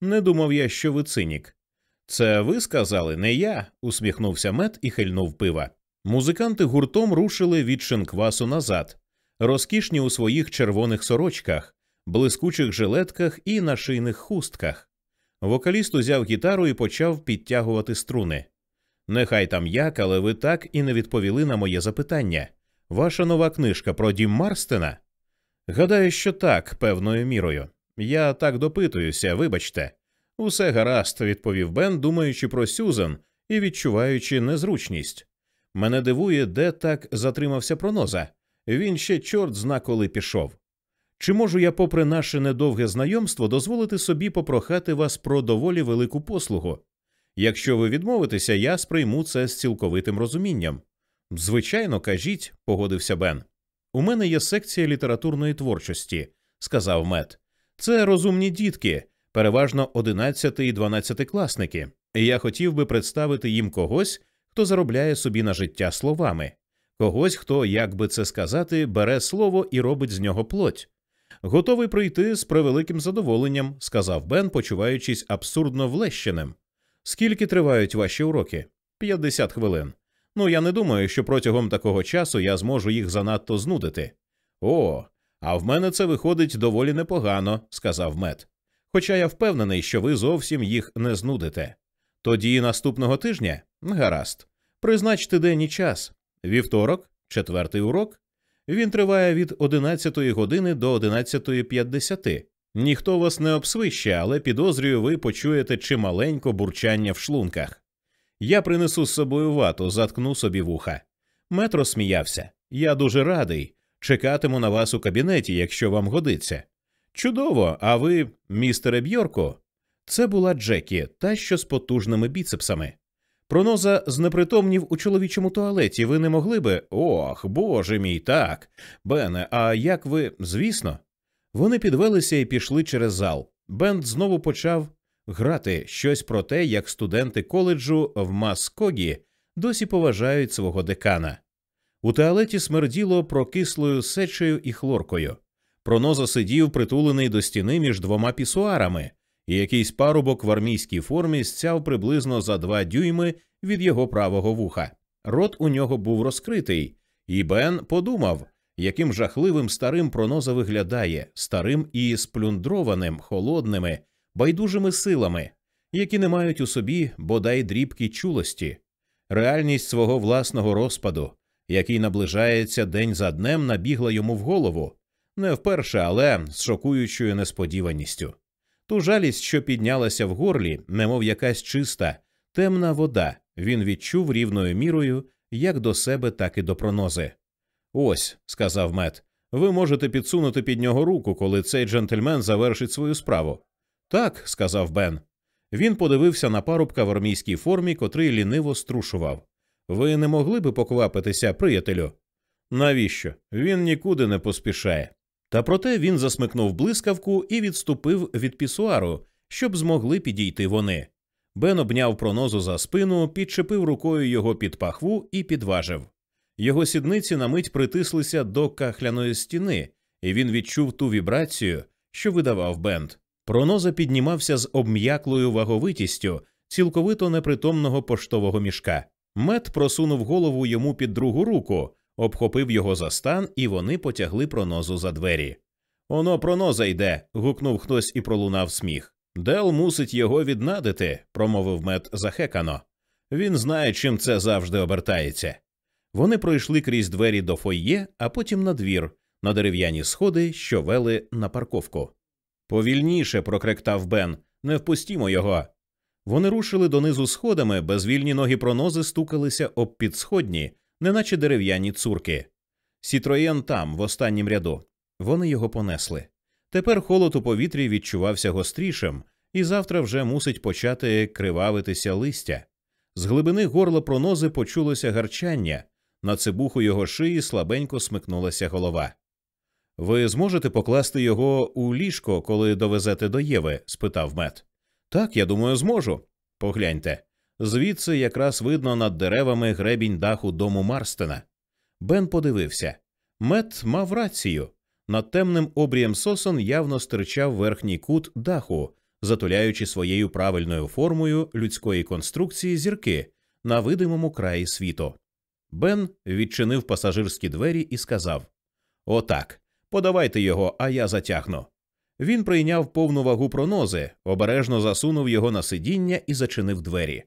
Не думав я, що ви цинік. Це ви сказали, не я, усміхнувся мед і хильнув пива. Музиканти гуртом рушили від шинквасу назад, розкішні у своїх червоних сорочках, блискучих жилетках і нашийних хустках. Вокаліст узяв гітару і почав підтягувати струни. Нехай там як, але ви так і не відповіли на моє запитання. Ваша нова книжка про дім Марстена? Гадаю, що так, певною мірою. Я так допитуюся, вибачте. Усе гаразд, відповів Бен, думаючи про Сюзан і відчуваючи незручність. Мене дивує, де так затримався проноза. Він ще чорт зна коли пішов. Чи можу я, попри наше недовге знайомство, дозволити собі попрохати вас про доволі велику послугу? Якщо ви відмовитеся, я сприйму це з цілковитим розумінням. Звичайно, кажіть, погодився Бен. У мене є секція літературної творчості, сказав Мет. Це розумні дітки, переважно 11 і 12 класники, і я хотів би представити їм когось, хто заробляє собі на життя словами, когось, хто, як би це сказати, бере слово і робить з нього плоть. Готовий прийти з превеликим задоволенням, сказав Бен, почуваючись абсурдно влещеним. Скільки тривають ваші уроки? П'ятдесят хвилин. Ну я не думаю, що протягом такого часу я зможу їх занадто знудити. О, а в мене це виходить доволі непогано, сказав мед. Хоча я впевнений, що ви зовсім їх не знудите. Тоді наступного тижня гаразд. Призначте день і час. Вівторок, четвертий урок. Він триває від 11 години до 11.50. Ніхто вас не обсвище, але підозрюю, ви почуєте чималенько бурчання в шлунках. Я принесу з собою вату, заткну собі вуха. Метро сміявся. Я дуже радий. Чекатиму на вас у кабінеті, якщо вам годиться. Чудово, а ви, містере Бьорко? Це була Джекі, та що з потужними біцепсами. Проноза знепритомнів у чоловічому туалеті. Ви не могли би? Ох, боже мій, так. Бене, а як ви, звісно? Вони підвелися і пішли через зал. Бенд знову почав грати щось про те, як студенти коледжу в Маскогі досі поважають свого декана. У туалеті смерділо прокислою сечею і хлоркою. Проноза сидів притулений до стіни між двома пісуарами, і якийсь парубок в армійській формі стяв приблизно за два дюйми від його правого вуха. Рот у нього був розкритий, і Бен подумав, яким жахливим старим проноза виглядає, старим і сплюндрованим, холодними, байдужими силами, які не мають у собі бодай дрібки чулості, реальність свого власного розпаду, який наближається день за днем, набігла йому в голову, не вперше, але з шокуючою несподіваністю. Ту жалість, що піднялася в горлі, немов якась чиста, темна вода, він відчув рівною мірою як до себе, так і до пронози. Ось, сказав мед, ви можете підсунути під нього руку, коли цей джентльмен завершить свою справу. Так, сказав Бен. Він подивився на парубка в армійській формі, котрий ліниво струшував. Ви не могли би поквапитися, приятелю? Навіщо? Він нікуди не поспішає. Та проте він засмикнув блискавку і відступив від пісуару, щоб змогли підійти вони. Бен обняв пронозу за спину, підчепив рукою його під пахву і підважив. Його сідниці на мить притислися до кахляної стіни, і він відчув ту вібрацію, що видавав Бенд. Проноза піднімався з обм'яклою ваговитістю цілковито непритомного поштового мішка. Мед просунув голову йому під другу руку, обхопив його за стан, і вони потягли пронозу за двері. Оно проноза йде. гукнув хтось і пролунав сміх. Дел мусить його віднадити, промовив мед захекано. Він знає, чим це завжди обертається. Вони пройшли крізь двері до фойє, а потім на двір, на дерев'яні сходи, що вели на парковку. Повільніше, прокректав Бен, не впустімо його. Вони рушили донизу сходами, безвільні ноги пронози стукалися об підсходні, неначе дерев'яні цурки. Сітроєн там, в останнім ряду. Вони його понесли. Тепер холод у повітрі відчувався гострішим, і завтра вже мусить почати кривавитися листя. З глибини горла пронози почулося гарчання, на цибуху його шиї слабенько смикнулася голова. Ви зможете покласти його у ліжко, коли довезете до Єви? спитав мед. Так, я думаю, зможу. Погляньте. Звідси якраз видно над деревами гребінь даху дому Марстена. Бен подивився. Мед мав рацію. Над темним обрієм сосон явно стирчав верхній кут даху, затуляючи своєю правильною формою людської конструкції зірки на видимому краї світу. Бен відчинив пасажирські двері і сказав Отак, подавайте його, а я затягну. Він прийняв повну вагу пронози, обережно засунув його на сидіння і зачинив двері.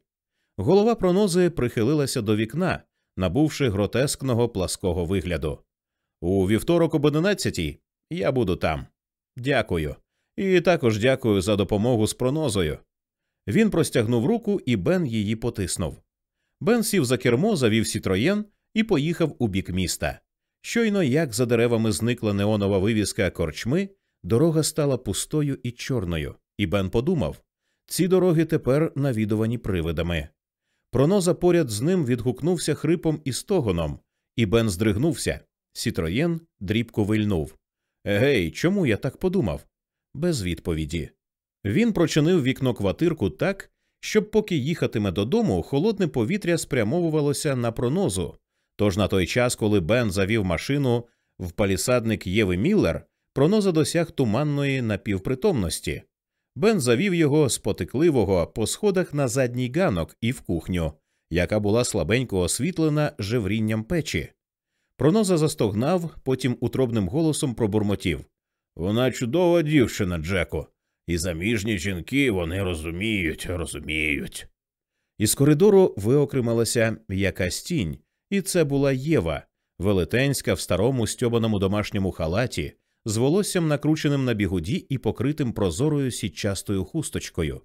Голова пронози прихилилася до вікна, набувши гротескного плаского вигляду. У вівторок об одинадцятій я буду там. Дякую. І також дякую за допомогу з пронозою. Він простягнув руку, і Бен її потиснув. Бен сів за кермо, завів сітроєн і поїхав у бік міста. Щойно, як за деревами зникла неонова вивіска корчми, дорога стала пустою і чорною, і Бен подумав ці дороги тепер навідувані привидами. Проноза поряд з ним відгукнувся хрипом і стогоном, і Бен здригнувся. Сітроєн дрібко вильнув. Гей, чому я так подумав? Без відповіді. Він прочинив вікно-квартирку так, щоб, поки їхатиме додому, холодне повітря спрямовувалося на пронозу. Тож на той час, коли Бен завів машину в палісадник Єви Міллер, проноза досяг туманної напівпритомності. Бен завів його спотикливого по сходах на задній ганок і в кухню, яка була слабенько освітлена жеврінням печі. Проноза застогнав, потім утробним голосом пробурмотів Вона чудова дівчина, Джеку, і заміжні жінки вони розуміють, розуміють. Із коридору виокремалася якась тінь, і це була Єва, велетенська в старому стьобаному домашньому халаті, з волоссям накрученим на бігуді і покритим прозорою сітчастою хусточкою.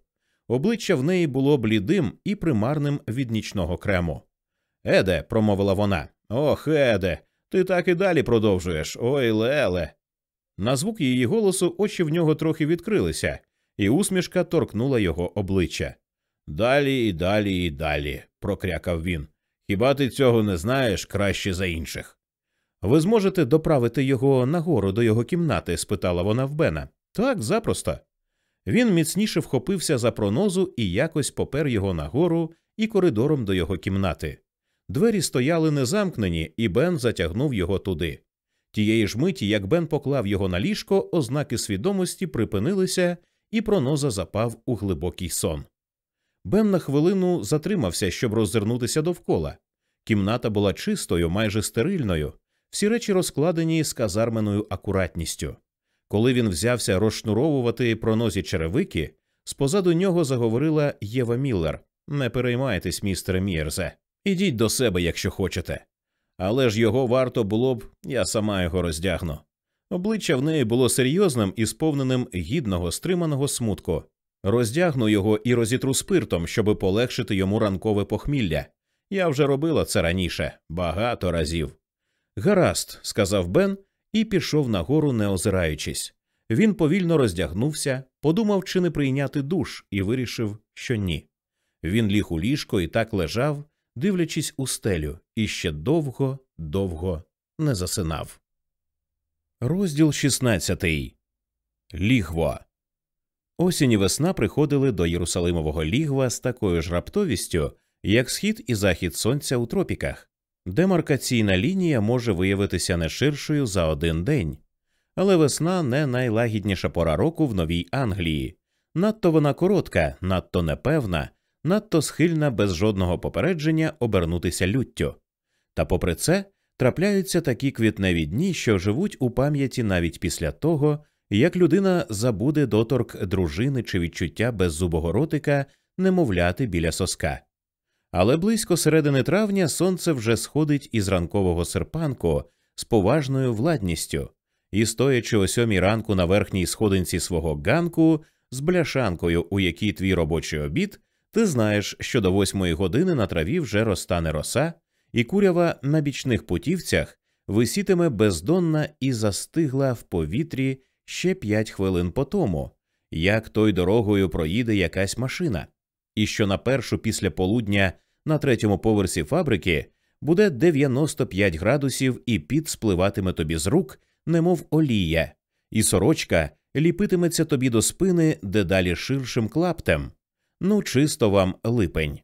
Обличчя в неї було блідим і примарним від нічного крему. Еде, промовила вона. Ох, Еде, ти так і далі продовжуєш. Ой, Леле. На звук її голосу очі в нього трохи відкрилися, і усмішка торкнула його обличчя. Далі і далі і далі, прокрякав він. Хіба ти цього не знаєш краще за інших? Ви зможете доправити його нагору до його кімнати? спитала вона в Бена. Так, запросто. Він міцніше вхопився за пронозу і якось попер його нагору і коридором до його кімнати. Двері стояли незамкнені, і Бен затягнув його туди. Тієї ж миті, як Бен поклав його на ліжко, ознаки свідомості припинилися, і проноза запав у глибокий сон. Бен на хвилину затримався, щоб роззирнутися довкола. Кімната була чистою, майже стерильною, всі речі розкладені з казарменою акуратністю. Коли він взявся розшнуровувати пронозі черевики, спозаду нього заговорила Єва Міллер Не переймайтесь, містере Мірзе, ідіть до себе, якщо хочете. Але ж його варто було б, я сама його роздягну. Обличчя в неї було серйозним і сповненим гідного, стриманого смутку. Роздягну його і розітру спиртом, щоби полегшити йому ранкове похмілля. Я вже робила це раніше, багато разів. Гаразд, сказав Бен і пішов нагору, не озираючись. Він повільно роздягнувся, подумав, чи не прийняти душ, і вирішив, що ні. Він ліг у ліжко і так лежав, дивлячись у стелю, і ще довго, довго не засинав. Розділ 16. Лігво. Осінь і весна приходили до Єрусалимового лігва з такою ж раптовістю, як схід і захід сонця у тропіках. Демаркаційна лінія може виявитися не ширшою за один день, але весна не найлагідніша пора року в Новій Англії. Надто вона коротка, надто непевна, надто схильна без жодного попередження обернутися люттю. Та, попри це, трапляються такі квітневі дні, що живуть у пам'яті навіть після того, як людина забуде доторк дружини чи відчуття беззубого ротика немовляти біля соска. Але близько середини травня сонце вже сходить із ранкового серпанку з поважною владністю, і, стоячи о сьомій ранку на верхній сходинці свого ганку з бляшанкою, у якій твій робочий обід, ти знаєш, що до восьмої години на траві вже розтане роса, і курява на бічних путівцях висітиме бездонна і застигла в повітрі ще п'ять хвилин по тому, як той дорогою проїде якась машина, і що на першу після полудня на третьому поверсі фабрики буде 95 градусів і під спливатиме тобі з рук, немов олія, і сорочка ліпитиметься тобі до спини дедалі ширшим клаптем. Ну, чисто вам липень.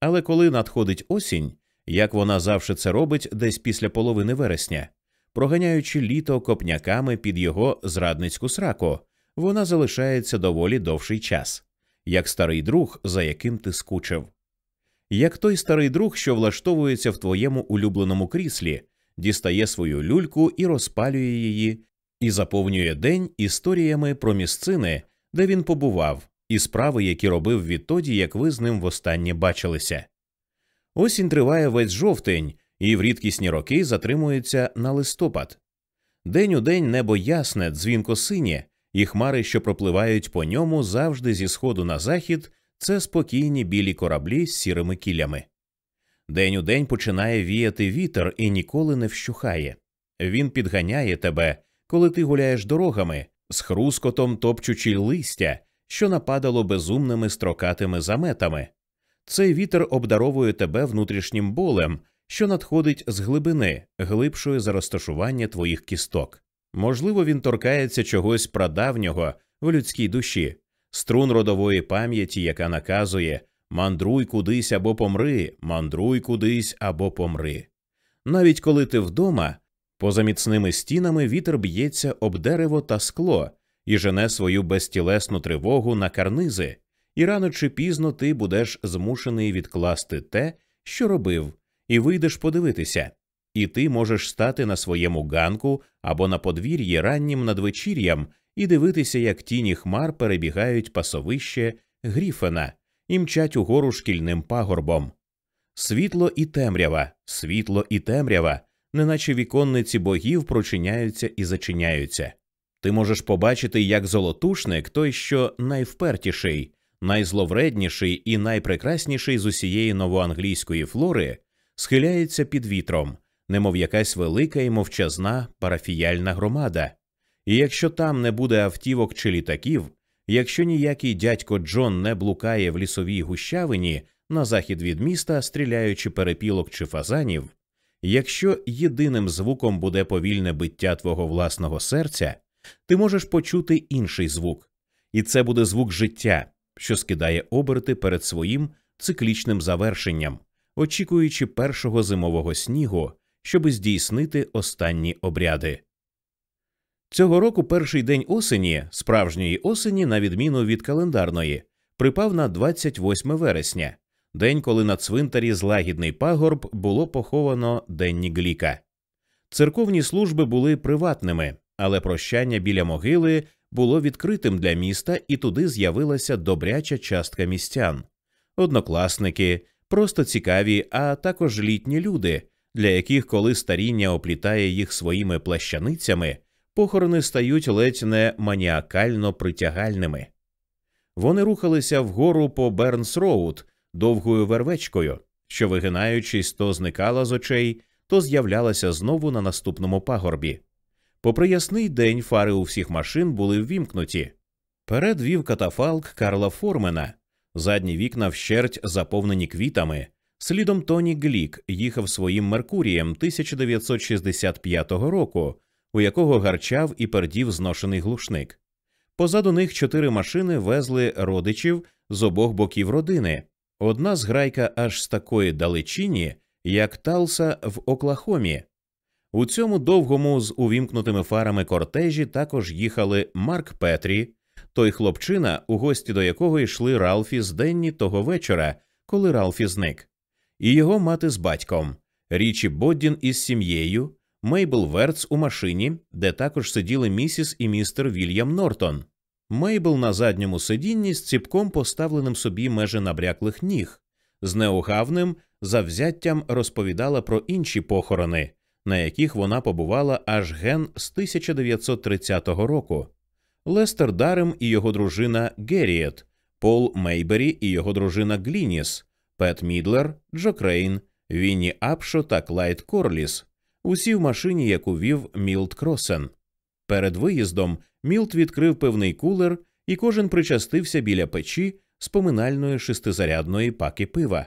Але коли надходить осінь, як вона завжди це робить десь після половини вересня, проганяючи літо копняками під його зрадницьку сраку, вона залишається доволі довший час, як старий друг, за яким ти скучив. Як той старий друг, що влаштовується в твоєму улюбленому кріслі, дістає свою люльку і розпалює її, і заповнює день історіями про місцини, де він побував, і справи, які робив відтоді, як ви з ним востаннє бачилися. Осінь триває весь жовтень, і в рідкісні роки затримується на листопад. День у день небо ясне, дзвінко синє, і хмари, що пропливають по ньому завжди зі сходу на захід, це спокійні білі кораблі з сірими кілями. День у день починає віяти вітер і ніколи не вщухає. Він підганяє тебе, коли ти гуляєш дорогами, з хрускотом топчучи листя, що нападало безумними строкатими заметами. Цей вітер обдаровує тебе внутрішнім болем, що надходить з глибини, глибшої за розташування твоїх кісток. Можливо, він торкається чогось прадавнього в людській душі, струн родової пам'яті, яка наказує мандруй кудись або помри, мандруй кудись або помри. Навіть коли ти вдома, поза міцними стінами вітер б'ється об дерево та скло і жене свою безтілесну тривогу на карнизи, і рано чи пізно ти будеш змушений відкласти те, що робив, і вийдеш подивитися, і ти можеш стати на своєму ганку або на подвір'ї раннім надвечір'ям і дивитися, як тіні хмар перебігають пасовище Гріфена і мчать угору шкільним пагорбом. Світло і темрява, світло і темрява, неначе віконниці богів прочиняються і зачиняються. Ти можеш побачити, як золотушник, той, що найвпертіший, найзловредніший і найпрекрасніший з усієї новоанглійської флори, схиляється під вітром, немов якась велика і мовчазна парафіяльна громада. І якщо там не буде автівок чи літаків, якщо ніякий дядько Джон не блукає в лісовій гущавині на захід від міста, стріляючи перепілок чи фазанів, якщо єдиним звуком буде повільне биття твого власного серця, ти можеш почути інший звук, і це буде звук життя, що скидає оберти перед своїм циклічним завершенням, очікуючи першого зимового снігу, щоби здійснити останні обряди. Цього року перший день осені, справжньої осені, на відміну від календарної, припав на 28 вересня, день, коли на цвинтарі злагідний пагорб було поховано Денні Гліка. Церковні служби були приватними, але прощання біля могили було відкритим для міста, і туди з'явилася добряча частка містян, однокласники, просто цікаві, а також літні люди, для яких, коли старіння оплітає їх своїми плащаницями, похорони стають ледь не маніакально притягальними. Вони рухалися вгору по Бернс Роуд довгою вервечкою, що, вигинаючись, то зникала з очей, то з'являлася знову на наступному пагорбі. Попри ясний день фари у всіх машин були ввімкнуті. Перед вів катафалк Карла Формена, задні вікна вщерть заповнені квітами. Слідом Тоні Глік їхав своїм Меркурієм 1965 року, у якого гарчав і пердів зношений глушник. Позаду них чотири машини везли родичів з обох боків родини. Одна зграйка аж з такої далечині, як Талса в Оклахомі. У цьому довгому з увімкнутими фарами кортежі також їхали Марк Петрі, той хлопчина, у гості до якого йшли Ралфі з Денні того вечора, коли Ралфі зник, і його мати з батьком, Річі Боддін із сім'єю, Мейбл Верц у машині, де також сиділи місіс і містер Вільям Нортон. Мейбл на задньому сидінні з ціпком поставленим собі межи набряклих ніг, з неугавним завзяттям розповідала про інші похорони, на яких вона побувала аж ген з 1930 року. Лестер Дарем і його дружина Геріет, Пол Мейбері і його дружина Глініс, Пет Мідлер, Джо Крейн, Вінні Апшо та Клайд Корліс, усі в машині, яку вів Мілт Кросен. Перед виїздом Мілт відкрив певний кулер, і кожен причастився біля печі з поминальної шестизарядної паки пива.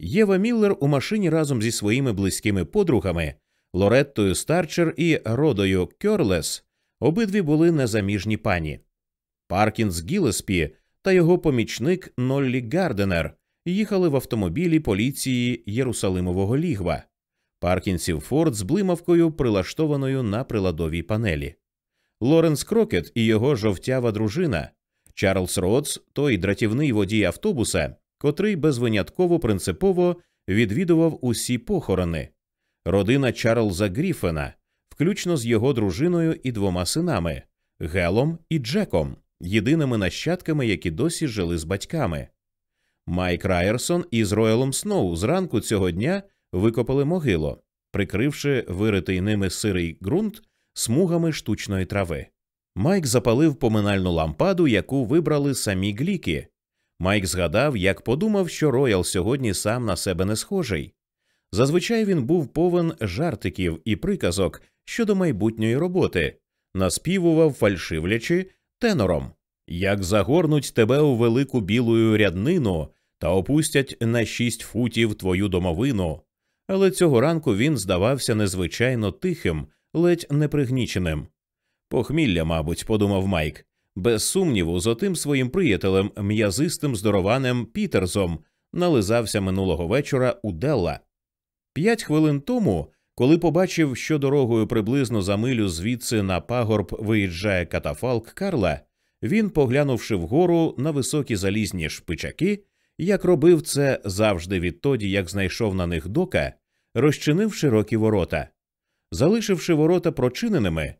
Єва Міллер у машині разом зі своїми близькими подругами Лореттою Старчер і Родою Кьорлес обидві були незаміжні пані. Паркінс Гілеспі та його помічник Ноллі Гарденер їхали в автомобілі поліції Єрусалимового лігва. Паркінсів Форд з блимавкою, прилаштованою на приладовій панелі. Лоренс Крокет і його жовтява дружина, Чарльз Родс, той дратівний водій автобуса, котрий безвинятково принципово відвідував усі похорони, родина Чарльза Гріфена, включно з його дружиною і двома синами Гелом і Джеком, єдиними нащадками, які досі жили з батьками. Майк Райерсон із Роялом Сноу зранку цього дня викопали могилу, прикривши виритий ними сирий ґрунт смугами штучної трави. Майк запалив поминальну лампаду, яку вибрали самі Гліки. Майк згадав, як подумав, що Роял сьогодні сам на себе не схожий. Зазвичай він був повен жартиків і приказок щодо майбутньої роботи, наспівував фальшивлячи тенором як загорнуть тебе у велику білую ряднину та опустять на шість футів твою домовину. Але цього ранку він здавався незвичайно тихим, ледь непригніченим. Похмілля, мабуть, подумав Майк, без сумніву, з отим своїм приятелем, м'язистим здорованим Пітерсом, нализався минулого вечора у Делла. П'ять хвилин тому, коли побачив, що дорогою приблизно за милю звідси на пагорб виїжджає катафалк Карла, він, поглянувши вгору на високі залізні шпичаки, як робив це завжди відтоді, як знайшов на них дока, розчинив широкі ворота. Залишивши ворота прочиненими,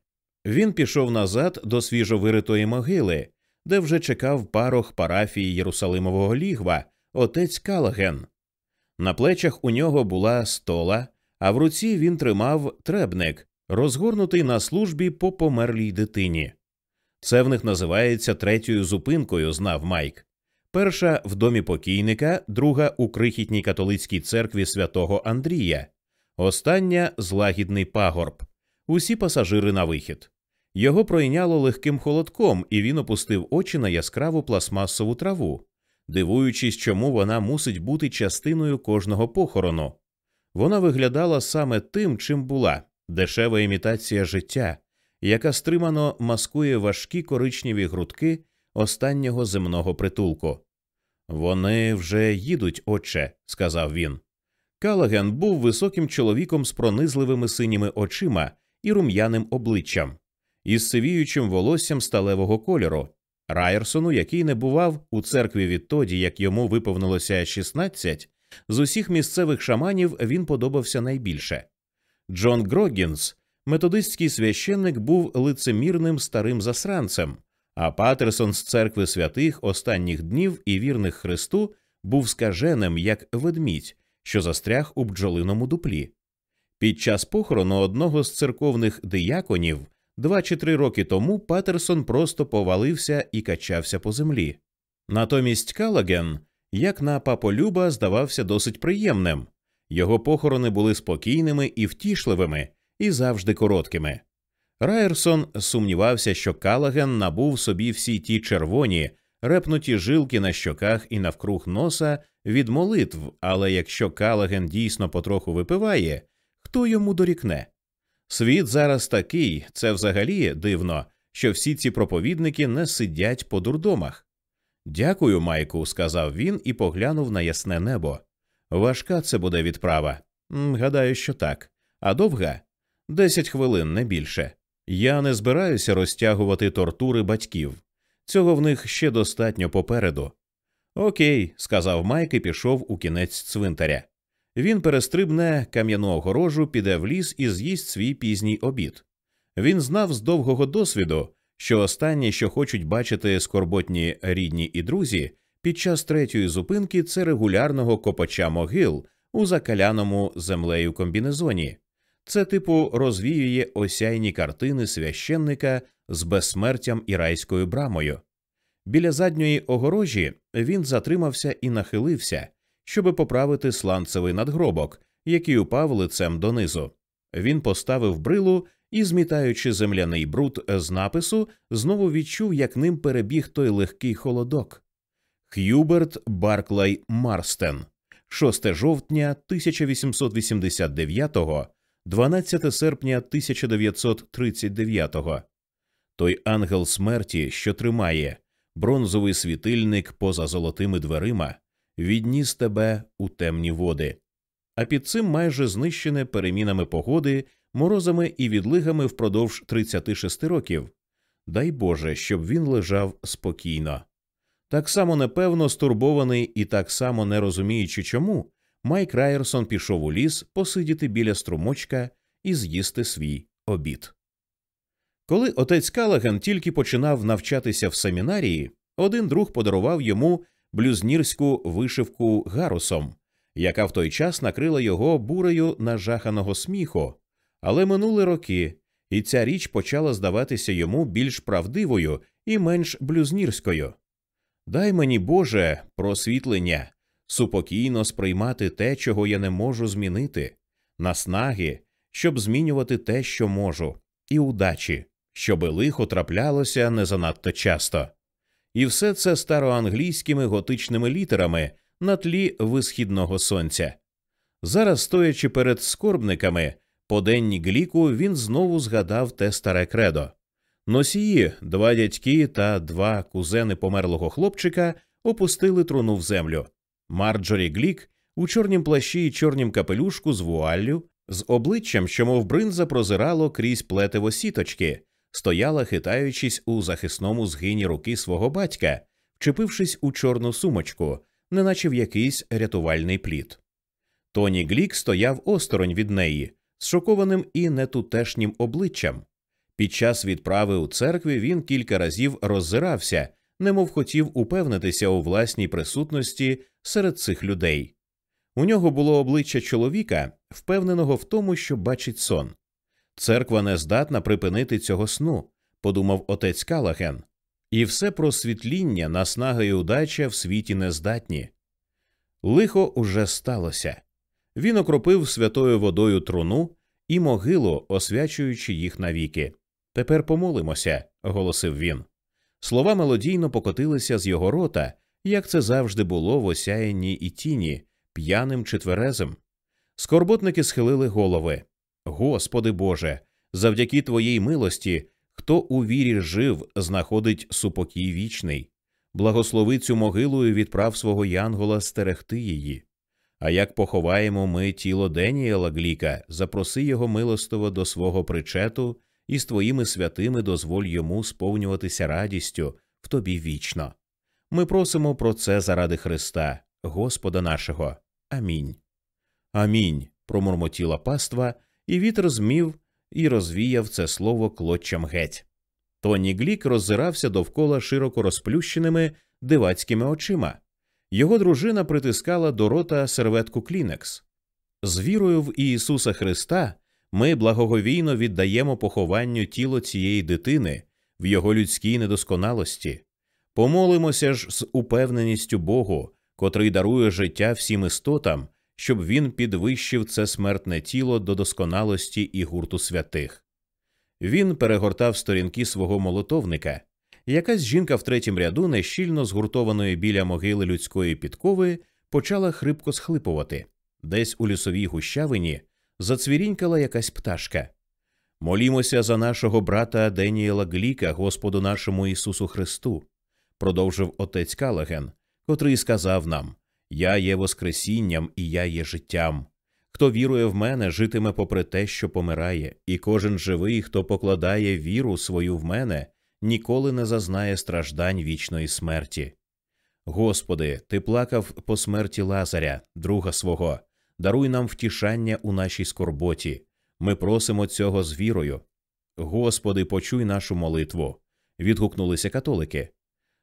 він пішов назад до свіжовиритої могили, де вже чекав парох парафії Єрусалимового лігва, отець Калаген. На плечах у нього була стола, а в руці він тримав требник, розгорнутий на службі по померлій дитині. Це в них називається третьою зупинкою, знав Майк. Перша в домі покійника, друга у крихітній католицькій церкві святого Андрія, остання злагідний пагорб. Усі пасажири на вихід. Його пройняло легким холодком, і він опустив очі на яскраву пластмасову траву, дивуючись, чому вона мусить бути частиною кожного похорону. Вона виглядала саме тим, чим була дешева імітація життя, яка стримано маскує важкі коричневі грудки останнього земного притулку. Вони вже їдуть, отче, сказав він. Калаген був високим чоловіком з пронизливими синіми очима і рум'яним обличчям, із сивіючим волоссям сталевого кольору. Райерсону, який не бував у церкві відтоді, як йому виповнилося 16, з усіх місцевих шаманів він подобався найбільше. Джон Грогінс, методистський священник, був лицемірним старим засранцем, а Патерсон з церкви святих останніх днів і вірних Христу був скаженим як ведмідь, що застряг у бджолиному дуплі. Під час похорону одного з церковних дияконів два чи три роки тому Патерсон просто повалився і качався по землі. Натомість Калаген, як на паполюба, здавався досить приємним. Його похорони були спокійними і втішливими, і завжди короткими. Райерсон сумнівався, що Калаген набув собі всі ті червоні, репнуті жилки на щоках і навкруг носа від молитв, але якщо Калаген дійсно потроху випиває, хто йому дорікне? Світ зараз такий, це взагалі дивно, що всі ці проповідники не сидять по дурдомах. Дякую, Майку, сказав він і поглянув на ясне небо. Важка це буде відправа. Гадаю, що так. А довга? Десять хвилин, не більше. Я не збираюся розтягувати тортури батьків. Цього в них ще достатньо попереду. Окей, сказав Майк і пішов у кінець цвинтаря. Він перестрибне кам'яну огорожу, піде в ліс і з'їсть свій пізній обід. Він знав з довгого досвіду, що останнє, що хочуть бачити скорботні рідні і друзі, під час третьої зупинки це регулярного копача могил у закаляному землею комбінезоні. Це типу розвіює осяйні картини священника з безсмертям і райською брамою. Біля задньої огорожі він затримався і нахилився, щоби поправити сланцевий надгробок, який упав лицем донизу. Він поставив брилу і, змітаючи земляний бруд з напису, знову відчув, як ним перебіг той легкий холодок. Х'юберт Барклай Марстен, 6 жовтня 1889, 12 серпня 1939. Той ангел смерті, що тримає бронзовий світильник поза золотими дверима, відніс тебе у темні води. А під цим майже знищене перемінами погоди, морозами і відлигами впродовж 36 років. Дай Боже, щоб він лежав спокійно. Так само непевно стурбований і так само не розуміючи чому, Майк Райерсон пішов у ліс посидіти біля струмочка і з'їсти свій обід. Коли отець Калаган тільки починав навчатися в семінарії, один друг подарував йому блюзнірську вишивку гарусом, яка в той час накрила його бурею нажаханого сміху, але минули роки, і ця річ почала здаватися йому більш правдивою і менш блюзнірською. Дай мені, Боже, просвітлення, супокійно сприймати те, чого я не можу змінити, наснаги, щоб змінювати те, що можу, і удачі, щоби лихо траплялося не занадто часто. І все це староанглійськими готичними літерами на тлі висхідного сонця. Зараз, стоячи перед скорбниками, по денні гліку, він знову згадав те старе кредо. Носії, два дядьки та два кузени померлого хлопчика опустили труну в землю. Марджорі Глік у чорнім плащі і чорнім капелюшку з вуаллю, з обличчям, що мов бринза прозирало крізь плетиво сіточки, стояла, хитаючись у захисному згині руки свого батька, вчепившись у чорну сумочку, неначе в якийсь рятувальний плід. Тоні Глік стояв осторонь від неї, з шокованим і нетутешнім обличчям. Під час відправи у церкві він кілька разів роззирався, немов хотів упевнитися у власній присутності серед цих людей. У нього було обличчя чоловіка, впевненого в тому, що бачить сон. Церква не здатна припинити цього сну, подумав отець Калаген. І все просвітління, наснага і удача в світі не здатні. Лихо уже сталося. Він окропив святою водою труну і могилу, освячуючи їх навіки. Тепер помолимося, оголосив він. Слова мелодійно покотилися з його рота, як це завжди було в осяянні і тіні, п'яним чи тверезим. Скорботники схилили голови. Господи Боже, завдяки Твоїй милості, хто у вірі жив, знаходить супокій вічний. Благослови цю могилу і відправ свого янгола стерегти її. А як поховаємо ми тіло Деніела Гліка, запроси його милостово до свого причету і з твоїми святими дозволь йому сповнюватися радістю в тобі вічно. Ми просимо про це заради Христа, Господа нашого. Амінь. Амінь. промурмотіла паства, і вітер змів і розвіяв це слово клоччям геть. Тоні Глік роззирався довкола широко розплющеними дивацькими очима. Його дружина притискала до рота серветку Клінекс. З вірою в Ісуса Христа ми благоговійно віддаємо похованню тіло цієї дитини в його людській недосконалості. Помолимося ж з упевненістю Богу, котрий дарує життя всім істотам, щоб він підвищив це смертне тіло до досконалості і гурту святих. Він перегортав сторінки свого молотовника. Якась жінка в третім ряду, нещільно згуртованої біля могили людської підкови, почала хрипко схлипувати. Десь у лісовій гущавині зацвірінькала якась пташка. Молімося за нашого брата Деніела Гліка, Господу нашому Ісусу Христу, продовжив отець Калаген, котрий сказав нам Я є Воскресінням і я є життям. Хто вірує в мене, житиме попри те, що помирає, і кожен живий, хто покладає віру свою в мене, ніколи не зазнає страждань вічної смерті. Господи, Ти плакав по смерті Лазаря, друга свого, даруй нам втішання у нашій скорботі. Ми просимо цього з вірою. Господи, почуй нашу молитву. відгукнулися католики.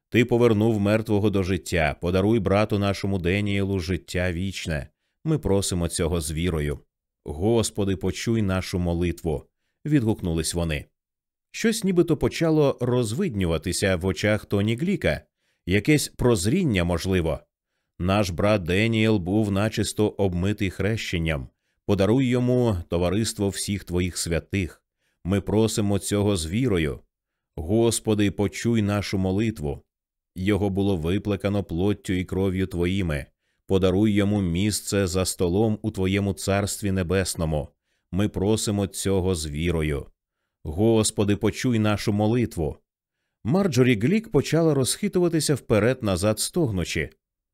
Ти повернув мертвого до життя, подаруй брату нашому Деніелу життя вічне. Ми просимо цього з вірою. Господи, почуй нашу молитву. відгукнулись вони. Щось нібито почало розвиднюватися в очах Тоні Гліка, якесь прозріння, можливо. Наш брат Деніел був начисто обмитий хрещенням. Подаруй йому товариство всіх твоїх святих. Ми просимо цього з вірою. Господи, почуй нашу молитву. Його було виплекано плоттю і кров'ю Твоїми. Подаруй йому місце за столом у Твоєму царстві небесному. Ми просимо цього з вірою. Господи, почуй нашу молитву. Марджорі Глік почала розхитуватися вперед назад, стогнучи.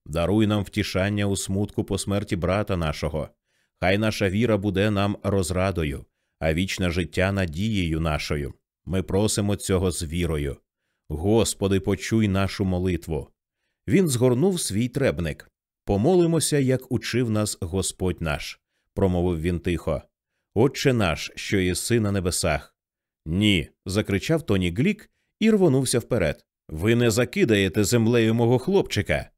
Даруй нам втішання у смутку по смерті брата нашого. Хай наша віра буде нам розрадою, а вічне життя надією нашою. Ми просимо цього з вірою. Господи, почуй нашу молитву. Він згорнув свій требник. Помолимося, як учив нас Господь наш, промовив він тихо. Отче наш, що єси на небесах. Ні. закричав Тоні Глік і рвонувся вперед. Ви не закидаєте землею мого хлопчика.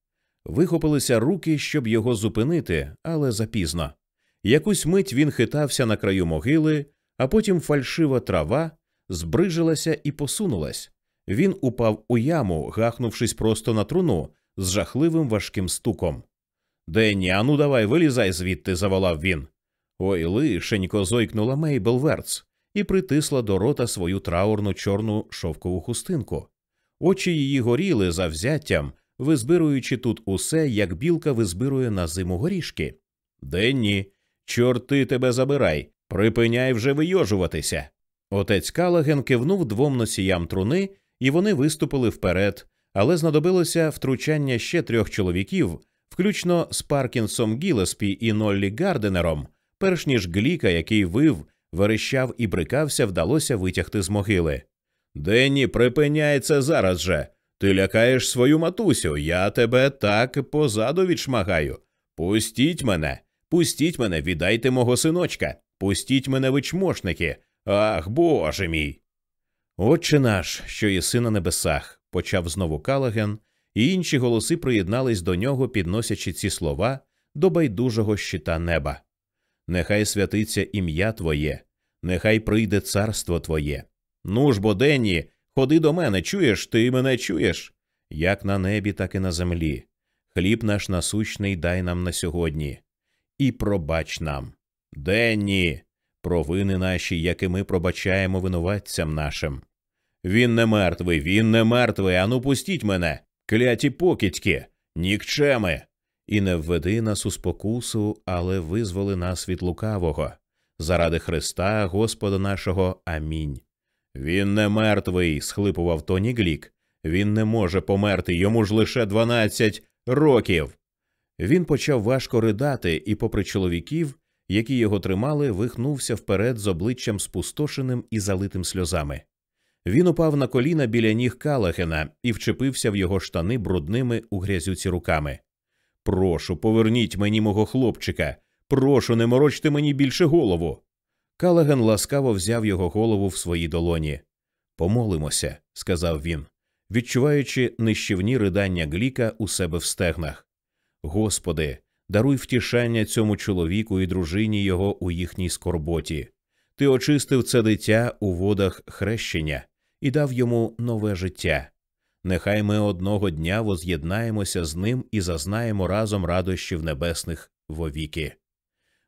Вихопилися руки, щоб його зупинити, але запізно. Якусь мить він хитався на краю могили, а потім фальшива трава збрижилася і посунулась. Він упав у яму, гахнувшись просто на труну з жахливим важким стуком. Денні, ану давай, вилізай звідти, заволав він. Ой, лишенько зойкнула Мейбл Верц і притисла до рота свою траурну чорну шовкову хустинку. Очі її горіли за взяттям, визбируючи тут усе, як білка визбирує на зиму горішки. Денні, чорти тебе забирай, припиняй вже вийожуватися. Отець Калаген кивнув двом носіям труни, і вони виступили вперед, але знадобилося втручання ще трьох чоловіків, включно з Паркінсом Гілеспі і Ноллі Гарденером, перш ніж Гліка, який вив, верещав і брикався, вдалося витягти з могили. Денні, припиняй це зараз же. Ти лякаєш свою матусю, я тебе так позаду відшмагаю. Пустіть мене, пустіть мене, віддайте мого синочка, пустіть мене вичмошники. Ах, боже мій. Отче наш, що єси на небесах, почав знову Калаген, і інші голоси приєднались до нього, підносячи ці слова до байдужого щита неба. Нехай святиться ім'я Твоє, нехай прийде царство твоє. Ну ж бо Денні, ходи до мене, чуєш, ти мене чуєш? Як на небі, так і на землі. Хліб наш насущний дай нам на сьогодні. І пробач нам. Денні, провини наші, які ми пробачаємо винуватцям нашим. Він не мертвий, він не мертвий, ану пустіть мене, кляті покидьки, нікчеми. І не введи нас у спокусу, але визволи нас від лукавого. Заради Христа, Господа нашого. Амінь. Він не мертвий, схлипував Тоні Глік. Він не може померти, йому ж лише дванадцять років. Він почав важко ридати і, попри чоловіків, які його тримали, вихнувся вперед з обличчям спустошеним і залитим сльозами. Він упав на коліна біля ніг Калахена і вчепився в його штани брудними у грязюці руками. Прошу, поверніть мені мого хлопчика. Прошу, не морочте мені більше голову. Калаген ласкаво взяв його голову в свої долоні. Помолимося, сказав він, відчуваючи нищівні ридання гліка у себе в стегнах. Господи, даруй втішання цьому чоловіку і дружині його у їхній скорботі. Ти очистив це дитя у водах хрещення і дав йому нове життя. Нехай ми одного дня воз'єднаємося з ним і зазнаємо разом радощів небесних вовіки.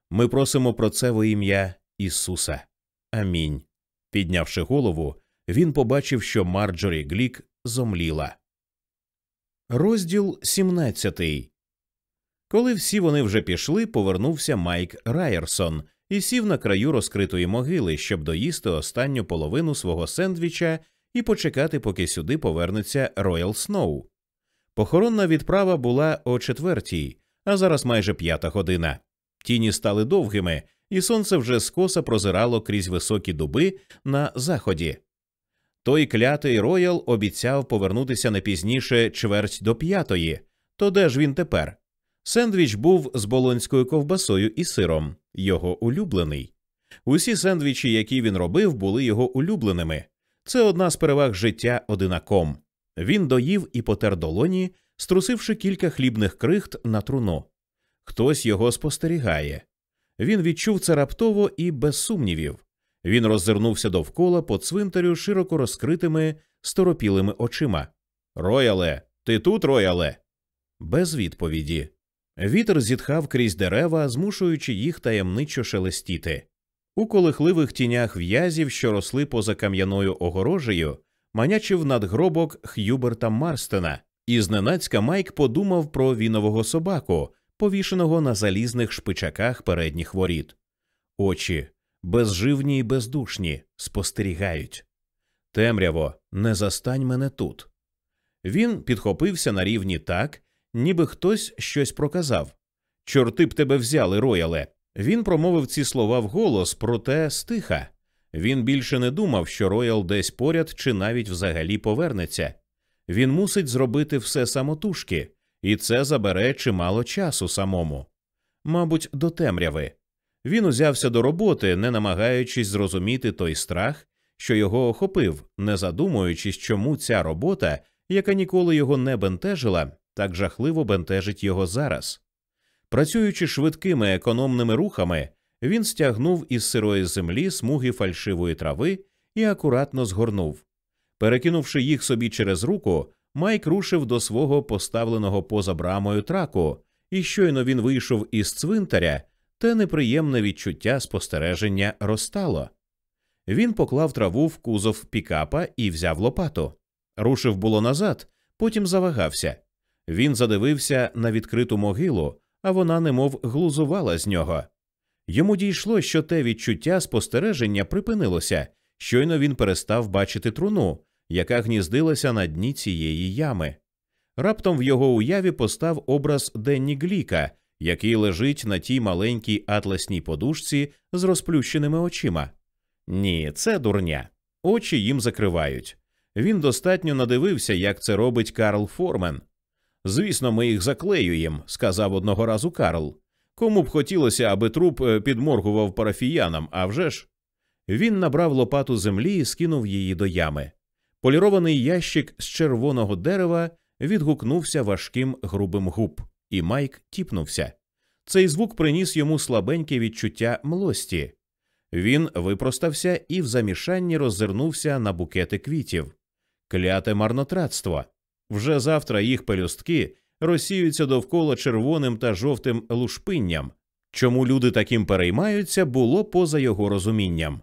Ми просимо про це во ім'я Ісуса. Амінь. Піднявши голову, він побачив, що Марджорі Глік зомліла. Розділ 17 Коли всі вони вже пішли, повернувся Майк Райерсон і сів на краю розкритої могили, щоб доїсти останню половину свого сендвіча і почекати, поки сюди повернеться Роял Сноу. Похоронна відправа була о четвертій, а зараз майже п'ята година. Тіні стали довгими, і сонце вже скоса прозирало крізь високі дуби на заході. Той клятий Роял обіцяв повернутися не пізніше чверть до п'ятої. То де ж він тепер? Сендвіч був з болонською ковбасою і сиром, його улюблений. Усі сендвічі, які він робив, були його улюбленими. Це одна з переваг життя одинаком. Він доїв і потер долоні, струсивши кілька хлібних крихт на труну. Хтось його спостерігає. Він відчув це раптово і без сумнівів. Він роззирнувся довкола по цвинтарю широко розкритими сторопілими очима. Рояле, ти тут, рояле? Без відповіді. Вітер зітхав крізь дерева, змушуючи їх таємничо шелестіти. У колихливих тінях в'язів, що росли поза кам'яною огорожею, манячив надгробок Х'юберта Марстена, і зненацька Майк подумав про вінового собаку, повішеного на залізних шпичаках передніх воріт. Очі безживні й бездушні, спостерігають. Темряво, не застань мене тут. Він підхопився на рівні так, ніби хтось щось проказав. Чорти б тебе взяли, рояле. Він промовив ці слова вголос, проте стиха. Він більше не думав, що роял десь поряд чи навіть взагалі повернеться. Він мусить зробити все самотужки, і це забере чимало часу самому. Мабуть, до темряви. Він узявся до роботи, не намагаючись зрозуміти той страх, що його охопив, не задумуючись, чому ця робота, яка ніколи його не бентежила, так жахливо бентежить його зараз. Працюючи швидкими економними рухами, він стягнув із сирої землі смуги фальшивої трави і акуратно згорнув. Перекинувши їх собі через руку, Майк рушив до свого поставленого поза брамою траку, і щойно він вийшов із цвинтаря, те неприємне відчуття спостереження розтало. Він поклав траву в кузов пікапа і взяв лопату. Рушив було назад, потім завагався. Він задивився на відкриту могилу, а вона немов глузувала з нього. Йому дійшло, що те відчуття спостереження припинилося, щойно він перестав бачити труну, яка гніздилася на дні цієї ями. Раптом в його уяві постав образ Денні Гліка, який лежить на тій маленькій атласній подушці з розплющеними очима. Ні, це дурня. Очі їм закривають. Він достатньо надивився, як це робить Карл Формен. Звісно, ми їх заклеюємо, сказав одного разу Карл. Кому б хотілося, аби труп е, підморгував парафіянам, а вже ж? Він набрав лопату землі і скинув її до ями. Полірований ящик з червоного дерева відгукнувся важким грубим губ, і Майк тіпнувся. Цей звук приніс йому слабеньке відчуття млості. Він випростався і в замішанні роззирнувся на букети квітів. Кляте марнотратство. Вже завтра їх пелюстки розсіються довкола червоним та жовтим лушпинням. Чому люди таким переймаються, було поза його розумінням.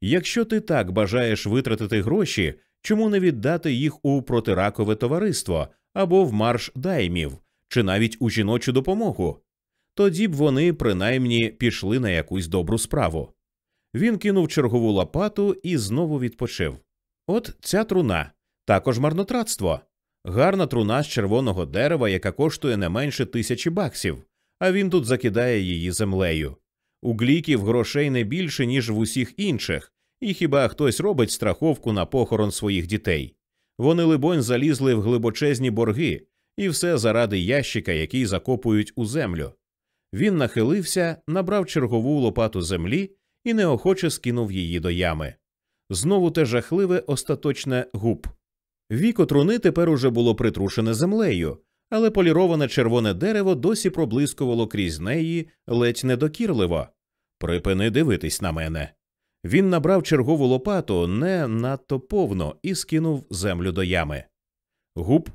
Якщо ти так бажаєш витратити гроші, чому не віддати їх у протиракове товариство або в марш даймів, чи навіть у жіночу допомогу? Тоді б вони принаймні пішли на якусь добру справу. Він кинув чергову лопату і знову відпочив. От ця труна також марнотратство. Гарна труна з червоного дерева, яка коштує не менше тисячі баксів, а він тут закидає її землею. У гліків грошей не більше, ніж в усіх інших, і хіба хтось робить страховку на похорон своїх дітей. Вони, либонь, залізли в глибочезні борги, і все заради ящика, який закопують у землю. Він нахилився, набрав чергову лопату землі і неохоче скинув її до ями. Знову те жахливе остаточне губ. Віко труни тепер уже було притрушене землею, але поліроване червоне дерево досі проблискувало крізь неї ледь недокірливо. Припини дивитись на мене. Він набрав чергову лопату не надто повно і скинув землю до ями. Губ.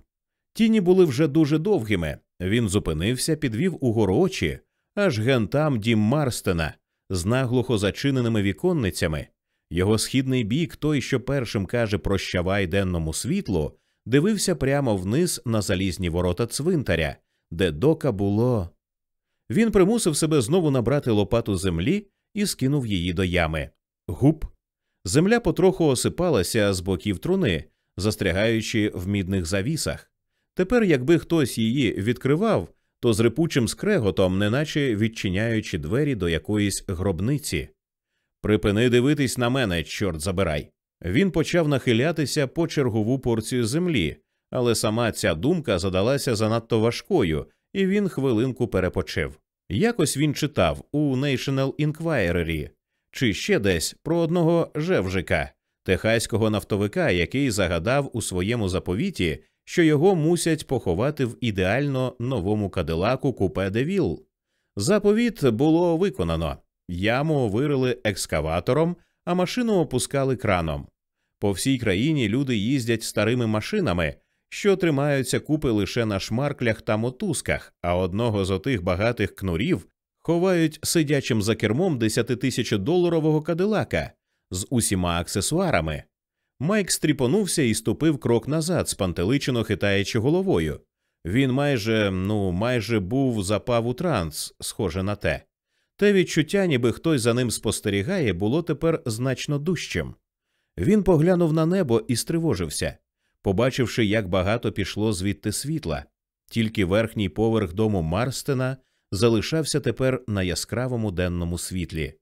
Тіні були вже дуже довгими. Він зупинився, підвів угору очі, аж ген там дім Марстена з наглухо зачиненими віконницями. Його східний бік, той, що першим каже прощавай денному світлу, дивився прямо вниз на залізні ворота цвинтаря, де дока було. Він примусив себе знову набрати лопату землі і скинув її до ями. Гуп. Земля потроху осипалася з боків труни, застрягаючи в мідних завісах. Тепер, якби хтось її відкривав, то з рипучим скреготом, неначе відчиняючи двері до якоїсь гробниці. Припини дивитись на мене, чорт забирай. Він почав нахилятися по чергову порцію землі, але сама ця думка задалася занадто важкою, і він хвилинку перепочив. Якось він читав у National Enquirer чи ще десь про одного жевжика, техаського нафтовика, який загадав у своєму заповіті, що його мусять поховати в ідеально новому кадилаку купе Девіл. Заповіт було виконано. Яму вирили екскаватором, а машину опускали краном. По всій країні люди їздять старими машинами, що тримаються купи лише на шмарклях та мотузках, а одного з отих багатих кнурів ховають сидячим за кермом десятитисячодоларового кадилака з усіма аксесуарами. Майк стріпонувся і ступив крок назад, спантеличено хитаючи головою. Він майже, ну, майже був запав у транс, схоже на те. Те відчуття, ніби хтось за ним спостерігає, було тепер значно дужчим. Він поглянув на небо і стривожився, побачивши, як багато пішло звідти світла. Тільки верхній поверх дому Марстена залишався тепер на яскравому денному світлі.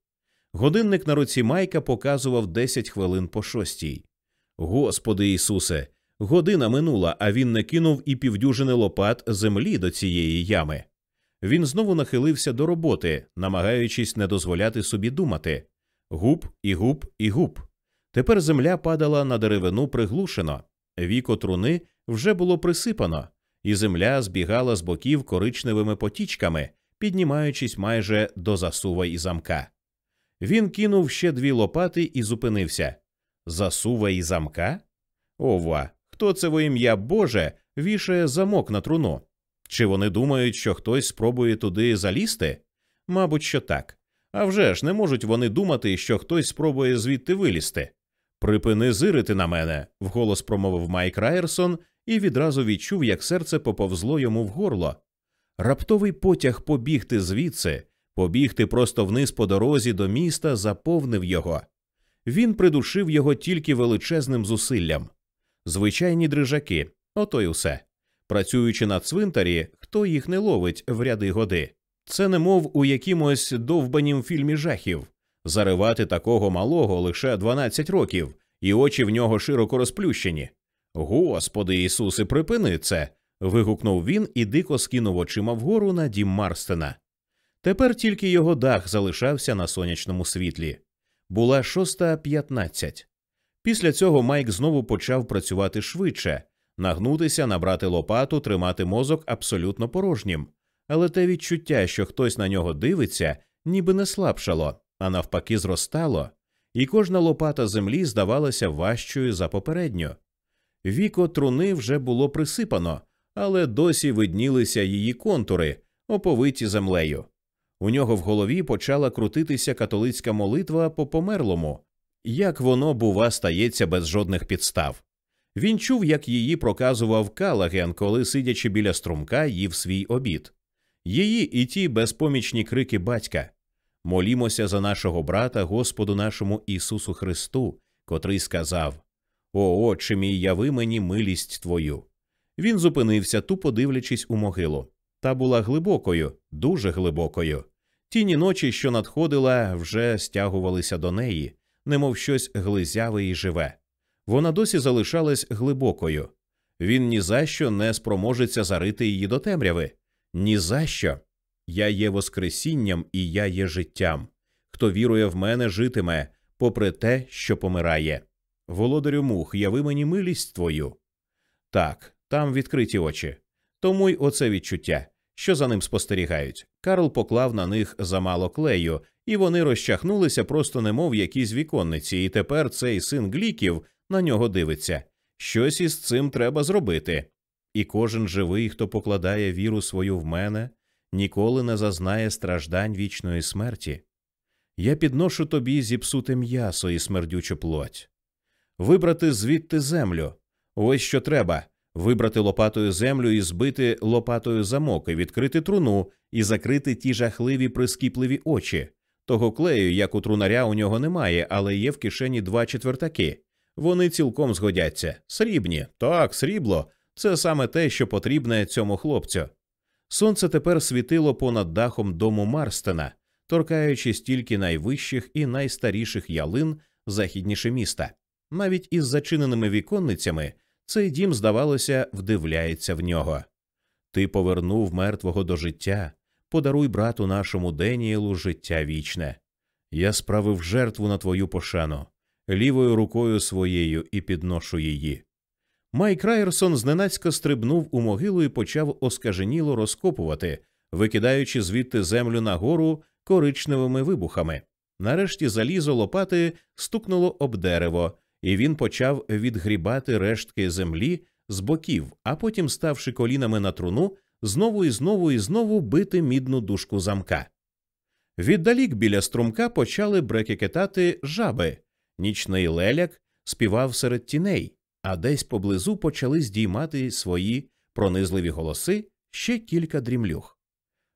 Годинник на руці Майка показував 10 хвилин по шостій. Господи Ісусе, година минула, а він не кинув і півдюжини лопат землі до цієї ями. Він знову нахилився до роботи, намагаючись не дозволяти собі думати губ і губ і губ. Тепер земля падала на деревину приглушено, віко труни вже було присипано, і земля збігала з боків коричневими потічками, піднімаючись майже до засува і замка. Він кинув ще дві лопати і зупинився. Засува і замка? Ова, хто це во ім'я Боже вішає замок на труну? Чи вони думають, що хтось спробує туди залізти? Мабуть, що так. А вже ж не можуть вони думати, що хтось спробує звідти вилізти. Припини зирити на мене, вголос промовив Майк Райерсон і відразу відчув, як серце поповзло йому в горло. Раптовий потяг побігти звідси, побігти просто вниз по дорозі до міста, заповнив його. Він придушив його тільки величезним зусиллям. Звичайні дрижаки, ото й усе. Працюючи на цвинтарі, хто їх не ловить в ряди годи. Це не мов у якимось довбанім фільмі жахів заривати такого малого лише 12 років, і очі в нього широко розплющені. Господи Ісусе, припини це. вигукнув він і дико скинув очима вгору на дім Марстена. Тепер тільки його дах залишався на сонячному світлі. Була шоста п'ятнадцять. Після цього Майк знову почав працювати швидше, нагнутися, набрати лопату, тримати мозок абсолютно порожнім, але те відчуття, що хтось на нього дивиться, ніби не слабшало, а навпаки, зростало, і кожна лопата землі здавалася важчою за попередню. Віко труни вже було присипано, але досі виднілися її контури, оповиті землею. У нього в голові почала крутитися католицька молитва по померлому, як воно, бува, стається без жодних підстав. Він чув, як її проказував Калаген, коли, сидячи біля струмка, їв свій обід. Її і ті безпомічні крики батька. Молімося за нашого брата, Господу нашому Ісусу Христу, котрий сказав О, Отче мій, яви мені милість твою. Він зупинився, тупо дивлячись у могилу. Та була глибокою, дуже глибокою. Тіні ночі, що надходила, вже стягувалися до неї, немов щось глизяве і живе. Вона досі залишалась глибокою. Він ні за що не спроможеться зарити її до темряви. Ні за що. Я є Воскресінням і я є життям. Хто вірує в мене, житиме, попри те, що помирає. Володарю мух, яви мені милість твою. Так, там відкриті очі. Тому й оце відчуття, що за ним спостерігають. Карл поклав на них замало клею, і вони розчахнулися просто немов якісь віконниці, і тепер цей син гліків на нього дивиться. Щось із цим треба зробити. І кожен живий, хто покладає віру свою в мене, ніколи не зазнає страждань вічної смерті. Я підношу тобі зіпсуте м'ясо і смердючу плоть. Вибрати звідти землю. Ось що треба вибрати лопатою землю і збити лопатою замок, і відкрити труну і закрити ті жахливі прискіпливі очі. Того клею, як у трунаря, у нього немає, але є в кишені два четвертаки. Вони цілком згодяться. Срібні, так, срібло. Це саме те, що потрібне цьому хлопцю. Сонце тепер світило понад дахом дому Марстена, торкаючись тільки найвищих і найстаріших ялин західніше міста. Навіть із зачиненими віконницями цей дім, здавалося, вдивляється в нього. Ти повернув мертвого до життя, подаруй брату нашому Деніелу життя вічне. Я справив жертву на твою пошану, лівою рукою своєю і підношу її. Майк Райерсон зненацька стрибнув у могилу і почав оскаженіло розкопувати, викидаючи звідти землю нагору коричневими вибухами. Нарешті залізо лопати стукнуло об дерево, і він почав відгрібати рештки землі з боків, а потім, ставши колінами на труну, знову і знову і знову бити мідну дужку замка. Віддалік біля струмка почали брекекетати жаби. Нічний леляк співав серед тіней, а десь поблизу почали здіймати свої пронизливі голоси ще кілька дрімлюх.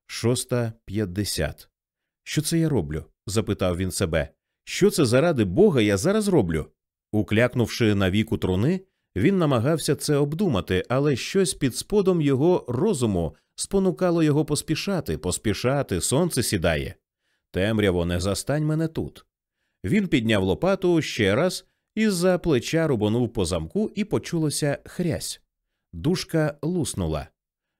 Шоста п'ятдесят. Що це я роблю? запитав він себе. Що це заради бога я зараз роблю? Уклякнувши на віку труни, він намагався це обдумати, але щось під сподом його розуму спонукало його поспішати, поспішати, сонце сідає. Темряво, не застань мене тут. Він підняв лопату ще раз із за плеча рубанув по замку і почулося хрясь. Душка луснула.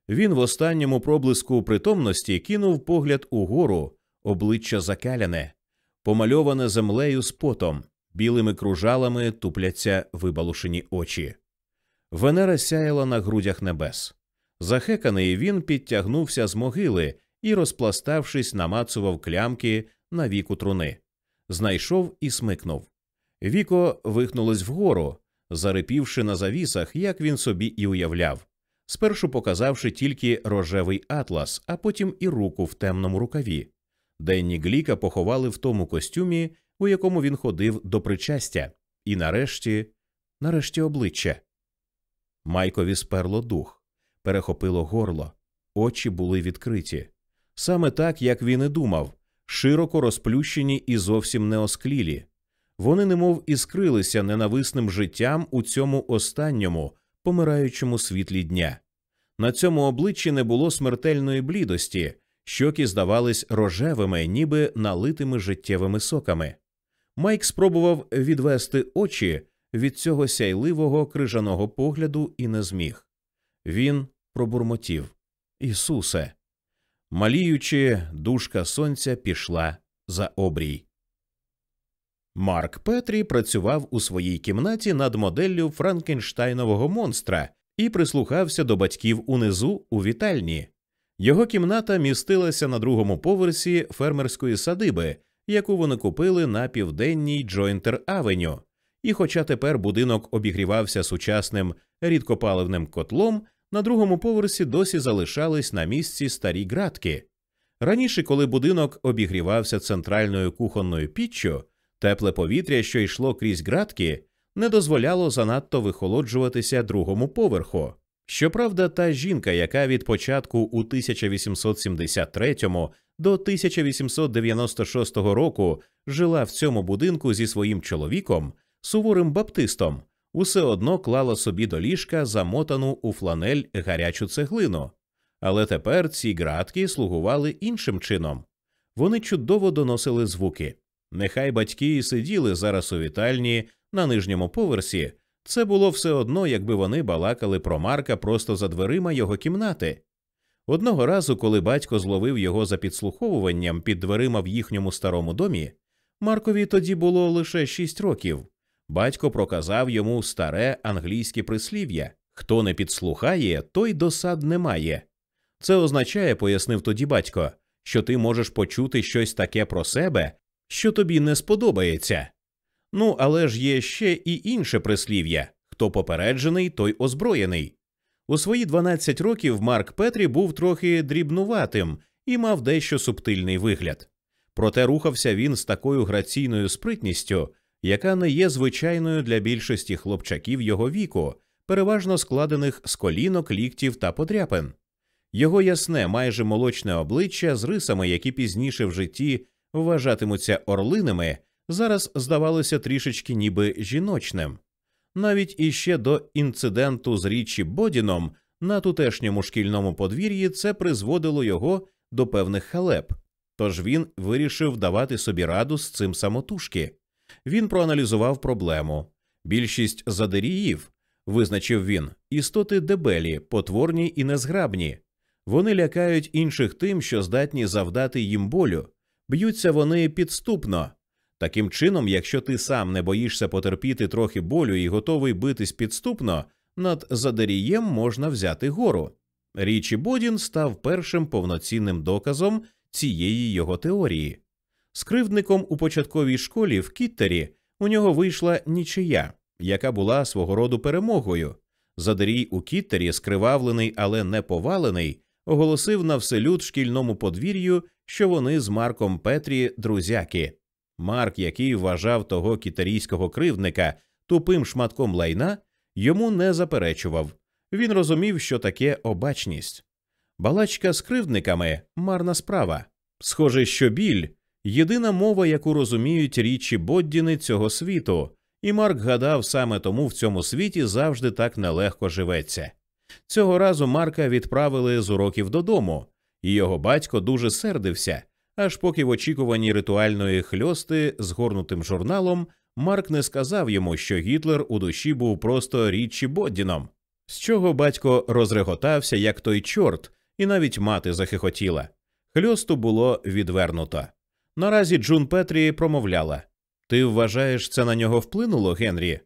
Він в останньому проблиску притомності кинув погляд угору, обличчя закаляне, помальоване землею з потом, білими кружалами тупляться вибалушені очі. Венера сяяла на грудях небес. Захеканий він підтягнувся з могили і, розпластавшись, намацував клямки на віку труни. Знайшов і смикнув. Віко вихнулось вгору, зарипівши на завісах, як він собі і уявляв, спершу показавши тільки рожевий атлас, а потім і руку в темному рукаві. Денні Гліка поховали в тому костюмі, у якому він ходив до причастя, і нарешті, нарешті, обличчя. Майкові сперло дух, перехопило горло, очі були відкриті. Саме так, як він і думав, широко розплющені і зовсім не осклілі. Вони немов іскрилися ненависним життям у цьому останньому помираючому світлі дня. На цьому обличчі не було смертельної блідості, щоки здавались рожевими, ніби налитими життєвими соками. Майк спробував відвести очі від цього сяйливого крижаного погляду і не зміг. Він пробурмотів Ісусе. Маліючи, душка сонця пішла за обрій. Марк Петрі працював у своїй кімнаті над моделлю Франкенштайнового монстра і прислухався до батьків унизу у вітальні. Його кімната містилася на другому поверсі фермерської садиби, яку вони купили на південній Джойнтер Авеню. І, хоча тепер будинок обігрівався сучасним рідкопаливним котлом, на другому поверсі досі залишались на місці старі ґратки. Раніше, коли будинок обігрівався центральною кухонною піччю, тепле повітря, що йшло крізь ґратки, не дозволяло занадто вихолоджуватися другому поверху. Щоправда, та жінка, яка від початку у 1873 до 1896 року жила в цьому будинку зі своїм чоловіком, суворим баптистом, усе одно клала собі до ліжка замотану у фланель гарячу цеглину. Але тепер ці ґратки слугували іншим чином. Вони чудово доносили звуки. Нехай батьки і сиділи зараз у вітальні на нижньому поверсі, це було все одно, якби вони балакали про Марка просто за дверима його кімнати. Одного разу, коли батько зловив його за підслуховуванням під дверима в їхньому старому домі, Маркові тоді було лише шість років. Батько проказав йому старе англійське прислів'я хто не підслухає, той досад не має. Це означає, пояснив тоді батько, що ти можеш почути щось таке про себе, що тобі не сподобається. Ну, але ж є ще і інше прислів'я хто попереджений, той озброєний. У свої 12 років Марк Петрі був трохи дрібнуватим і мав дещо субтильний вигляд. Проте рухався він з такою граційною спритністю, яка не є звичайною для більшості хлопчаків його віку, переважно складених з колінок, ліктів та подряпин. Його ясне, майже молочне обличчя з рисами, які пізніше в житті вважатимуться орлинами, зараз здавалося трішечки ніби жіночним. Навіть іще до інциденту з Річі Бодіном на тутешньому шкільному подвір'ї це призводило його до певних халеп, тож він вирішив давати собі раду з цим самотужки. Він проаналізував проблему. Більшість задеріїв, визначив він, істоти дебелі, потворні і незграбні. Вони лякають інших тим, що здатні завдати їм болю, б'ються вони підступно. Таким чином, якщо ти сам не боїшся потерпіти трохи болю і готовий битись підступно, над задарієм можна взяти гору. Річі Бодін став першим повноцінним доказом цієї його теорії. З у початковій школі в Кіттері у нього вийшла нічия, яка була свого роду перемогою. Задарій у Кіттері, скривавлений, але не повалений, оголосив на вселюд шкільному подвір'ю, що вони з Марком Петрі друзяки. Марк, який вважав того кітарійського кривдника тупим шматком лайна, йому не заперечував. Він розумів, що таке обачність. Балачка з кривдниками марна справа. Схоже, що біль єдина мова, яку розуміють річі Боддіни цього світу, і Марк гадав саме тому в цьому світі завжди так нелегко живеться. Цього разу Марка відправили з уроків додому, і його батько дуже сердився, аж поки в очікуванні ритуальної хльости з горнутим журналом Марк не сказав йому, що Гітлер у душі був просто річі Боддіном, з чого батько розреготався, як той чорт, і навіть мати захихотіла. Хльосту було відвернуто. Наразі Джун Петрі промовляла Ти вважаєш, це на нього вплинуло, Генрі?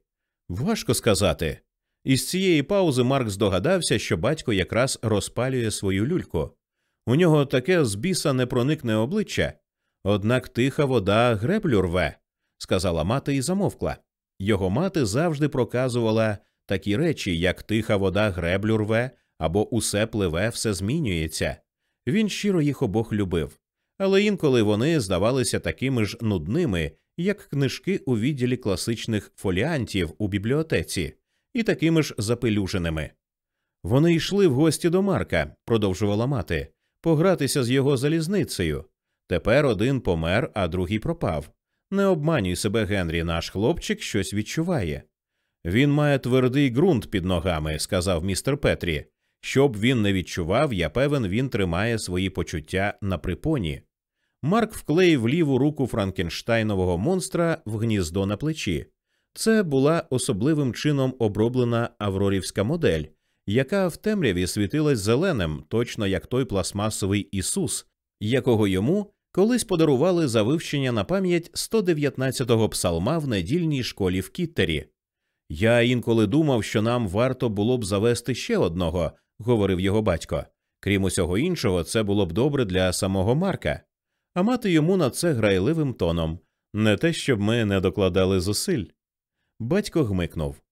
Важко сказати. Із цієї паузи Марк здогадався, що батько якраз розпалює свою люльку. У нього таке з біса непроникне обличчя, однак тиха вода греблю рве, сказала мати і замовкла. Його мати завжди проказувала такі речі, як тиха вода греблю рве або усе пливе, все змінюється. Він щиро їх обох любив, але інколи вони здавалися такими ж нудними, як книжки у відділі класичних фоліантів у бібліотеці, і такими ж запелюженими. Вони йшли в гості до Марка, продовжувала мати погратися з його залізницею. Тепер один помер, а другий пропав. Не обманюй себе, Генрі, наш хлопчик щось відчуває. Він має твердий ґрунт під ногами, сказав містер Петрі. Щоб він не відчував, я певен, він тримає свої почуття на припоні. Марк вклеїв ліву руку Франкенштайнового монстра в гніздо на плечі. Це була особливим чином оброблена аврорівська модель, яка в темряві світилась зеленим, точно як той пластмасовий Ісус, якого йому колись подарували за вивчення на пам'ять 119-го псалма в недільній школі в Кіттері. Я інколи думав, що нам варто було б завести ще одного, говорив його батько. Крім усього іншого, це було б добре для самого Марка. А мати йому на це грайливим тоном не те, щоб ми не докладали зусиль. Батько гмикнув.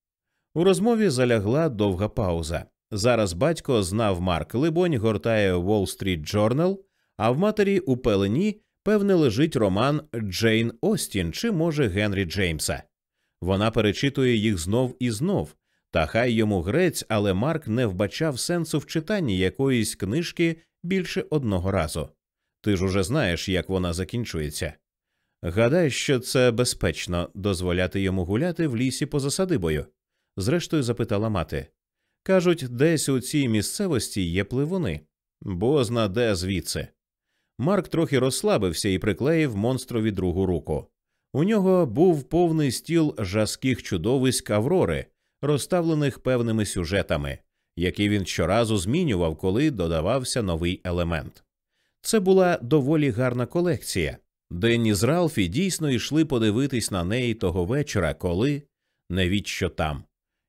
У розмові залягла довга пауза. Зараз батько знав Марк Либонь, гортає Wall Street Journal, а в матері у пелені, певне, лежить роман Джейн Остін чи, може, Генрі Джеймса. Вона перечитує їх знов і знов, та хай йому грець, але Марк не вбачав сенсу в читанні якоїсь книжки більше одного разу. Ти ж уже знаєш, як вона закінчується. Гадаєш, що це безпечно дозволяти йому гуляти в лісі поза садибою? зрештою запитала мати. Кажуть, десь у цій місцевості є пливуни, бозна де звідси. Марк трохи розслабився і приклеїв монстрові другу руку. У нього був повний стіл жаских чудовиськ Аврори, розставлених певними сюжетами, які він щоразу змінював, коли додавався новий елемент. Це була доволі гарна колекція. Денні з Ралфі дійсно йшли подивитись на неї того вечора, коли не що там.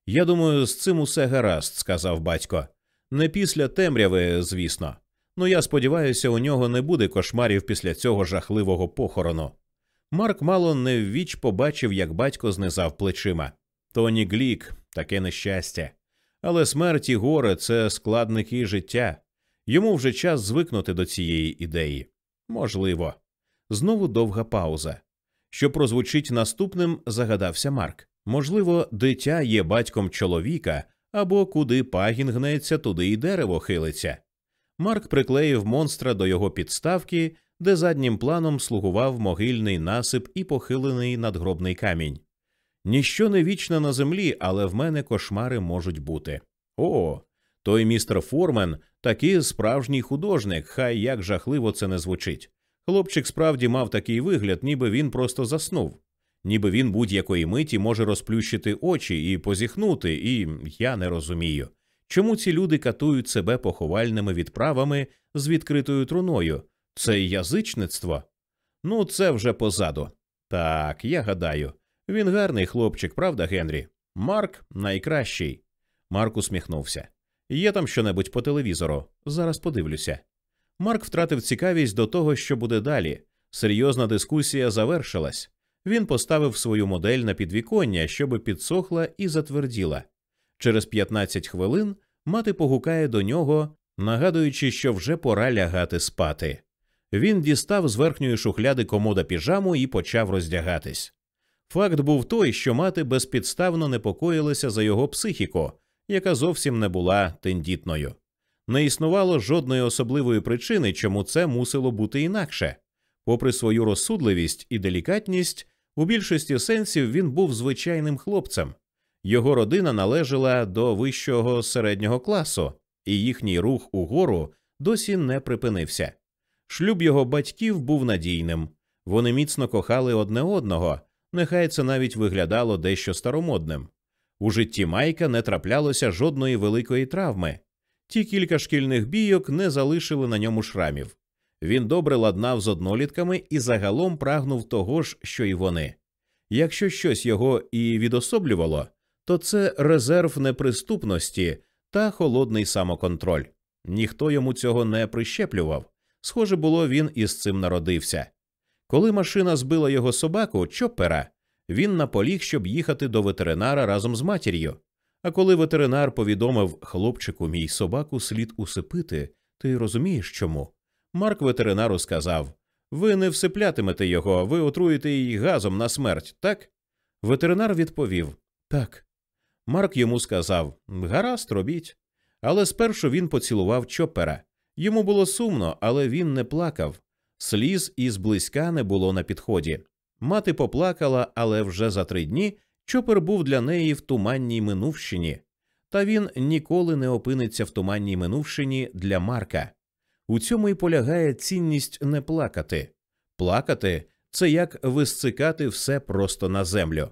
Я думаю, з цим усе гаразд, сказав батько. Не після темряви, звісно. Ну я сподіваюся, у нього не буде кошмарів після цього жахливого похорону. Марк мало не ввіч побачив, як батько знизав плечима. Тоні Глік, таке нещастя. Але смерть і горе це складники життя. Йому вже час звикнути до цієї ідеї. Можливо. Знову довга пауза. Що прозвучить наступним, загадався Марк. Можливо, дитя є батьком чоловіка, або куди пагін гнеться, туди й дерево хилиться. Марк приклеїв монстра до його підставки, де заднім планом слугував могильний насип і похилений надгробний камінь. Ніщо не вічне на землі, але в мене кошмари можуть бути. О, той містер Формен такий справжній художник, хай як жахливо це не звучить. Хлопчик справді мав такий вигляд, ніби він просто заснув, ніби він будь-якої миті може розплющити очі і позіхнути, і я не розумію, чому ці люди катують себе поховальними відправами з відкритою труною. Це язичництво? Ну, це вже позаду. Так, я гадаю. Він гарний хлопчик, правда, Генрі? Марк найкращий. Марк усміхнувся. Є там щонебудь по телевізору. Зараз подивлюся. Марк втратив цікавість до того, що буде далі. Серйозна дискусія завершилась. Він поставив свою модель на підвіконня, щоби підсохла і затверділа. Через 15 хвилин мати погукає до нього, нагадуючи, що вже пора лягати спати. Він дістав з верхньої шухляди комода піжаму і почав роздягатись. Факт був той, що мати безпідставно непокоїлася за його психіку, яка зовсім не була тендітною. Не існувало жодної особливої причини, чому це мусило бути інакше. Попри свою розсудливість і делікатність, у більшості сенсів він був звичайним хлопцем. Його родина належала до вищого середнього класу, і їхній рух угору досі не припинився. Шлюб його батьків був надійним. Вони міцно кохали одне одного, нехай це навіть виглядало дещо старомодним. У житті Майка не траплялося жодної великої травми. Ті кілька шкільних бійок не залишили на ньому шрамів. Він добре ладнав з однолітками і загалом прагнув того ж, що й вони. Якщо щось його і відособлювало, то це резерв неприступності та холодний самоконтроль. Ніхто йому цього не прищеплював. Схоже було, він із цим народився. Коли машина збила його собаку, чоппера, він наполіг, щоб їхати до ветеринара разом з матір'ю. А коли ветеринар повідомив хлопчику, мій собаку слід усипити, ти розумієш чому? Марк ветеринару сказав Ви не всиплятимете його, ви отруєте її газом на смерть, так? Ветеринар відповів Так. Марк йому сказав Гаразд, робіть. Але спершу він поцілував чопера. Йому було сумно, але він не плакав. Сліз із близька не було на підході. Мати поплакала, але вже за три дні чопер був для неї в туманній минувщині, та він ніколи не опиниться в туманній минувщині для Марка. У цьому й полягає цінність не плакати. Плакати це як висцикати все просто на землю.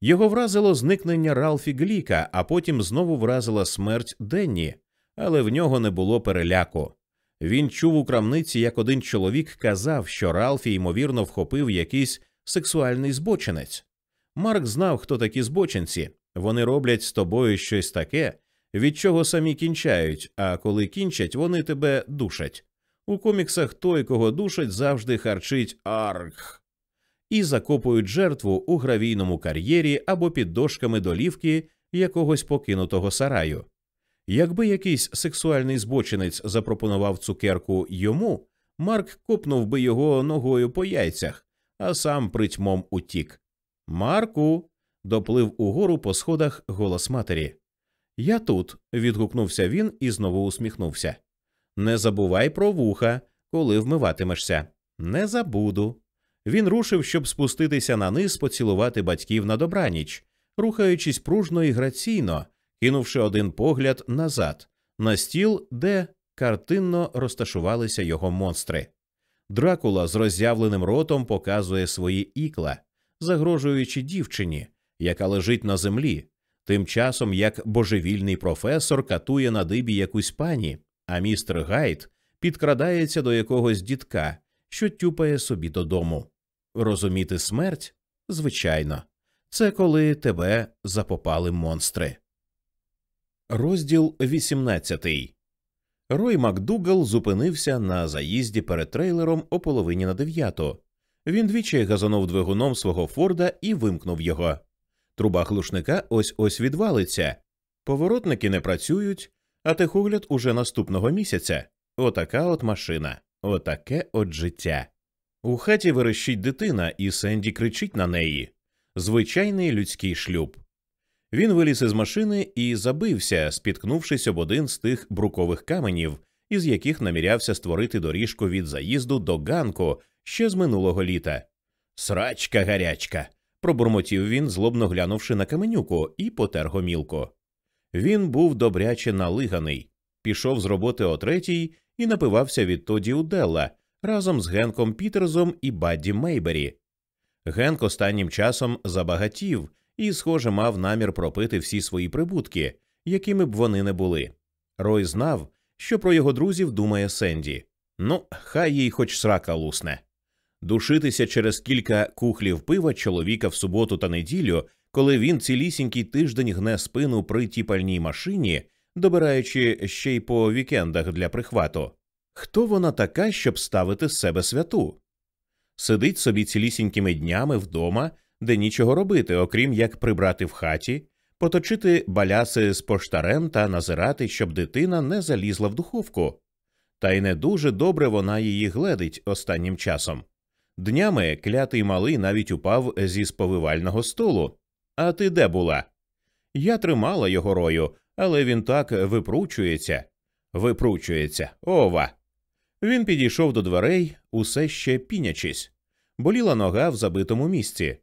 Його вразило зникнення Ралфі Гліка, а потім знову вразила смерть Денні, але в нього не було переляку. Він чув у крамниці, як один чоловік казав, що Ралфі ймовірно вхопив якийсь сексуальний збочинець. Марк знав, хто такі збочинці. Вони роблять з тобою щось таке, від чого самі кінчають, а коли кінчать, вони тебе душать. У коміксах той, кого душать, завжди харчить арх і закопують жертву у гравійному кар'єрі або під дошками долівки якогось покинутого сараю. Якби якийсь сексуальний збочинець запропонував цукерку йому, Марк копнув би його ногою по яйцях, а сам притьмом утік. Марку. доплив угору по сходах голос матері. Я тут. відгукнувся він і знову усміхнувся. Не забувай про вуха, коли вмиватимешся. Не забуду. Він рушив, щоб спуститися на низ, поцілувати батьків на добраніч, рухаючись пружно і граційно, кинувши один погляд назад, на стіл, де картинно розташувалися його монстри. Дракула з роззявленим ротом показує свої ікла, загрожуючи дівчині, яка лежить на землі, тим часом як божевільний професор катує на дибі якусь пані, а містер Гайд підкрадається до якогось дітка, що тюпає собі додому. Розуміти смерть? Звичайно, це коли тебе запопали монстри. Розділ 18 Рой Макдугал зупинився на заїзді перед трейлером о половині на дев'яту. Він двічі газанув двигуном свого Форда і вимкнув його. Труба глушника ось ось відвалиться. Поворотники не працюють, а техогляд уже наступного місяця. Отака от машина, отаке от життя. У хаті верещить дитина, і Сенді кричить на неї звичайний людський шлюб. Він виліз із машини і забився, спіткнувшись об один з тих брукових каменів, із яких намірявся створити доріжку від заїзду до ганку ще з минулого літа. Срачка гарячка. пробурмотів він, злобно глянувши на каменюку, і потер гомілку. Він був добряче налиганий, пішов з роботи о третій і напивався відтоді у Делла разом з Генком Пітерзом і Бадді Мейбері. Генк останнім часом забагатів і, схоже, мав намір пропити всі свої прибутки, якими б вони не були. Рой знав, що про його друзів думає Сенді. Ну, хай їй хоч срака лусне. Душитися через кілька кухлів пива чоловіка в суботу та неділю, коли він цілісінький тиждень гне спину при тіпальній машині, добираючи ще й по вікендах для прихвату. Хто вона така, щоб ставити з себе святу? Сидить собі цілісінькими днями вдома, де нічого робити, окрім як прибрати в хаті, поточити баляси з поштарем та назирати, щоб дитина не залізла в духовку. Та й не дуже добре вона її гледить останнім часом. Днями клятий малий навіть упав зі сповивального столу. А ти де була? Я тримала його рою, але він так випручується. Випручується. Ова. Він підійшов до дверей, усе ще пінячись, боліла нога в забитому місці.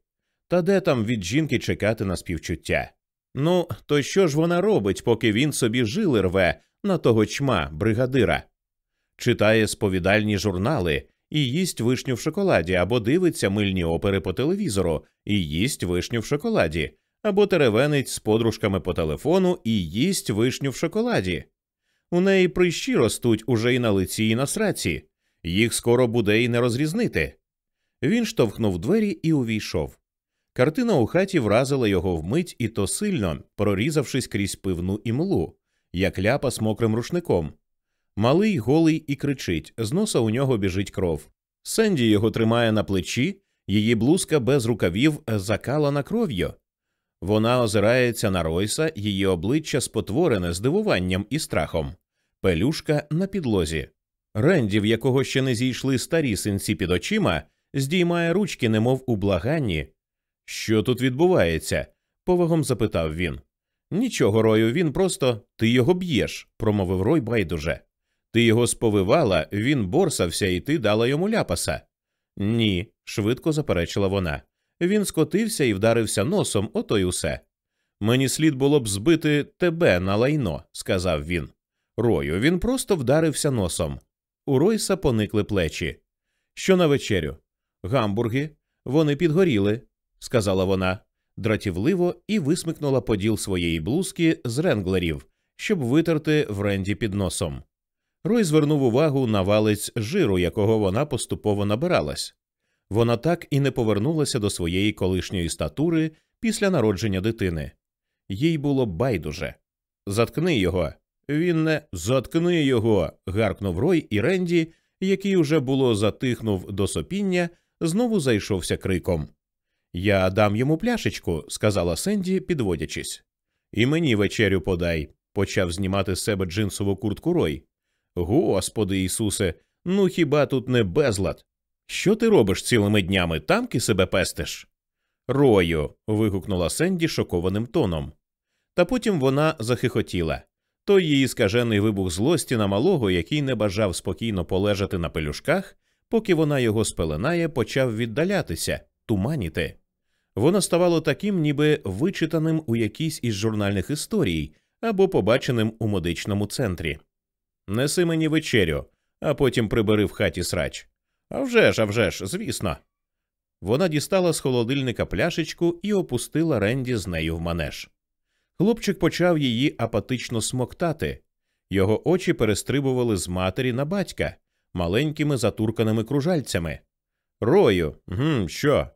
Та де там від жінки чекати на співчуття? Ну, то що ж вона робить, поки він собі жили рве на того чма, бригадира? Читає сповідальні журнали і їсть вишню в шоколаді, або дивиться мильні опери по телевізору і їсть вишню в шоколаді, або теревенить з подружками по телефону і їсть вишню в шоколаді. У неї прищі ростуть уже й на лиці, і на сраці, їх скоро буде й не розрізнити. Він штовхнув двері і увійшов. Картина у хаті вразила його вмить і то сильно, прорізавшись крізь пивну імлу, як ляпа з мокрим рушником. Малий голий і кричить, з носа у нього біжить кров. Сенді його тримає на плечі, її блузка без рукавів закалана кров'ю. Вона озирається на Ройса, її обличчя спотворене здивуванням і страхом пелюшка на підлозі. Ренді, в якого ще не зійшли старі синці під очима, здіймає ручки, немов у благанні. Що тут відбувається? повагом запитав він. Нічого, Рою, він просто ти його б'єш, промовив Рой байдуже. Ти його сповивала, він борсався, і ти дала йому ляпаса. Ні, швидко заперечила вона. Він скотився і вдарився носом, ото й усе. Мені слід було б збити тебе на лайно, сказав він. Рою, він просто вдарився носом. У Ройса поникли плечі. Що на вечерю? Гамбурги. Вони підгоріли, сказала вона дратівливо і висмикнула поділ своєї блузки з ренглерів, щоб витерти в ренді під носом. Рой звернув увагу на валець жиру, якого вона поступово набиралась. Вона так і не повернулася до своєї колишньої статури після народження дитини. Їй було байдуже. Заткни його, він не заткни його. гаркнув Рой, і Ренді який уже було затихнув до сопіння, знову зайшовся криком. Я дам йому пляшечку, сказала Сенді, підводячись. І мені вечерю подай, почав знімати з себе джинсову куртку Рой. Господи Ісусе, ну хіба тут не безлад? Що ти робиш цілими днями? Тамки себе пестиш? Рою. вигукнула Сенді шокованим тоном. Та потім вона захихотіла. Той її скажений вибух злості на малого, який не бажав спокійно полежати на пелюшках, поки вона його спеленає, почав віддалятися, туманіти. Воно ставало таким, ніби вичитаним у якійсь із журнальних історій або побаченим у медичному центрі. Неси мені вечерю, а потім прибери в хаті срач. «А вже ж, а вже ж, звісно. Вона дістала з холодильника пляшечку і опустила Ренді з нею в манеж. Хлопчик почав її апатично смоктати. Його очі перестрибували з матері на батька маленькими затурканими кружальцями. Рою, гм, що?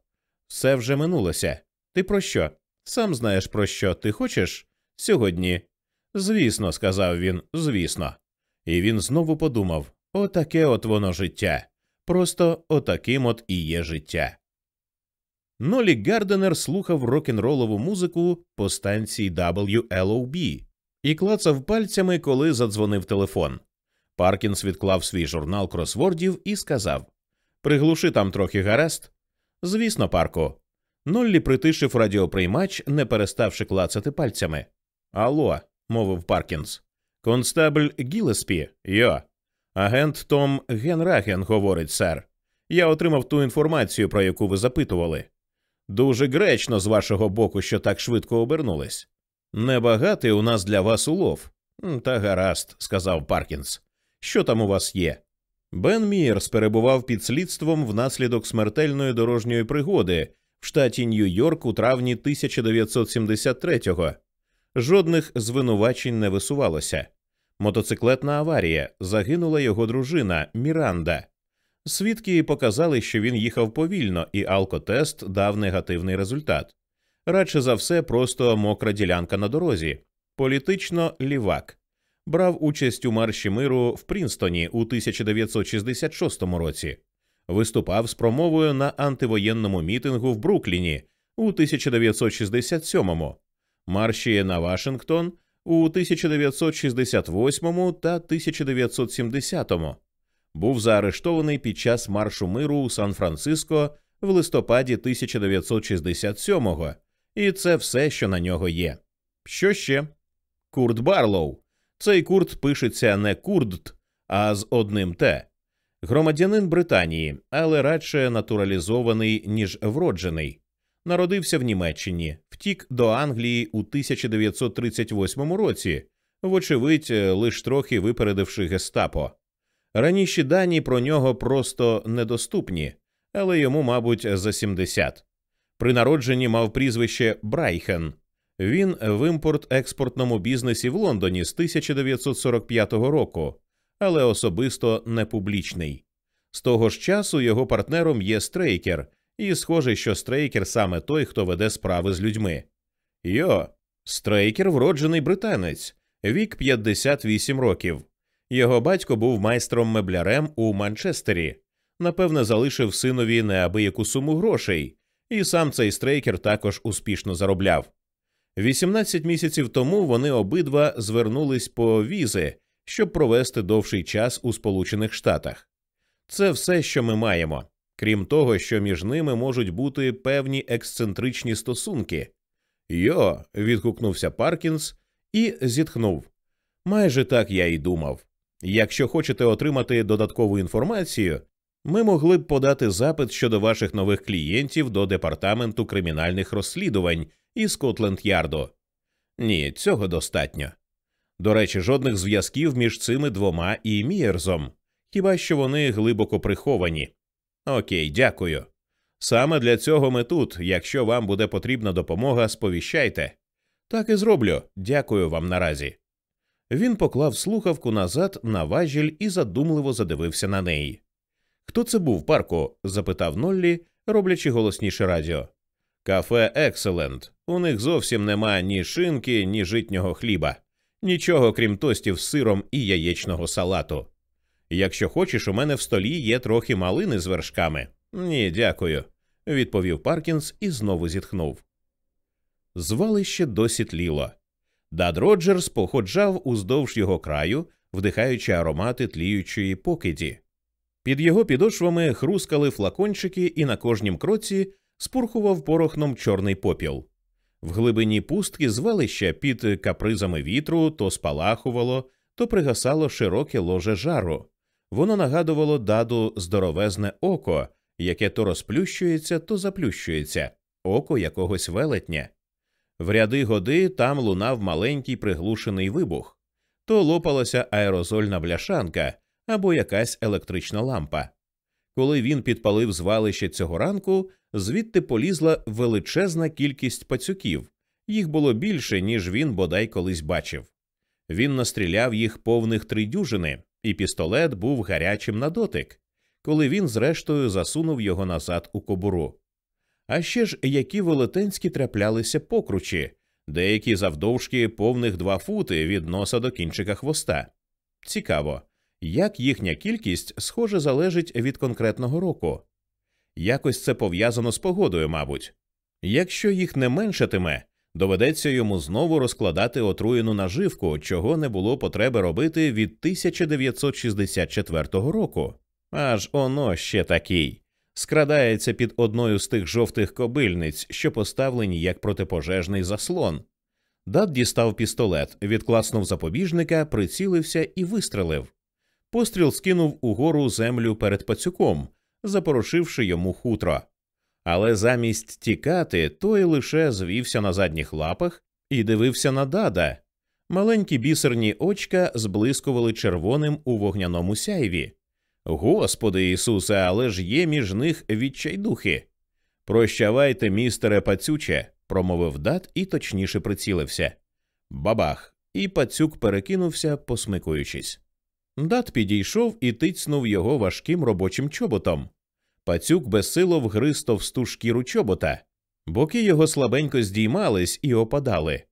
Все вже минулося. Ти про що? Сам знаєш про що ти хочеш? Сьогодні. Звісно, сказав він, звісно. І він знову подумав отаке от воно життя. Просто отаким от і є життя. Нолі Гарденер слухав рок-н-ролову музику по станції WLOB і клацав пальцями, коли задзвонив телефон. Паркінс відклав свій журнал кросвордів і сказав Приглуши там трохи гаразд. Звісно, парко. Ноллі притишив радіоприймач, не переставши клацати пальцями. Алло, мовив Паркінс. Констебль Гілеспі, йо. Агент Том Генраген говорить, сер. Я отримав ту інформацію, про яку ви запитували. Дуже гречно з вашого боку, що так швидко обернулись. Небагатий у нас для вас улов. Та гаразд, сказав Паркінс. Що там у вас є? Бен Мірс перебував під слідством внаслідок смертельної дорожньої пригоди в штаті Нью-Йорк у травні 1973-го. Жодних звинувачень не висувалося. Мотоциклетна аварія загинула його дружина Міранда. Свідки показали, що він їхав повільно, і алкотест дав негативний результат. Радше за все, просто мокра ділянка на дорозі, політично лівак. Брав участь у марші миру в Прінстоні у 1966 році, виступав з промовою на антивоєнному мітингу в Брукліні у 1967-му, марші на Вашингтон у 1968 та 1970-му був заарештований під час маршу миру у Сан-Франциско в листопаді 1967-го, і це все, що на нього є. Що ще? Курт Барлоу. Цей курт пишеться не курдт, а з одним Т. Громадянин Британії, але радше натуралізований, ніж вроджений. Народився в Німеччині, втік до Англії у 1938 році, вочевидь, лиш трохи випередивши гестапо. Раніші дані про нього просто недоступні, але йому, мабуть, за 70. При народженні мав прізвище Брайхен. Він в імпорт-експортному бізнесі в Лондоні з 1945 року, але особисто не публічний. З того ж часу його партнером є Стрейкер, і схоже, що Стрейкер саме той, хто веде справи з людьми. Йо, Стрейкер вроджений британець, вік 58 років. Його батько був майстром меблярем у Манчестері, напевне, залишив синові неабияку суму грошей, і сам цей Стрейкер також успішно заробляв. 18 місяців тому вони обидва звернулись по візи, щоб провести довший час у Сполучених Штатах. Це все, що ми маємо, крім того, що між ними можуть бути певні ексцентричні стосунки. Йо. відгукнувся Паркінс і зітхнув. Майже так я й думав. Якщо хочете отримати додаткову інформацію, ми могли б подати запит щодо ваших нових клієнтів до департаменту кримінальних розслідувань і Скотленд Ярду. Ні, цього достатньо. До речі, жодних зв'язків між цими двома і Мієрзом, хіба що вони глибоко приховані. Окей, дякую. Саме для цього ми тут. Якщо вам буде потрібна допомога, сповіщайте. Так і зроблю. Дякую вам наразі. Він поклав слухавку назад на важіль і задумливо задивився на неї. Хто це був, парку? запитав Ноллі, роблячи голосніше радіо. Кафе Екселент. У них зовсім нема ні шинки, ні житнього хліба, нічого крім тостів з сиром і яєчного салату. Якщо хочеш, у мене в столі є трохи малини з вершками. Ні, дякую, відповів Паркінс і знову зітхнув. Звалище досі тліло. Дад Роджерс походжав уздовж його краю, вдихаючи аромати тліючої покиді. Під його підошвами хрускали флакончики, і на кожнім кроці спурхував порохном чорний попіл. В глибині пустки звалища під капризами вітру то спалахувало, то пригасало широке ложе жару. Воно нагадувало даду здоровезне око, яке то розплющується, то заплющується, око якогось велетня. В ряди годи там лунав маленький приглушений вибух, то лопалася аерозольна бляшанка або якась електрична лампа. Коли він підпалив звалище цього ранку, звідти полізла величезна кількість пацюків, їх було більше, ніж він бодай колись бачив. Він настріляв їх повних три дюжини, і пістолет був гарячим на дотик, коли він, зрештою, засунув його назад у кобуру. А ще ж які велетенські траплялися покручі, деякі завдовжки повних два фути від носа до кінчика хвоста. Цікаво, як їхня кількість схоже залежить від конкретного року. Якось це пов'язано з погодою, мабуть. Якщо їх не меншатиме, доведеться йому знову розкладати отруєну наживку, чого не було потреби робити від 1964 року. Аж оно ще такий. Скрадається під одною з тих жовтих кобильниць, що поставлені як протипожежний заслон. Дат дістав пістолет, відкласнув запобіжника, прицілився і вистрелив. Постріл скинув угору землю перед пацюком, запорошивши йому хутро. Але замість тікати, той лише звівся на задніх лапах і дивився на дада. Маленькі бісерні очка зблискували червоним у вогняному сяйві. Господи Ісусе, але ж є між них відчайдухи. Прощавайте, містере пацюче, промовив дат і точніше прицілився. Бабах! І пацюк перекинувся, посмикуючись. Дат підійшов і тицнув його важким робочим чоботом. Пацюк безсило вгриз товсту шкіру чобота, боки його слабенько здіймались і опадали.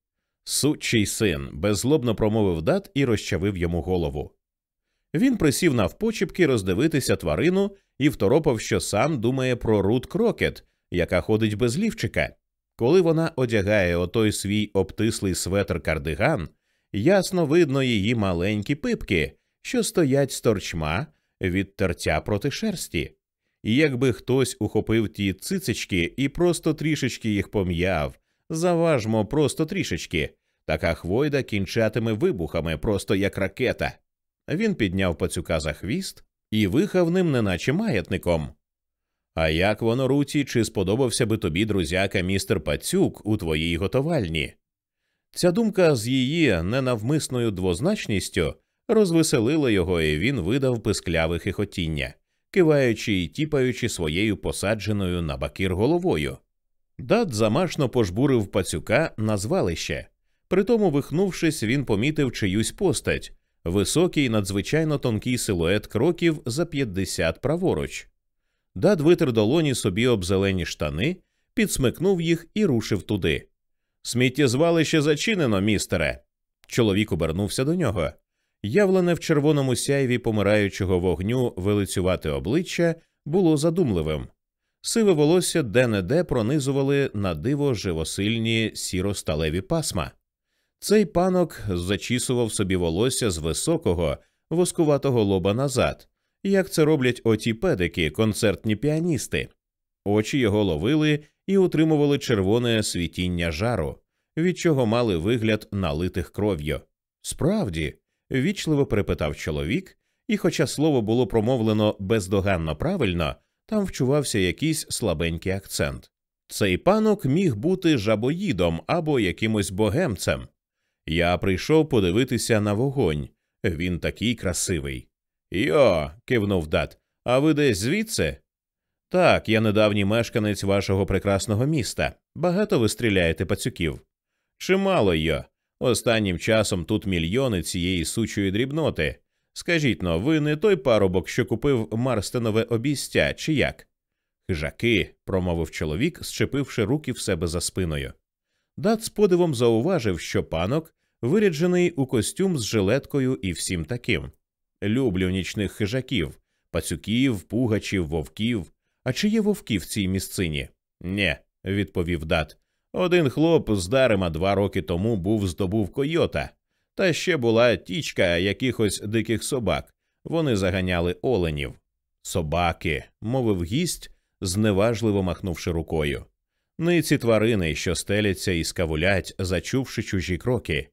Сучий син, беззлобно промовив дат і розчавив йому голову. Він присів навпочіпки роздивитися тварину і второпав, що сам думає про Рут Крокет, яка ходить без лівчика. Коли вона одягає отой свій обтислий светр кардиган, ясно видно її маленькі пипки, що стоять з торчма від тертя проти шерсті. І якби хтось ухопив ті цицички і просто трішечки їх пом'яв, заважмо просто трішечки, така хвойда кінчатиме вибухами, просто як ракета. Він підняв пацюка за хвіст і вихав ним, неначе маятником. А як воно, Руті, чи сподобався би тобі, друзяка, містер Пацюк у твоїй готовальні? Ця думка з її ненавмисною двозначністю розвеселила його, і він видав пискляве хихотіння, киваючи і тіпаючи своєю посадженою на бакір головою. Дат замашно пожбурив пацюка на звалище. Притому, вихнувшись, він помітив чиюсь постать, високий, надзвичайно тонкий силует кроків за 50 праворуч. Дад витер долоні собі об зелені штани, підсмикнув їх і рушив туди. Сміттєзвалище зачинено, містере. Чоловік обернувся до нього. Явлене в червоному сяйві помираючого вогню велицювате обличчя було задумливим. Сиве волосся де не де пронизували на диво живосильні сіро-сталеві пасма. Цей панок зачісував собі волосся з високого, воскуватого лоба назад, як це роблять оті педики, концертні піаністи. Очі його ловили і утримували червоне світіння жару, від чого мали вигляд налитих кров'ю. Справді, вічливо перепитав чоловік, і, хоча слово було промовлено бездоганно правильно, там вчувався якийсь слабенький акцент. Цей панок міг бути жабоїдом або якимось богемцем. Я прийшов подивитися на вогонь. Він такий красивий. Йо, кивнув дат. А ви десь звідси? Так, я недавній мешканець вашого прекрасного міста. Багато ви стріляєте пацюків. Чимало йо. Останнім часом тут мільйони цієї сучої дрібноти. Скажіть но, ви не той парубок, що купив Марстенове обістя, чи як? Хижаки, промовив чоловік, щепивши руки в себе за спиною. Дат з подивом зауважив, що панок виряджений у костюм з жилеткою і всім таким. люблю нічних хижаків, пацюків, пугачів, вовків. А чи є вовки в цій місцині? Нє, відповів дат. Один хлоп з дарема два роки тому був здобув койота, та ще була тічка якихось диких собак. Вони заганяли оленів. Собаки, мовив гість, зневажливо махнувши рукою. Ниці тварини, що стеляться і скавулять, зачувши чужі кроки,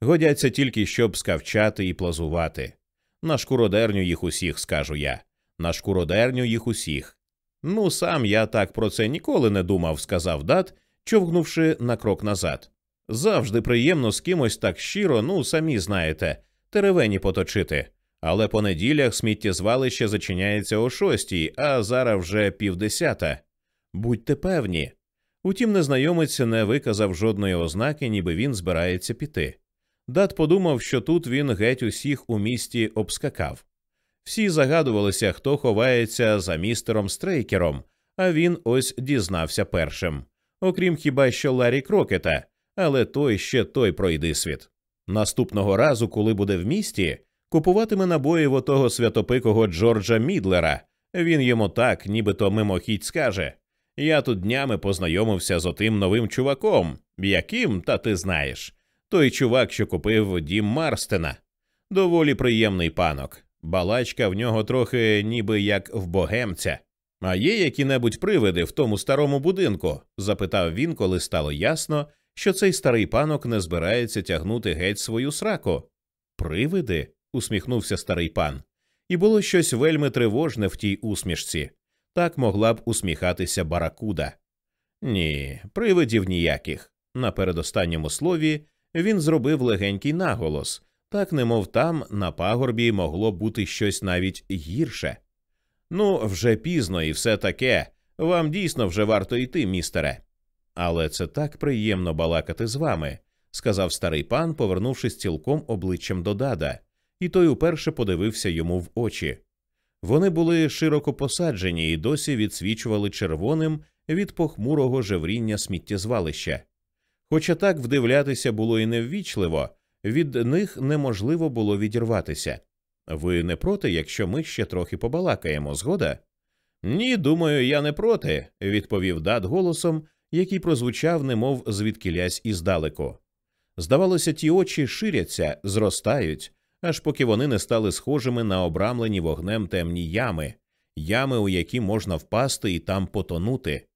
годяться тільки щоб скавчати і плазувати. На шкуродерню їх усіх, скажу я, на шкуродерню їх усіх. Ну, сам я так про це ніколи не думав, сказав дат, човгнувши на крок назад. Завжди приємно з кимось так щиро, ну самі знаєте, теревені поточити. Але по неділях сміттєзвалище зачиняється о шостій, а зараз вже півдесята. Будьте певні. Утім, незнайомець не виказав жодної ознаки, ніби він збирається піти. Дат подумав, що тут він геть усіх у місті обскакав. Всі загадувалися, хто ховається за містером Стрейкером, а він ось дізнався першим. Окрім хіба що Ларі Крокета, але той ще той пройди світ. Наступного разу, коли буде в місті, купуватиме набої в отого святопикого Джорджа Мідлера. Він йому так, нібито мимохідь скаже Я тут днями познайомився з отим новим чуваком, яким, та ти знаєш, той чувак, що купив дім Марстена. Доволі приємний панок. Балачка в нього трохи ніби як в богемця. А є які-небудь привиди в тому старому будинку? запитав він, коли стало ясно, що цей старий панок не збирається тягнути геть свою сраку. Привиди? усміхнувся старий пан. І було щось вельми тривожне в тій усмішці. Так могла б усміхатися баракуда. Ні, привидів ніяких. На передостанньому слові він зробив легенький наголос, так немов там, на пагорбі, могло бути щось навіть гірше. Ну, вже пізно і все таке. Вам дійсно вже варто йти, містере. Але це так приємно балакати з вами, сказав старий пан, повернувшись цілком обличчям до дада, і той уперше подивився йому в очі. Вони були широко посаджені і досі відсвічували червоним від похмурого жевріння сміттєзвалища. Хоча так вдивлятися було і неввічливо, від них неможливо було відірватися. Ви не проти, якщо ми ще трохи побалакаємо, згода? Ні, думаю, я не проти, відповів дат голосом, який прозвучав, немов звідкілясь іздалеку. Здавалося, ті очі ширяться, зростають, аж поки вони не стали схожими на обрамлені вогнем темні ями, ями, у які можна впасти і там потонути.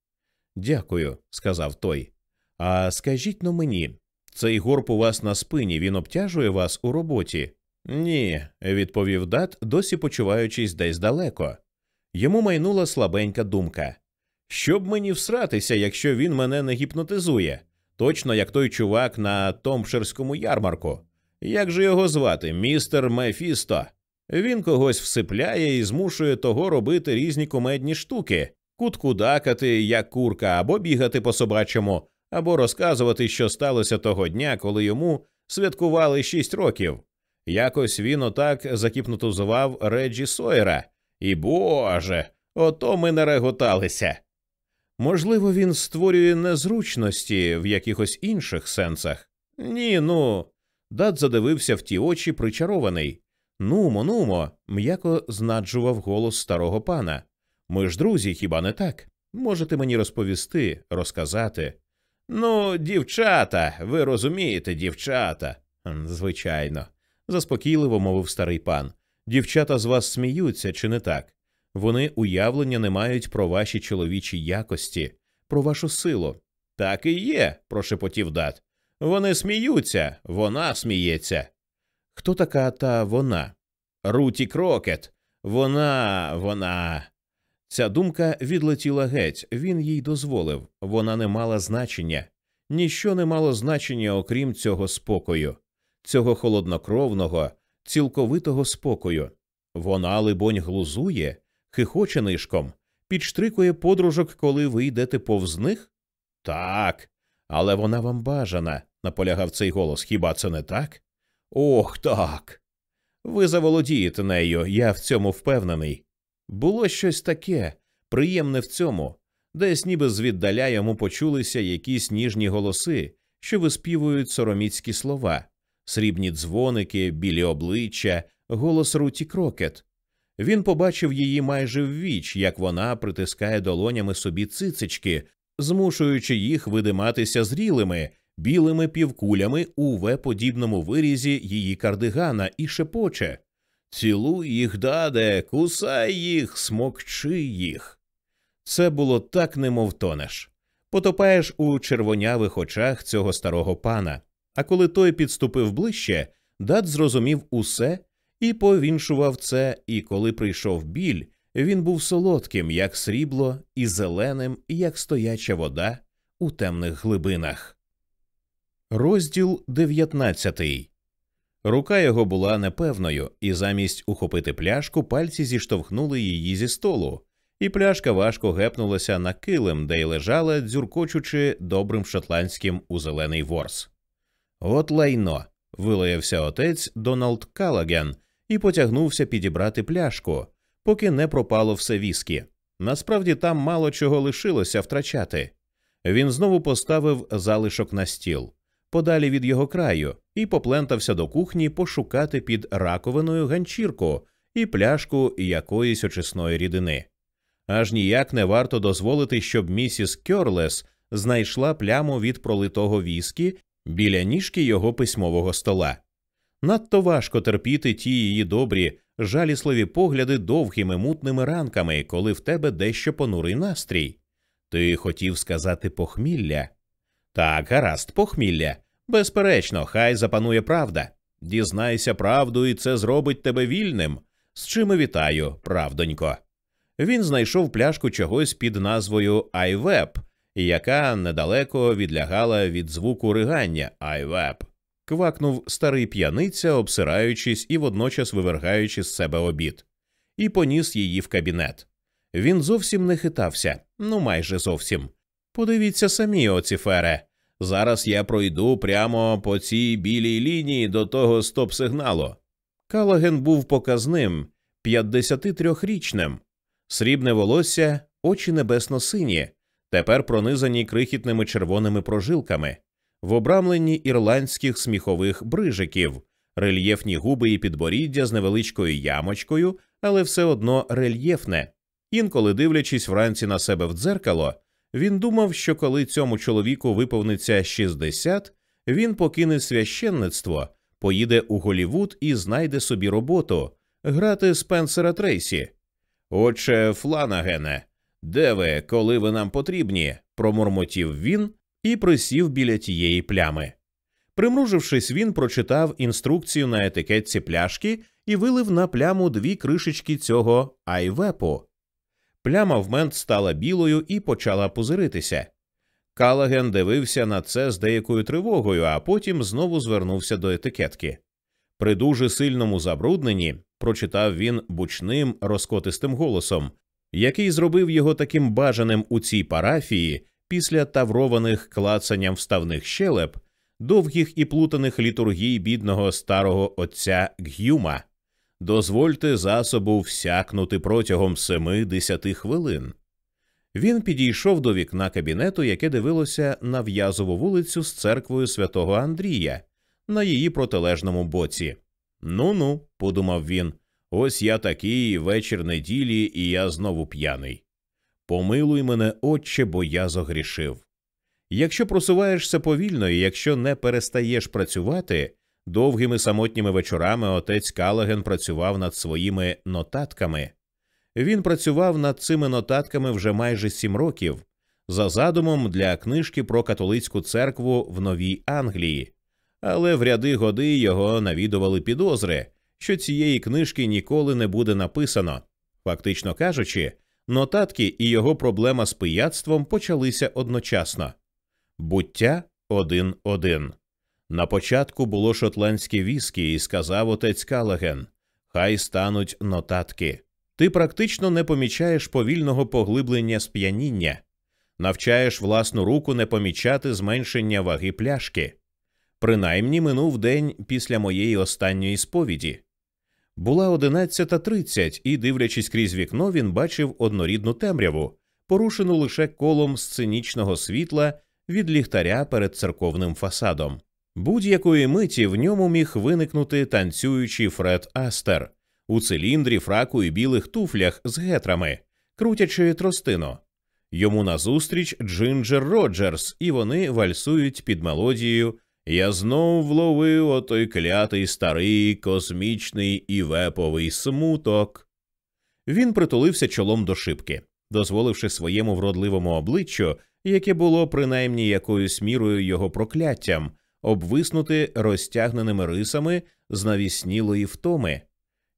Дякую, сказав той. А скажіть но мені, цей горб у вас на спині він обтяжує вас у роботі? Ні, відповів дат, досі почуваючись десь далеко. Йому майнула слабенька думка. Щоб мені всратися, якщо він мене не гіпнотизує, точно як той чувак на Томпширському ярмарку. Як же його звати, містер Мефісто? Він когось всипляє і змушує того робити різні кумедні штуки, куткудакати, як курка, або бігати по собачому, або розказувати, що сталося того дня, коли йому святкували шість років. Якось він отак закіпнотузував Реджі Сойера. І Боже, ото ми нареготалися. Можливо, він створює незручності в якихось інших сенсах. Ні, ну. Дат задивився в ті очі причарований. Нумо, нумо, м'яко знаджував голос старого пана. Ми ж друзі, хіба не так? Можете мені розповісти, розказати. Ну, дівчата, ви розумієте, дівчата. Звичайно, заспокійливо мовив старий пан. Дівчата з вас сміються, чи не так? Вони уявлення не мають про ваші чоловічі якості, про вашу силу. Так і є, прошепотів дат. Вони сміються, вона сміється. Хто така та вона? Руті Крокет. Вона, вона. Ця думка відлетіла геть, він їй дозволив, вона не мала значення, ніщо не мало значення, окрім цього спокою, цього холоднокровного, цілковитого спокою. Вона, либонь, глузує, хихоче нишком, підштрикує подружок, коли ви йдете повз них? Так, але вона вам бажана, наполягав цей голос. Хіба це не так? Ох, так. Ви заволодієте нею, я в цьому впевнений. Було щось таке, приємне в цьому, десь ніби звіддаля йому почулися якісь ніжні голоси, що виспівують сороміцькі слова, срібні дзвоники, білі обличчя, голос Руті Крокет. Він побачив її майже ввіч, як вона притискає долонями собі цицички, змушуючи їх видиматися зрілими, білими півкулями у В-подібному вирізі її кардигана і шепоче Цілуй їх, даде, кусай їх, смокчи їх. Це було так, немов тонеш. Потопаєш у червонявих очах цього старого пана. А коли той підступив ближче, дат зрозумів усе і повіншував це, і коли прийшов біль, він був солодким, як срібло, і зеленим, як стояча вода у темних глибинах. Розділ 19 Рука його була непевною, і замість ухопити пляшку пальці зіштовхнули її зі столу, і пляшка важко гепнулася на килим, де й лежала, дзюркочучи добрим шотландським у зелений ворс. От лайно. вилаявся отець Доналд Калаген і потягнувся підібрати пляшку, поки не пропало все віскі. Насправді там мало чого лишилося втрачати. Він знову поставив залишок на стіл, подалі від його краю, і поплентався до кухні пошукати під раковиною ганчірку і пляшку якоїсь очисної рідини. Аж ніяк не варто дозволити, щоб місіс Кьорлес знайшла пляму від пролитого віскі біля ніжки його письмового стола. Надто важко терпіти ті її добрі, жалісливі погляди довгими мутними ранками, коли в тебе дещо понурий настрій. Ти хотів сказати похмілля? Так, гаразд, похмілля. Безперечно, хай запанує правда. Дізнайся правду, і це зробить тебе вільним. З чим і вітаю, правдонько. Він знайшов пляшку чогось під назвою Айвеп, яка недалеко відлягала від звуку ригання Айвеп. Квакнув старий п'яниця, обсираючись і водночас вивергаючи з себе обід, і поніс її в кабінет. Він зовсім не хитався, ну майже зовсім. Подивіться самі, оціфере. Зараз я пройду прямо по цій білій лінії до того стоп-сигналу. Калаген був показним, 53-річним, срібне волосся, очі небесно сині, тепер пронизані крихітними червоними прожилками, в обрамленні ірландських сміхових брижиків, рельєфні губи і підборіддя з невеличкою ямочкою, але все одно рельєфне. Інколи дивлячись вранці на себе в дзеркало, він думав, що коли цьому чоловіку виповниться 60, він покине священництво, поїде у Голівуд і знайде собі роботу грати Спенсера Трейсі. Отче Фланагене, де ви, коли ви нам потрібні? промурмотів він і присів біля тієї плями. Примружившись, він прочитав інструкцію на етикетці пляшки і вилив на пляму дві кришечки цього айвепу. Пляма вмент стала білою і почала пузиритися. Калаген дивився на це з деякою тривогою, а потім знову звернувся до етикетки. При дуже сильному забрудненні прочитав він бучним розкотистим голосом, який зробив його таким бажаним у цій парафії після таврованих клацанням вставних щелеп, довгих і плутаних літургій бідного старого отця Гюма. Дозвольте засобу всякнути протягом семи-десяти хвилин. Він підійшов до вікна кабінету, яке дивилося на в'язову вулицю з церквою святого Андрія на її протилежному боці. Ну ну, подумав він, ось я такий вечір неділі, і я знову п'яний. Помилуй мене, отче, бо я зогрішив. Якщо просуваєшся повільно і якщо не перестаєш працювати, довгими самотніми вечорами отець Калаген працював над своїми нотатками. Він працював над цими нотатками вже майже сім років, за задумом для книжки про католицьку церкву в Новій Англії, але в ряди годи його навідували підозри, що цієї книжки ніколи не буде написано. Фактично кажучи, нотатки і його проблема з пияцтвом почалися одночасно. Буття один один. На початку було шотландське віскі, і сказав отець Калаген Хай стануть нотатки. Ти практично не помічаєш повільного поглиблення сп'яніння, навчаєш власну руку не помічати зменшення ваги пляшки. Принаймні минув день після моєї останньої сповіді. Була одинадцята тридцять, і, дивлячись крізь вікно, він бачив однорідну темряву, порушену лише колом сценічного світла від ліхтаря перед церковним фасадом. Будь-якої миті в ньому міг виникнути танцюючий Фред Астер у циліндрі, фраку і білих туфлях з гетрами, крутячи тростину. Йому назустріч Джинджер Роджерс, і вони вальсують під мелодією Я знов вловив отой клятий старий космічний і веповий смуток. Він притулився чолом до шибки, дозволивши своєму вродливому обличчю, яке було принаймні якоюсь мірою його прокляттям, обвиснути розтягненими рисами з навіснілої втоми.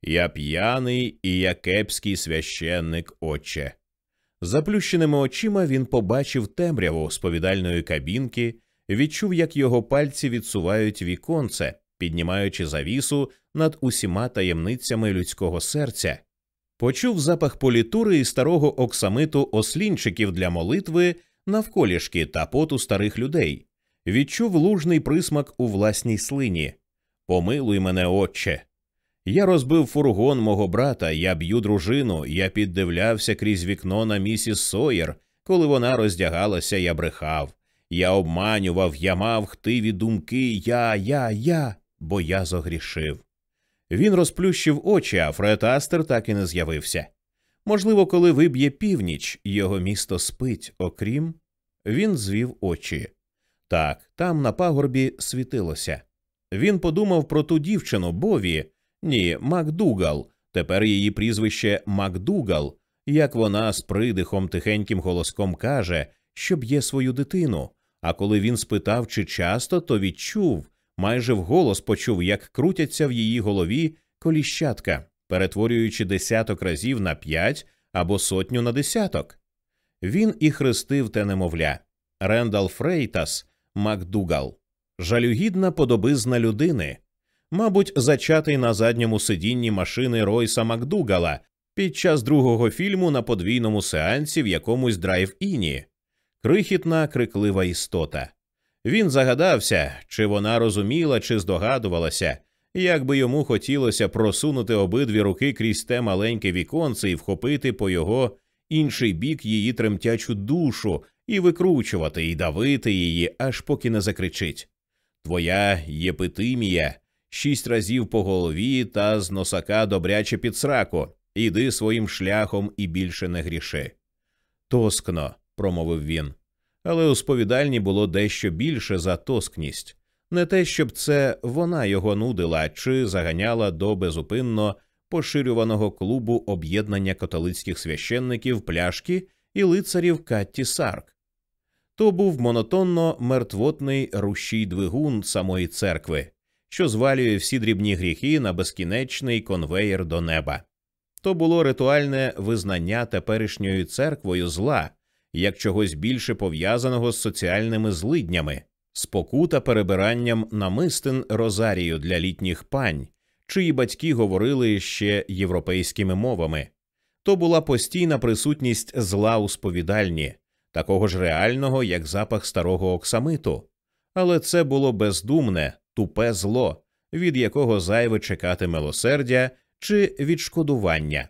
Я п'яний і я кепський священник, отче. Заплющеними очима він побачив темряву сповідальної кабінки, відчув, як його пальці відсувають віконце, піднімаючи завісу над усіма таємницями людського серця, почув запах політури і старого оксамиту ослінчиків для молитви навколішки та поту старих людей, відчув лужний присмак у власній слині. Помилуй мене, отче. Я розбив фургон мого брата, я б'ю дружину, я піддивлявся крізь вікно на місіс Сойер, коли вона роздягалася, я брехав. Я обманював, я мав хтиві думки, я, я, я, бо я зогрішив. Він розплющив очі, а Фред Астер так і не з'явився. Можливо, коли виб'є північ, його місто спить, окрім. Він звів очі. Так, там на пагорбі світилося. Він подумав про ту дівчину Бові, ні, Макдугал, тепер її прізвище Макдугал, як вона з придихом тихеньким голоском каже, що б'є свою дитину. А коли він спитав, чи часто, то відчув, майже вголос почув, як крутяться в її голові коліщатка, перетворюючи десяток разів на п'ять або сотню на десяток. Він і хрестив те немовля Рендал Фрейтас Макдугал, жалюгідна подобизна людини, мабуть, зачатий на задньому сидінні машини Ройса Макдугала під час другого фільму на подвійному сеансі в якомусь драйв-іні, крихітна криклива істота. Він загадався, чи вона розуміла, чи здогадувалася, як би йому хотілося просунути обидві руки крізь те маленьке віконце і вхопити по його інший бік її тремтячу душу і викручувати, і давити її, аж поки не закричить. Твоя єпитимія шість разів по голові та з носака добряче під сраку. Іди своїм шляхом і більше не гріши. Тоскно, промовив він. Але у сповідальні було дещо більше за тоскність. Не те, щоб це вона його нудила чи заганяла до безупинно поширюваного клубу об'єднання католицьких священників пляшки і лицарів Катті Сарк. То був монотонно мертвотний рущий двигун самої церкви, що звалює всі дрібні гріхи на безкінечний конвеєр до неба. То було ритуальне визнання теперішньою церквою зла як чогось більше пов'язаного з соціальними злиднями, спокута перебиранням намистин розарію для літніх пань, чиї батьки говорили ще європейськими мовами. То була постійна присутність зла у сповідальні, такого ж реального, як запах старого оксамиту, але це було бездумне, тупе зло, від якого зайве чекати милосердя чи відшкодування.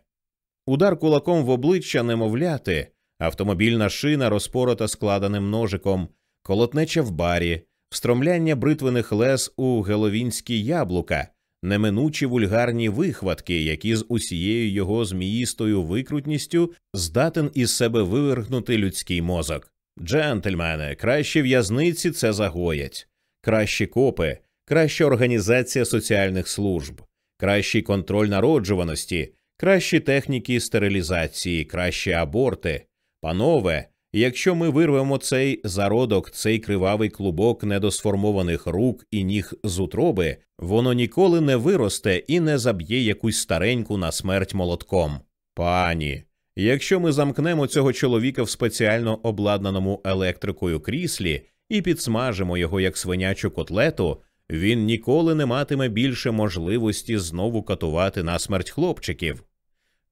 Удар кулаком в обличчя немовляти, автомобільна шина розпорота складеним ножиком, колотнеча в барі, встромляння бритвених лез у геловінські яблука, неминучі вульгарні вихватки, які з усією його зміїстою викрутністю здатен із себе вивергнути людський мозок. Джентльмени, кращі в'язниці це загоять, кращі копи, краща організація соціальних служб, кращий контроль народжуваності, кращі техніки стерилізації, кращі аборти. Панове, якщо ми вирвемо цей зародок, цей кривавий клубок недосформованих рук і ніг з утроби, воно ніколи не виросте і не заб'є якусь стареньку на смерть молотком. Пані, якщо ми замкнемо цього чоловіка в спеціально обладнаному електрикою кріслі і підсмажимо його як свинячу котлету, він ніколи не матиме більше можливості знову катувати на смерть хлопчиків.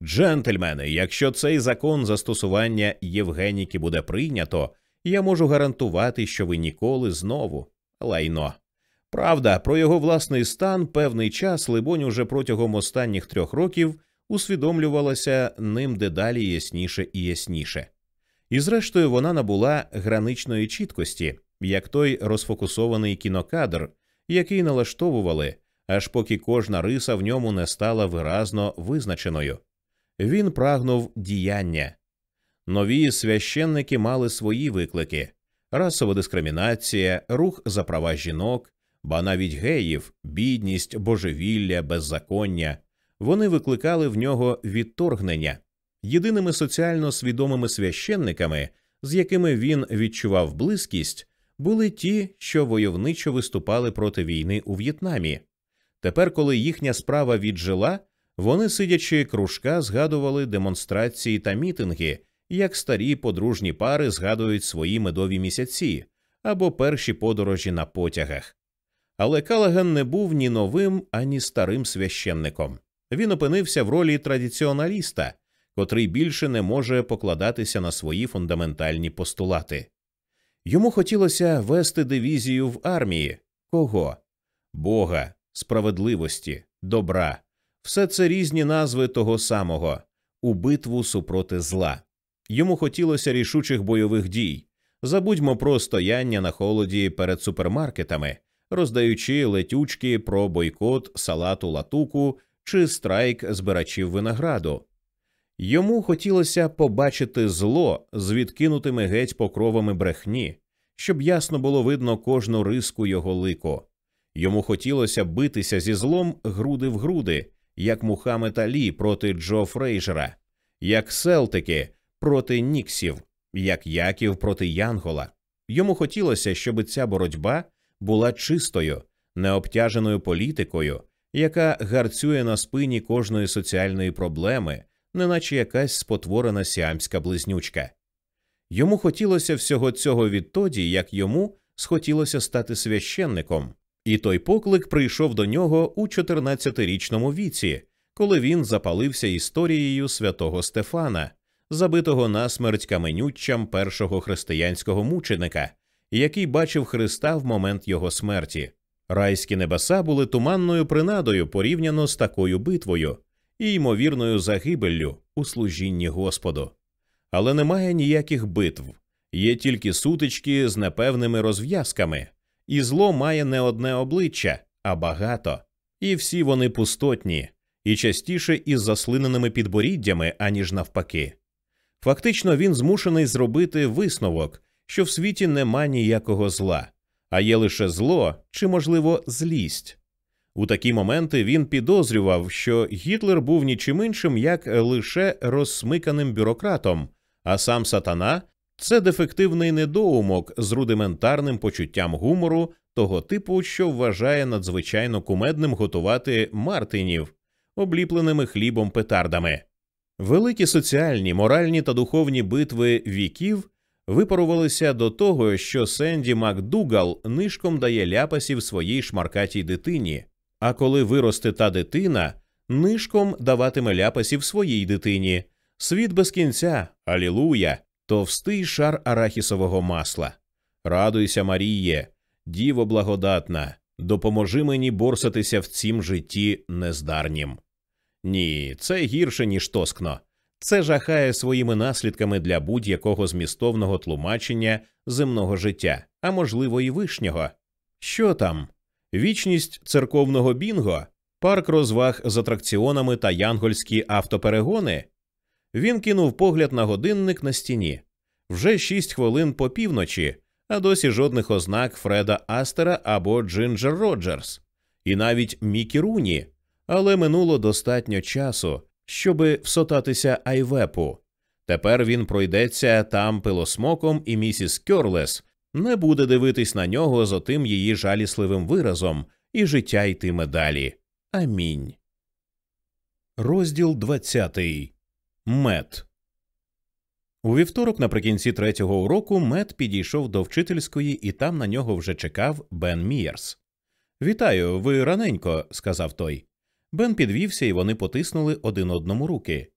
Джентльмени, якщо цей закон застосування Євгеніки буде прийнято, я можу гарантувати, що ви ніколи знову лайно. Правда, про його власний стан певний час, либонь, уже протягом останніх трьох років усвідомлювалася ним дедалі ясніше і ясніше. І зрештою вона набула граничної чіткості, як той розфокусований кінокадр, який налаштовували, аж поки кожна риса в ньому не стала виразно визначеною. Він прагнув діяння. Нові священники мали свої виклики расова дискримінація, рух за права жінок, ба навіть геїв, бідність, божевілля, беззаконня. Вони викликали в нього відторгнення. Єдиними соціально свідомими священниками, з якими він відчував близькість, були ті, що войовничо виступали проти війни у В'єтнамі. Тепер, коли їхня справа віджила, вони, сидячи кружка, згадували демонстрації та мітинги, як старі подружні пари згадують свої медові місяці або перші подорожі на потягах. Але Калаган не був ні новим, ані старим священником. Він опинився в ролі традиціоналіста, котрий більше не може покладатися на свої фундаментальні постулати. Йому хотілося вести дивізію в армії кого? Бога, справедливості, добра. Все це різні назви того самого у битву супроти зла. Йому хотілося рішучих бойових дій. Забудьмо про стояння на холоді перед супермаркетами, роздаючи летючки про бойкот салату латуку чи страйк збирачів винограду. Йому хотілося побачити зло з відкинутими геть покровами брехні, щоб ясно було видно кожну риску його лику. Йому хотілося битися зі злом груди в груди, як Мухаммед Алі проти Джо Фрейжера, як Селтики проти Ніксів, як Яків проти Янгола. Йому хотілося, щоб ця боротьба була чистою, необтяженою політикою, яка гарцює на спині кожної соціальної проблеми, неначе якась спотворена сіамська близнючка. Йому хотілося всього цього відтоді, як йому схотілося стати священником, і той поклик прийшов до нього у 14-річному віці, коли він запалився історією святого Стефана, забитого насмерть каменюччям першого християнського мученика, який бачив Христа в момент його смерті. Райські небеса були туманною принадою порівняно з такою битвою і ймовірною загибеллю у служінні Господу. Але немає ніяких битв, є тільки сутички з непевними розв'язками, і зло має не одне обличчя, а багато, і всі вони пустотні, і частіше із заслиненими підборіддями, аніж навпаки. Фактично він змушений зробити висновок, що в світі нема ніякого зла, а є лише зло чи, можливо, злість. У такі моменти він підозрював, що Гітлер був нічим іншим, як лише розсмиканим бюрократом, а сам сатана це дефективний недоумок з рудиментарним почуттям гумору того типу, що вважає надзвичайно кумедним готувати мартинів, обліпленими хлібом петардами. Великі соціальні, моральні та духовні битви віків випарувалися до того, що Сенді Макдугал нишком дає ляпасів своїй шмаркатій дитині, а коли виросте та дитина, нишком даватиме ляпасів своїй дитині. Світ без кінця, алілуя, товстий шар арахісового масла. Радуйся, Маріє, діво благодатна, допоможи мені борсатися в цім житті нездарнім. Ні, це гірше, ніж тоскно. Це жахає своїми наслідками для будь-якого змістовного тлумачення земного життя, а можливо, і вишнього. Що там? Вічність церковного бінго, парк розваг з атракціонами та янгольські автоперегони. Він кинув погляд на годинник на стіні вже шість хвилин по півночі, а досі жодних ознак Фреда Астера або Джинджер Роджерс, і навіть Мікі Руні, але минуло достатньо часу, щоби всотатися Айвепу. Тепер він пройдеться там пилосмоком, і місіс Кьорлес не буде дивитись на нього з отим її жалісливим виразом, і життя йтиме далі. Амінь. Розділ двадцятий. Мет. У вівторок, наприкінці третього уроку, Мет підійшов до вчительської, і там на нього вже чекав Бен Мієрс. Вітаю, ви раненько, сказав той. Бен підвівся, і вони потиснули один одному руки.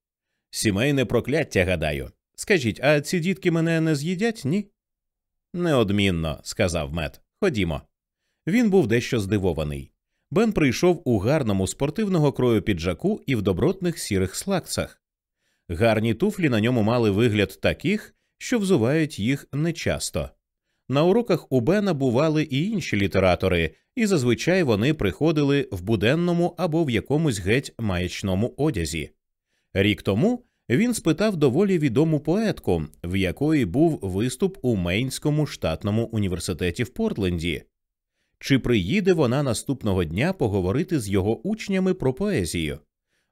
Сімейне прокляття, гадаю. Скажіть, а ці дітки мене не з'їдять, ні? Неодмінно, сказав Мет. Ходімо. Він був дещо здивований. Бен прийшов у гарному спортивного крою піджаку і в добротних сірих слаксах. Гарні туфлі на ньому мали вигляд таких, що взувають їх нечасто. На уроках у Бена бували і інші літератори, і зазвичай вони приходили в буденному або в якомусь геть маячному одязі. Рік тому він спитав доволі відому поетку, в якої був виступ у Мейнському штатному університеті в Портленді. Чи приїде вона наступного дня поговорити з його учнями про поезію?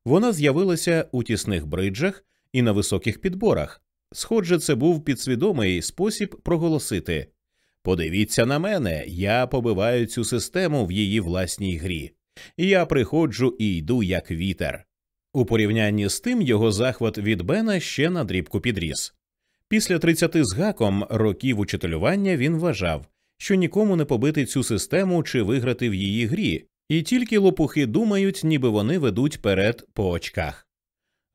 Вона з'явилася у тісних бриджах і на високих підборах. Схоже, це був підсвідомий спосіб проголосити Подивіться на мене, я побиваю цю систему в її власній грі. Я приходжу і йду як вітер. У порівнянні з тим його захват від Бена ще на дрібку підріс. Після 30 з гаком років учителювання він вважав, що нікому не побити цю систему чи виграти в її грі, і тільки лопухи думають, ніби вони ведуть перед по очках.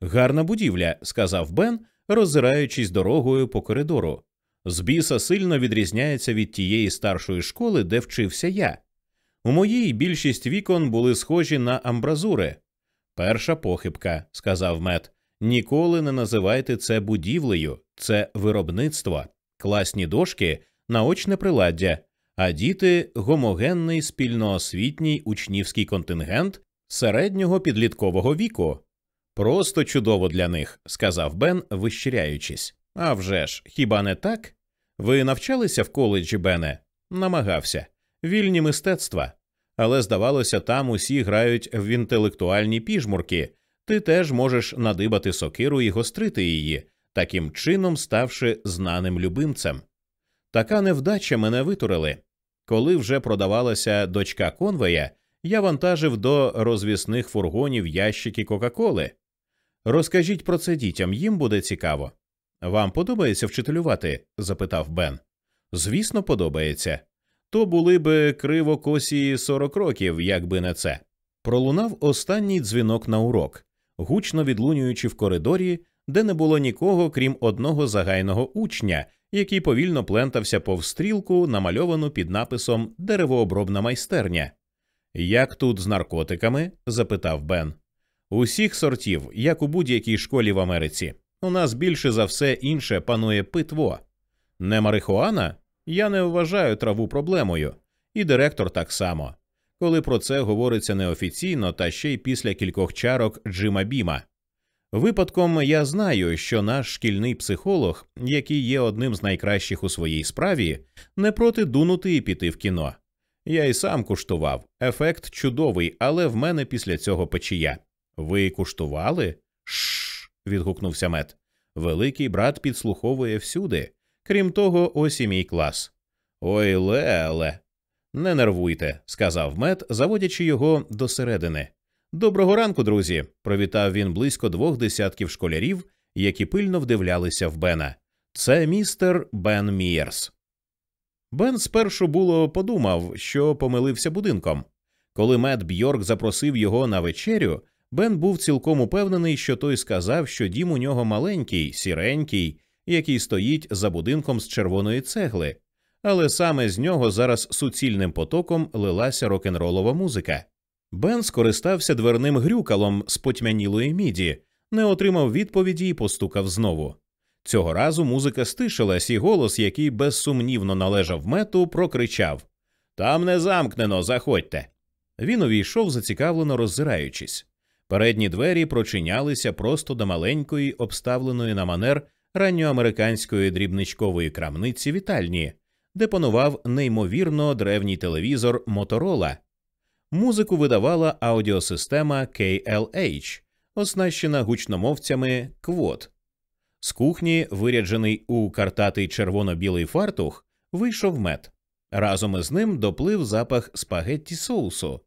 Гарна будівля, сказав Бен, роззираючись дорогою по коридору. З біса сильно відрізняється від тієї старшої школи, де вчився я. У моїй більшість вікон були схожі на амбразури. Перша похибка, сказав мед. Ніколи не називайте це будівлею, це виробництво, класні дошки, наочне приладдя, а діти гомогенний спільноосвітній учнівський контингент середнього підліткового віку. Просто чудово для них, сказав Бен, вищиряючись. «А вже ж, хіба не так? Ви навчалися в коледжі, Бене? Намагався. Вільні мистецтва. Але здавалося, там усі грають в інтелектуальні піжмурки. Ти теж можеш надибати сокиру і гострити її, таким чином ставши знаним любимцем. Така невдача мене витурили. Коли вже продавалася дочка конвея, я вантажив до розвісних фургонів ящики Кока-Коли. Розкажіть про це дітям, їм буде цікаво. Вам подобається вчителювати? запитав Бен. Звісно, подобається. То були би криво косі 40 років, якби не це. Пролунав останній дзвінок на урок, гучно відлунюючи в коридорі, де не було нікого, крім одного загайного учня, який повільно плентався повз стрілку, намальовану під написом Деревообробна майстерня. Як тут з наркотиками? запитав Бен. Усіх сортів, як у будь-якій школі в Америці. У нас більше за все інше панує питво. Не марихуана? Я не вважаю траву проблемою, і директор так само. Коли про це говориться неофіційно та ще й після кількох чарок Джима Біма. Випадком я знаю, що наш шкільний психолог, який є одним з найкращих у своїй справі, не проти дунути і піти в кіно. Я й сам куштував. Ефект чудовий, але в мене після цього печія. Ви куштували? Шш. відгукнувся мед. Великий брат підслуховує всюди. Крім того, ось і мій клас. Ой леле. Не нервуйте, сказав мед, заводячи його до середини. Доброго ранку, друзі. Привітав він близько двох десятків школярів, які пильно вдивлялися в Бена. Це містер Бен Мієрс. Бен спершу було подумав, що помилився будинком. Коли Мед Бьорк запросив його на вечерю, Бен був цілком упевнений, що той сказав, що дім у нього маленький, сіренький, який стоїть за будинком з червоної цегли, але саме з нього зараз суцільним потоком лилася рок-н-ролова музика. Бен скористався дверним грюкалом з потьмянілої міді, не отримав відповіді і постукав знову. Цього разу музика стишилась, і голос, який безсумнівно належав мету, прокричав Там не замкнено, заходьте. Він увійшов, зацікавлено роззираючись. Передні двері прочинялися просто до маленької, обставленої на манер ранньоамериканської дрібничкової крамниці вітальні, де панував неймовірно древній телевізор Моторола. Музику видавала аудіосистема KLH, оснащена гучномовцями Квот. З кухні, виряджений у картатий червоно-білий фартух, вийшов мед. Разом із ним доплив запах спагетті соусу.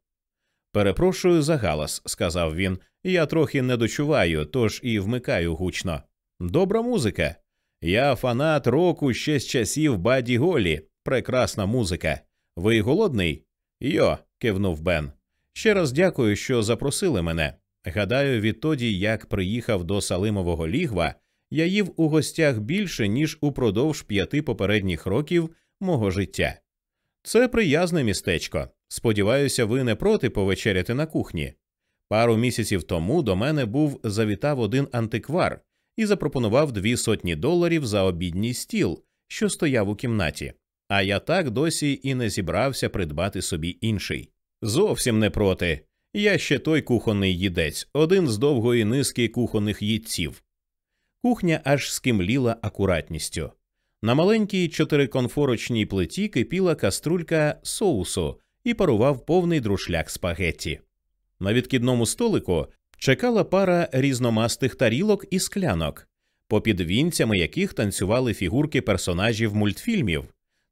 Перепрошую за галас, сказав він. Я трохи не дочуваю, тож і вмикаю гучно. Добра музика. Я фанат року ще з часів Баді Голі. Прекрасна музика. Ви голодний? Йо, кивнув Бен. Ще раз дякую, що запросили мене. Гадаю, відтоді, як приїхав до Салимового лігва, я їв у гостях більше, ніж упродовж п'яти попередніх років мого життя. Це приязне містечко. Сподіваюся, ви не проти повечеряти на кухні. Пару місяців тому до мене був завітав один антиквар і запропонував дві сотні доларів за обідній стіл, що стояв у кімнаті. а я так досі і не зібрався придбати собі інший. Зовсім не проти. Я ще той кухонний їдець, один з довгої низки кухонних їдців. Кухня аж скимліла акуратністю. На маленькій чотириконфорочній плиті кипіла каструлька соусу і парував повний друшляк спагетті. На відкидному столику чекала пара різномастих тарілок і склянок, попід вінцями яких танцювали фігурки персонажів мультфільмів.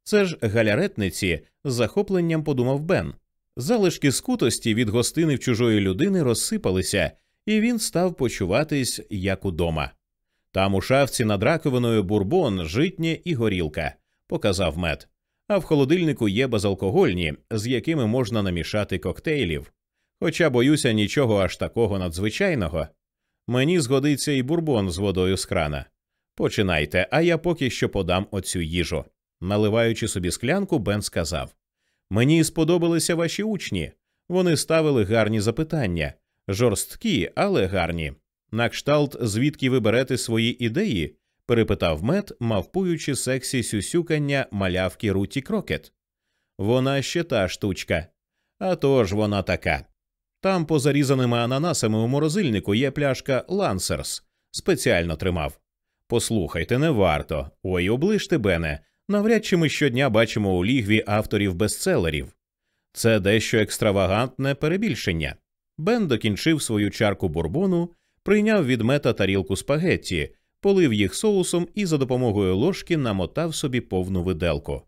Це ж галяретниці з захопленням подумав Бен. Залишки скутості від гостини в чужої людини розсипалися, і він став почуватись як удома. Там у шафці над раковиною бурбон, житнє і горілка, показав мед. А в холодильнику є безалкогольні, з якими можна намішати коктейлів. Хоча боюся нічого аж такого надзвичайного. Мені згодиться і бурбон з водою з крана. Починайте, а я поки що подам оцю їжу. Наливаючи собі склянку, Бен сказав Мені сподобалися ваші учні. Вони ставили гарні запитання, жорсткі, але гарні. На кшталт, звідки ви берете свої ідеї? перепитав мед, мавпуючи сексі сюсюкання малявки Руті Крокет. Вона ще та штучка. Атож, вона така. Там, під зарізаними ананасами у морозильнику, є пляшка Лансерс. Спеціально тримав. Послухайте, не варто. Ой, облиште, Бене. Навряд чи ми щодня бачимо у лігві авторів бестселерів. Це дещо екстравагантне перебільшення. Бен докінчив свою чарку бурбону, прийняв від Метта тарілку спагетті, полив їх соусом і за допомогою ложки намотав собі повну виделку.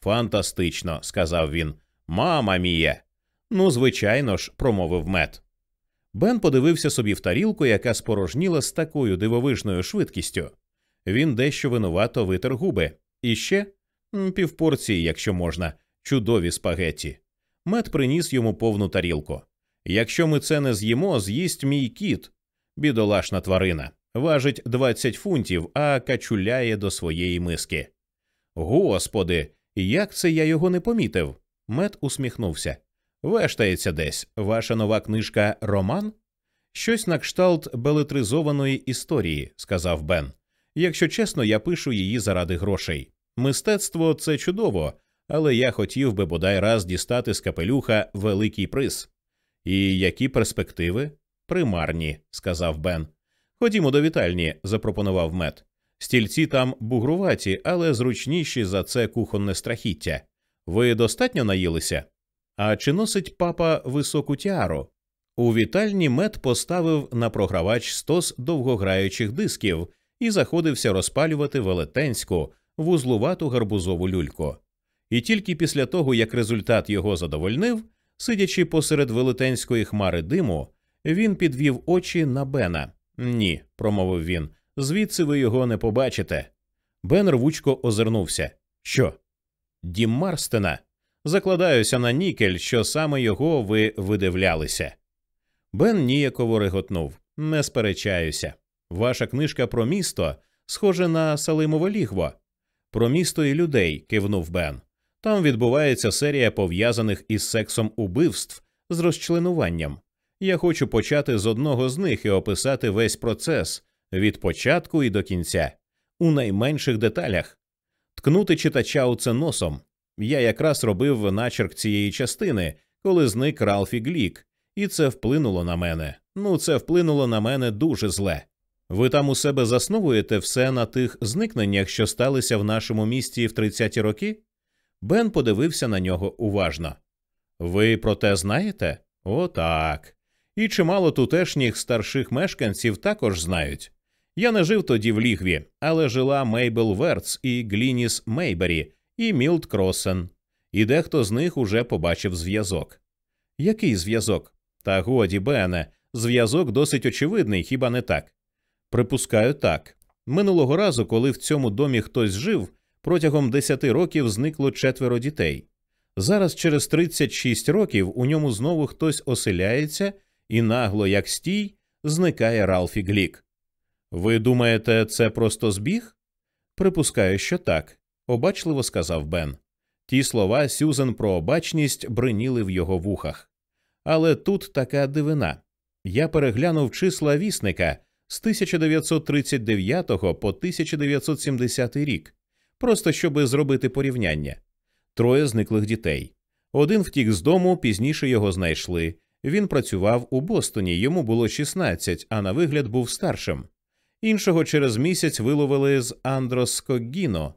Фантастично, сказав він. Мама мія. Ну, звичайно ж, промовив мет. Бен подивився собі в тарілку, яка спорожніла з такою дивовижною швидкістю. Він дещо винувато витер губи. І ще півпорції, якщо можна, чудові спагетті. Мет приніс йому повну тарілку. Якщо ми це не з'їмо, з'їсть мій кіт. Бідолашна тварина. Важить 20 фунтів, а качуляє до своєї миски. Господи, як це я його не помітив? Мет усміхнувся. Вештається десь. Ваша нова книжка Роман? Щось на кшталт белетризованої історії, сказав Бен. Якщо чесно, я пишу її заради грошей. Мистецтво це чудово, але я хотів би бодай раз дістати з капелюха великий приз. І які перспективи? Примарні, сказав Бен. Ходімо до вітальні, запропонував мед. Стільці там бугруваті, але зручніші за це кухонне страхіття. Ви достатньо наїлися? А чи носить папа високу тіару? У вітальні мед поставив на програвач стос довгограючих дисків і заходився розпалювати велетенську, вузлувату гарбузову люльку. І тільки після того, як результат його задовольнив, сидячи посеред велетенської хмари диму, він підвів очі на Бена. Ні, промовив він, звідси ви його не побачите. Бен рвучко озирнувся. Що? Дім Марстена. Закладаюся на нікель, що саме його ви видивлялися. Бен ніяково реготнув. Не сперечаюся. Ваша книжка про місто схоже на Салимове лігво. Про місто і людей, кивнув Бен. Там відбувається серія пов'язаних із сексом убивств з розчленуванням. Я хочу почати з одного з них і описати весь процес від початку і до кінця, у найменших деталях, ткнути читача у це носом. Я якраз робив начерк цієї частини, коли зник Ралфі Глік, і це вплинуло на мене. Ну, це вплинуло на мене дуже зле. Ви там у себе засновуєте все на тих зникненнях, що сталися в нашому місті в 30-ті роки? Бен подивився на нього уважно. Ви про те знаєте? Отак. І чимало тутешніх старших мешканців також знають. Я не жив тоді в лігві, але жила Мейбл Верц і Глініс Мейбері і Мілт Кросен, і дехто з них уже побачив зв'язок. Який зв'язок? Та годі, Бене, зв'язок досить очевидний, хіба не так? Припускаю так. Минулого разу, коли в цьому домі хтось жив, протягом десяти років зникло четверо дітей. Зараз, через 36 років, у ньому знову хтось оселяється і нагло, як стій, зникає Ралфі Глік. Ви думаєте, це просто збіг? Припускаю, що так, обачливо сказав Бен. Ті слова Сюзен про обачність бриніли в його вухах. Але тут така дивина. Я переглянув числа вісника з 1939 по 1970 рік, просто щоб зробити порівняння. троє зниклих дітей. Один втік з дому, пізніше його знайшли. Він працював у Бостоні, йому було 16, а на вигляд був старшим. Іншого через місяць виловили з Андроскогіно,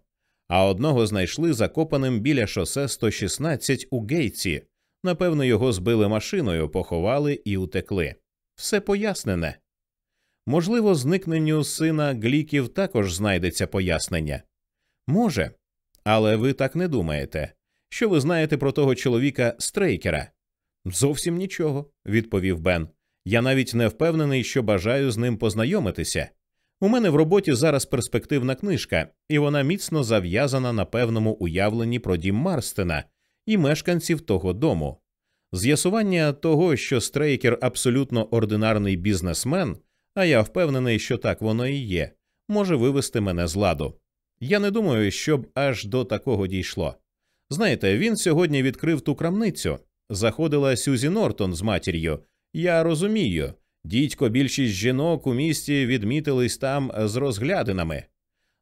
а одного знайшли закопаним біля шосе 116 у Гейтсі. Напевно, його збили машиною, поховали і утекли. Все пояснене. Можливо, зникненню сина Гліків також знайдеться пояснення. Може, але ви так не думаєте. Що ви знаєте про того чоловіка Стрейкера? Зовсім нічого, відповів Бен. Я навіть не впевнений, що бажаю з ним познайомитися. У мене в роботі зараз перспективна книжка, і вона міцно зав'язана на певному уявленні про дім Марстена і мешканців того дому. З'ясування того, що Стрейкер абсолютно ординарний бізнесмен, а я впевнений, що так воно і є, може вивести мене з ладу. Я не думаю, щоб аж до такого дійшло. Знаєте, він сьогодні відкрив ту крамницю. Заходила Сюзі Нортон з матір'ю. Я розумію. Дідько, більшість жінок у місті відмітились там з розглядинами.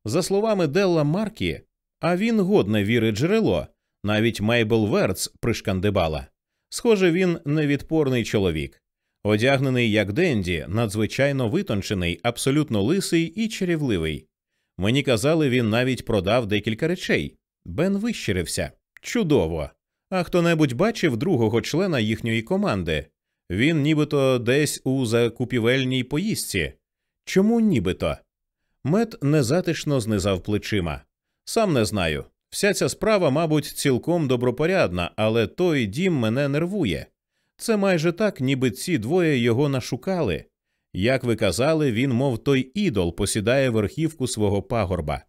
За словами Делла Маркі, а він годне віри джерело, навіть Мейбл Верц пришкандибала. Схоже, він невідпорний чоловік, одягнений як Денді, надзвичайно витончений, абсолютно лисий і чарівливий. Мені казали, він навіть продав декілька речей. Бен вищирився. Чудово. А хто небудь бачив другого члена їхньої команди? Він нібито десь у закупівельній поїздці. Чому нібито? Мед незатишно знизав плечима. Сам не знаю. Вся ця справа, мабуть, цілком добропорядна, але той дім мене нервує. Це майже так, ніби ці двоє його нашукали. Як ви казали, він, мов той ідол, посідає верхівку свого пагорба.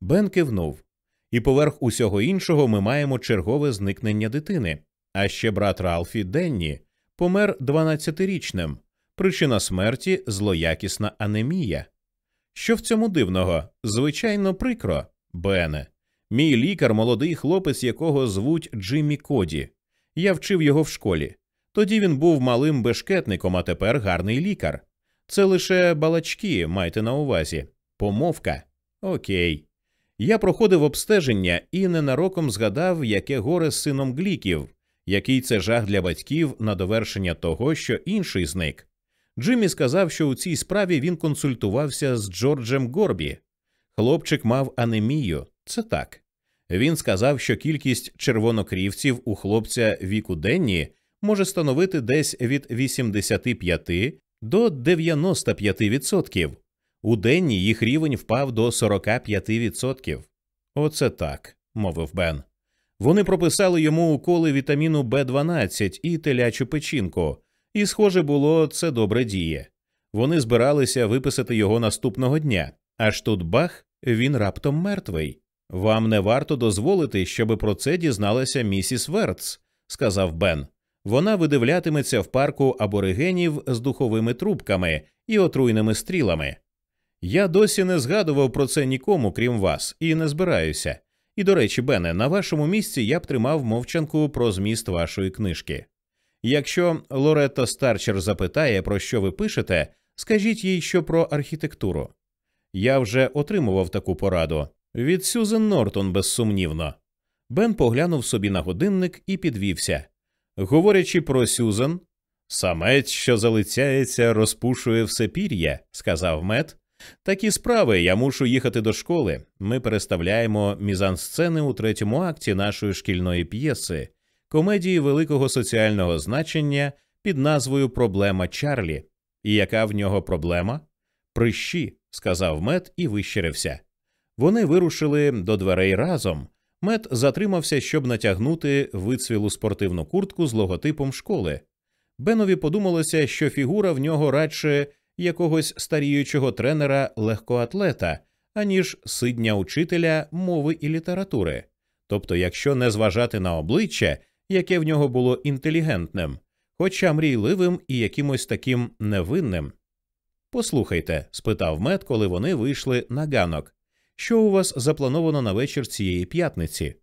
Бен кивнув. І поверх усього іншого ми маємо чергове зникнення дитини. А ще брат Ралфі Денні помер 12-річним. Причина смерті злоякісна анемія. Що в цьому дивного? Звичайно, прикро, Бене. Мій лікар, молодий хлопець, якого звуть Джиммі Коді. Я вчив його в школі. Тоді він був малим бешкетником, а тепер гарний лікар. Це лише балачки, майте на увазі. Помовка. Окей. Я проходив обстеження і ненароком згадав, яке горе з сином гліків, який це жах для батьків на довершення того, що інший зник. Джиммі сказав, що у цій справі він консультувався з Джорджем Горбі. Хлопчик мав анемію, це так. Він сказав, що кількість червонокрівців у хлопця віку денні може становити десь від 85 до 95%. У денні їх рівень впав до 45%. Оце так, мовив Бен. Вони прописали йому уколи вітаміну Б12 і телячу печінку, і, схоже було, це добре діє. Вони збиралися виписати його наступного дня, аж тут бах, він раптом мертвий. Вам не варто дозволити, щоб про це дізналася місіс Верц, сказав Бен. Вона видивлятиметься в парку аборигенів з духовими трубками і отруйними стрілами. Я досі не згадував про це нікому, крім вас, і не збираюся. І, до речі, Бене, на вашому місці я б тримав мовчанку про зміст вашої книжки. Якщо Лоретта Старчер запитає, про що ви пишете, скажіть їй, що про архітектуру. Я вже отримував таку пораду від Сюзен Нортон, безсумнівно. Бен поглянув собі на годинник і підвівся. Говорячи про Сюзен, самець, що залицяється, розпушує все пір'я, сказав Мет. Такі справи я мушу їхати до школи. Ми переставляємо мізансцени у третьому акті нашої шкільної п'єси, комедії великого соціального значення під назвою Проблема Чарлі. І яка в нього проблема? Прищі, сказав Мет і вищирився. Вони вирушили до дверей разом. Мет затримався, щоб натягнути вицвілу спортивну куртку з логотипом школи. Бенові подумалося, що фігура в нього радше якогось старіючого тренера легкоатлета, аніж сидня учителя мови і літератури. Тобто, якщо не зважати на обличчя, яке в нього було інтелігентним, хоча мрійливим і якимось таким невинним. Послухайте, спитав мед, коли вони вийшли на ганок. Що у вас заплановано на вечір цієї п'ятниці?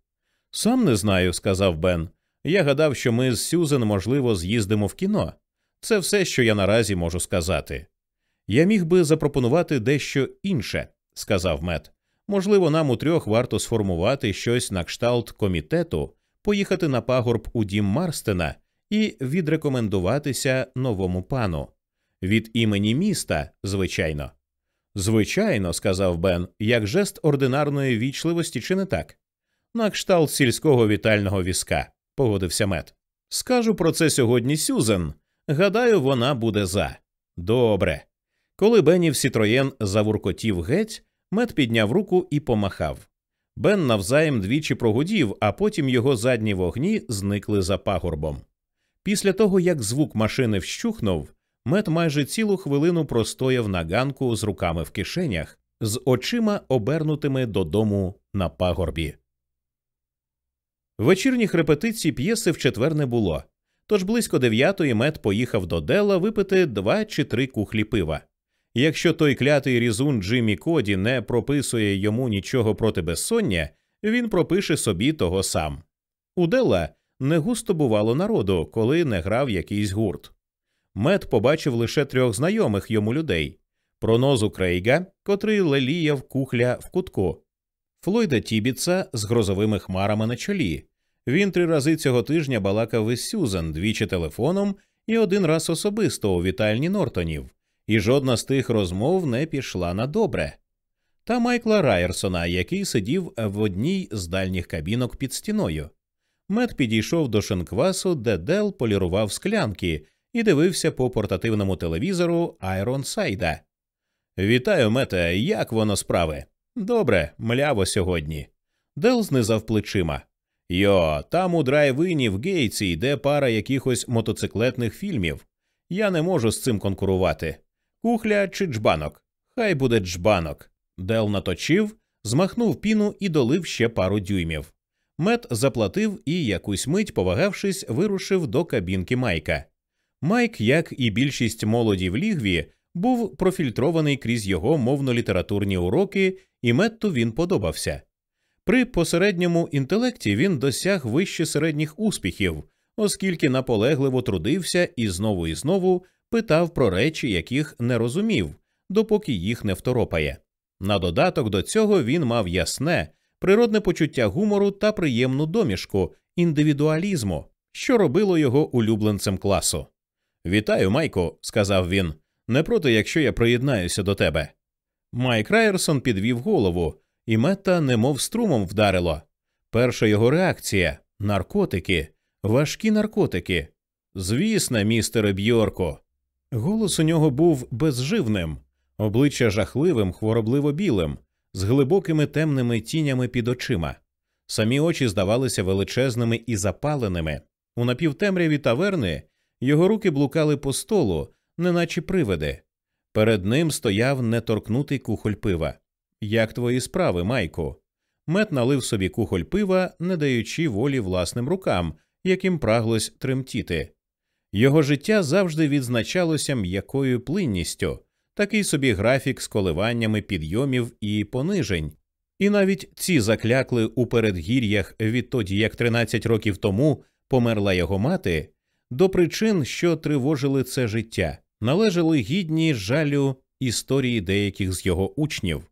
Сам не знаю, сказав Бен. Я гадав, що ми з Сюзен, можливо, з'їздимо в кіно. Це все, що я наразі можу сказати. Я міг би запропонувати дещо інше, сказав Мет. Можливо, нам утрьох варто сформувати щось на кшталт комітету, поїхати на пагорб у дім Марстена і відрекомендуватися новому пану. Від імені міста, звичайно. Звичайно, сказав Бен, як жест ординарної вічливості, чи не так? На кшталт сільського вітального візка, погодився Мет. Скажу про це сьогодні Сюзен. Гадаю, вона буде за. Добре. Коли Бенів Сітроєн завуркотів геть, Мет підняв руку і помахав. Бен навзаєм двічі прогудів, а потім його задні вогні зникли за пагорбом. Після того, як звук машини вщухнув, Мет майже цілу хвилину простояв на ганку з руками в кишенях, з очима обернутими додому на пагорбі. Вечірніх репетицій п'єси в четвер не було, тож близько дев'ятої мед поїхав до Дела випити два чи три кухлі пива. Якщо той клятий різун Джиммі Коді не прописує йому нічого проти безсоння, він пропише собі того сам. У Дела не густо бувало народу, коли не грав якийсь гурт. Мед побачив лише трьох знайомих йому людей пронозу Крейга, котрий леліяв кухля в кутку, Флойда Тібіца з грозовими хмарами на чолі. Він три рази цього тижня балакав із Сюзан двічі телефоном і один раз особисто у вітальні Нортонів, і жодна з тих розмов не пішла на добре. Та Майкла Райерсона, який сидів в одній з дальніх кабінок під стіною. Мет підійшов до шинквасу, де Дел полірував склянки і дивився по портативному телевізору Айрон Сайда. Вітаю, Мете, як воно справи? Добре, мляво сьогодні. Дел знизав плечима. Йо, там у драйвині в Гейтсі йде пара якихось мотоциклетних фільмів. Я не можу з цим конкурувати. Кухля чи джбанок? Хай буде джбанок. Дел наточив, змахнув піну і долив ще пару дюймів. Мет заплатив і, якусь мить, повагавшись, вирушив до кабінки Майка. Майк, як і більшість молоді в лігві, був профільтрований крізь його мовно-літературні уроки, і Метту він подобався. При посередньому інтелекті він досяг вище середніх успіхів, оскільки наполегливо трудився і знову і знову питав про речі, яких не розумів, допоки їх не второпає. На додаток до цього він мав ясне, природне почуття гумору та приємну домішку індивідуалізму, що робило його улюбленцем класу. Вітаю, Майко, сказав він. Не проти, якщо я приєднаюся до тебе. Майк Райерсон підвів голову, і Метта немов струмом вдарило. Перша його реакція наркотики, важкі наркотики. Звісно, містере Бьорко. Голос у нього був безживним, обличчя жахливим, хворобливо білим, з глибокими темними тінями під очима. Самі очі здавалися величезними і запаленими. У напівтемряві таверни його руки блукали по столу, неначе привиди. Перед ним стояв неторкнутий кухоль пива. Як твої справи, Майку? Мет налив собі кухоль пива, не даючи волі власним рукам, яким праглось тремтіти. Його життя завжди відзначалося м'якою плинністю, такий собі графік з коливаннями підйомів і понижень. І навіть ці заклякли у передгір'ях відтоді, як 13 років тому померла його мати, до причин, що тривожили це життя, належали гідні жалю історії деяких з його учнів.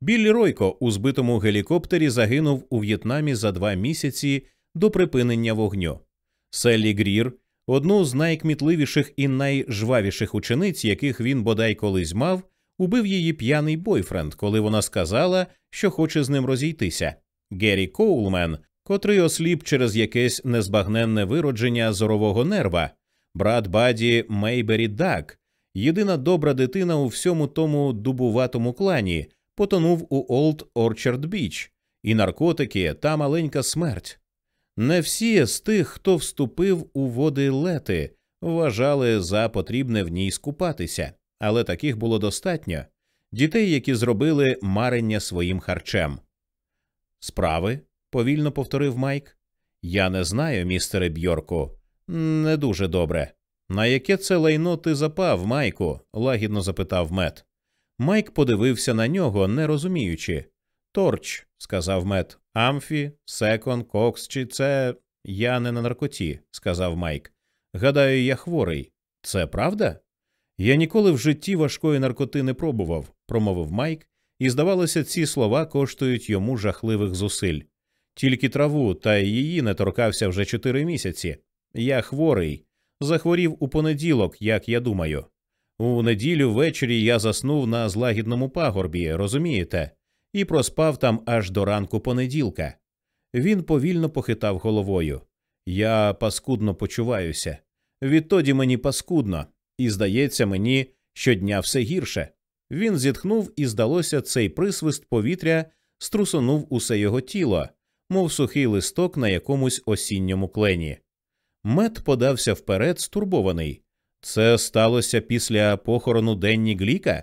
Біллі Ройко у збитому гелікоптері загинув у В'єтнамі за два місяці до припинення вогню. Селлі Грір, одну з найкмітливіших і найжвавіших учениць, яких він бодай колись мав, убив її п'яний бойфренд, коли вона сказала, що хоче з ним розійтися. Геррі Коулмен, котрий осліп через якесь незбагненне виродження зорового нерва, брат Баді Мейбері Даґ, єдина добра дитина у всьому тому дубуватому клані, потонув у Олд Орчард Біч, і наркотики та маленька смерть. Не всі з тих, хто вступив у води Лети, вважали за потрібне в ній скупатися, але таких було достатньо дітей, які зробили марення своїм харчем. Справи? Повільно повторив Майк. Я не знаю, містере Бьорку. Не дуже добре. На яке це лайно ти запав, Майку? лагідно запитав мед. Майк подивився на нього, не розуміючи. Торч, сказав мед. Амфі, секон, кокс, чи це. Я не на наркоті, сказав Майк. Гадаю, я хворий. Це правда? Я ніколи в житті важкої наркоти не пробував, промовив Майк і, здавалося, ці слова коштують йому жахливих зусиль. Тільки траву, та її не торкався вже чотири місяці. Я хворий, захворів у понеділок, як я думаю. У неділю ввечері я заснув на злагідному пагорбі, розумієте, і проспав там аж до ранку понеділка. Він повільно похитав головою. Я паскудно почуваюся. Відтоді мені паскудно, і здається мені, щодня все гірше. Він зітхнув, і, здалося, цей присвист повітря струсонув усе його тіло, мов сухий листок на якомусь осінньому клені. Мед подався вперед, стурбований. Це сталося після похорону Денні Гліка?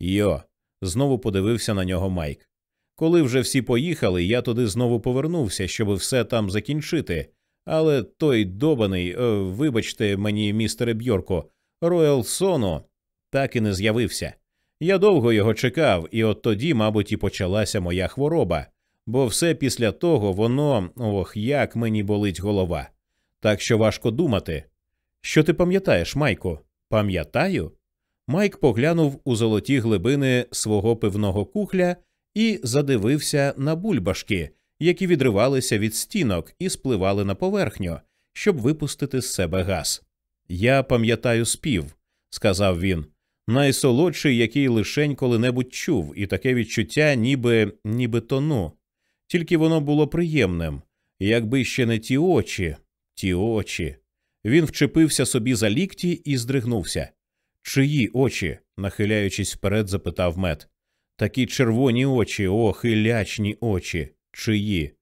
Йо, знову подивився на нього Майк. Коли вже всі поїхали, я туди знову повернувся, щоб все там закінчити. Але той довбаний, е, вибачте мені, містере Бьорку, Роял Сноу так і не з'явився. Я довго його чекав, і от тоді, мабуть, і почалася моя хвороба, бо все після того воно ох, як мені болить голова. Так що важко думати. Що ти пам'ятаєш, Майко? Пам'ятаю? Майк поглянув у золоті глибини свого пивного кухля і задивився на бульбашки, які відривалися від стінок і спливали на поверхню, щоб випустити з себе газ. Я пам'ятаю спів, сказав він, найсолодший, який лишень коли-небудь чув, і таке відчуття, ніби ніби тону. Тільки воно було приємним, якби ще не ті очі, ті очі. Він вчепився собі за лікті і здригнувся. Чиї очі? нахиляючись вперед, запитав мед. Такі червоні очі, ох, і лячні очі. Чиї?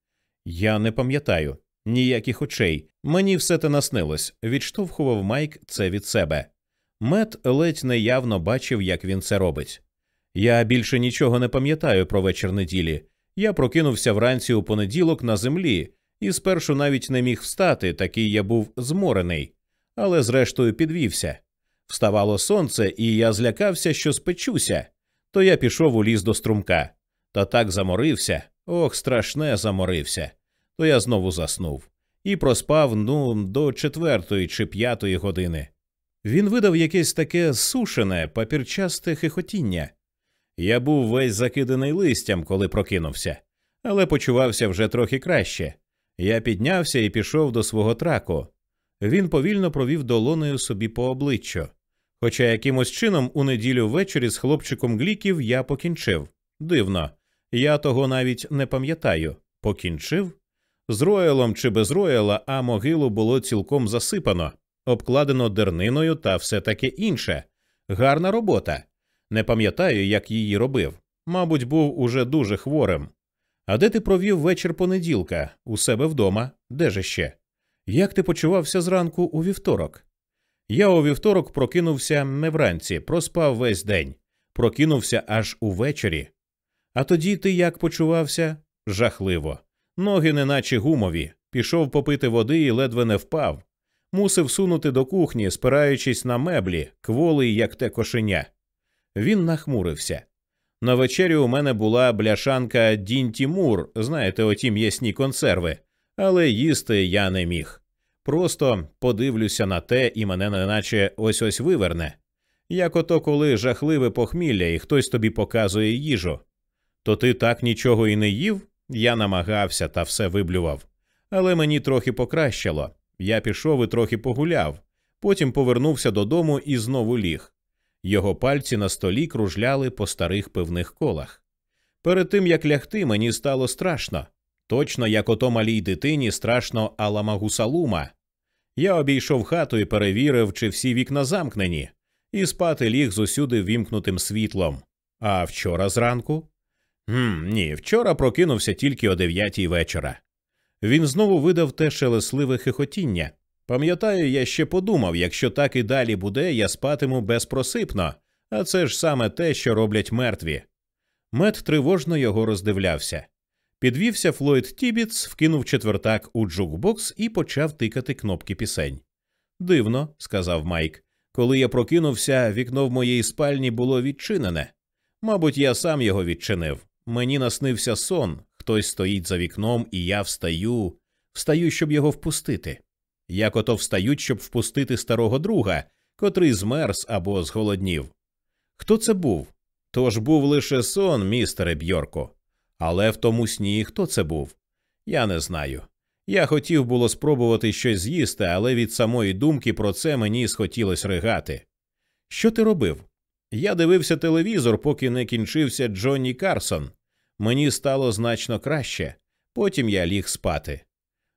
Я не пам'ятаю ніяких очей. Мені все те наснилось. Відштовхував Майк це від себе. Мед ледь неявно бачив, як він це робить. Я більше нічого не пам'ятаю про вечір неділі. Я прокинувся вранці у понеділок на землі і спершу навіть не міг встати, такий я був зморений, але зрештою підвівся. Вставало сонце, і я злякався, що спечуся. То я пішов у ліс до струмка. Та так заморився, ох, страшне заморився. То я знову заснув і проспав ну до четвертої чи п'ятої години. Він видав якесь таке сушене, папірчасте хихотіння. Я був весь закиданий листям, коли прокинувся, але почувався вже трохи краще. Я піднявся і пішов до свого траку. Він повільно провів долоною собі по обличчю. Хоча якимось чином у неділю ввечері з хлопчиком гліків я покінчив. Дивно, я того навіть не пам'ятаю. Покінчив? З роялом чи без рояла, а могилу було цілком засипано, обкладено дерниною та все таке інше. Гарна робота. Не пам'ятаю, як її робив. Мабуть, був уже дуже хворим. А де ти провів вечір понеділка? У себе вдома? Де же ще? Як ти почувався зранку у вівторок? Я у вівторок прокинувся не вранці, проспав весь день, прокинувся аж увечері. А тоді ти як почувався? Жахливо. Ноги, неначе гумові, пішов попити води і ледве не впав. Мусив сунути до кухні, спираючись на меблі, кволий, як те кошеня. Він нахмурився. На вечері у мене була бляшанка Дін Тімур, знаєте, оті м'ясні консерви, але їсти я не міг. Просто подивлюся на те, і мене неначе ось ось виверне. Як ото коли жахливе похмілля, і хтось тобі показує їжу. То ти так нічого і не їв? Я намагався та все виблював. Але мені трохи покращало. Я пішов і трохи погуляв, потім повернувся додому і знову ліг. Його пальці на столі кружляли по старих пивних колах. Перед тим як лягти, мені стало страшно, точно як ото малій дитині страшно Аламагусалума. Я обійшов хату і перевірив, чи всі вікна замкнені, і спати ліг з вімкнутим світлом. А вчора зранку? Гм, Ні, вчора прокинувся тільки о дев'ятій вечора. Він знову видав те шелесливе хихотіння, Пам'ятаю, я ще подумав, якщо так і далі буде, я спатиму безпросипно, а це ж саме те, що роблять мертві. Мед тривожно його роздивлявся. Підвівся Флойд Тібіц, вкинув четвертак у джукбокс і почав тикати кнопки пісень. Дивно, сказав Майк. Коли я прокинувся, вікно в моїй спальні було відчинене. Мабуть, я сам його відчинив. Мені наснився сон, хтось стоїть за вікном, і я встаю, встаю, щоб його впустити як ото встають, щоб впустити старого друга, котрий змерз або зголоднів. Хто це був? То ж був лише сон, містере Бьорко. Але в тому сні хто це був? Я не знаю. Я хотів було спробувати щось з'їсти, але від самої думки про це мені схотілось ригати. Що ти робив? Я дивився телевізор, поки не кінчився Джонні Карсон. Мені стало значно краще. Потім я ліг спати.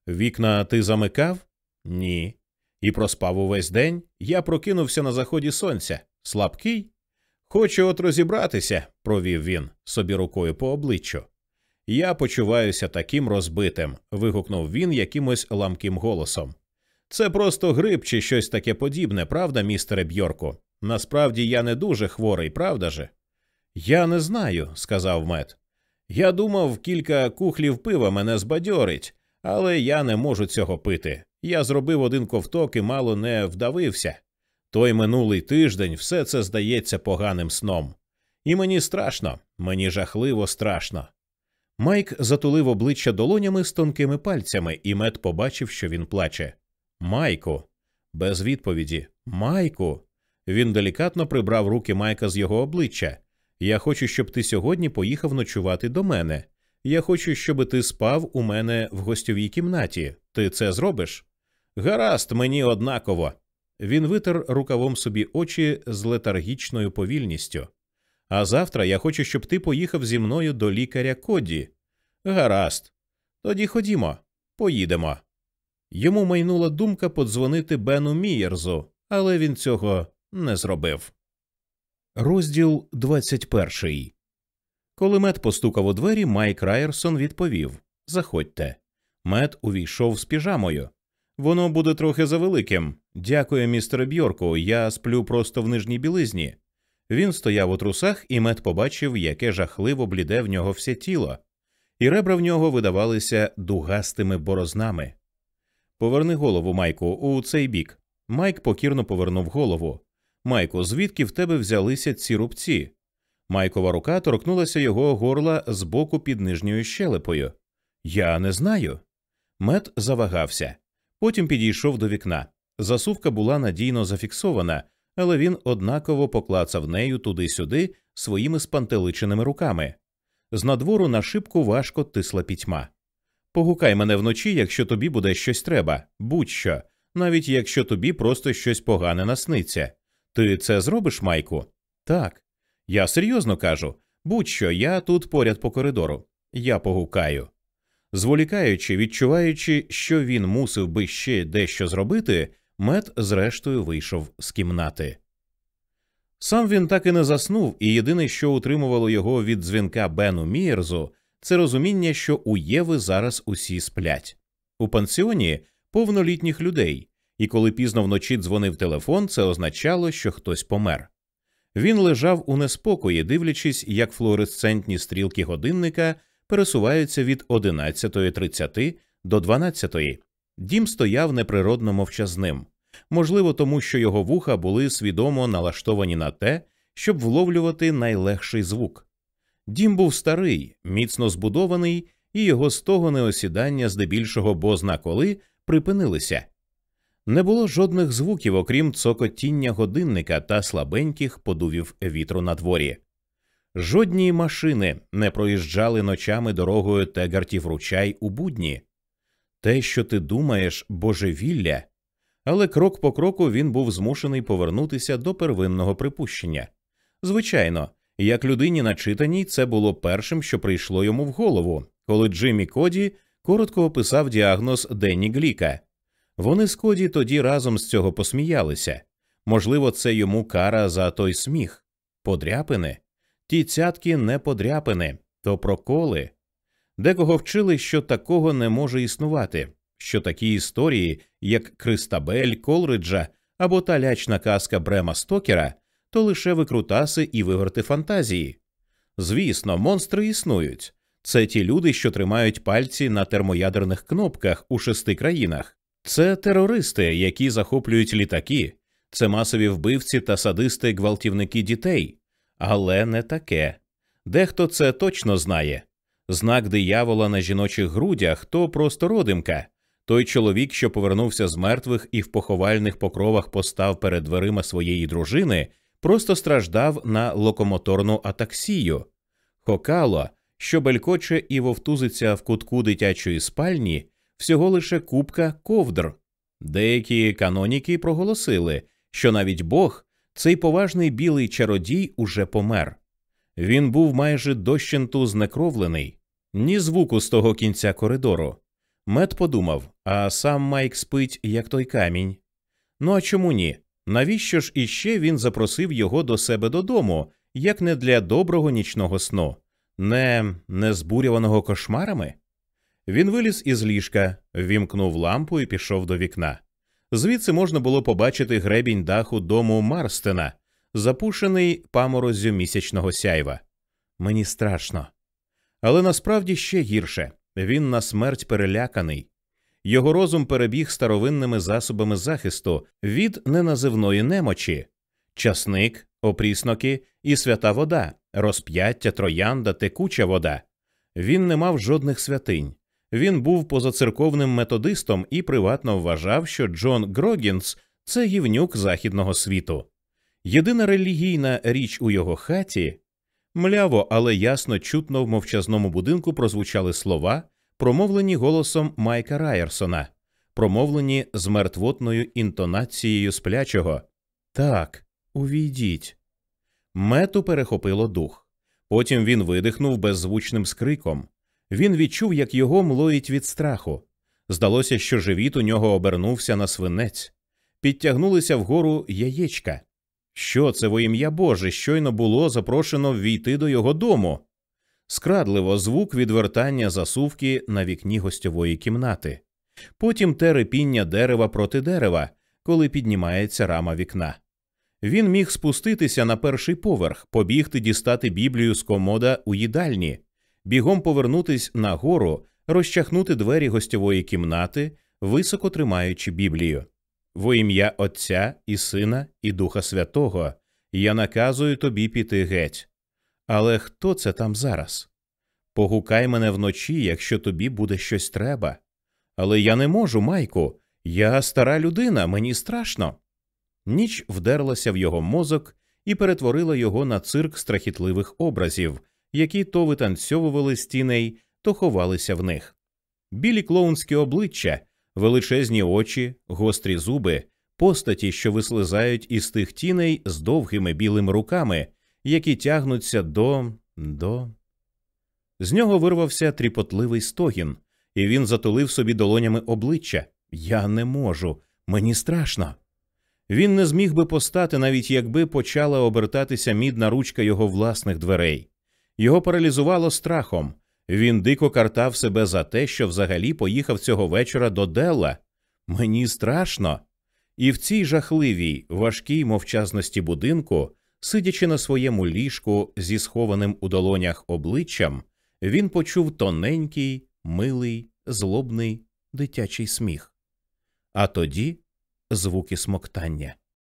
Вікна ти замикав? Ні. І проспав увесь день. Я прокинувся на заході сонця. Слабкий? Хочу от розібратися, провів він собі рукою по обличчю. Я почуваюся таким розбитим. вигукнув він якимось ламким голосом. Це просто грип чи щось таке подібне, правда, містере Бьорку? Насправді я не дуже хворий, правда же? Я не знаю, сказав мед. Я думав, кілька кухлів пива мене збадьорить, але я не можу цього пити. Я зробив один ковток і мало не вдавився. Той минулий тиждень все це здається поганим сном. І мені страшно, мені жахливо страшно. Майк затулив обличчя долонями з тонкими пальцями, і мед побачив, що він плаче. Майку. Без відповіді. Майку. Він делікатно прибрав руки Майка з його обличчя. Я хочу, щоб ти сьогодні поїхав ночувати до мене. Я хочу, щоб ти спав у мене в гостьовій кімнаті. Ти це зробиш? Гаразд, мені однаково. Він витер рукавом собі очі з летаргічною повільністю. А завтра я хочу, щоб ти поїхав зі мною до лікаря Коді. Гаразд. Тоді ходімо, поїдемо. Йому майнула думка подзвонити Бену Мієрзу, але він цього не зробив. Розділ 21 Коли мед постукав у двері, Майк Райерсон відповів Заходьте. Мед увійшов з піжамою. Воно буде трохи завеликим. Дякую, містере Бьорку. Я сплю просто в нижній білизні. Він стояв у трусах, і мед побачив, яке жахливо бліде в нього все тіло, і ребра в нього видавалися дугастими борознами. Поверни голову, Майку, у цей бік. Майк покірно повернув голову. Майку, звідки в тебе взялися ці рубці? Майкова рука торкнулася його горла з боку під нижньою щелепою. Я не знаю. Мед завагався. Потім підійшов до вікна. Засувка була надійно зафіксована, але він однаково поклацав нею туди-сюди своїми спантеличеними руками. З надвору на шибку важко тисла пітьма. Погукай мене вночі, якщо тобі буде щось треба, будь-що, навіть якщо тобі просто щось погане насниться. Ти це зробиш, Майку? Так. Я серйозно кажу будь-що, я тут поряд по коридору. Я погукаю. Зволікаючи, відчуваючи, що він мусив би ще дещо зробити, мед зрештою вийшов з кімнати. Сам він так і не заснув, і єдине, що утримувало його від дзвінка Бену Мієрзу, це розуміння, що у Єви зараз усі сплять. У пансіоні повнолітніх людей, і коли пізно вночі дзвонив телефон, це означало, що хтось помер. Він лежав у неспокої, дивлячись, як флуоресцентні стрілки годинника пересуваються від 11.30 до 12.00. Дім стояв неприродно мовчазним, можливо, тому що його вуха були свідомо налаштовані на те, щоб вловлювати найлегший звук. Дім був старий, міцно збудований, і його стогони осідання здебільшого бозна коли припинилися. Не було жодних звуків, окрім цокотіння годинника та слабеньких подувів вітру на дворі. Жодні машини не проїжджали ночами дорогою Тегартів ручай у будні. Те, що ти думаєш, божевілля, але крок по кроку він був змушений повернутися до первинного припущення. Звичайно, як людині начитаній, це було першим, що прийшло йому в голову, коли Джиммі Коді коротко описав діагноз Денні Гліка. Вони з Коді тоді разом з цього посміялися. Можливо, це йому кара за той сміх. Подряпини. Ті цятки не подряпини, то проколи. Декого вчили, що такого не може існувати, що такі історії, як Кристабель, Колриджа або та лячна казка Брема Стокера, то лише викрутаси і виверти фантазії. Звісно, монстри існують. Це ті люди, що тримають пальці на термоядерних кнопках у шести країнах. Це терористи, які захоплюють літаки, це масові вбивці та садисти гвалтівники дітей, але не таке. Дехто це точно знає. Знак диявола на жіночих грудях то просто родимка. Той чоловік, що повернувся з мертвих і в поховальних покровах постав перед дверима своєї дружини, просто страждав на локомоторну атаксію. Хокало, що белькоче і вовтузиться в кутку дитячої спальні, всього лише купка ковдр. Деякі каноніки проголосили, що навіть Бог, цей поважний білий чародій, уже помер. Він був майже дощенту знекровлений, ні звуку з того кінця коридору. Мед подумав, а сам Майк спить, як той камінь. Ну а чому ні? Навіщо ж іще він запросив його до себе додому, як не для доброго нічного сну, не незбурюваного кошмарами? Він виліз із ліжка, вімкнув лампу і пішов до вікна. Звідси можна було побачити гребінь даху дому Марстена, запушений памороззю місячного сяйва. Мені страшно. Але насправді ще гірше він на смерть переляканий. Його розум перебіг старовинними засобами захисту від неназивної немочі, часник, опрісноки і свята вода, розп'яття, троянда, текуча вода. Він не мав жодних святинь. Він був позацерковним методистом і приватно вважав, що Джон Грогінс це гівнюк західного світу. Єдина релігійна річ у його хаті мляво, але ясно чутно в мовчазному будинку прозвучали слова, промовлені голосом Майка Райерсона, промовлені з мертвотною інтонацією сплячого. Так, увійдіть. Мету перехопило дух. Потім він видихнув беззвучним скриком. Він відчув, як його млоїть від страху. Здалося, що живіт у нього обернувся на свинець, підтягнулися вгору яєчка. Що це во ім'я Боже щойно було запрошено ввійти до його дому? Скрадливо звук відвертання засувки на вікні гостьової кімнати, потім те репіння дерева проти дерева, коли піднімається рама вікна. Він міг спуститися на перший поверх, побігти дістати Біблію з комода у їдальні, бігом повернутись нагору, розчахнути двері гостьової кімнати, високо тримаючи Біблію. Во ім'я Отця і Сина і Духа Святого я наказую тобі піти геть. Але хто це там зараз? Погукай мене вночі, якщо тобі буде щось треба. Але я не можу, Майку, я стара людина, мені страшно. Ніч вдерлася в його мозок і перетворила його на цирк страхітливих образів, які то витанцьовували стіней, то ховалися в них. Білі клоунські обличчя, величезні очі, гострі зуби, постаті, що вислизають із тих тіней з довгими білими руками, які тягнуться до. до. З нього вирвався тріпотливий стогін, і він затулив собі долонями обличчя. Я не можу, мені страшно. Він не зміг би постати, навіть якби почала обертатися мідна ручка його власних дверей. Його паралізувало страхом. Він дико картав себе за те, що взагалі поїхав цього вечора до Делла. Мені страшно. І в цій жахливій, важкій мовчазності будинку, сидячи на своєму ліжку зі схованим у долонях обличчям, він почув тоненький, милий, злобний дитячий сміх. А тоді звуки смоктання.